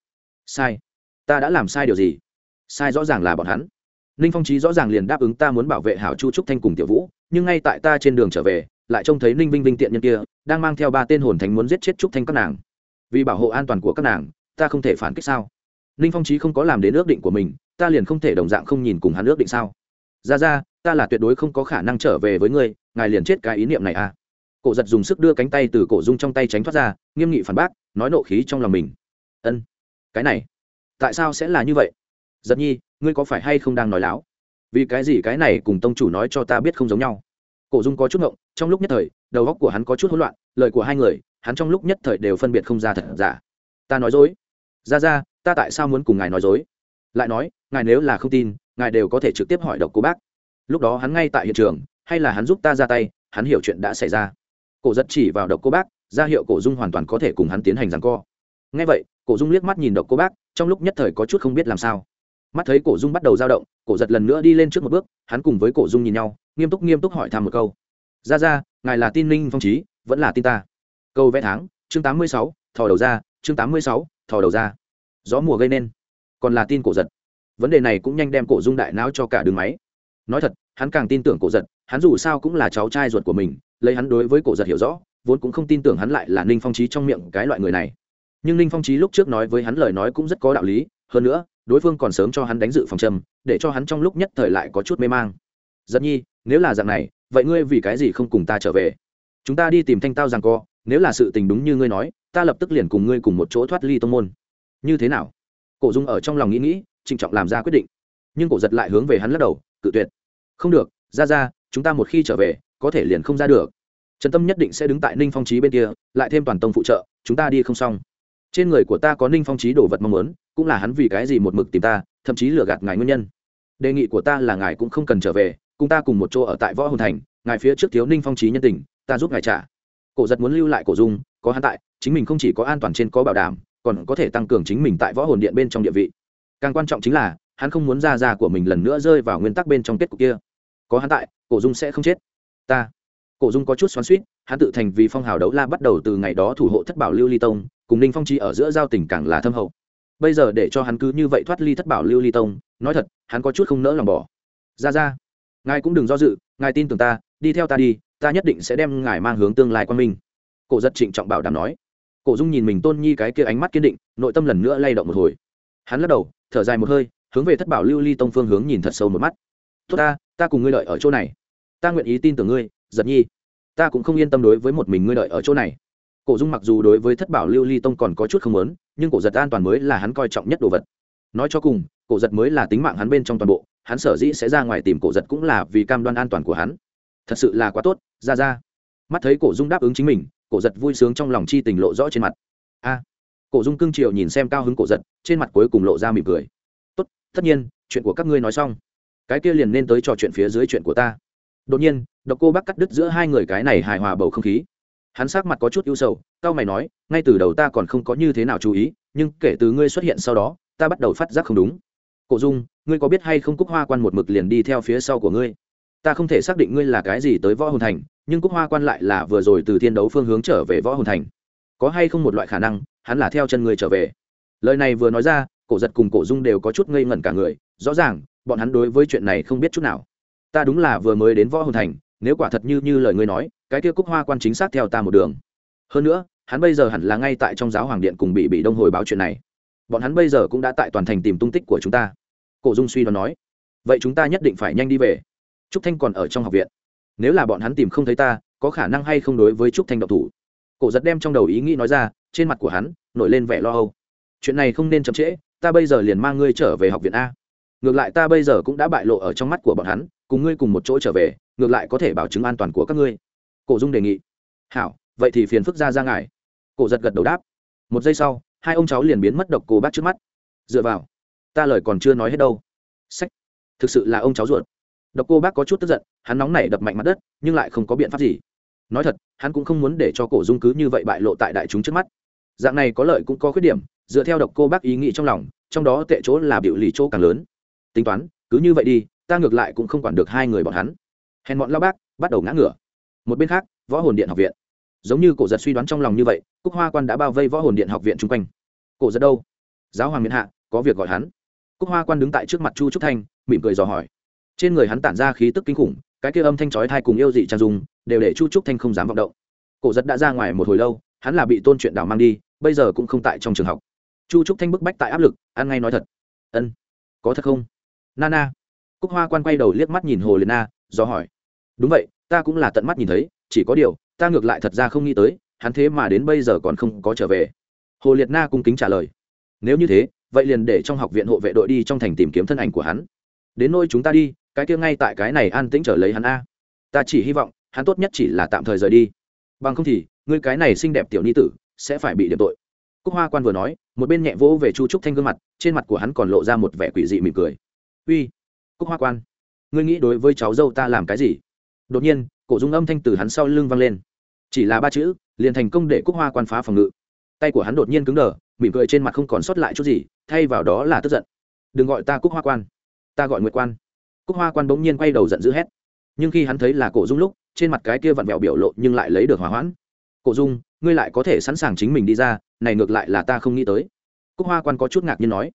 Sai, ta đã làm sai điều gì? Sai rõ ràng là bọn hắn. Ninh phong trí rõ ràng liền đáp ứng ta muốn bảo vệ hảo chu trúc thanh cùng tiểu vũ, nhưng ngay tại ta trên đường trở về lại trông thấy ninh vinh vinh tiện nhân kia, đang mang theo ba tên hồn thánh muốn giết chết trúc thanh các nàng. Vì bảo hộ an toàn của các nàng, ta không thể phản kích sao? Ninh phong trí không có làm đến ước định của mình, ta liền không thể đồng dạng không nhìn cùng hắn ước định sao? Ra ra, ta là tuyệt đối không có khả năng trở về với ngươi, ngài liền chết cái ý niệm này à? Cổ giật dùng sức đưa cánh tay từ cổ dung trong tay tránh thoát ra, nghiêm nghị phản bác, nói nộ khí trong lòng mình. Ân, cái này, tại sao sẽ là như vậy? Giật nhi, ngươi có phải hay không đang nói láo? Vì cái gì cái này cùng tông chủ nói cho ta biết không giống nhau? Cổ dung có chút ngộng, trong lúc nhất thời, đầu óc của hắn có chút hỗn loạn, lời của hai người, hắn trong lúc nhất thời đều phân biệt không ra thật giả. Ta nói dối. Ra ra, ta tại sao muốn cùng ngài nói dối? Lại nói, ngài nếu là không tin, ngài đều có thể trực tiếp hỏi độc cô bác. Lúc đó hắn ngay tại hiện trường, hay là hắn giúp ta ra tay, hắn hiểu chuyện đã xảy ra. Cổ giật chỉ vào độc cô bác, ra hiệu cổ dung hoàn toàn có thể cùng hắn tiến hành rằng co. Ngay vậy, cổ dung liếc mắt nhìn độc cô bác, trong lúc nhất thời có chút không biết làm sao mắt thấy cổ dung bắt đầu dao động, cổ giật lần nữa đi lên trước một bước, hắn cùng với cổ dung nhìn nhau, nghiêm túc nghiêm túc hỏi thăm một câu. Ra ra, ngài là tin ninh phong trí, vẫn là tin ta? Câu vẽ tháng, chương tám mươi sáu, thò đầu ra, chương tám mươi sáu, thò đầu ra. Gió mùa gây nên, còn là tin cổ giật. Vấn đề này cũng nhanh đem cổ dung đại não cho cả đường máy. Nói thật, hắn càng tin tưởng cổ giật, hắn dù sao cũng là cháu trai ruột của mình, lấy hắn đối với cổ giật hiểu rõ, vốn cũng không tin tưởng hắn lại là ninh phong trí trong miệng cái loại người này. Nhưng ninh phong trí lúc trước nói với hắn lời nói cũng rất có đạo lý, hơn nữa đối phương còn sớm cho hắn đánh dự phòng châm, để cho hắn trong lúc nhất thời lại có chút mê mang. Giật nhi, nếu là dạng này, vậy ngươi vì cái gì không cùng ta trở về? Chúng ta đi tìm thanh tao rằng co, nếu là sự tình đúng như ngươi nói, ta lập tức liền cùng ngươi cùng một chỗ thoát ly tông môn. Như thế nào? Cổ dung ở trong lòng nghĩ nghĩ, trịnh trọng làm ra quyết định. Nhưng cổ giật lại hướng về hắn lắc đầu, cự tuyệt. Không được, ra ra, chúng ta một khi trở về, có thể liền không ra được. Trần tâm nhất định sẽ đứng tại ninh phong trí bên kia, lại thêm toàn tông phụ trợ, chúng ta đi không xong. Trên người của ta có ninh phong trí đồ vật mong muốn cũng là hắn vì cái gì một mực tìm ta, thậm chí lừa gạt ngài nguyên nhân. Đề nghị của ta là ngài cũng không cần trở về, cùng ta cùng một chỗ ở tại võ hồn thành, ngài phía trước thiếu ninh phong trí nhân tình, ta giúp ngài trả. Cổ giật muốn lưu lại cổ dung, có hắn tại, chính mình không chỉ có an toàn trên có bảo đảm, còn có thể tăng cường chính mình tại võ hồn điện bên trong địa vị. Càng quan trọng chính là, hắn không muốn ra ra của mình lần nữa rơi vào nguyên tắc bên trong kết cục kia. Có hắn tại, cổ dung sẽ không chết. Ta. Cổ dung có chút xoắn suýt hắn tự thành vì phong hào đấu la bắt đầu từ ngày đó thủ hộ thất bảo lưu ly tông, cùng ninh phong chi ở giữa giao tình càng là thâm hậu bây giờ để cho hắn cứ như vậy thoát ly thất bảo lưu ly tông, nói thật, hắn có chút không nỡ lòng bỏ. Ra ra, ngài cũng đừng do dự, ngài tin tưởng ta, đi theo ta đi, ta nhất định sẽ đem ngài mang hướng tương lai quan minh. Cổ giật trịnh trọng bảo đảm nói. Cổ dung nhìn mình tôn nhi cái kia ánh mắt kiên định, nội tâm lần nữa lay động một hồi. Hắn lắc đầu, thở dài một hơi, hướng về thất bảo lưu ly tông phương hướng nhìn thật sâu một mắt. Tốt ta ta cùng ngươi lợi ở chỗ này. Ta nguyện ý tin tưởng ngươi, giật nhi. Ta cũng không yên tâm đối với một mình ngươi lợi ở chỗ này cổ dung mặc dù đối với thất bảo lưu ly tông còn có chút không lớn nhưng cổ giật an toàn mới là hắn coi trọng nhất đồ vật. Nói cho cùng, cổ giật mới là tính mạng hắn bên trong toàn bộ, hắn sở dĩ sẽ ra ngoài tìm cổ giật cũng là vì cam đoan an toàn của hắn. Thật sự là quá tốt, ra ra. Mắt thấy cổ dung đáp ứng chính mình, cổ giật vui sướng trong lòng chi tình lộ rõ trên mặt. A! Cổ dung cưng triệu nhìn xem cao hứng cổ giật, trên mặt cuối cùng lộ ra mỉm cười. Tốt, tất nhiên, chuyện của các ngươi nói xong. Cái kia liền nên tới trò chuyện phía dưới chuyện của ta. Đột nhiên, độc cô bác cắt đứt giữa hai người cái này hài hòa bầu không khí hắn sắc mặt có chút ưu sầu cao mày nói, ngay từ đầu ta còn không có như thế nào chú ý, nhưng kể từ ngươi xuất hiện sau đó, ta bắt đầu phát giác không đúng. Cổ dung, ngươi có biết hay không cúc hoa quan một mực liền đi theo phía sau của ngươi? Ta không thể xác định ngươi là cái gì tới võ hồn thành, nhưng cúc hoa quan lại là vừa rồi từ thiên đấu phương hướng trở về võ hồn thành. Có hay không một loại khả năng, hắn là theo chân ngươi trở về? Lời này vừa nói ra, cổ giật cùng cổ dung đều có chút ngây ngẩn cả người, rõ ràng, bọn hắn đối với chuyện này không biết chút nào. Ta đúng là vừa mới đến võ hồn thành nếu quả thật như như lời ngươi nói, cái kia cúc hoa quan chính xác theo ta một đường. Hơn nữa, hắn bây giờ hẳn là ngay tại trong giáo hoàng điện cùng bị bị đông hồi báo chuyện này. Bọn hắn bây giờ cũng đã tại toàn thành tìm tung tích của chúng ta. Cổ dung suy đoán nói, vậy chúng ta nhất định phải nhanh đi về. Trúc thanh còn ở trong học viện. Nếu là bọn hắn tìm không thấy ta, có khả năng hay không đối với trúc thanh độc thủ? Cổ giật đem trong đầu ý nghĩ nói ra, trên mặt của hắn nổi lên vẻ lo âu. Chuyện này không nên chậm trễ, ta bây giờ liền mang ngươi trở về học viện a ngược lại ta bây giờ cũng đã bại lộ ở trong mắt của bọn hắn, cùng ngươi cùng một chỗ trở về, ngược lại có thể bảo chứng an toàn của các ngươi. Cổ dung đề nghị. Hảo, vậy thì phiền phức ra ra ngài. Cổ giật gật đầu đáp. Một giây sau, hai ông cháu liền biến mất độc cô bác trước mắt. Dựa vào, ta lời còn chưa nói hết đâu. Sách. Thực sự là ông cháu ruột. Độc cô bác có chút tức giận, hắn nóng nảy đập mạnh mặt đất, nhưng lại không có biện pháp gì. Nói thật, hắn cũng không muốn để cho cổ dung cứ như vậy bại lộ tại đại chúng trước mắt. Dạng này có lợi cũng có khuyết điểm, dựa theo độc cô bác ý nghĩ trong lòng, trong đó tệ chỗ là biểu lì chỗ càng lớn tính toán, cứ như vậy đi, ta ngược lại cũng không quản được hai người bọn hắn. Hèn bọn lao bác, bắt đầu ngã ngửa. Một bên khác, võ hồn điện học viện. Giống như cổ giật suy đoán trong lòng như vậy, cúc hoa quan đã bao vây võ hồn điện học viện chung quanh. Cổ giật đâu? Giáo hoàng miền hạ, có việc gọi hắn. Cúc hoa quan đứng tại trước mặt chu trúc thanh, mỉm cười dò hỏi. Trên người hắn tản ra khí tức kinh khủng, cái kia âm thanh chói thai cùng yêu dị trang dung, đều để chu trúc thanh không dám vọng động. Cổ giật đã ra ngoài một hồi lâu, hắn là bị tôn chuyện đào mang đi, bây giờ cũng không tại trong trường học. Chu trúc thanh bức bách tại áp lực, ăn ngay nói thật. Ân, có thật không? Nana cúc hoa quan quay đầu liếc mắt nhìn hồ liệt na, do hỏi. Đúng vậy, ta cũng là tận mắt nhìn thấy, chỉ có điều, ta ngược lại thật ra không nghĩ tới, hắn thế mà đến bây giờ còn không có trở về. Hồ liệt na cung kính trả lời. Nếu như thế, vậy liền để trong học viện hộ vệ đội đi trong thành tìm kiếm thân ảnh của hắn. Đến nơi chúng ta đi, cái kia ngay tại cái này an tĩnh trở lấy hắn a. Ta chỉ hy vọng, hắn tốt nhất chỉ là tạm thời rời đi. Bằng không thì, ngươi cái này xinh đẹp tiểu ni tử, sẽ phải bị điểm tội. Cúc hoa quan vừa nói, một bên nhẹ vỗ về chu trúc thanh gương mặt, trên mặt của hắn còn lộ ra một vẻ quỷ dị mỉm cười uy, cúc hoa quan. Ngươi nghĩ đối với cháu dâu ta làm cái gì? Đột nhiên, cổ dung âm thanh từ hắn sau lưng vang lên. Chỉ là ba chữ, liền thành công để cúc hoa quan phá phòng ngự. Tay của hắn đột nhiên cứng đờ, mỉm cười trên mặt không còn sót lại chút gì, thay vào đó là tức giận. Đừng gọi ta cúc hoa quan, ta gọi nguyệt quan. Cúc hoa quan bỗng nhiên quay đầu giận dữ hét. Nhưng khi hắn thấy là cổ dung lúc, trên mặt cái kia vặn vẹo biểu lộ nhưng lại lấy được hỏa hoãn. Cổ dung, ngươi lại có thể sẵn sàng chính mình đi ra, này ngược lại là ta không nghĩ tới. Cúc hoa quan có chút ngạc nhiên nói.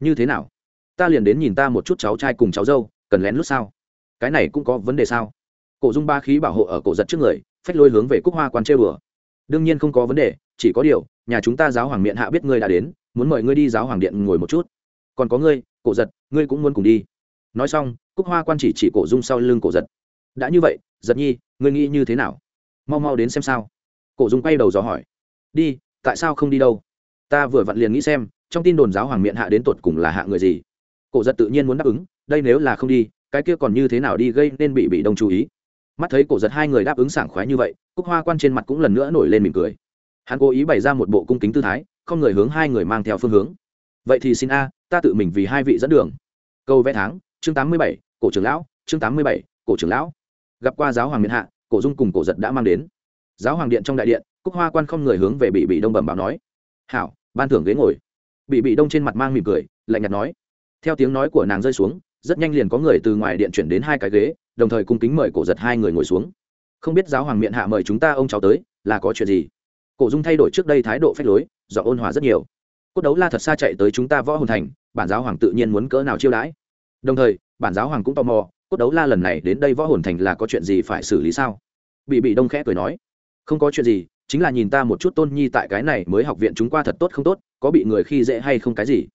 Như thế nào? Ta liền đến nhìn ta một chút cháu trai cùng cháu dâu, cần lén lút sao? Cái này cũng có vấn đề sao? Cổ dung ba khí bảo hộ ở cổ giật trước người, phách lôi hướng về cúc hoa quan trêu đùa. Đương nhiên không có vấn đề, chỉ có điều, nhà chúng ta giáo hoàng miệng hạ biết ngươi đã đến, muốn mời ngươi đi giáo hoàng điện ngồi một chút. Còn có ngươi, cổ giật, ngươi cũng muốn cùng đi. Nói xong, cúc hoa quan chỉ chỉ cổ dung sau lưng cổ giật. Đã như vậy, giật nhi, ngươi nghĩ như thế nào? Mau mau đến xem sao. Cổ dung quay đầu dò hỏi. Đi, tại sao không đi đâu? Ta vừa vặn liền nghĩ xem, trong tin đồn giáo hoàng miệng hạ đến tột cùng là hạ người gì? Cổ giật tự nhiên muốn đáp ứng, đây nếu là không đi, cái kia còn như thế nào đi gây nên bị bị đông chú ý. Mắt thấy cổ giật hai người đáp ứng sảng khoái như vậy, cúc hoa quan trên mặt cũng lần nữa nổi lên mỉm cười. Hắn cố ý bày ra một bộ cung kính tư thái, không người hướng hai người mang theo phương hướng. Vậy thì xin a, ta tự mình vì hai vị dẫn đường. Câu vẽ tháng, chương tám mươi bảy, cổ trưởng lão, chương tám mươi bảy, cổ trưởng lão. Gặp qua giáo hoàng miền hạ, cổ dung cùng cổ giật đã mang đến. Giáo hoàng điện trong đại điện, cúc hoa quan không người hướng về bị bị đông bẩm báo nói. Hảo, ban thưởng ghế ngồi. Bị bị đông trên mặt mang mỉm cười, lạnh nhạt nói theo tiếng nói của nàng rơi xuống, rất nhanh liền có người từ ngoài điện chuyển đến hai cái ghế, đồng thời cung kính mời cổ giật hai người ngồi xuống. Không biết giáo hoàng miệng hạ mời chúng ta ông cháu tới, là có chuyện gì? Cổ dung thay đổi trước đây thái độ phách lối do ôn hòa rất nhiều. Cốt đấu la thật xa chạy tới chúng ta võ hồn thành, bản giáo hoàng tự nhiên muốn cỡ nào chiêu đãi. Đồng thời, bản giáo hoàng cũng tò mò, cốt đấu la lần này đến đây võ hồn thành là có chuyện gì phải xử lý sao? Bị bị đông khẽ cười nói. Không có chuyện gì, chính là nhìn ta một chút tôn nhi tại cái này mới học viện chúng qua thật tốt không tốt, có bị người khi dễ hay không cái gì?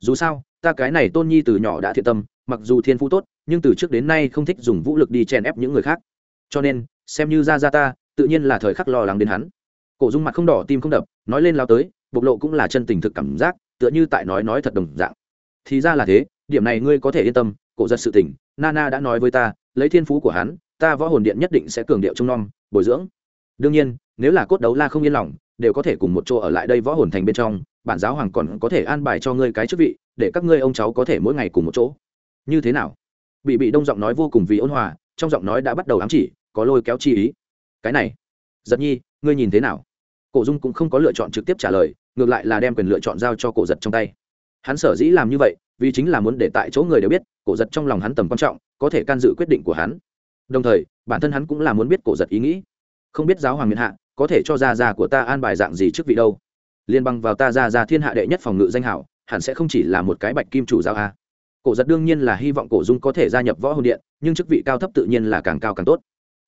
Dù sao ta cái này tôn nhi từ nhỏ đã thiện tâm, mặc dù thiên phú tốt, nhưng từ trước đến nay không thích dùng vũ lực đi chèn ép những người khác. Cho nên, xem như ra ra ta, tự nhiên là thời khắc lo lắng đến hắn. Cổ dung mặt không đỏ tim không đập, nói lên lao tới, bộc lộ cũng là chân tình thực cảm giác, tựa như tại nói nói thật đồng dạng. Thì ra là thế, điểm này ngươi có thể yên tâm, cổ giật sự tình, nana đã nói với ta, lấy thiên phú của hắn, ta võ hồn điện nhất định sẽ cường điệu trông nom, bồi dưỡng. Đương nhiên, nếu là cốt đấu la không yên lòng, đều có thể cùng một chỗ ở lại đây võ hồn thành bên trong, bản giáo hoàng còn có thể an bài cho ngươi cái chức vị để các ngươi ông cháu có thể mỗi ngày cùng một chỗ. Như thế nào? Bị bị đông giọng nói vô cùng vì ôn hòa, trong giọng nói đã bắt đầu ám chỉ, có lôi kéo chi ý. Cái này, giật nhi, ngươi nhìn thế nào? Cổ dung cũng không có lựa chọn trực tiếp trả lời, ngược lại là đem quyền lựa chọn giao cho cổ giật trong tay. Hắn sở dĩ làm như vậy, vì chính là muốn để tại chỗ người đều biết, cổ giật trong lòng hắn tầm quan trọng, có thể can dự quyết định của hắn. Đồng thời, bản thân hắn cũng là muốn biết cổ giật ý nghĩ. Không biết giáo hoàng miền hạ, có thể cho ra ra của ta an bài dạng gì trước vị đâu. Liên bang vào ta ra ra thiên hạ đệ nhất phòng ngự danh hảo hẳn sẽ không chỉ là một cái bạch kim chủ giáo a. Cổ giật đương nhiên là hy vọng cổ dung có thể gia nhập võ hồn điện, nhưng chức vị cao thấp tự nhiên là càng cao càng tốt.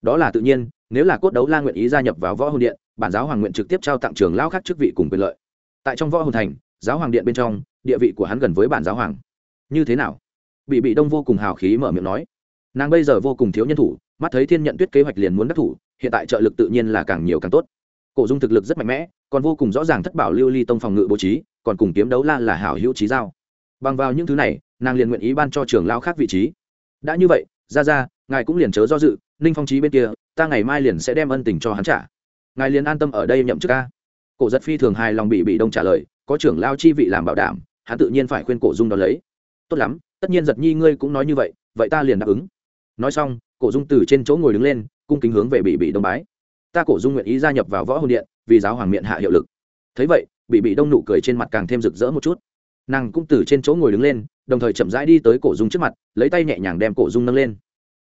Đó là tự nhiên, nếu là cốt đấu la nguyện ý gia nhập vào võ hồn điện, bản giáo hoàng nguyện trực tiếp trao tặng trường lao khác chức vị cùng quyền lợi. Tại trong võ hồn thành, giáo hoàng điện bên trong, địa vị của hắn gần với bản giáo hoàng. Như thế nào? Bị bị đông vô cùng hào khí mở miệng nói. Nàng bây giờ vô cùng thiếu nhân thủ, mắt thấy thiên nhận tuyết kế hoạch liền muốn đắc thủ, hiện tại trợ lực tự nhiên là càng nhiều càng tốt cổ dung thực lực rất mạnh mẽ, còn vô cùng rõ ràng thất bảo lưu ly tông phòng ngự bố trí, còn cùng kiếm đấu la là hảo hữu trí giao. Bằng vào những thứ này, nàng liền nguyện ý ban cho trường lao khác vị trí. Đã như vậy, ra ra, ngài cũng liền chớ do dự, ninh phong trí bên kia, ta ngày mai liền sẽ đem ân tình cho hắn trả. Ngài liền an tâm ở đây nhậm chức ca. Cổ giật phi thường hài lòng bị bị đông trả lời, có trưởng lao chi vị làm bảo đảm, hắn tự nhiên phải khuyên cổ dung đ ó lấy. Tốt lắm, tất nhiên giật nhi ngươi cũng nói như vậy vậy ta liền đáp ứng. Nói xong, cổ dung từ trên chỗ ngồi đứng lên, cung kính hướng về bị bị đông bái ta cổ dung nguyện ý gia nhập vào võ hồn điện, vì giáo hoàng miệng hạ hiệu lực. Thấy vậy bị bị đông nụ cười trên mặt càng thêm rực rỡ một chút. Nàng cũng từ trên chỗ ngồi đứng lên, đồng thời chậm rãi đi tới cổ dung trước mặt, lấy tay nhẹ nhàng đem cổ dung nâng lên.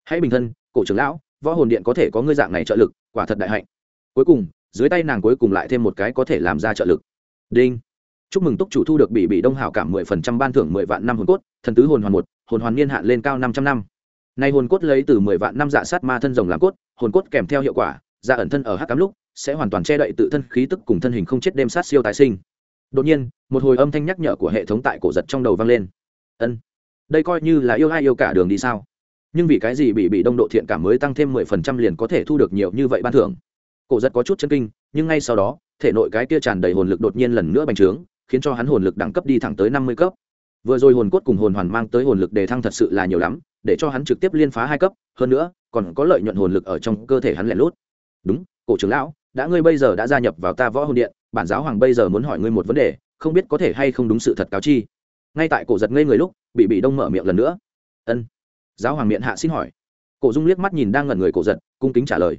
Hãy bình thân, cổ trưởng lão, võ hồn điện có thể có ngươi dạng này trợ lực, quả thật đại hạnh. Cuối cùng, dưới tay nàng cuối cùng lại thêm một cái có thể làm ra trợ lực. Đinh. Chúc mừng túc chủ thu được bị bị đông hảo cảm mười phần trăm ban thưởng mười vạn năm hồn cốt, thần tứ hồn hoàn một, hồn hoàn niên hạn lên cao năm trăm năm. Nay hồn cốt lấy từ mười vạn năm dạ sát ma thân rồng làm cốt, hồn cốt kèm theo hiệu quả ra ẩn thân ở hắc cám lúc, sẽ hoàn toàn che đậy tự thân khí tức cùng thân hình không chết đêm sát siêu tái sinh. Đột nhiên, một hồi âm thanh nhắc nhở của hệ thống tại cổ giật trong đầu vang lên. Ân, đây coi như là yêu ai yêu cả đường đi sao? Nhưng vì cái gì bị bị đông độ thiện cảm mới tăng thêm mười phần trăm liền có thể thu được nhiều như vậy ban thưởng? Cổ giật có chút chân kinh, nhưng ngay sau đó, thể nội cái kia tràn đầy hồn lực đột nhiên lần nữa bành trướng, khiến cho hắn hồn lực đẳng cấp đi thẳng tới năm mươi cấp. Vừa rồi hồn cốt cùng hồn hoàn mang tới hồn lực đề thăng thật sự là nhiều lắm, để cho hắn trực tiếp liên phá hai cấp, hơn nữa, còn có lợi nhuận hồn lực ở trong cơ thể hắn lẻn lút đúng, cổ trưởng lão, đã ngươi bây giờ đã gia nhập vào ta võ hồn điện, bản giáo hoàng bây giờ muốn hỏi ngươi một vấn đề, không biết có thể hay không đúng sự thật cáo chi. Ngay tại cổ giật ngây người lúc, bị bị đông mở miệng lần nữa. Ân. Giáo hoàng miệng hạ xin hỏi. Cổ dung liếc mắt nhìn đang ngẩn người cổ giật, cung kính trả lời.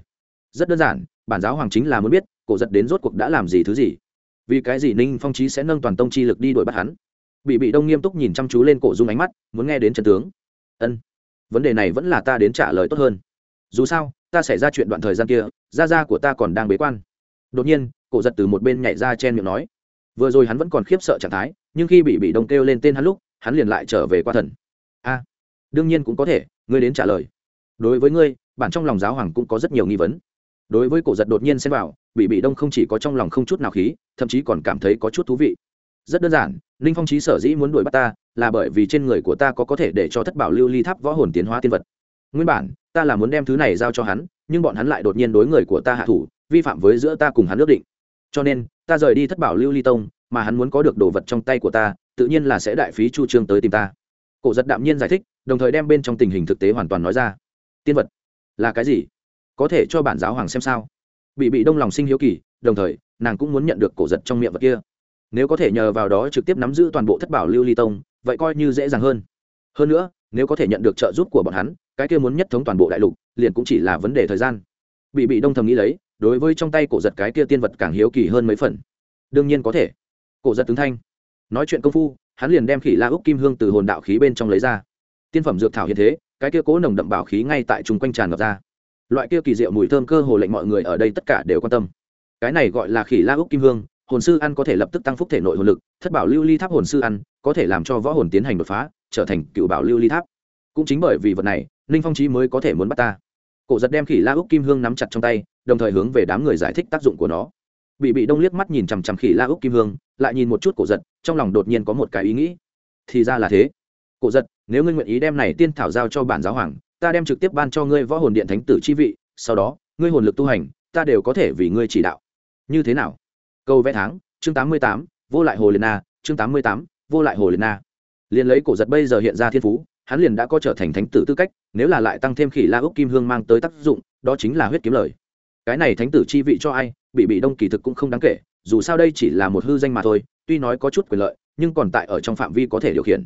Rất đơn giản, bản giáo hoàng chính là muốn biết, cổ giật đến rốt cuộc đã làm gì thứ gì. Vì cái gì ninh phong trí sẽ nâng toàn tông chi lực đi đuổi bắt hắn? Bị bị đông nghiêm túc nhìn chăm chú lên cổ dung ánh mắt, muốn nghe đến trần tướng. Ân. Vấn đề này vẫn là ta đến trả lời tốt hơn. Dù sao ta xảy ra chuyện đoạn thời gian kia, gia gia của ta còn đang bế quan. Đột nhiên, cổ giật từ một bên nhảy ra chen miệng nói. Vừa rồi hắn vẫn còn khiếp sợ trạng thái, nhưng khi bị bị đông kêu lên tên hắn lúc, hắn liền lại trở về qua thần. A, đương nhiên cũng có thể, ngươi đến trả lời. Đối với ngươi, bản trong lòng giáo hoàng cũng có rất nhiều nghi vấn. Đối với cổ giật đột nhiên xem vào, bị bị đông không chỉ có trong lòng không chút nào khí, thậm chí còn cảm thấy có chút thú vị. Rất đơn giản, ninh phong trí sở dĩ muốn đuổi bắt ta, là bởi vì trên người của ta có có thể để cho thất bảo lưu ly tháp võ hồn tiến hóa tiên vật nguyên bản, ta là muốn đem thứ này giao cho hắn, nhưng bọn hắn lại đột nhiên đối người của ta hạ thủ, vi phạm với giữa ta cùng hắn ước định. Cho nên, ta rời đi thất bảo lưu ly tông, mà hắn muốn có được đồ vật trong tay của ta, tự nhiên là sẽ đại phí chu trương tới tìm ta. Cổ giật đạm nhiên giải thích, đồng thời đem bên trong tình hình thực tế hoàn toàn nói ra. Tiên vật, là cái gì? Có thể cho bản giáo hoàng xem sao? Bị bị đông lòng sinh hiếu kỳ, đồng thời, nàng cũng muốn nhận được cổ giật trong miệng vật kia. Nếu có thể nhờ vào đó trực tiếp nắm giữ toàn bộ thất bảo lưu ly tông, vậy coi như dễ dàng hơn. Hơn nữa, nếu có thể nhận được trợ giúp của bọn hắn cái kia muốn nhất thống toàn bộ đại lục, liền cũng chỉ là vấn đề thời gian. Bị bị đông thầm nghĩ lấy, đối với trong tay cổ giật cái kia tiên vật càng hiếu kỳ hơn mấy phần. Đương nhiên có thể. Cổ giật tướng thanh. Nói chuyện công phu, hắn liền đem khỉ la úc kim hương từ hồn đạo khí bên trong lấy ra. Tiên phẩm dược thảo hiện thế, cái kia cố nồng đậm bảo khí ngay tại chung quanh tràn ngập ra. Loại kia kỳ diệu mùi thơm cơ hồ lệnh mọi người ở đây tất cả đều quan tâm. Cái này gọi là khỉ la úc kim hương, hồn sư ăn có thể lập tức tăng phúc thể nội hồn lực, thất bảo lưu ly tháp hồn sư ăn, có thể làm cho võ hồn tiến hành đột phá, trở thành cựu bảo lưu ly tháp. Cũng chính bởi vì vật này ninh phong trí mới có thể muốn bắt ta. Cổ giật đem khỉ la úc kim hương nắm chặt trong tay, đồng thời hướng về đám người giải thích tác dụng của nó. Bị bị đông liếc mắt nhìn chằm chằm khỉ la úc kim hương, lại nhìn một chút cổ giật, trong lòng đột nhiên có một cái ý nghĩ. Thì ra là thế. Cổ giật, nếu ngươi nguyện ý đem này tiên thảo giao cho bản giáo hoàng, ta đem trực tiếp ban cho ngươi võ hồn điện thánh tử chi vị, sau đó, ngươi hồn lực tu hành, ta đều có thể vì ngươi chỉ đạo. Như thế nào? Câu vẽ tháng, chương tám mươi tám, vô lại hồ liền na, chương tám mươi tám, vô lại hồ liền na. Liền lấy cổ giật bây giờ hiện ra thiên phú hắn liền đã có trở thành thánh tử tư cách, nếu là lại tăng thêm khỉ la úc kim hương mang tới tác dụng, đó chính là huyết kiếm lời. Cái này thánh tử chi vị cho ai, bị bị đông kỳ thực cũng không đáng kể, dù sao đây chỉ là một hư danh mà thôi, tuy nói có chút quyền lợi, nhưng còn tại ở trong phạm vi có thể điều khiển.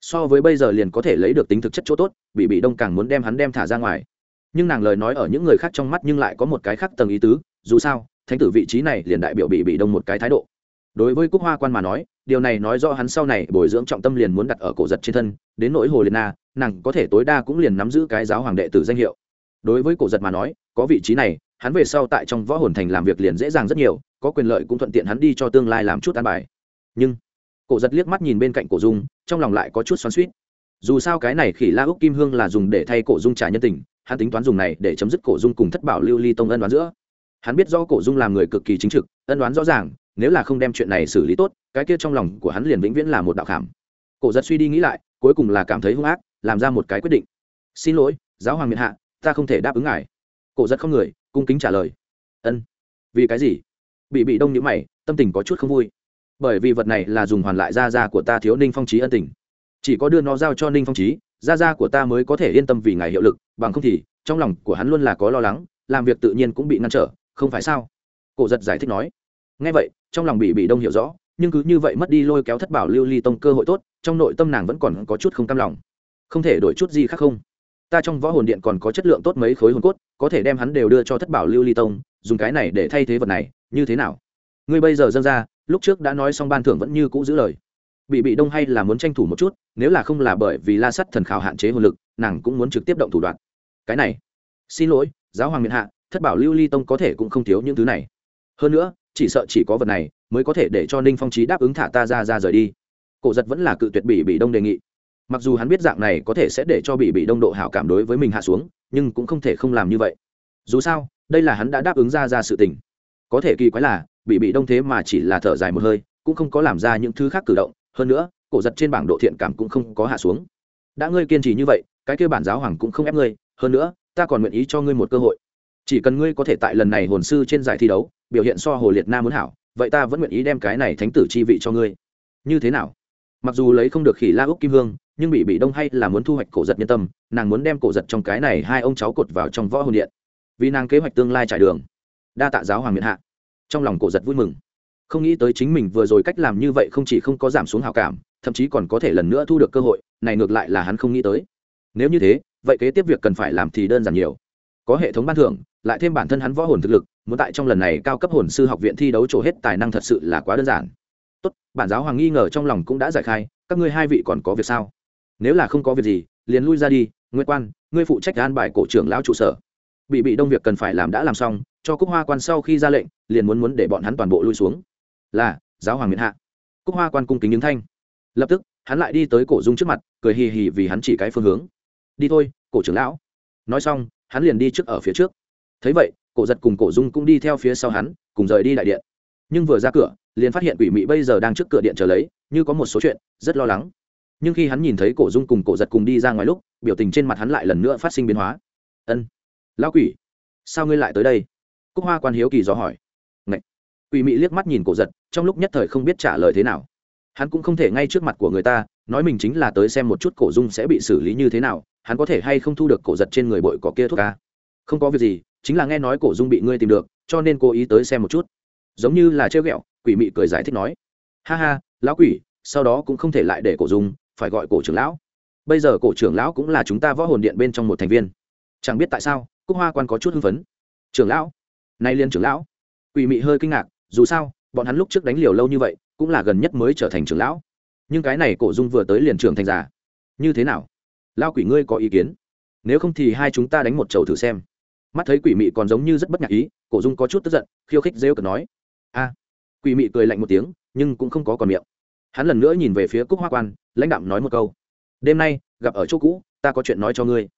So với bây giờ liền có thể lấy được tính thực chất chỗ tốt, bị bị đông càng muốn đem hắn đem thả ra ngoài. Nhưng nàng lời nói ở những người khác trong mắt nhưng lại có một cái khác tầng ý tứ, dù sao, thánh tử vị trí này liền đại biểu bị bị đông một cái thái độ. Đối với cúc hoa quan mà nói điều này nói rõ hắn sau này bồi dưỡng trọng tâm liền muốn đặt ở cổ giật trên thân, đến nỗi hồ liệt na, nàng có thể tối đa cũng liền nắm giữ cái giáo hoàng đệ tử danh hiệu. Đối với cổ giật mà nói, có vị trí này, hắn về sau tại trong võ hồn thành làm việc liền dễ dàng rất nhiều, có quyền lợi cũng thuận tiện hắn đi cho tương lai làm chút an bài. Nhưng, cổ giật liếc mắt nhìn bên cạnh cổ dung, trong lòng lại có chút xoắn suýt dù sao cái này khỉ la úc kim hương là dùng để thay cổ dung trả nhân tình, hắn tính toán dùng này để chấm dứt cổ dung cùng thất bảo lưu ly tông ân đoán giữa. Hắn biết do cổ dung làm người cực kỳ chính trực, ân đoán rõ ràng nếu là không đem chuyện này xử lý tốt, cái kia trong lòng của hắn liền vĩnh viễn là một đạo khảm. Cổ giật suy đi nghĩ lại, cuối cùng là cảm thấy hung ác, làm ra một cái quyết định. Xin lỗi, giáo hoàng miền hạ, ta không thể đáp ứng ngài. Cổ giật không người, cung kính trả lời. Ân. Vì cái gì? Bị bị đông nhữ mày, tâm tình có chút không vui. Bởi vì vật này là dùng hoàn lại gia gia của ta thiếu ninh phong trí ân tình. Chỉ có đưa nó giao cho ninh phong trí gia gia của ta mới có thể yên tâm vì ngài hiệu lực, bằng không thì, trong lòng của hắn luôn là có lo lắng, làm việc tự nhiên cũng bị ngăn trở, không phải sao? Cổ giật giải thích nói ngay vậy, trong lòng bị bị đông hiểu rõ, nhưng cứ như vậy mất đi lôi kéo thất bảo lưu ly tông cơ hội tốt, trong nội tâm nàng vẫn còn có chút không cam lòng. Không thể đổi chút gì khác không? Ta trong võ hồn điện còn có chất lượng tốt mấy khối hồn cốt, có thể đem hắn đều đưa cho thất bảo lưu ly tông, dùng cái này để thay thế vật này, như thế nào? Ngươi bây giờ dâng ra, lúc trước đã nói xong ban thưởng vẫn như cũ giữ lời. Bị bị đông hay là muốn tranh thủ một chút, nếu là không là bởi vì la sắt thần khảo hạn chế hồn lực, nàng cũng muốn trực tiếp động thủ đoạn. Cái này, xin lỗi, giáo hoàng miền hạ, thất bảo lưu ly tông có thể cũng không thiếu những thứ này. Hơn nữa chỉ sợ chỉ có vật này mới có thể để cho ninh phong trí đáp ứng thả ta ra ra rời đi. Cổ giật vẫn là cự tuyệt bị bị đông đề nghị. Mặc dù hắn biết dạng này có thể sẽ để cho bị bị đông độ hảo cảm đối với mình hạ xuống, nhưng cũng không thể không làm như vậy. Dù sao, đây là hắn đã đáp ứng ra ra sự tình. Có thể kỳ quái là bị bị đông thế mà chỉ là thở dài một hơi, cũng không có làm ra những thứ khác cử động. Hơn nữa, cổ giật trên bảng độ thiện cảm cũng không có hạ xuống. Đã ngươi kiên trì như vậy, cái kêu bản giáo hoàng cũng không ép ngươi. Hơn nữa, ta còn nguyện ý cho ngươi một cơ hội. Chỉ cần ngươi có thể tại lần này hồn sư trên giải thi đấu biểu hiện so hồ liệt na muốn hảo, vậy ta vẫn nguyện ý đem cái này thánh tử chi vị cho ngươi. Như thế nào? Mặc dù lấy không được khỉ la úc kim hương, nhưng bị bị đông hay là muốn thu hoạch cổ giật nhân tâm, nàng muốn đem cổ giật trong cái này hai ông cháu cột vào trong võ hồn điện. Vì nàng kế hoạch tương lai trải đường. Đa tạ giáo hoàng miệt hạ. Trong lòng cổ giật vui mừng. Không nghĩ tới chính mình vừa rồi cách làm như vậy không chỉ không có giảm xuống hào cảm, thậm chí còn có thể lần nữa thu được cơ hội, này ngược lại là hắn không nghĩ tới. Nếu như thế, vậy kế tiếp việc cần phải làm thì đơn giản nhiều. Có hệ thống ban thưởng, lại thêm bản thân hắn võ hồn thực lực muốn tại trong lần này cao cấp hồn sư học viện thi đấu trổ hết tài năng thật sự là quá đơn giản. Tốt, bản giáo hoàng nghi ngờ trong lòng cũng đã giải khai, các ngươi hai vị còn có việc sao? Nếu là không có việc gì, liền lui ra đi nguyên quan, ngươi phụ trách an bài cổ trưởng lão trụ sở. Bị bị đông việc cần phải làm đã làm xong, cho cúc hoa quan sau khi ra lệnh, liền muốn muốn để bọn hắn toàn bộ lui xuống. Là, giáo hoàng miễn hạ. Cúc hoa quan cung kính những thanh. Lập tức, hắn lại đi tới cổ dung trước mặt, cười hì hì vì hắn chỉ cái phương hướng. Đi thôi, cổ trưởng lão. Nói xong, hắn liền đi trước ở phía trước. Thấy vậy cổ giật cùng cổ dung cũng đi theo phía sau hắn, cùng rời đi đại điện. Nhưng vừa ra cửa, liền phát hiện quỷ mị bây giờ đang trước cửa điện chờ lấy, như có một số chuyện, rất lo lắng. Nhưng khi hắn nhìn thấy cổ dung cùng cổ giật cùng đi ra ngoài lúc, biểu tình trên mặt hắn lại lần nữa phát sinh biến hóa. Ân, lão quỷ, sao ngươi lại tới đây? Cúc hoa quan hiếu kỳ dò hỏi. Ngậy. quỷ mị liếc mắt nhìn cổ giật, trong lúc nhất thời không biết trả lời thế nào. Hắn cũng không thể ngay trước mặt của người ta, nói mình chính là tới xem một chút cổ dung sẽ bị xử lý như thế nào, hắn có thể hay không thu được cổ giật trên người bội có kia thuốc ca không có việc gì chính là nghe nói cổ dung bị ngươi tìm được, cho nên cố ý tới xem một chút. Giống như là trêu ghẹo, quỷ mị cười giải thích nói. Ha ha, lão quỷ, sau đó cũng không thể lại để cổ dung, phải gọi cổ trưởng lão. Bây giờ cổ trưởng lão cũng là chúng ta võ hồn điện bên trong một thành viên. Chẳng biết tại sao, cúc hoa quan có chút hưng phấn. Trưởng lão, nay liên trưởng lão. Quỷ mị hơi kinh ngạc, dù sao, bọn hắn lúc trước đánh liều lâu như vậy, cũng là gần nhất mới trở thành trưởng lão. Nhưng cái này cổ dung vừa tới liền trưởng thành già. Như thế nào? Lao quỷ ngươi có ý kiến? Nếu không thì hai chúng ta đánh một chầu thử xem mắt thấy quỷ mị còn giống như rất bất nhạc ý, cổ dung có chút tức giận, khiêu khích rêu cực nói. A, quỷ mị cười lạnh một tiếng, nhưng cũng không có còn miệng. Hắn lần nữa nhìn về phía cúc hoa quan, lãnh đạm nói một câu. Đêm nay, gặp ở chỗ cũ, ta có chuyện nói cho ngươi.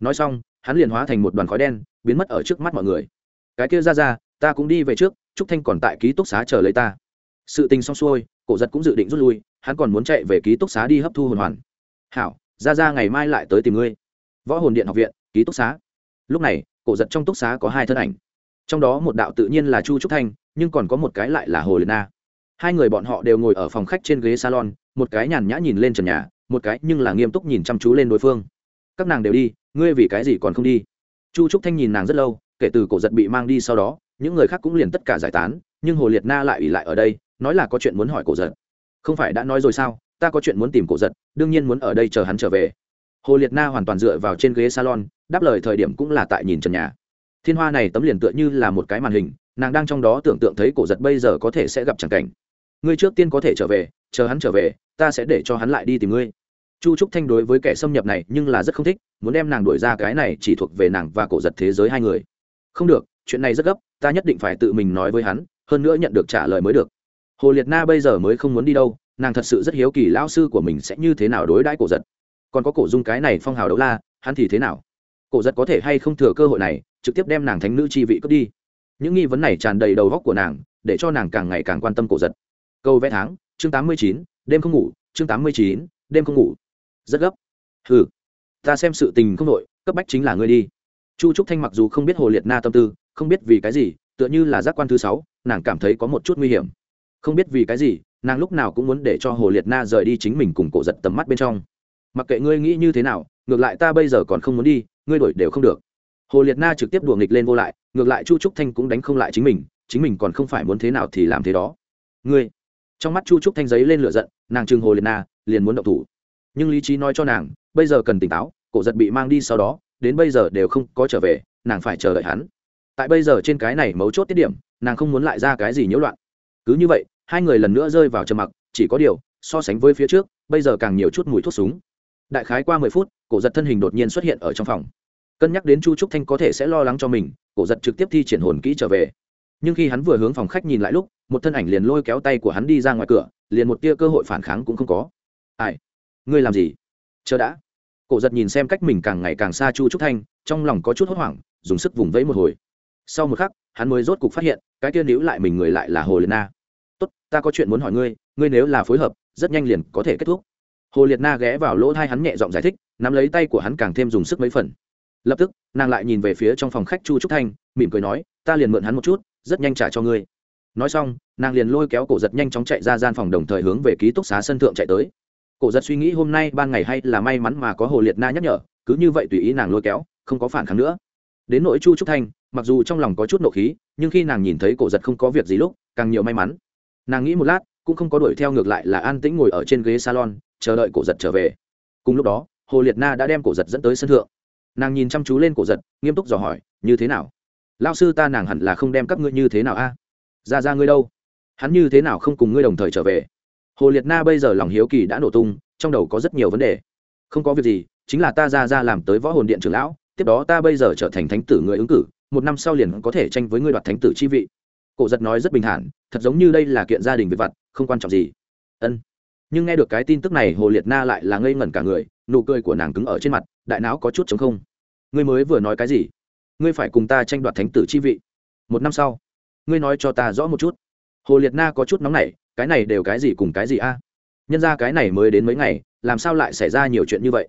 Nói xong, hắn liền hóa thành một đoàn khói đen, biến mất ở trước mắt mọi người. Cái kia ra ra, ta cũng đi về trước, trúc thanh còn tại ký túc xá chờ lấy ta. Sự tình xong xuôi, cổ giật cũng dự định rút lui, hắn còn muốn chạy về ký túc xá đi hấp thu hồn hoàn. Hảo, ra ra ngày mai lại tới tìm ngươi. Võ hồn điện học viện, ký túc xá. Lúc này cổ giật trong túc xá có hai thân ảnh. Trong đó một đạo tự nhiên là chu trúc thanh, nhưng còn có một cái lại là hồ liệt na. Hai người bọn họ đều ngồi ở phòng khách trên ghế salon, một cái nhàn nhã nhìn lên trần nhà, một cái nhưng là nghiêm túc nhìn chăm chú lên đối phương. Các nàng đều đi, ngươi vì cái gì còn không đi? Chu trúc thanh nhìn nàng rất lâu, kể từ cổ giật bị mang đi sau đó, những người khác cũng liền tất cả giải tán, nhưng hồ liệt na lại ủy lại ở đây, nói là có chuyện muốn hỏi cổ giật. Không phải đã nói rồi sao? Ta có chuyện muốn tìm cổ giật, đương nhiên muốn ở đây chờ hắn trở về hồ liệt na hoàn toàn dựa vào trên ghế salon, đáp lời thời điểm cũng là tại nhìn trần nhà. Thiên hoa này tấm liền tựa như là một cái màn hình, nàng đang trong đó tưởng tượng thấy cổ giật bây giờ có thể sẽ gặp chẳng cảnh. Ngươi trước tiên có thể trở về, chờ hắn trở về, ta sẽ để cho hắn lại đi tìm ngươi. Chu trúc thanh đối với kẻ xâm nhập này nhưng là rất không thích, muốn đem nàng đuổi ra cái này chỉ thuộc về nàng và cổ giật thế giới hai người. Không được, chuyện này rất gấp, ta nhất định phải tự mình nói với hắn, hơn nữa nhận được trả lời mới được. Hồ liệt na bây giờ mới không muốn đi đâu, nàng thật sự rất hiếu kỳ lão sư của mình sẽ như thế nào đối đãi cổ giật còn có cổ dung cái này phong hào đấu la, hắn thì thế nào? Cổ giật có thể hay không thừa cơ hội này, trực tiếp đem nàng thánh nữ chi vị cướp đi. Những nghi vấn này tràn đầy đầu góc của nàng, để cho nàng càng ngày càng quan tâm cổ giật. Câu vẽ tháng, chương tám mươi chín, đêm không ngủ, chương tám mươi chín, đêm không ngủ. Rất gấp. Ừ ta xem sự tình không đội cấp bách chính là ngươi đi. Chu trúc thanh mặc dù không biết hồ liệt na tâm tư, không biết vì cái gì, tựa như là giác quan thứ sáu, nàng cảm thấy có một chút nguy hiểm. Không biết vì cái gì, nàng lúc nào cũng muốn để cho hồ liệt na rời đi chính mình cùng cổ giật tầm mắt bên trong mặc kệ ngươi nghĩ như thế nào, ngược lại ta bây giờ còn không muốn đi, ngươi đổi đều không được. Hồ liệt na trực tiếp đùa nghịch lên vô lại, ngược lại chu trúc thanh cũng đánh không lại chính mình chính mình còn không phải muốn thế nào thì làm thế đó. Ngươi. Trong mắt chu trúc thanh giấy lên lửa giận, nàng trừng hồ liệt na, liền muốn động thủ. Nhưng lý trí nói cho nàng, bây giờ cần tỉnh táo, cổ giật bị mang đi sau đó, đến bây giờ đều không có trở về, nàng phải chờ đợi hắn. Tại bây giờ trên cái này mấu chốt tiết điểm, nàng không muốn lại ra cái gì nhiễu loạn. Cứ như vậy, hai người lần nữa rơi vào trầm mặc, chỉ có điều, so sánh với phía trước, bây giờ càng nhiều chút mùi thuốc súng đại khái qua mười phút, cổ giật thân hình đột nhiên xuất hiện ở trong phòng. Cân nhắc đến chu trúc thanh có thể sẽ lo lắng cho mình, cổ giật trực tiếp thi triển hồn kỹ trở về. Nhưng khi hắn vừa hướng phòng khách nhìn lại lúc, một thân ảnh liền lôi kéo tay của hắn đi ra ngoài cửa, liền một tia cơ hội phản kháng cũng không có. Ai? Ngươi làm gì? Chờ đã. Cổ giật nhìn xem cách mình càng ngày càng xa chu trúc thanh, trong lòng có chút hốt hoảng, dùng sức vùng vẫy một hồi. Sau một khắc, hắn mới rốt cục phát hiện, cái tia níu lại mình người lại là hồ liệt na tốt, ta có chuyện muốn hỏi ngươi ngươi nếu là phối hợp, rất nhanh liền có thể kết thúc hồ liệt na ghé vào lỗ thai hắn nhẹ giọng giải thích, nắm lấy tay của hắn càng thêm dùng sức mấy phần. Lập tức, nàng lại nhìn về phía trong phòng khách chu trúc thanh, mỉm cười nói, ta liền mượn hắn một chút, rất nhanh trả cho ngươi. Nói xong, nàng liền lôi kéo cổ giật nhanh chóng chạy ra gian phòng đồng thời hướng về ký túc xá sân thượng chạy tới. Cổ giật suy nghĩ hôm nay ban ngày hay là may mắn mà có hồ liệt na nhắc nhở, cứ như vậy tùy ý nàng lôi kéo, không có phản kháng nữa. Đến nỗi chu trúc thanh, mặc dù trong lòng có chút nộ khí, nhưng khi nàng nhìn thấy cổ giật không có việc gì lúc, càng nhiều may mắn. Nàng nghĩ một lát, cũng không có đuổi theo ngược lại là an tĩnh ngồi ở trên ghế salon chờ đợi cổ giật trở về. Cùng lúc đó, hồ liệt na đã đem cổ giật dẫn tới sân thượng. Nàng nhìn chăm chú lên cổ giật, nghiêm túc dò hỏi, như thế nào? Lao sư ta nàng hẳn là không đem các ngươi như thế nào a? Ra ra ngươi đâu? Hắn như thế nào không cùng ngươi đồng thời trở về? Hồ liệt na bây giờ lòng hiếu kỳ đã nổ tung, trong đầu có rất nhiều vấn đề. Không có việc gì, chính là ta ra ra làm tới võ hồn điện trưởng lão, tiếp đó ta bây giờ trở thành thánh tử người ứng cử, một năm sau liền có thể tranh với ngươi đoạt thánh tử chi vị. Cổ giật nói rất bình thản, thật giống như đây là kiện gia đình việc vặt, không quan trọng gì. Ân nhưng nghe được cái tin tức này, hồ liệt na lại là ngây ngẩn cả người, nụ cười của nàng cứng ở trên mặt, đại não có chút chống không. Ngươi mới vừa nói cái gì? Ngươi phải cùng ta tranh đoạt thánh tử chi vị. Một năm sau, ngươi nói cho ta rõ một chút. Hồ liệt na có chút nóng nảy, cái này đều cái gì cùng cái gì a? Nhân ra cái này mới đến mấy ngày, làm sao lại xảy ra nhiều chuyện như vậy?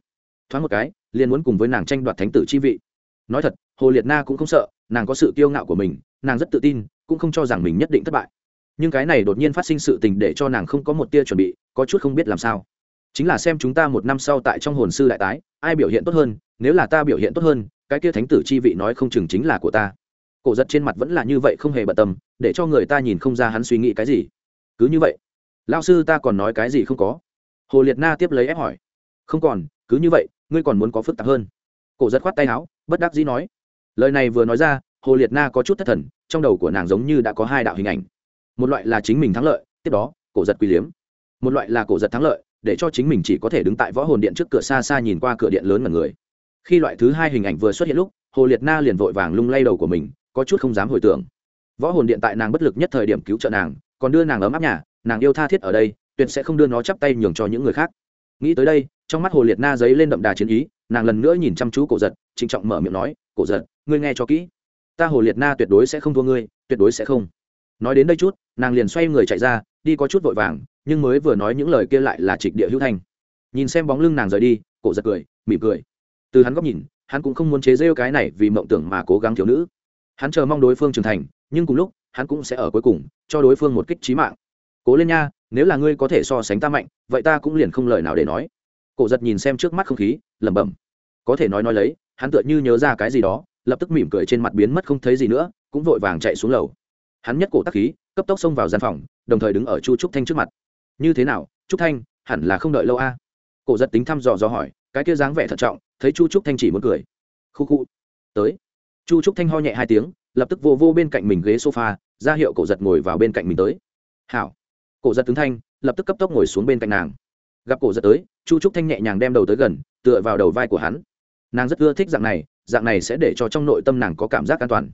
Thoáng một cái, liền muốn cùng với nàng tranh đoạt thánh tử chi vị. Nói thật, hồ liệt na cũng không sợ, nàng có sự kiêu ngạo của mình, nàng rất tự tin, cũng không cho rằng mình nhất định thất bại nhưng cái này đột nhiên phát sinh sự tình để cho nàng không có một tia chuẩn bị, có chút không biết làm sao. Chính là xem chúng ta một năm sau tại trong hồn sư đại tái, ai biểu hiện tốt hơn, nếu là ta biểu hiện tốt hơn, cái kia thánh tử chi vị nói không chừng chính là của ta. Cổ giật trên mặt vẫn là như vậy không hề bận tâm, để cho người ta nhìn không ra hắn suy nghĩ cái gì. Cứ như vậy lao sư ta còn nói cái gì không có? Hồ liệt na tiếp lấy ép hỏi. Không còn, cứ như vậy, ngươi còn muốn có phức tạp hơn. Cổ giật khoát tay áo, bất đắc dĩ nói. Lời này vừa nói ra, hồ liệt na có chút thất thần, trong đầu của nàng giống như đã có hai đạo hình ảnh một loại là chính mình thắng lợi, tiếp đó, cổ giật quý liếm. Một loại là cổ giật thắng lợi, để cho chính mình chỉ có thể đứng tại võ hồn điện trước cửa xa xa nhìn qua cửa điện lớn mà người. Khi loại thứ hai hình ảnh vừa xuất hiện lúc, hồ liệt na liền vội vàng lung lay đầu của mình, có chút không dám hồi tưởng. Võ hồn điện tại nàng bất lực nhất thời điểm cứu trợ nàng, còn đưa nàng ấm áp nhà, nàng yêu tha thiết ở đây, tuyệt sẽ không đưa nó chắp tay nhường cho những người khác. Nghĩ tới đây, trong mắt hồ liệt na giấy lên đậm đà chiến ý, nàng lần nữa nhìn chăm chú cổ giật, trịnh trọng mở miệng nói, cổ giật, ngươi nghe cho kỹ. Ta hồ liệt na tuyệt đối sẽ không thua ngươi, tuyệt đối sẽ không nói đến đây chút, nàng liền xoay người chạy ra, đi có chút vội vàng, nhưng mới vừa nói những lời kia lại là trịch địa hữu thanh. Nhìn xem bóng lưng nàng rời đi, cổ giật cười, mỉm cười. Từ hắn góc nhìn, hắn cũng không muốn chế rêu cái này vì mộng tưởng mà cố gắng thiếu nữ. Hắn chờ mong đối phương trưởng thành, nhưng cùng lúc, hắn cũng sẽ ở cuối cùng, cho đối phương một kích trí mạng. Cố lên nha, nếu là ngươi có thể so sánh ta mạnh, vậy ta cũng liền không lời nào để nói. Cổ giật nhìn xem trước mắt không khí, lẩm bẩm. Có thể nói nói lấy, hắn tựa như nhớ ra cái gì đó, lập tức mỉm cười trên mặt biến mất không thấy gì nữa, cũng vội vàng chạy xuống lầu hắn nhất cổ tắc khí, cấp tốc xông vào gian phòng, đồng thời đứng ở chu trúc thanh trước mặt. Như thế nào, trúc thanh, hẳn là không đợi lâu a? Cổ giật tính thăm dò dò hỏi, cái kia dáng vẻ thận trọng, thấy chu trúc thanh chỉ muốn cười. Khu khu, tới. Chu trúc thanh ho nhẹ hai tiếng, lập tức vô vô bên cạnh mình ghế sofa, ra hiệu cổ giật ngồi vào bên cạnh mình tới. Hảo. Cổ giật tướng thanh, lập tức cấp tốc ngồi xuống bên cạnh nàng. Gặp cổ giật tới, chu trúc thanh nhẹ nhàng đem đầu tới gần, tựa vào đầu vai của hắn. Nàng rất ưa thích dạng này dạng này sẽ để cho trong nội tâm nàng có cảm giác an toàn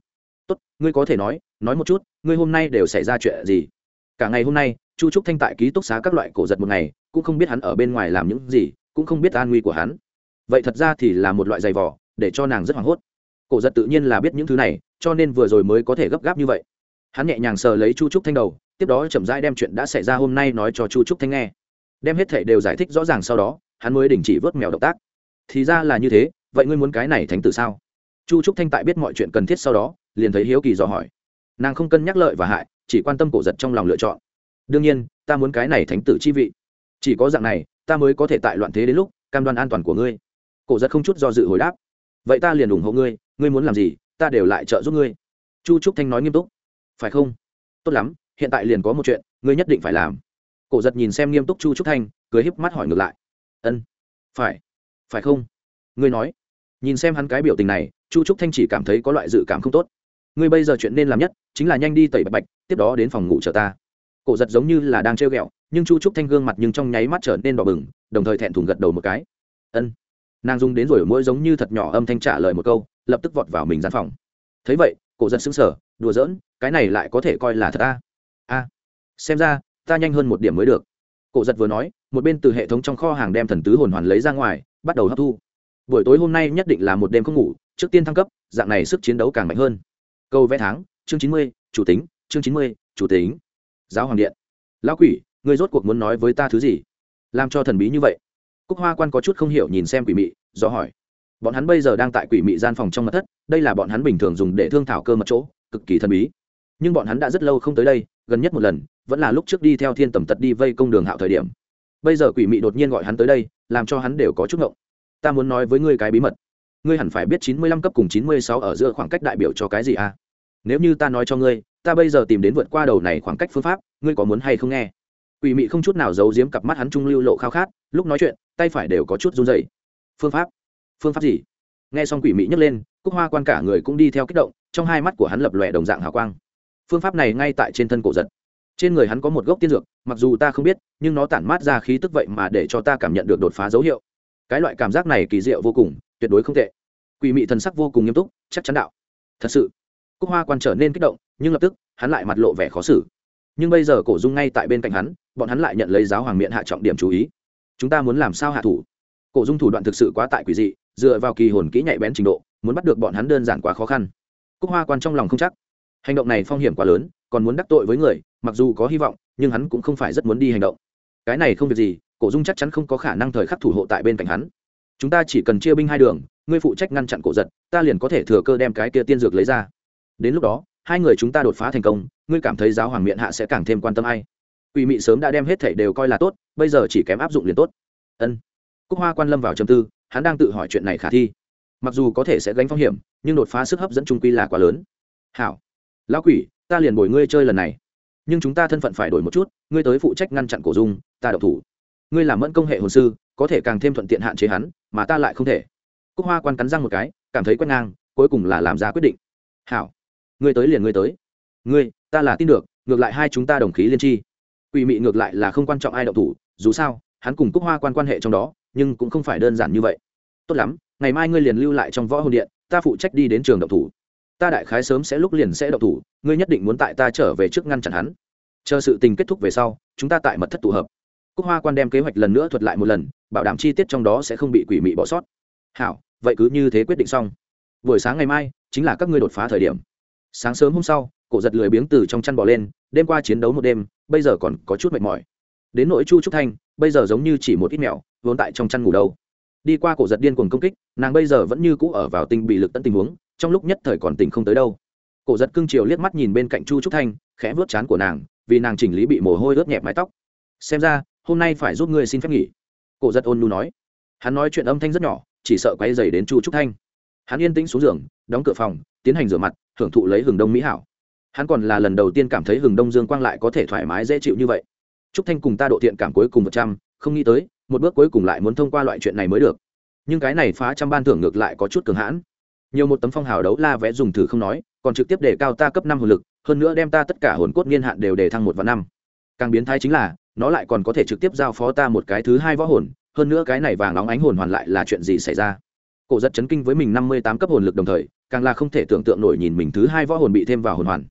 tốt, ngươi có thể nói nói một chút, ngươi hôm nay đều xảy ra chuyện gì? Cả ngày hôm nay, chu trúc thanh tại ký túc xá các loại cổ giật một ngày, cũng không biết hắn ở bên ngoài làm những gì, cũng không biết an nguy của hắn. Vậy thật ra thì là một loại giày vỏ để cho nàng rất hoảng hốt. Cổ giật tự nhiên là biết những thứ này, cho nên vừa rồi mới có thể gấp gáp như vậy. Hắn nhẹ nhàng sờ lấy chu trúc thanh đầu, tiếp đó chậm rãi đem chuyện đã xảy ra hôm nay nói cho chu trúc thanh nghe. Đem hết thảy đều giải thích rõ ràng sau đó, hắn mới đình chỉ vớt mèo động tác. Thì ra là như thế, vậy ngươi muốn cái này thánh tử sao? Chu trúc thanh tại biết mọi chuyện cần thiết sau đó, liền thấy hiếu kỳ dò hỏi. Nàng không cân nhắc lợi và hại, chỉ quan tâm cổ giật trong lòng lựa chọn. Đương nhiên, ta muốn cái này thánh tử chi vị. Chỉ có dạng này, ta mới có thể tại loạn thế đến lúc, cam đoan an toàn của ngươi. Cổ giật không chút do dự hồi đáp. Vậy ta liền ủng hộ ngươi ngươi muốn làm gì, ta đều lại trợ giúp ngươi. Chu trúc thanh nói nghiêm túc. Phải không? Tốt lắm, hiện tại liền có một chuyện, ngươi nhất định phải làm. Cổ giật nhìn xem nghiêm túc chu trúc thanh, cười híp mắt hỏi ngược lại. Ân. Phải. Phải không? Ngươi nói. Nhìn xem hắn cái biểu tình này chu trúc thanh chỉ cảm thấy có loại dự cảm không tốt. Ngươi bây giờ chuyện nên làm nhất chính là nhanh đi tẩy bạch bạch, tiếp đó đến phòng ngủ chờ ta. Cổ giật giống như là đang trêu ghẹo, nhưng chu trúc thanh gương mặt nhưng trong nháy mắt trở nên đỏ bừng, đồng thời thẹn thùng gật đầu một cái. Ân. Nàng dùng đến rồi mỗi giống như thật nhỏ âm thanh trả lời một câu, lập tức vọt vào mình gian phòng. Thấy vậy, cổ giật xứng sở đùa giỡn, cái này lại có thể coi là thật a. A. Xem ra, ta nhanh hơn một điểm mới được. Cổ giật vừa nói, một bên từ hệ thống trong kho hàng đem thần tứ hồn hoàn lấy ra ngoài, bắt đầu hấp thu. Buổi tối hôm nay nhất định là một đêm không ngủ trước tiên thăng cấp, dạng này sức chiến đấu càng mạnh hơn. Câu vẽ tháng, chương chín mươi, chủ tính, chương chín mươi, chủ tính. Giáo hoàng điện. Lão quỷ, ngươi rốt cuộc muốn nói với ta thứ gì? Làm cho thần bí như vậy. Cúc hoa quan có chút không hiểu nhìn xem quỷ mị, do hỏi. Bọn hắn bây giờ đang tại quỷ mị gian phòng trong mật thất, đây là bọn hắn bình thường dùng để thương thảo cơ mật chỗ, cực kỳ thần bí. Nhưng bọn hắn đã rất lâu không tới đây, gần nhất một lần, vẫn là lúc trước đi theo thiên tầm tật đi vây công đường hạo thời điểm. Bây giờ quỷ mị đột nhiên gọi hắn tới đây, làm cho hắn đều có chút ngộng. Ta muốn nói với ngươi cái bí mật ngươi hẳn phải biết chín mươi lăm cấp cùng chín mươi sáu ở giữa khoảng cách đại biểu cho cái gì à? Nếu như ta nói cho ngươi, ta bây giờ tìm đến vượt qua đầu này khoảng cách phương pháp, ngươi có muốn hay không nghe? Quỷ mị không chút nào giấu giếm cặp mắt hắn trung lưu lộ khao khát, lúc nói chuyện, tay phải đều có chút run rẩy. phương pháp? Phương pháp gì? Nghe xong quỷ mị nhấc lên, cúc hoa quan cả người cũng đi theo kích động, trong hai mắt của hắn lập lòe đồng dạng hào quang. Phương pháp này ngay tại trên thân cổ giật. Trên người hắn có một gốc tiên dược, mặc dù ta không biết, nhưng nó tản mát ra khí tức vậy mà để cho ta cảm nhận được đột phá dấu hiệu. Cái loại cảm giác này kỳ diệu vô cùng tuyệt đối không tệ. Quỷ mị thần sắc vô cùng nghiêm túc, chắc chắn đạo. Thật sự, cúc hoa quan trở nên kích động, nhưng lập tức, hắn lại mặt lộ vẻ khó xử. Nhưng bây giờ cổ dung ngay tại bên cạnh hắn, bọn hắn lại nhận lấy giáo hoàng miệng hạ trọng điểm chú ý. Chúng ta muốn làm sao hạ thủ? Cổ dung thủ đoạn thực sự quá tại quỷ dị, dựa vào kỳ hồn kỹ nhạy bén trình độ, muốn bắt được bọn hắn đơn giản quá khó khăn. Cúc hoa quan trong lòng không chắc. Hành động này phong hiểm quá lớn, còn muốn đắc tội với người, mặc dù có hy vọng, nhưng hắn cũng không phải rất muốn đi hành động. Cái này không việc gì, cổ dung chắc chắn không có khả năng thời khắc thủ hộ tại bên cạnh hắn chúng ta chỉ cần chia binh hai đường ngươi phụ trách ngăn chặn cổ giật ta liền có thể thừa cơ đem cái kia tiên dược lấy ra đến lúc đó hai người chúng ta đột phá thành công ngươi cảm thấy giáo hoàng miệng hạ sẽ càng thêm quan tâm ai Quỷ mị sớm đã đem hết thảy đều coi là tốt, bây giờ chỉ kém áp dụng liền tốt. Ân. Cúc Hoa Quan lâm vào trầm tư, hắn đang tự hỏi chuyện này khả thi. Mặc dù có thể sẽ gánh phong hiểm, nhưng đột phá sức hấp dẫn trung quy là quá lớn. Hảo, lão quỷ, ta liền bồi ngươi chơi lần này. Nhưng chúng ta thân phận phải đổi một chút, ngươi tới phụ trách ngăn chặn cổ dung, ta độc thủ. Ngươi làm mẫn công hệ hồn sư, có thể càng thêm thuận tiện hạn chế hắn, mà ta lại không thể. Cúc Hoa Quan cắn răng một cái, cảm thấy quét ngang, cuối cùng là làm ra quyết định. Hảo, ngươi tới liền ngươi tới. Ngươi, ta là tin được, ngược lại hai chúng ta đồng khí liên tri quỷ mị ngược lại là không quan trọng ai động thủ dù sao hắn cùng cúc hoa quan quan hệ trong đó nhưng cũng không phải đơn giản như vậy tốt lắm ngày mai ngươi liền lưu lại trong võ hồn điện ta phụ trách đi đến trường động thủ ta đại khái sớm sẽ lúc liền sẽ động thủ ngươi nhất định muốn tại ta trở về trước ngăn chặn hắn chờ sự tình kết thúc về sau chúng ta tại mật thất tụ hợp cúc hoa quan đem kế hoạch lần nữa thuật lại một lần bảo đảm chi tiết trong đó sẽ không bị quỷ mị bỏ sót. Hảo, vậy cứ như thế quyết định xong. Buổi sáng ngày mai, chính là các ngươi đột phá thời điểm. Sáng sớm hôm sau, cổ giật lười biếng từ trong chăn bỏ lên, đêm qua chiến đấu một đêm, bây giờ còn có chút mệt mỏi. Đến nỗi chu trúc thanh, bây giờ giống như chỉ một ít mèo vốn tại trong chăn ngủ đâu. Đi qua cổ giật điên cuồng công kích, nàng bây giờ vẫn như cũ ở vào tinh bị lực tận tình huống, trong lúc nhất thời còn tỉnh không tới đâu. Cổ giật cưng chiều liếc mắt nhìn bên cạnh chu trúc thanh, khẽ vớt chán của nàng, vì nàng chỉnh lý bị mồ hôi ướt nhẹp mái tóc. Xem ra, hôm nay phải giúp ngươi xin phép nghỉ cổ giật ôn nhu nói. Hắn nói chuyện âm thanh rất nhỏ, chỉ sợ quay dày đến chu trúc thanh. Hắn yên tĩnh xuống giường, đóng cửa phòng, tiến hành rửa mặt, hưởng thụ lấy hừng đông mỹ hảo. Hắn còn là lần đầu tiên cảm thấy hừng đông dương quang lại có thể thoải mái dễ chịu như vậy. Trúc thanh cùng ta độ thiện cảm cuối cùng một trăm, không nghĩ tới, một bước cuối cùng lại muốn thông qua loại chuyện này mới được. Nhưng cái này phá trăm ban thưởng ngược lại có chút cường hãn. Nhiều một tấm phong hào đấu la vẽ dùng thử không nói, còn trực tiếp để cao ta cấp năm hồn lực, hơn nữa đem ta tất cả hồn cốt niên hạn đều để thăng một và năm. Càng biến thái chính là nó lại còn có thể trực tiếp giao phó ta một cái thứ hai võ hồn, hơn nữa cái này vàng nóng ánh hồn hoàn lại là chuyện gì xảy ra? Cổ giật chấn kinh với mình năm mươi tám cấp hồn lực đồng thời, càng là không thể tưởng tượng nổi nhìn mình thứ hai võ hồn bị thêm vào hồn hoàn.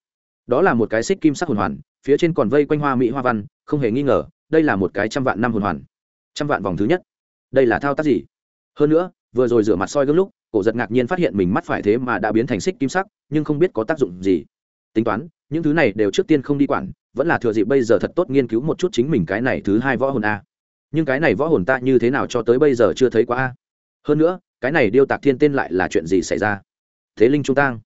Đó là một cái xích kim sắc hồn hoàn, phía trên còn vây quanh hoa mỹ hoa văn, không hề nghi ngờ, đây là một cái trăm vạn năm hồn hoàn. Trăm vạn vòng thứ nhất. Đây là thao tác gì? Hơn nữa, vừa rồi rửa mặt soi gương lúc, cổ giật ngạc nhiên phát hiện mình mắt phải thế mà đã biến thành xích kim sắc, nhưng không biết có tác dụng gì. Tính toán, những thứ này đều trước tiên không đi quản vẫn là thừa dịp bây giờ thật tốt nghiên cứu một chút chính mình cái này thứ hai võ hồn a. Nhưng cái này võ hồn ta như thế nào cho tới bây giờ chưa thấy quá a? Hơn nữa, cái này điêu tạc thiên tên lại là chuyện gì xảy ra? Thế linh trung tang.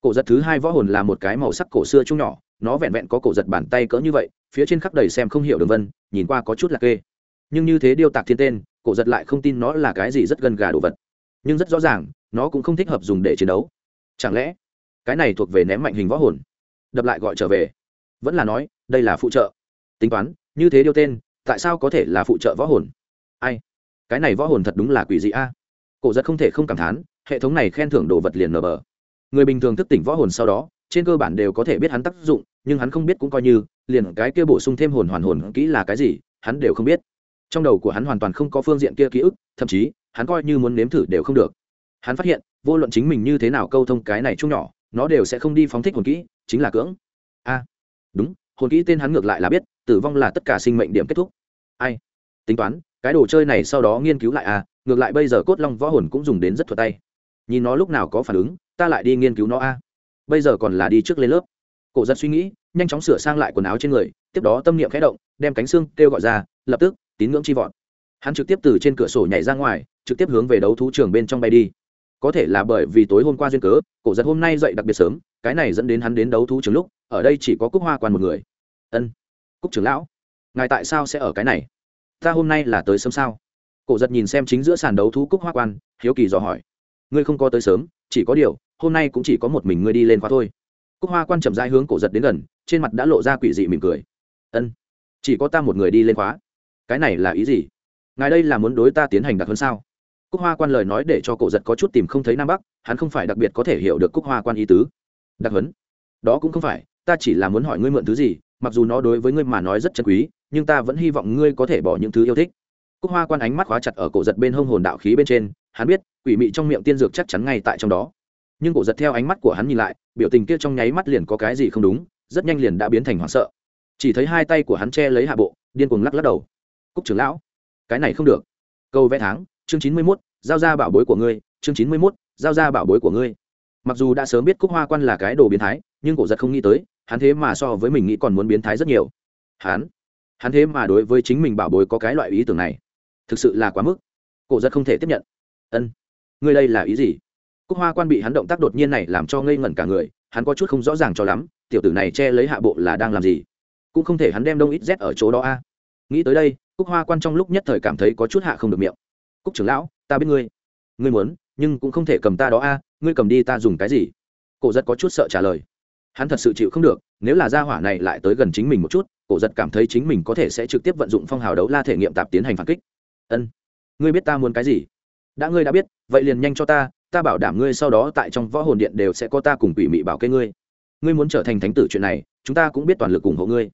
Cổ giật thứ hai võ hồn là một cái màu sắc cổ xưa chung nhỏ, nó vẹn vẹn có cổ giật bàn tay cỡ như vậy, phía trên khắp đầy xem không hiểu đường vân, nhìn qua có chút là kê. Nhưng như thế điêu tạc thiên tên, cổ giật lại không tin nó là cái gì rất gần gà đồ vật. Nhưng rất rõ ràng, nó cũng không thích hợp dùng để chiến đấu. Chẳng lẽ, cái này thuộc về ném mạnh hình võ hồn? Đập lại gọi trở về vẫn là nói, đây là phụ trợ. Tính toán, như thế điêu tên, tại sao có thể là phụ trợ võ hồn? Ai? Cái này võ hồn thật đúng là quỷ dị a. Cổ giật không thể không cảm thán, hệ thống này khen thưởng đồ vật liền nở bờ. Người bình thường thức tỉnh võ hồn sau đó, trên cơ bản đều có thể biết hắn tác dụng, nhưng hắn không biết cũng coi như, liền cái kia bổ sung thêm hồn hoàn hồn kỹ là cái gì, hắn đều không biết. Trong đầu của hắn hoàn toàn không có phương diện kia ký ức, thậm chí, hắn coi như muốn nếm thử đều không được. Hắn phát hiện, vô luận chính mình như thế nào câu thông cái này chung nhỏ, nó đều sẽ không đi phóng thích hồn kỹ, chính là cưỡng. A đúng, hồn kỹ tên hắn ngược lại là biết, tử vong là tất cả sinh mệnh điểm kết thúc. Ai? Tính toán, cái đồ chơi này sau đó nghiên cứu lại à? ngược lại bây giờ cốt long võ hồn cũng dùng đến rất thuật tay. Nhìn nó lúc nào có phản ứng, ta lại đi nghiên cứu nó a. Bây giờ còn là đi trước lên lớp. Cổ giật suy nghĩ, nhanh chóng sửa sang lại quần áo trên người, tiếp tiếp đó tâm niệm khẽ động, đem cánh xương kêu gọi ra, lập tức, tín ngưỡng chi vọt hắn trực tiếp từ trên cửa sổ nhảy ra ngoài, trực tiếp hướng về đấu thú trường bên trong bay đi. Có thể là bởi vì tối hôm qua duyên cớ, cổ giật hôm nay dậy đặc biệt sớm, cái này dẫn đến hắn đến đấu thú trường lúc ở đây chỉ có cúc hoa quan một người. Ân, cúc trưởng lão, ngài tại sao sẽ ở cái này? Ta hôm nay là tới sớm sao? Cổ giật nhìn xem chính giữa sàn đấu thú cúc hoa quan, hiếu kỳ dò hỏi. Ngươi không có tới sớm, chỉ có điều, hôm nay cũng chỉ có một mình ngươi đi lên khóa thôi. Cúc hoa quan chậm rãi hướng cổ giật đến gần, trên mặt đã lộ ra quỷ dị mỉm cười. Ân, chỉ có ta một người đi lên khóa. Cái này là ý gì? Ngài đây là muốn đối ta tiến hành đặc hơn sao? Cúc hoa quan lời nói để cho cổ giật có chút tìm không thấy nam bắc, hắn không phải đặc biệt có thể hiểu được cúc hoa quan ý tứ. Đặc hấn đó cũng không phải ta chỉ là muốn hỏi ngươi mượn thứ gì, mặc dù nó đối với ngươi mà nói rất chân quý, nhưng ta vẫn hy vọng ngươi có thể bỏ những thứ yêu thích. Cúc hoa quan ánh mắt khóa chặt ở cổ giật bên hông hồn đạo khí bên trên, hắn biết, quỷ mị trong miệng tiên dược chắc chắn ngay tại trong đó. Nhưng cổ giật theo ánh mắt của hắn nhìn lại, biểu tình kia trong nháy mắt liền có cái gì không đúng, rất nhanh liền đã biến thành hoảng sợ. Chỉ thấy hai tay của hắn che lấy hạ bộ, điên cuồng lắc lắc đầu. Cúc trưởng lão, cái này không được. Câu vẽ tháng, chương chín mươi mốt, giao ra bảo bối của ngươi, chương chín mươi mốt, giao ra bảo bối của ngươi. Mặc dù đã sớm biết cúc hoa quan là cái đồ biến thái, nhưng cổ giật không nghĩ tới hắn thế mà so với mình nghĩ còn muốn biến thái rất nhiều. Hắn hắn thế mà đối với chính mình bảo bối có cái loại ý tưởng này. Thực sự là quá mức. Cổ giật không thể tiếp nhận. Ân, ngươi đây là ý gì? Cúc hoa quan bị hắn động tác đột nhiên này làm cho ngây ngẩn cả người, hắn có chút không rõ ràng cho lắm, tiểu tử này che lấy hạ bộ là đang làm gì? Cũng không thể hắn đem đông ít z ở chỗ đó a. Nghĩ tới đây, cúc hoa quan trong lúc nhất thời cảm thấy có chút hạ không được miệng. Cúc trưởng lão, ta biết ngươi. Ngươi muốn, nhưng cũng không thể cầm ta đó a, ngươi cầm đi ta dùng cái gì? Cổ giật có chút sợ trả lời hắn thật sự chịu không được, nếu là gia hỏa này lại tới gần chính mình một chút, cổ giật cảm thấy chính mình có thể sẽ trực tiếp vận dụng phong hào đấu la thể nghiệm tạp tiến hành phản kích. Ân, ngươi biết ta muốn cái gì? Đã ngươi đã biết, vậy liền nhanh cho ta ta bảo đảm ngươi sau đó tại trong võ hồn điện đều sẽ có ta cùng quỷ mị bảo kê ngươi. Ngươi muốn trở thành thánh tử chuyện này, chúng ta cũng biết toàn lực ủng hộ ngươi.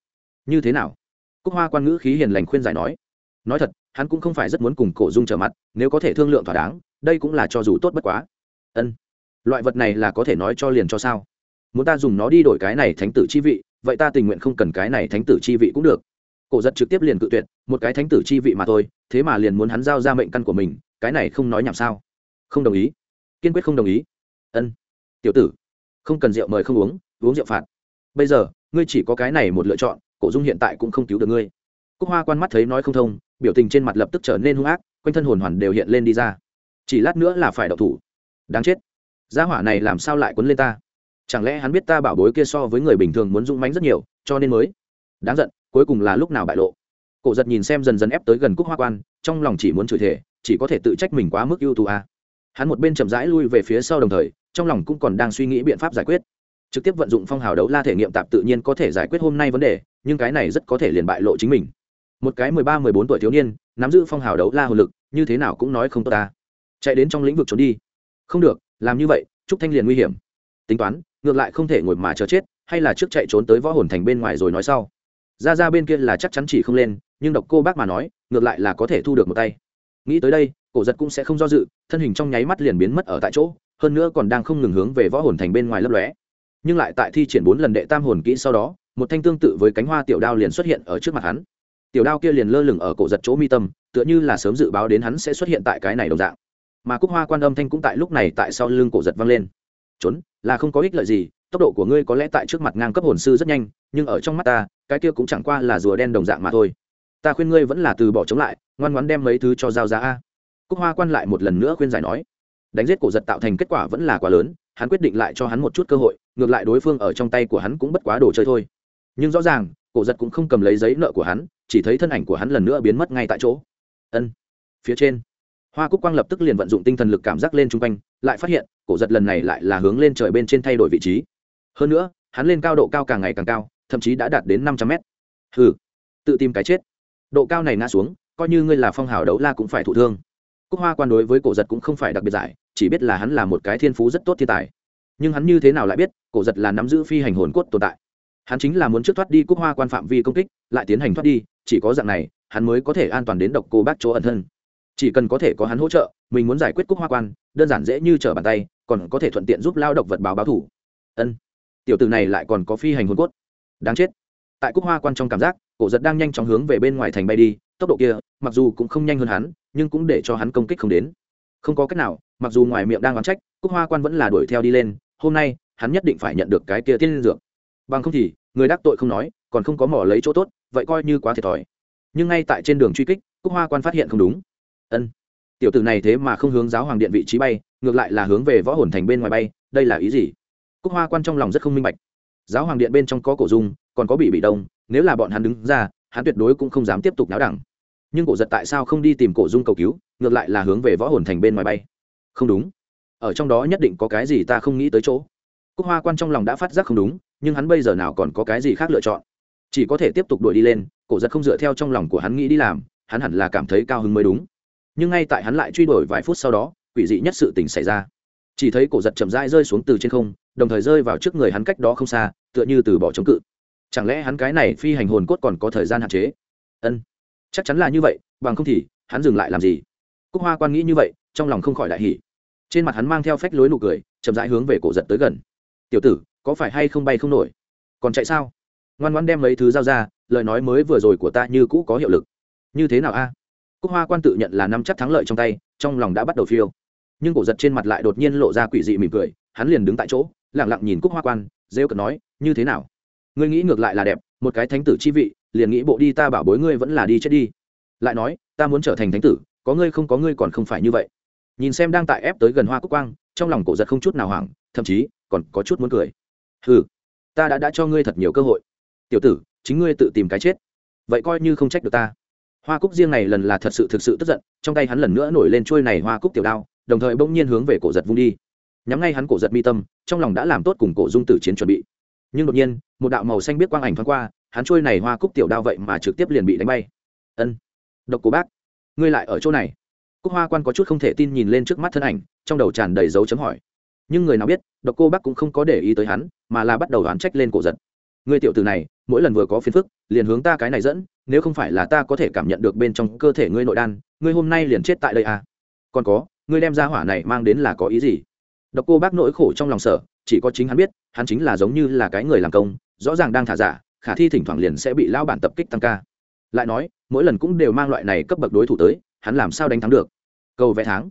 Như thế nào? Cúc hoa quan ngữ khí hiền lành khuyên giải nói. Nói thật, hắn cũng không phải rất muốn cùng cổ dung trở mặt, nếu có thể thương lượng thỏa đáng, đây cũng là cho dù tốt bất quá. Ân, loại vật này là có thể nói cho liền cho sao? Muốn ta dùng nó đi đổi cái này thánh tử chi vị, vậy ta tình nguyện không cần cái này thánh tử chi vị cũng được. Cổ giật trực tiếp liền cự tuyệt, một cái thánh tử chi vị mà thôi, thế mà liền muốn hắn giao ra mệnh căn của mình, cái này không nói nhảm sao? Không đồng ý. Kiên quyết không đồng ý. Ân. Tiểu tử, không cần rượu mời không uống uống rượu phạt. Bây giờ, ngươi chỉ có cái này một lựa chọn, cổ dung hiện tại cũng không cứu được ngươi. Cúc hoa quan mắt thấy nói không thông, biểu tình trên mặt lập tức trở nên hung ác, quanh thân hồn hoàn đều hiện lên đi ra. Chỉ lát nữa là phải đậu thủ. Đáng chết. Gia hỏa này làm sao lại quấn lên ta? Chẳng lẽ hắn biết ta bảo bối kia so với người bình thường muốn dũng mánh rất nhiều, cho nên mới? Đáng giận, cuối cùng là lúc nào bại lộ? Cổ giật nhìn xem dần dần ép tới gần cúc hoa quan, trong lòng chỉ muốn chửi thể chỉ có thể tự trách mình quá mức ưu tú a. À. Hắn một bên chậm rãi lui về phía sau đồng thời, trong lòng cũng còn đang suy nghĩ biện pháp giải quyết. Trực tiếp vận dụng phong hào đấu la thể nghiệm tạp tự nhiên có thể giải quyết hôm nay vấn đề, nhưng cái này rất có thể liền bại lộ chính mình. Một cái mười ba, mười bốn tuổi thiếu niên, nắm giữ phong hào đấu la hồn lực, như thế nào cũng nói không tốt ta. Chạy đến trong lĩnh vực trốn đi. Không được, làm như vậy, trúc thanh liền nguy hiểm. Tính toán ngược lại không thể ngồi mà chờ chết, hay là trước chạy trốn tới võ hồn thành bên ngoài rồi nói sau. Ra ra bên kia là chắc chắn chỉ không lên, nhưng độc cô bác mà nói, ngược lại là có thể thu được một tay. Nghĩ tới đây, cổ giật cũng sẽ không do dự, thân hình trong nháy mắt liền biến mất ở tại chỗ, hơn nữa còn đang không ngừng hướng về võ hồn thành bên ngoài lấp lóe. Nhưng lại tại thi triển bốn lần đệ tam hồn kỹ sau đó, một thanh tương tự với cánh hoa tiểu đao liền xuất hiện ở trước mặt hắn. Tiểu đao kia liền lơ lửng ở cổ giật chỗ mi tâm, tựa như là sớm dự báo đến hắn sẽ xuất hiện tại cái này đồng dạng. Mà cúc hoa quan âm thanh cũng tại lúc này tại sau lưng cổ giật vang lên trốn, là không có ích lợi gì, tốc độ của ngươi có lẽ tại trước mặt ngang cấp hồn sư rất nhanh, nhưng ở trong mắt ta, cái kia cũng chẳng qua là rùa đen đồng dạng mà thôi. Ta khuyên ngươi vẫn là từ bỏ chống lại, ngoan ngoãn đem mấy thứ cho giao ra a. Cúc hoa quan lại một lần nữa khuyên giải nói. Đánh giết cổ giật tạo thành kết quả vẫn là quá lớn, hắn quyết định lại cho hắn một chút cơ hội, ngược lại đối phương ở trong tay của hắn cũng bất quá đồ chơi thôi. Nhưng rõ ràng, cổ giật cũng không cầm lấy giấy nợ của hắn, chỉ thấy thân ảnh của hắn lần nữa biến mất ngay tại chỗ. Ân, phía trên hoa cúc quang lập tức liền vận dụng tinh thần lực cảm giác lên chung quanh, lại phát hiện, cổ giật lần này lại là hướng lên trời bên trên thay đổi vị trí. Hơn nữa, hắn lên cao độ cao càng ngày càng cao, thậm chí đã đạt đến năm trăm mét. Hừ, tự tìm cái chết. Độ cao này ngã xuống, coi như ngươi là phong hào đấu la cũng phải thụ thương. Cúc hoa quan đối với cổ giật cũng không phải đặc biệt giải, chỉ biết là hắn là một cái thiên phú rất tốt thiên tài. Nhưng hắn như thế nào lại biết, cổ giật là nắm giữ phi hành hồn cốt tồn tại. Hắn chính là muốn trước thoát đi cúc hoa quan phạm vi công kích, lại tiến hành thoát đi, chỉ có dạng này, hắn mới có thể an toàn đến độc cô bác chỗ ẩn thân chỉ cần có thể có hắn hỗ trợ, mình muốn giải quyết cúc hoa quan, đơn giản dễ như trở bàn tay, còn có thể thuận tiện giúp lao động vật báo báo thủ. Ân. Tiểu tử này lại còn có phi hành hồn cốt. Đáng chết. Tại cúc hoa quan trong cảm giác, cổ giật đang nhanh chóng hướng về bên ngoài thành bay đi, tốc độ kia, mặc dù cũng không nhanh hơn hắn, nhưng cũng để cho hắn công kích không đến. Không có cách nào, mặc dù ngoài miệng đang oán trách, cúc hoa quan vẫn là đuổi theo đi lên, hôm nay, hắn nhất định phải nhận được cái kia tiên dược. Bằng không thì, người đắc tội không nói, còn không có mỏ lấy chỗ tốt, vậy coi như quá thiệt thòi. Nhưng ngay tại trên đường truy kích, cúc hoa quan phát hiện không đúng ân. Tiểu tử này thế mà không hướng giáo hoàng điện vị trí bay, ngược lại là hướng về võ hồn thành bên ngoài bay, đây là ý gì? Cúc hoa quan trong lòng rất không minh bạch. Giáo hoàng điện bên trong có cổ dung, còn có bị bị đông, nếu là bọn hắn đứng ra, hắn tuyệt đối cũng không dám tiếp tục náo đẳng. Nhưng cổ giật tại sao không đi tìm cổ dung cầu cứu, ngược lại là hướng về võ hồn thành bên ngoài bay? Không đúng. Ở trong đó nhất định có cái gì ta không nghĩ tới chỗ. Cúc hoa quan trong lòng đã phát giác không đúng, nhưng hắn bây giờ nào còn có cái gì khác lựa chọn? Chỉ có thể tiếp tục đuổi đi lên, cổ giật không dựa theo trong lòng của hắn nghĩ đi làm, hắn hẳn là cảm thấy cao hứng mới đúng nhưng ngay tại hắn lại truy đuổi vài phút sau đó, quỷ dị nhất sự tình xảy ra. Chỉ thấy cổ giật chậm rãi rơi xuống từ trên không, đồng thời rơi vào trước người hắn cách đó không xa, tựa như từ bỏ chống cự. Chẳng lẽ hắn cái này phi hành hồn cốt còn có thời gian hạn chế? Ân, chắc chắn là như vậy, bằng không thì, hắn dừng lại làm gì? Cúc hoa quan nghĩ như vậy, trong lòng không khỏi đại hỉ. Trên mặt hắn mang theo phách lối nụ cười, chậm rãi hướng về cổ giật tới gần. Tiểu tử, có phải hay không bay không nổi? Còn chạy sao? Ngoan ngoan đem mấy thứ giao ra, lời nói mới vừa rồi của ta như cũ có hiệu lực. Như thế nào a? Cúc hoa quan tự nhận là năm chắc thắng lợi trong tay, trong lòng đã bắt đầu phiêu. Nhưng cổ giật trên mặt lại đột nhiên lộ ra quỷ dị mỉm cười, hắn liền đứng tại chỗ lẳng lặng nhìn cúc hoa quan, rêu cợt nói, như thế nào? Ngươi nghĩ ngược lại là đẹp, một cái thánh tử chi vị, liền nghĩ bộ đi ta bảo bối ngươi vẫn là đi chết đi. Lại nói, ta muốn trở thành thánh tử, có ngươi không có ngươi còn không phải như vậy. Nhìn xem đang tại ép tới gần hoa cúc quang, trong lòng cổ giật không chút nào hoảng, thậm chí còn có chút muốn cười. Ừ ta đã đã cho ngươi thật nhiều cơ hội. Tiểu tử, chính ngươi tự tìm cái chết. Vậy coi như không trách được ta hoa cúc riêng này lần là thật sự thực sự tức giận, trong tay hắn lần nữa nổi lên trôi này hoa cúc tiểu đao, đồng thời bỗng nhiên hướng về cổ giật vung đi. Nhắm ngay hắn cổ giật mi tâm, trong lòng đã làm tốt cùng cổ dung tử chiến chuẩn bị. Nhưng đột nhiên, một đạo màu xanh biết quang ảnh thoáng qua, hắn trôi này hoa cúc tiểu đao vậy mà trực tiếp liền bị đánh bay. Ân, độc của bác, ngươi lại ở chỗ này. Cúc hoa quan có chút không thể tin nhìn lên trước mắt thân ảnh, trong đầu tràn đầy dấu chấm hỏi. Nhưng người nào biết, độc cô bác cũng không có để ý tới hắn, mà là bắt đầu đoán trách lên cổ giật. Người tiểu tử này, mỗi lần vừa có phiền phức, liền hướng ta cái này dẫn nếu không phải là ta có thể cảm nhận được bên trong cơ thể ngươi nội đan, ngươi hôm nay liền chết tại đây à? Còn có, ngươi đem ra hỏa này mang đến là có ý gì? Độc cô bác nỗi khổ trong lòng sở chỉ có chính hắn biết, hắn chính là giống như là cái người làm công, rõ ràng đang thả giả, khả thi thỉnh thoảng liền sẽ bị lão bản tập kích tăng ca. Lại nói, mỗi lần cũng đều mang loại này cấp bậc đối thủ tới, hắn làm sao đánh thắng được? Cầu vẽ tháng.